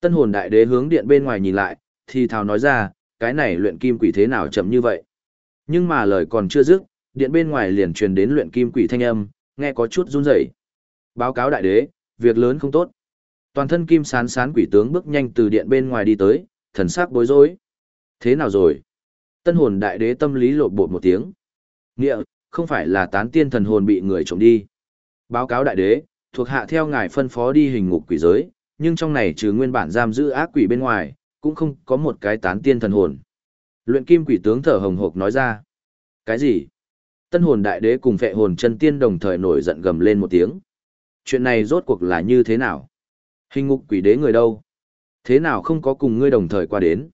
Tân hồn đại đế hướng điện bên ngoài nhìn lại, thì thào nói ra, cái này luyện kim quỷ thế nào chậm như vậy. Nhưng mà lời còn chưa dứt, điện bên ngoài liền truyền đến luyện kim quỷ thanh âm, nghe có chút run rẩy. Báo cáo đại đế, việc lớn không tốt. Toàn thân kim sán sán quỷ tướng bước nhanh từ điện bên ngoài đi tới, thần sắc bối rối. Thế nào rồi? Tân hồn đại đế tâm lý lột bột một tiếng. Nghĩa, không phải là tán tiên thần hồn bị người trộm đi. Báo cáo đại đế, thuộc hạ theo ngài phân phó đi hình ngục quỷ giới, nhưng trong này trừ nguyên bản giam giữ ác quỷ bên ngoài, cũng không có một cái tán tiên thần hồn. Luyện kim quỷ tướng thở hồng hộc nói ra. Cái gì? Tân hồn đại đế cùng phệ hồn chân tiên đồng thời nổi giận gầm lên một tiếng. Chuyện này rốt cuộc là như thế nào? Hình ngục quỷ đế người đâu? Thế nào không có cùng ngươi đồng thời qua đến?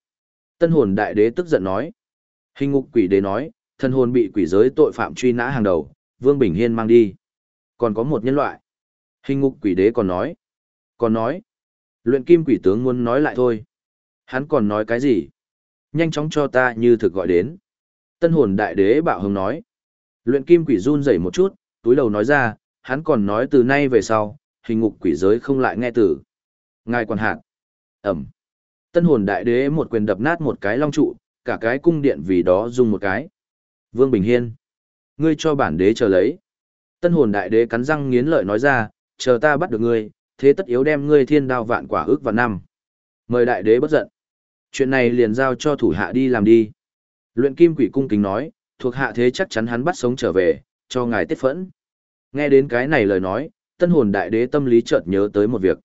Tân hồn đại đế tức giận nói. Hình ngục quỷ đế nói, thân hồn bị quỷ giới tội phạm truy nã hàng đầu, Vương Bình Hiên mang đi. Còn có một nhân loại. Hình ngục quỷ đế còn nói. Còn nói. Luyện kim quỷ tướng muốn nói lại thôi. Hắn còn nói cái gì? Nhanh chóng cho ta như thực gọi đến. Tân hồn đại đế bạo hồng nói. Luyện kim quỷ run rẩy một chút, túi đầu nói ra, hắn còn nói từ nay về sau, hình ngục quỷ giới không lại nghe tử. Ngài còn hạn. Ẩm. Tân hồn đại đế một quyền đập nát một cái long trụ, cả cái cung điện vì đó dùng một cái. Vương Bình Hiên. Ngươi cho bản đế chờ lấy. Tân hồn đại đế cắn răng nghiến lợi nói ra, chờ ta bắt được ngươi, thế tất yếu đem ngươi thiên đao vạn quả ước vào năm. Mời đại đế bất giận. Chuyện này liền giao cho thủ hạ đi làm đi. Luyện kim quỷ cung kính nói, thuộc hạ thế chắc chắn hắn bắt sống trở về, cho ngài tiết phẫn. Nghe đến cái này lời nói, tân hồn đại đế tâm lý chợt nhớ tới một việc.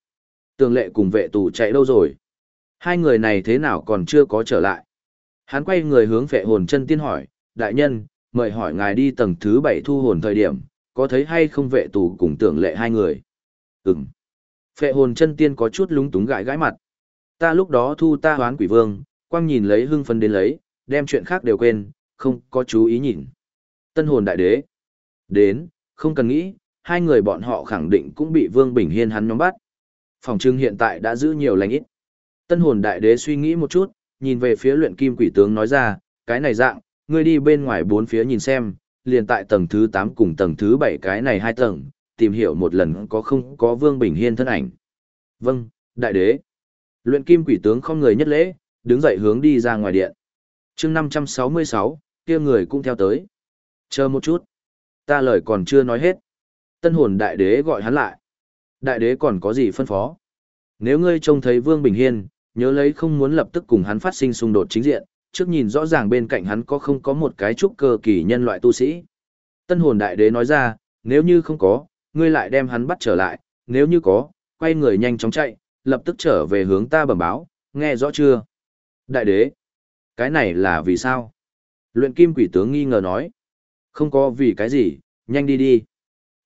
Tường lệ cùng vệ tù chạy đâu rồi? Hai người này thế nào còn chưa có trở lại? Hắn quay người hướng vệ hồn chân tiên hỏi, đại nhân, mời hỏi ngài đi tầng thứ bảy thu hồn thời điểm, có thấy hay không vệ tù cùng tưởng lệ hai người? Ừm. Phệ hồn chân tiên có chút lúng túng gãi gãi mặt. Ta lúc đó thu ta hoán quỷ vương, quang nhìn lấy hưng phấn đến lấy, đem chuyện khác đều quên, không có chú ý nhìn. Tân hồn đại đế. Đến, không cần nghĩ, hai người bọn họ khẳng định cũng bị Vương Bình Hiên hắn nhóm bắt. Phòng trưng hiện tại đã giữ nhiều lành ít. Tân hồn đại đế suy nghĩ một chút, nhìn về phía luyện kim quỷ tướng nói ra, cái này dạng, ngươi đi bên ngoài bốn phía nhìn xem, liền tại tầng thứ 8 cùng tầng thứ 7 cái này hai tầng, tìm hiểu một lần có không có Vương Bình Hiên thân ảnh. Vâng, đại đế. Luyện kim quỷ tướng không người nhất lễ, đứng dậy hướng đi ra ngoài điện. chương 566, kia người cũng theo tới. Chờ một chút. Ta lời còn chưa nói hết. Tân hồn đại đế gọi hắn lại. Đại đế còn có gì phân phó? Nếu ngươi trông thấy Vương Bình Hiên, nhớ lấy không muốn lập tức cùng hắn phát sinh xung đột chính diện, trước nhìn rõ ràng bên cạnh hắn có không có một cái trúc cơ kỳ nhân loại tu sĩ. Tân hồn đại đế nói ra, nếu như không có, ngươi lại đem hắn bắt trở lại, nếu như có, quay người nhanh chóng chạy, lập tức trở về hướng ta bẩm báo, nghe rõ chưa? Đại đế, cái này là vì sao? Luyện kim quỷ tướng nghi ngờ nói, không có vì cái gì, nhanh đi đi.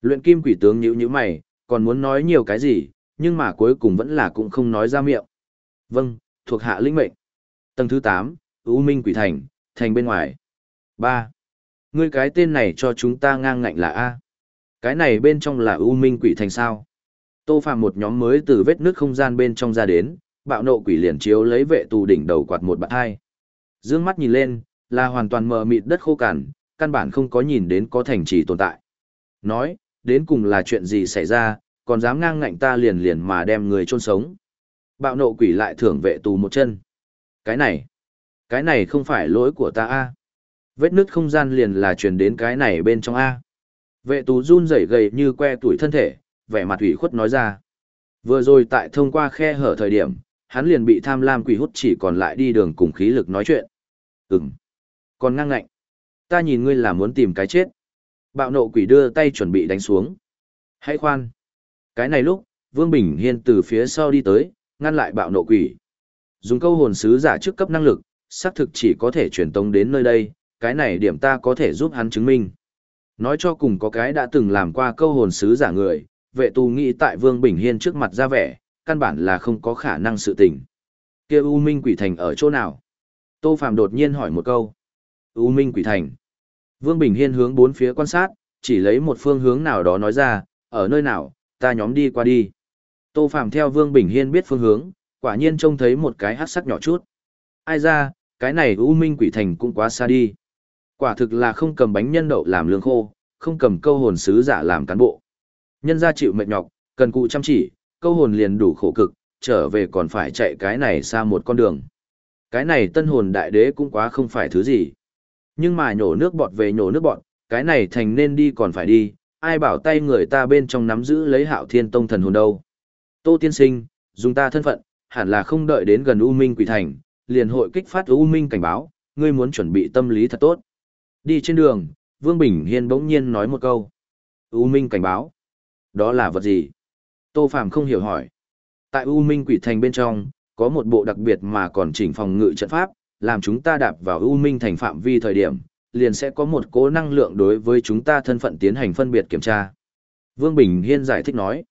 Luyện kim quỷ tướng nhíu nhíu mày, còn muốn nói nhiều cái gì, nhưng mà cuối cùng vẫn là cũng không nói ra miệng. Vâng, thuộc hạ linh mệnh. Tầng thứ 8, U Minh Quỷ Thành, thành bên ngoài. 3. Ngươi cái tên này cho chúng ta ngang ngạnh là A. Cái này bên trong là U Minh Quỷ Thành sao? Tô Phạm một nhóm mới từ vết nước không gian bên trong ra đến, bạo nộ quỷ liền chiếu lấy vệ tù đỉnh đầu quạt một bạt hai. Dương mắt nhìn lên, là hoàn toàn mờ mịt đất khô cằn, căn bản không có nhìn đến có thành trì tồn tại. Nói, đến cùng là chuyện gì xảy ra, còn dám ngang ngạnh ta liền liền mà đem người chôn sống. Bạo nộ quỷ lại thưởng vệ tù một chân. Cái này, cái này không phải lỗi của ta a. Vết nứt không gian liền là truyền đến cái này bên trong a. Vệ tù run rẩy gầy như que tuổi thân thể, vẻ mặt ủy khuất nói ra. Vừa rồi tại thông qua khe hở thời điểm, hắn liền bị tham lam quỷ hút chỉ còn lại đi đường cùng khí lực nói chuyện. Ừm. Còn ngang ngạnh. Ta nhìn ngươi là muốn tìm cái chết. Bạo nộ quỷ đưa tay chuẩn bị đánh xuống. Hãy khoan. Cái này lúc, Vương Bình Hiên từ phía sau đi tới, ngăn lại bạo nộ quỷ. Dùng câu hồn sứ giả trước cấp năng lực, xác thực chỉ có thể truyền tống đến nơi đây, cái này điểm ta có thể giúp hắn chứng minh. Nói cho cùng có cái đã từng làm qua câu hồn sứ giả người, vệ tù nghĩ tại Vương Bình Hiên trước mặt ra vẻ, căn bản là không có khả năng sự tình. kia U Minh Quỷ Thành ở chỗ nào? Tô Phạm đột nhiên hỏi một câu. U Minh Quỷ Thành. Vương Bình Hiên hướng bốn phía quan sát, chỉ lấy một phương hướng nào đó nói ra, ở nơi nào, ta nhóm đi qua đi. Tô Phạm theo Vương Bình Hiên biết phương hướng, quả nhiên trông thấy một cái hát sắc nhỏ chút. Ai ra, cái này U Minh Quỷ Thành cũng quá xa đi. Quả thực là không cầm bánh nhân đậu làm lương khô, không cầm câu hồn sứ giả làm cán bộ. Nhân ra chịu mệt nhọc, cần cụ chăm chỉ, câu hồn liền đủ khổ cực, trở về còn phải chạy cái này xa một con đường. Cái này tân hồn đại đế cũng quá không phải thứ gì. Nhưng mà nhổ nước bọt về nhổ nước bọt, cái này thành nên đi còn phải đi, ai bảo tay người ta bên trong nắm giữ lấy hạo thiên tông thần hồn đâu. Tô tiên sinh, dùng ta thân phận, hẳn là không đợi đến gần U Minh quỷ thành, liền hội kích phát U Minh cảnh báo, ngươi muốn chuẩn bị tâm lý thật tốt. Đi trên đường, Vương Bình Hiên bỗng nhiên nói một câu. U Minh cảnh báo. Đó là vật gì? Tô Phàm không hiểu hỏi. Tại U Minh quỷ thành bên trong, có một bộ đặc biệt mà còn chỉnh phòng ngự trận pháp, làm chúng ta đạp vào U Minh thành phạm vi thời điểm, liền sẽ có một cố năng lượng đối với chúng ta thân phận tiến hành phân biệt kiểm tra. Vương Bình Hiên giải thích nói,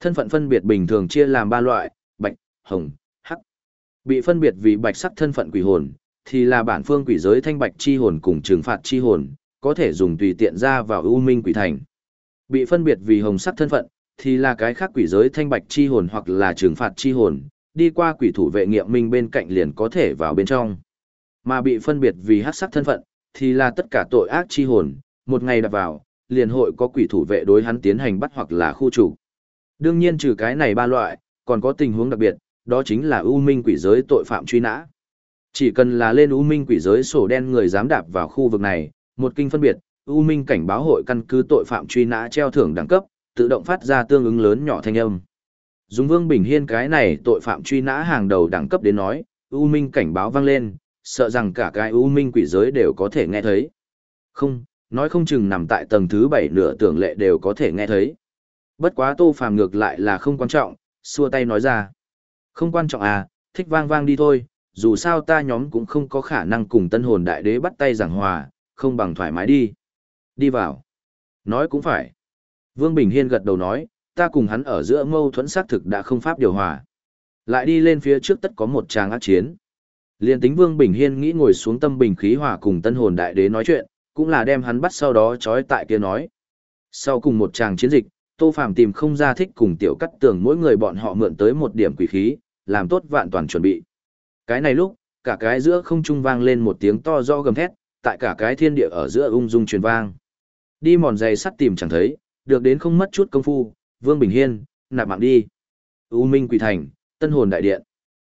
thân phận phân biệt bình thường chia làm ba loại, bạch, hồng, hắc. Bị phân biệt vì bạch sắc thân phận quỷ hồn, thì là bản phương quỷ giới thanh bạch chi hồn cùng trừng phạt chi hồn, có thể dùng tùy tiện ra vào U Minh quỷ thành. Bị phân biệt vì hồng sắc thân phận, thì là cái khác quỷ giới thanh bạch chi hồn hoặc là trừng phạt chi hồn, đi qua quỷ thủ vệ nghiệm minh bên cạnh liền có thể vào bên trong. Mà bị phân biệt vì hắc sắc thân phận, thì là tất cả tội ác chi hồn, một ngày đặt vào, liền hội có quỷ thủ vệ đối hắn tiến hành bắt hoặc là khu trục. Đương nhiên trừ cái này ba loại, còn có tình huống đặc biệt, đó chính là ưu minh quỷ giới tội phạm truy nã. Chỉ cần là lên ưu minh quỷ giới sổ đen người dám đạp vào khu vực này, một kinh phân biệt, ưu minh cảnh báo hội căn cứ tội phạm truy nã treo thưởng đẳng cấp, tự động phát ra tương ứng lớn nhỏ thanh âm. Dùng Vương Bình Hiên cái này tội phạm truy nã hàng đầu đẳng cấp đến nói, ưu minh cảnh báo vang lên, sợ rằng cả cái ưu minh quỷ giới đều có thể nghe thấy. Không, nói không chừng nằm tại tầng thứ bảy nửa tưởng lệ đều có thể nghe thấy. Bất quá Tô Phàm ngược lại là không quan trọng, xua tay nói ra. Không quan trọng à, thích vang vang đi thôi, dù sao ta nhóm cũng không có khả năng cùng tân hồn đại đế bắt tay giảng hòa, không bằng thoải mái đi. Đi vào. Nói cũng phải. Vương Bình Hiên gật đầu nói, ta cùng hắn ở giữa mâu thuẫn xác thực đã không pháp điều hòa. Lại đi lên phía trước tất có một tràng ác chiến. Liên tính Vương Bình Hiên nghĩ ngồi xuống tâm bình khí hòa cùng tân hồn đại đế nói chuyện, cũng là đem hắn bắt sau đó trói tại kia nói. Sau cùng một tràng chiến dịch, Tô Phàm tìm không ra thích cùng tiểu cắt tường mỗi người bọn họ mượn tới một điểm quỷ khí, làm tốt vạn toàn chuẩn bị. Cái này lúc, cả cái giữa không trung vang lên một tiếng to do gầm thét, tại cả cái thiên địa ở giữa ung dung truyền vang. Đi mòn giày sắt tìm chẳng thấy, được đến không mất chút công phu, Vương Bình Hiên, nạp mạng đi. U Minh Quỷ Thành, Tân Hồn Đại Điện.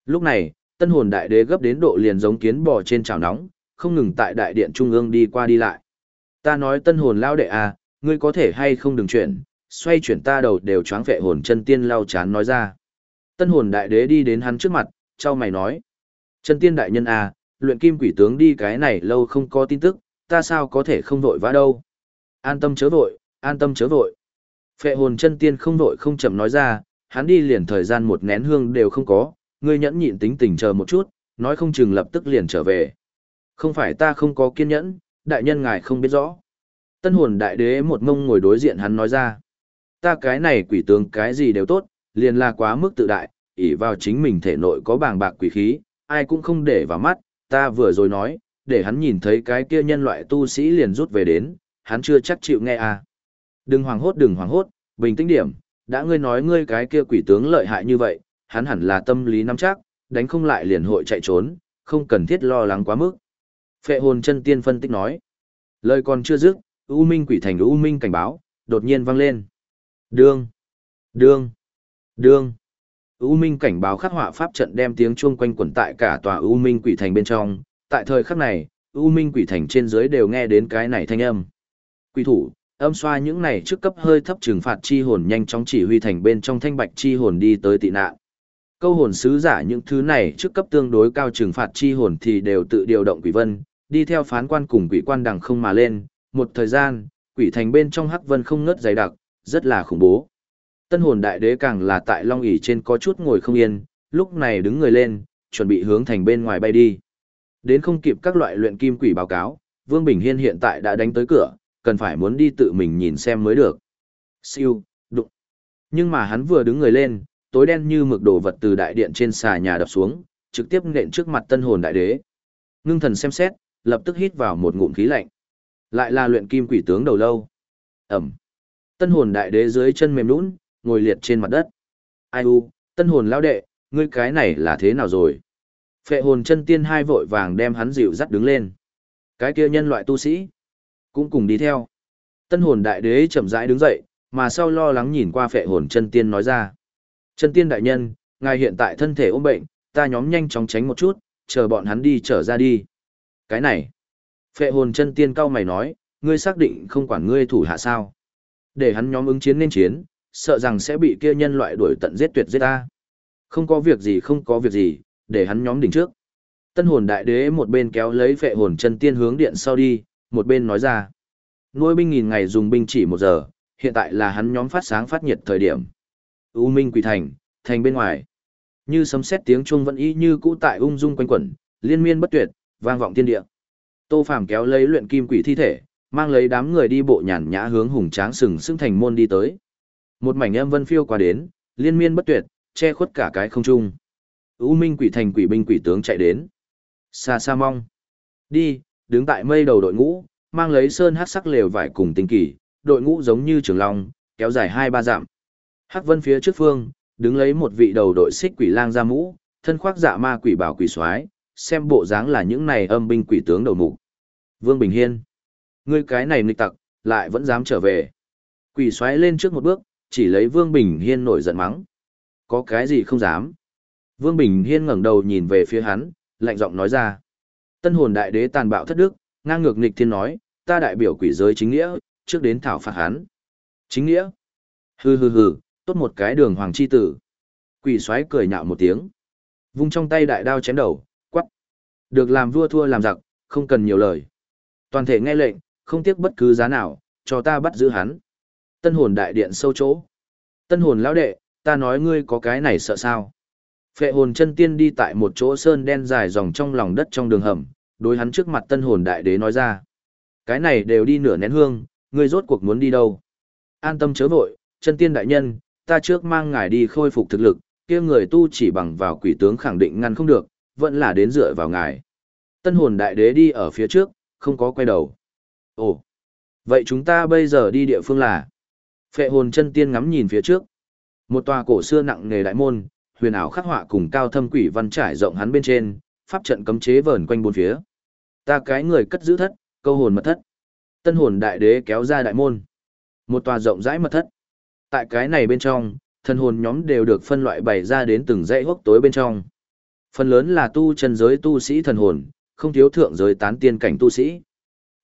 Lúc này, Tân Hồn Đại Đế gấp đến độ liền giống kiến bò trên chảo nóng, không ngừng tại đại điện trung ương đi qua đi lại. Ta nói Tân Hồn lao đệ à, ngươi có thể hay không đừng chuyển, xoay chuyển ta đầu đều choáng vệ hồn chân tiên lao chán nói ra. Tân Hồn Đại Đế đi đến hắn trước mặt, trao mày nói: "Chân tiên đại nhân à, luyện kim quỷ tướng đi cái này lâu không có tin tức, ta sao có thể không vội vã đâu?" An tâm chớ vội, an tâm chớ vội. Phệ hồn chân tiên không vội không chậm nói ra, hắn đi liền thời gian một nén hương đều không có, ngươi nhẫn nhịn tính tình chờ một chút, nói không chừng lập tức liền trở về. Không phải ta không có kiên nhẫn, đại nhân ngài không biết rõ. Tân hồn đại đế một mông ngồi đối diện hắn nói ra. Ta cái này quỷ tướng cái gì đều tốt, liền là quá mức tự đại, ỷ vào chính mình thể nội có bàng bạc quỷ khí, ai cũng không để vào mắt, ta vừa rồi nói, để hắn nhìn thấy cái kia nhân loại tu sĩ liền rút về đến, hắn chưa chắc chịu nghe à. Đừng hoảng hốt đừng hoảng hốt, bình tĩnh điểm, đã ngươi nói ngươi cái kia quỷ tướng lợi hại như vậy, hắn hẳn là tâm lý nắm chắc, đánh không lại liền hội chạy trốn, không cần thiết lo lắng quá mức. Phệ hồn chân tiên phân tích nói. Lời còn chưa dứt, U Minh quỷ thành U Minh cảnh báo, đột nhiên vang lên. Đương, đương, đương. U Minh cảnh báo khắc họa pháp trận đem tiếng chuông quanh quẩn tại cả tòa U Minh quỷ thành bên trong. Tại thời khắc này, U Minh quỷ thành trên dưới đều nghe đến cái này thanh âm. Quỷ thủ, âm xoa những này trước cấp hơi thấp trừng phạt chi hồn nhanh chóng chỉ huy thành bên trong thanh bạch chi hồn đi tới tị nạn. Câu hồn sứ giả những thứ này trước cấp tương đối cao trừng phạt chi hồn thì đều tự điều động quỷ vân, đi theo phán quan cùng quỷ quan đằng không mà lên, một thời gian, quỷ thành bên trong hắc vân không ngớt dày đặc, rất là khủng bố. Tân hồn đại đế càng là tại long ỷ trên có chút ngồi không yên, lúc này đứng người lên, chuẩn bị hướng thành bên ngoài bay đi. Đến không kịp các loại luyện kim quỷ báo cáo, Vương Bình Hiên hiện tại đã đánh tới cửa, cần phải muốn đi tự mình nhìn xem mới được. Siêu, đụng. Nhưng mà hắn vừa đứng người lên, tối đen như mực đồ vật từ đại điện trên xà nhà đập xuống, trực tiếp nện trước mặt tân hồn đại đế. Ngưng thần xem xét, lập tức hít vào một ngụm khí lạnh. Lại là luyện kim quỷ tướng đầu lâu. Ẩm. Tân hồn đại đế dưới chân mềm nũng, ngồi liệt trên mặt đất. Ai u, tân hồn lao đệ, ngươi cái này là thế nào rồi? Phệ hồn chân tiên hai vội vàng đem hắn dịu dắt đứng lên. Cái kia nhân loại tu sĩ cũng cùng đi theo. Tân hồn đại đế chậm rãi đứng dậy, mà sau lo lắng nhìn qua phệ hồn chân tiên nói ra. Chân tiên đại nhân, ngài hiện tại thân thể ốm bệnh, ta nhóm nhanh chóng tránh một chút, chờ bọn hắn đi trở ra đi. Cái này, phệ hồn chân tiên cao mày nói, ngươi xác định không quản ngươi thủ hạ sao. Để hắn nhóm ứng chiến nên chiến, sợ rằng sẽ bị kia nhân loại đuổi tận giết tuyệt giết ta. Không có việc gì không có việc gì, để hắn nhóm đỉnh trước. Tân hồn đại đế một bên kéo lấy phệ hồn chân tiên hướng điện sau đi, một bên nói ra. Nuôi binh nghìn ngày dùng binh chỉ một giờ, hiện tại là hắn nhóm phát sáng phát nhiệt thời điểm. U Minh Quỷ Thành, thành bên ngoài. Như sấm sét tiếng chuông vẫn y như cũ tại ung dung quanh quẩn, liên miên bất tuyệt, vang vọng thiên địa. Tô Phàm kéo lấy luyện kim quỷ thi thể, mang lấy đám người đi bộ nhàn nhã hướng hùng tráng sừng sững thành môn đi tới. Một mảnh âm vân phiêu qua đến, liên miên bất tuyệt, che khuất cả cái không trung. U Minh Quỷ Thành quỷ binh quỷ tướng chạy đến. Xa xa mong. Đi, đứng tại mây đầu đội ngũ, mang lấy sơn hắc sắc lều vải cùng tinh kỳ, đội ngũ giống như trường long, kéo dài hai ba dặm. Hắc vân phía trước phương, đứng lấy một vị đầu đội xích quỷ lang ra mũ, thân khoác dạ ma quỷ bảo quỷ soái, xem bộ dáng là những này âm binh quỷ tướng đầu mục. Vương Bình Hiên, ngươi cái này nghịch tặc, lại vẫn dám trở về. Quỷ soái lên trước một bước, chỉ lấy Vương Bình Hiên nổi giận mắng. Có cái gì không dám? Vương Bình Hiên ngẩng đầu nhìn về phía hắn, lạnh giọng nói ra. Tân hồn đại đế tàn bạo thất đức, ngang ngược nghịch thiên nói, ta đại biểu quỷ giới chính nghĩa, trước đến thảo phạt hắn. Chính nghĩa? Hừ hừ hừ, tốt một cái đường hoàng chi tử. Quỷ xoáy cười nhạo một tiếng. Vung trong tay đại đao chém đầu, quắc. Được làm vua thua làm giặc, không cần nhiều lời. Toàn thể nghe lệnh, không tiếc bất cứ giá nào, cho ta bắt giữ hắn. Tân hồn đại điện sâu chỗ. Tân hồn lão đệ, ta nói ngươi có cái này sợ sao? Phệ hồn chân tiên đi tại một chỗ sơn đen dài dòng trong lòng đất trong đường hầm, đối hắn trước mặt tân hồn đại đế nói ra. Cái này đều đi nửa nén hương, ngươi rốt cuộc muốn đi đâu? An tâm chớ vội, chân tiên đại nhân, ta trước mang ngài đi khôi phục thực lực, kia người tu chỉ bằng vào quỷ tướng khẳng định ngăn không được, vẫn là đến dựa vào ngài. Tân hồn đại đế đi ở phía trước, không có quay đầu. Ồ, vậy chúng ta bây giờ đi địa phương là? Phệ hồn chân tiên ngắm nhìn phía trước. Một tòa cổ xưa nặng nề đại môn, huyền ảo khắc họa cùng cao thâm quỷ văn trải rộng hắn bên trên, pháp trận cấm chế vờn quanh bốn phía. Ta cái người cất giữ thất, câu hồn mật thất. Tân hồn đại đế kéo ra đại môn. Một tòa rộng rãi mật thất. Tại cái này bên trong, thần hồn nhóm đều được phân loại bày ra đến từng dãy hốc tối bên trong. Phần lớn là tu chân giới tu sĩ thần hồn, không thiếu thượng giới tán tiên cảnh tu sĩ.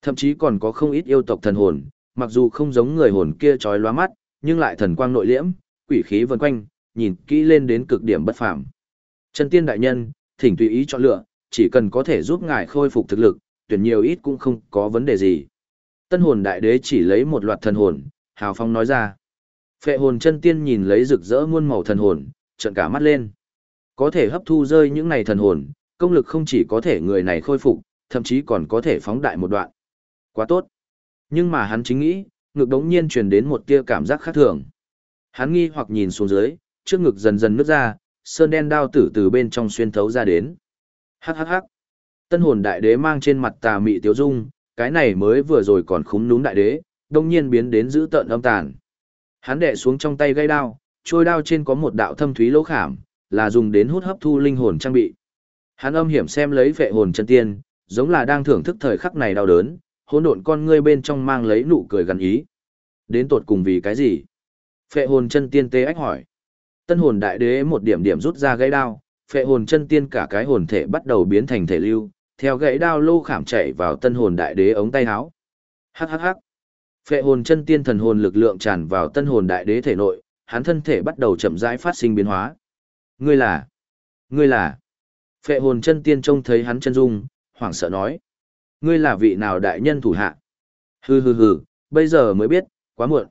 Thậm chí còn có không ít yêu tộc thần hồn, mặc dù không giống người hồn kia trói lóa mắt, nhưng lại thần quang nội liễm, quỷ khí vần quanh, nhìn kỹ lên đến cực điểm bất phàm. Chân tiên đại nhân, thỉnh tùy ý chọn lựa, chỉ cần có thể giúp ngài khôi phục thực lực, tuyển nhiều ít cũng không có vấn đề gì. Tân hồn đại đế chỉ lấy một loạt thần hồn, hào phong nói ra. Phệ hồn chân tiên nhìn lấy rực rỡ muôn màu thần hồn, trợn cả mắt lên. Có thể hấp thu rơi những này thần hồn, công lực không chỉ có thể người này khôi phục, thậm chí còn có thể phóng đại một đoạn. Quá tốt. Nhưng mà hắn chính nghĩ, ngực đống nhiên truyền đến một tia cảm giác khác thường. Hắn nghi hoặc nhìn xuống dưới, trước ngực dần dần nứt ra, sơn đen đao tử từ bên trong xuyên thấu ra đến. Hắc hắc hắc. Tân hồn đại đế mang trên mặt tà mị tiếu dung, cái này mới vừa rồi còn khúm núm đại đế, đông nhiên biến đến giữ tợn âm tàn. Hắn đè xuống trong tay gây đao, trôi đao trên có một đạo thâm thúy lỗ khảm, là dùng đến hút hấp thu linh hồn trang bị. Hắn âm hiểm xem lấy vệ hồn chân tiên, giống là đang thưởng thức thời khắc này đau đớn, hỗn độn con ngươi bên trong mang lấy nụ cười gần ý. Đến tột cùng vì cái gì? Phệ hồn chân tiên tê ách hỏi. Tân hồn đại đế một điểm điểm rút ra gãy đao, phệ hồn chân tiên cả cái hồn thể bắt đầu biến thành thể lưu, theo gãy đao lô khảm chạy vào tân hồn đại đế ống tay áo. Hắc hắc hắc. Phệ hồn chân tiên thần hồn lực lượng tràn vào tân hồn đại đế thể nội, hắn thân thể bắt đầu chậm rãi phát sinh biến hóa. Ngươi là? Ngươi là? Phệ hồn chân tiên trông thấy hắn chân dung, hoảng sợ nói. Ngươi là vị nào đại nhân thủ hạ? Hừ hừ hừ, bây giờ mới biết, quá muộn.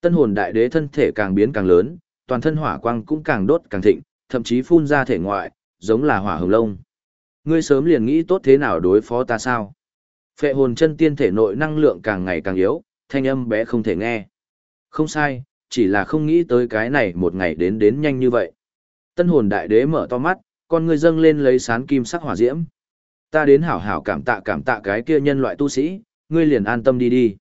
Tân hồn đại đế thân thể càng biến càng lớn, toàn thân hỏa quang cũng càng đốt càng thịnh, thậm chí phun ra thể ngoại, giống là hỏa hồng lông. Ngươi sớm liền nghĩ tốt thế nào đối phó ta sao? Phệ hồn chân tiên thể nội năng lượng càng ngày càng yếu, thanh âm bé không thể nghe. Không sai, chỉ là không nghĩ tới cái này một ngày đến đến nhanh như vậy. Tân hồn đại đế mở to mắt, con ngươi dâng lên lấy sán kim sắc hỏa diễm. Ta đến hảo hảo cảm tạ cảm tạ cái kia nhân loại tu sĩ, ngươi liền an tâm đi đi.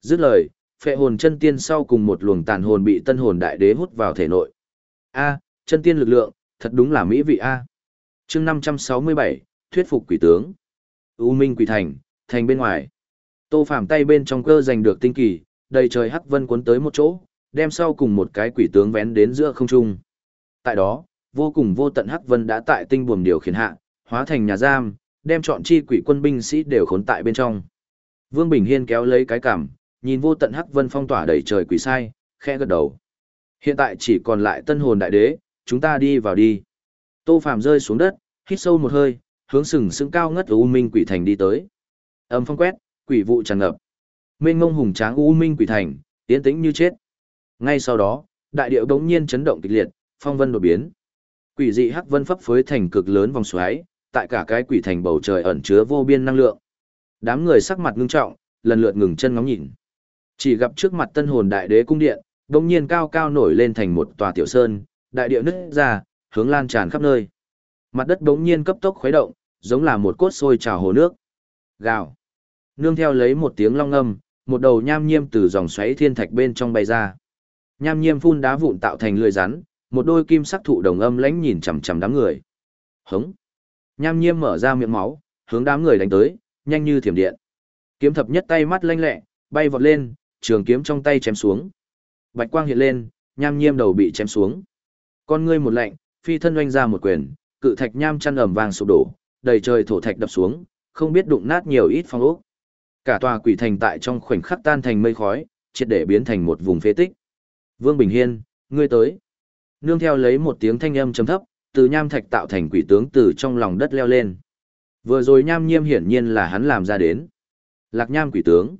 Dứt lời, phệ hồn chân tiên sau cùng một luồng tàn hồn bị tân hồn đại đế hút vào thể nội. A, chân tiên lực lượng, thật đúng là mỹ vị a. Chương 567, thuyết phục quỷ tướng. U Minh quỷ thành, thành bên ngoài. Tô Phàm tay bên trong cơ giành được tinh kỳ, đầy trời hắc vân cuốn tới một chỗ, đem sau cùng một cái quỷ tướng vén đến giữa không trung. Tại đó, vô cùng vô tận hắc vân đã tại tinh buồm điều khiển hạ, hóa thành nhà giam, đem chọn chi quỷ quân binh sĩ đều khốn tại bên trong. Vương Bình Hiên kéo lấy cái cằm, nhìn vô tận hắc vân phong tỏa đầy trời quỷ sai, khẽ gật đầu. Hiện tại chỉ còn lại tân hồn đại đế, chúng ta đi vào đi. Tô Phàm rơi xuống đất, hít sâu một hơi, hướng sừng sững cao ngất u minh quỷ thành đi tới. Âm phong quét, quỷ vụ tràn ngập. Mênh ngông hùng tráng u minh quỷ thành, tiến tĩnh như chết. Ngay sau đó, đại điệu đống nhiên chấn động kịch liệt, phong vân đột biến. Quỷ dị hắc vân phấp phới thành cực lớn vòng xoáy, tại cả cái quỷ thành bầu trời ẩn chứa vô biên năng lượng. Đám người sắc mặt ngưng trọng, lần lượt ngừng chân ngóng nhìn. Chỉ gặp trước mặt tân hồn đại đế cung điện, đống nhiên cao cao nổi lên thành một tòa tiểu sơn, đại địa nứt ra, hướng lan tràn khắp nơi. Mặt đất đống nhiên cấp tốc khuấy động, giống là một cốt sôi trào hồ nước. Gào. Nương theo lấy một tiếng long âm, một đầu nham nhiêm từ dòng xoáy thiên thạch bên trong bay ra. Nham nhiêm phun đá vụn tạo thành lưỡi rắn, một đôi kim sắc thụ đồng âm lãnh nhìn chằm chằm đám người. Hống. Nham nhiêm mở ra miệng máu, hướng đám người đánh tới, nhanh như thiểm điện. Kiếm thập nhất tay mắt lanh lẹ, bay vọt lên, trường kiếm trong tay chém xuống. Bạch quang hiện lên, nham nhiêm đầu bị chém xuống. Con ngươi một lạnh, phi thân oanh ra một quyền, cự thạch nham chăn ẩm vàng sụp đổ, đầy trời thổ thạch đập xuống, không biết đụng nát nhiều ít phong ốc. Cả tòa quỷ thành tại trong khoảnh khắc tan thành mây khói, triệt để biến thành một vùng phế tích. Vương Bình Hiên, ngươi tới. Nương theo lấy một tiếng thanh âm trầm thấp, từ nham thạch tạo thành quỷ tướng từ trong lòng đất leo lên. Vừa rồi nham nhiêm hiển nhiên là hắn làm ra đến. Lạc nham quỷ tướng.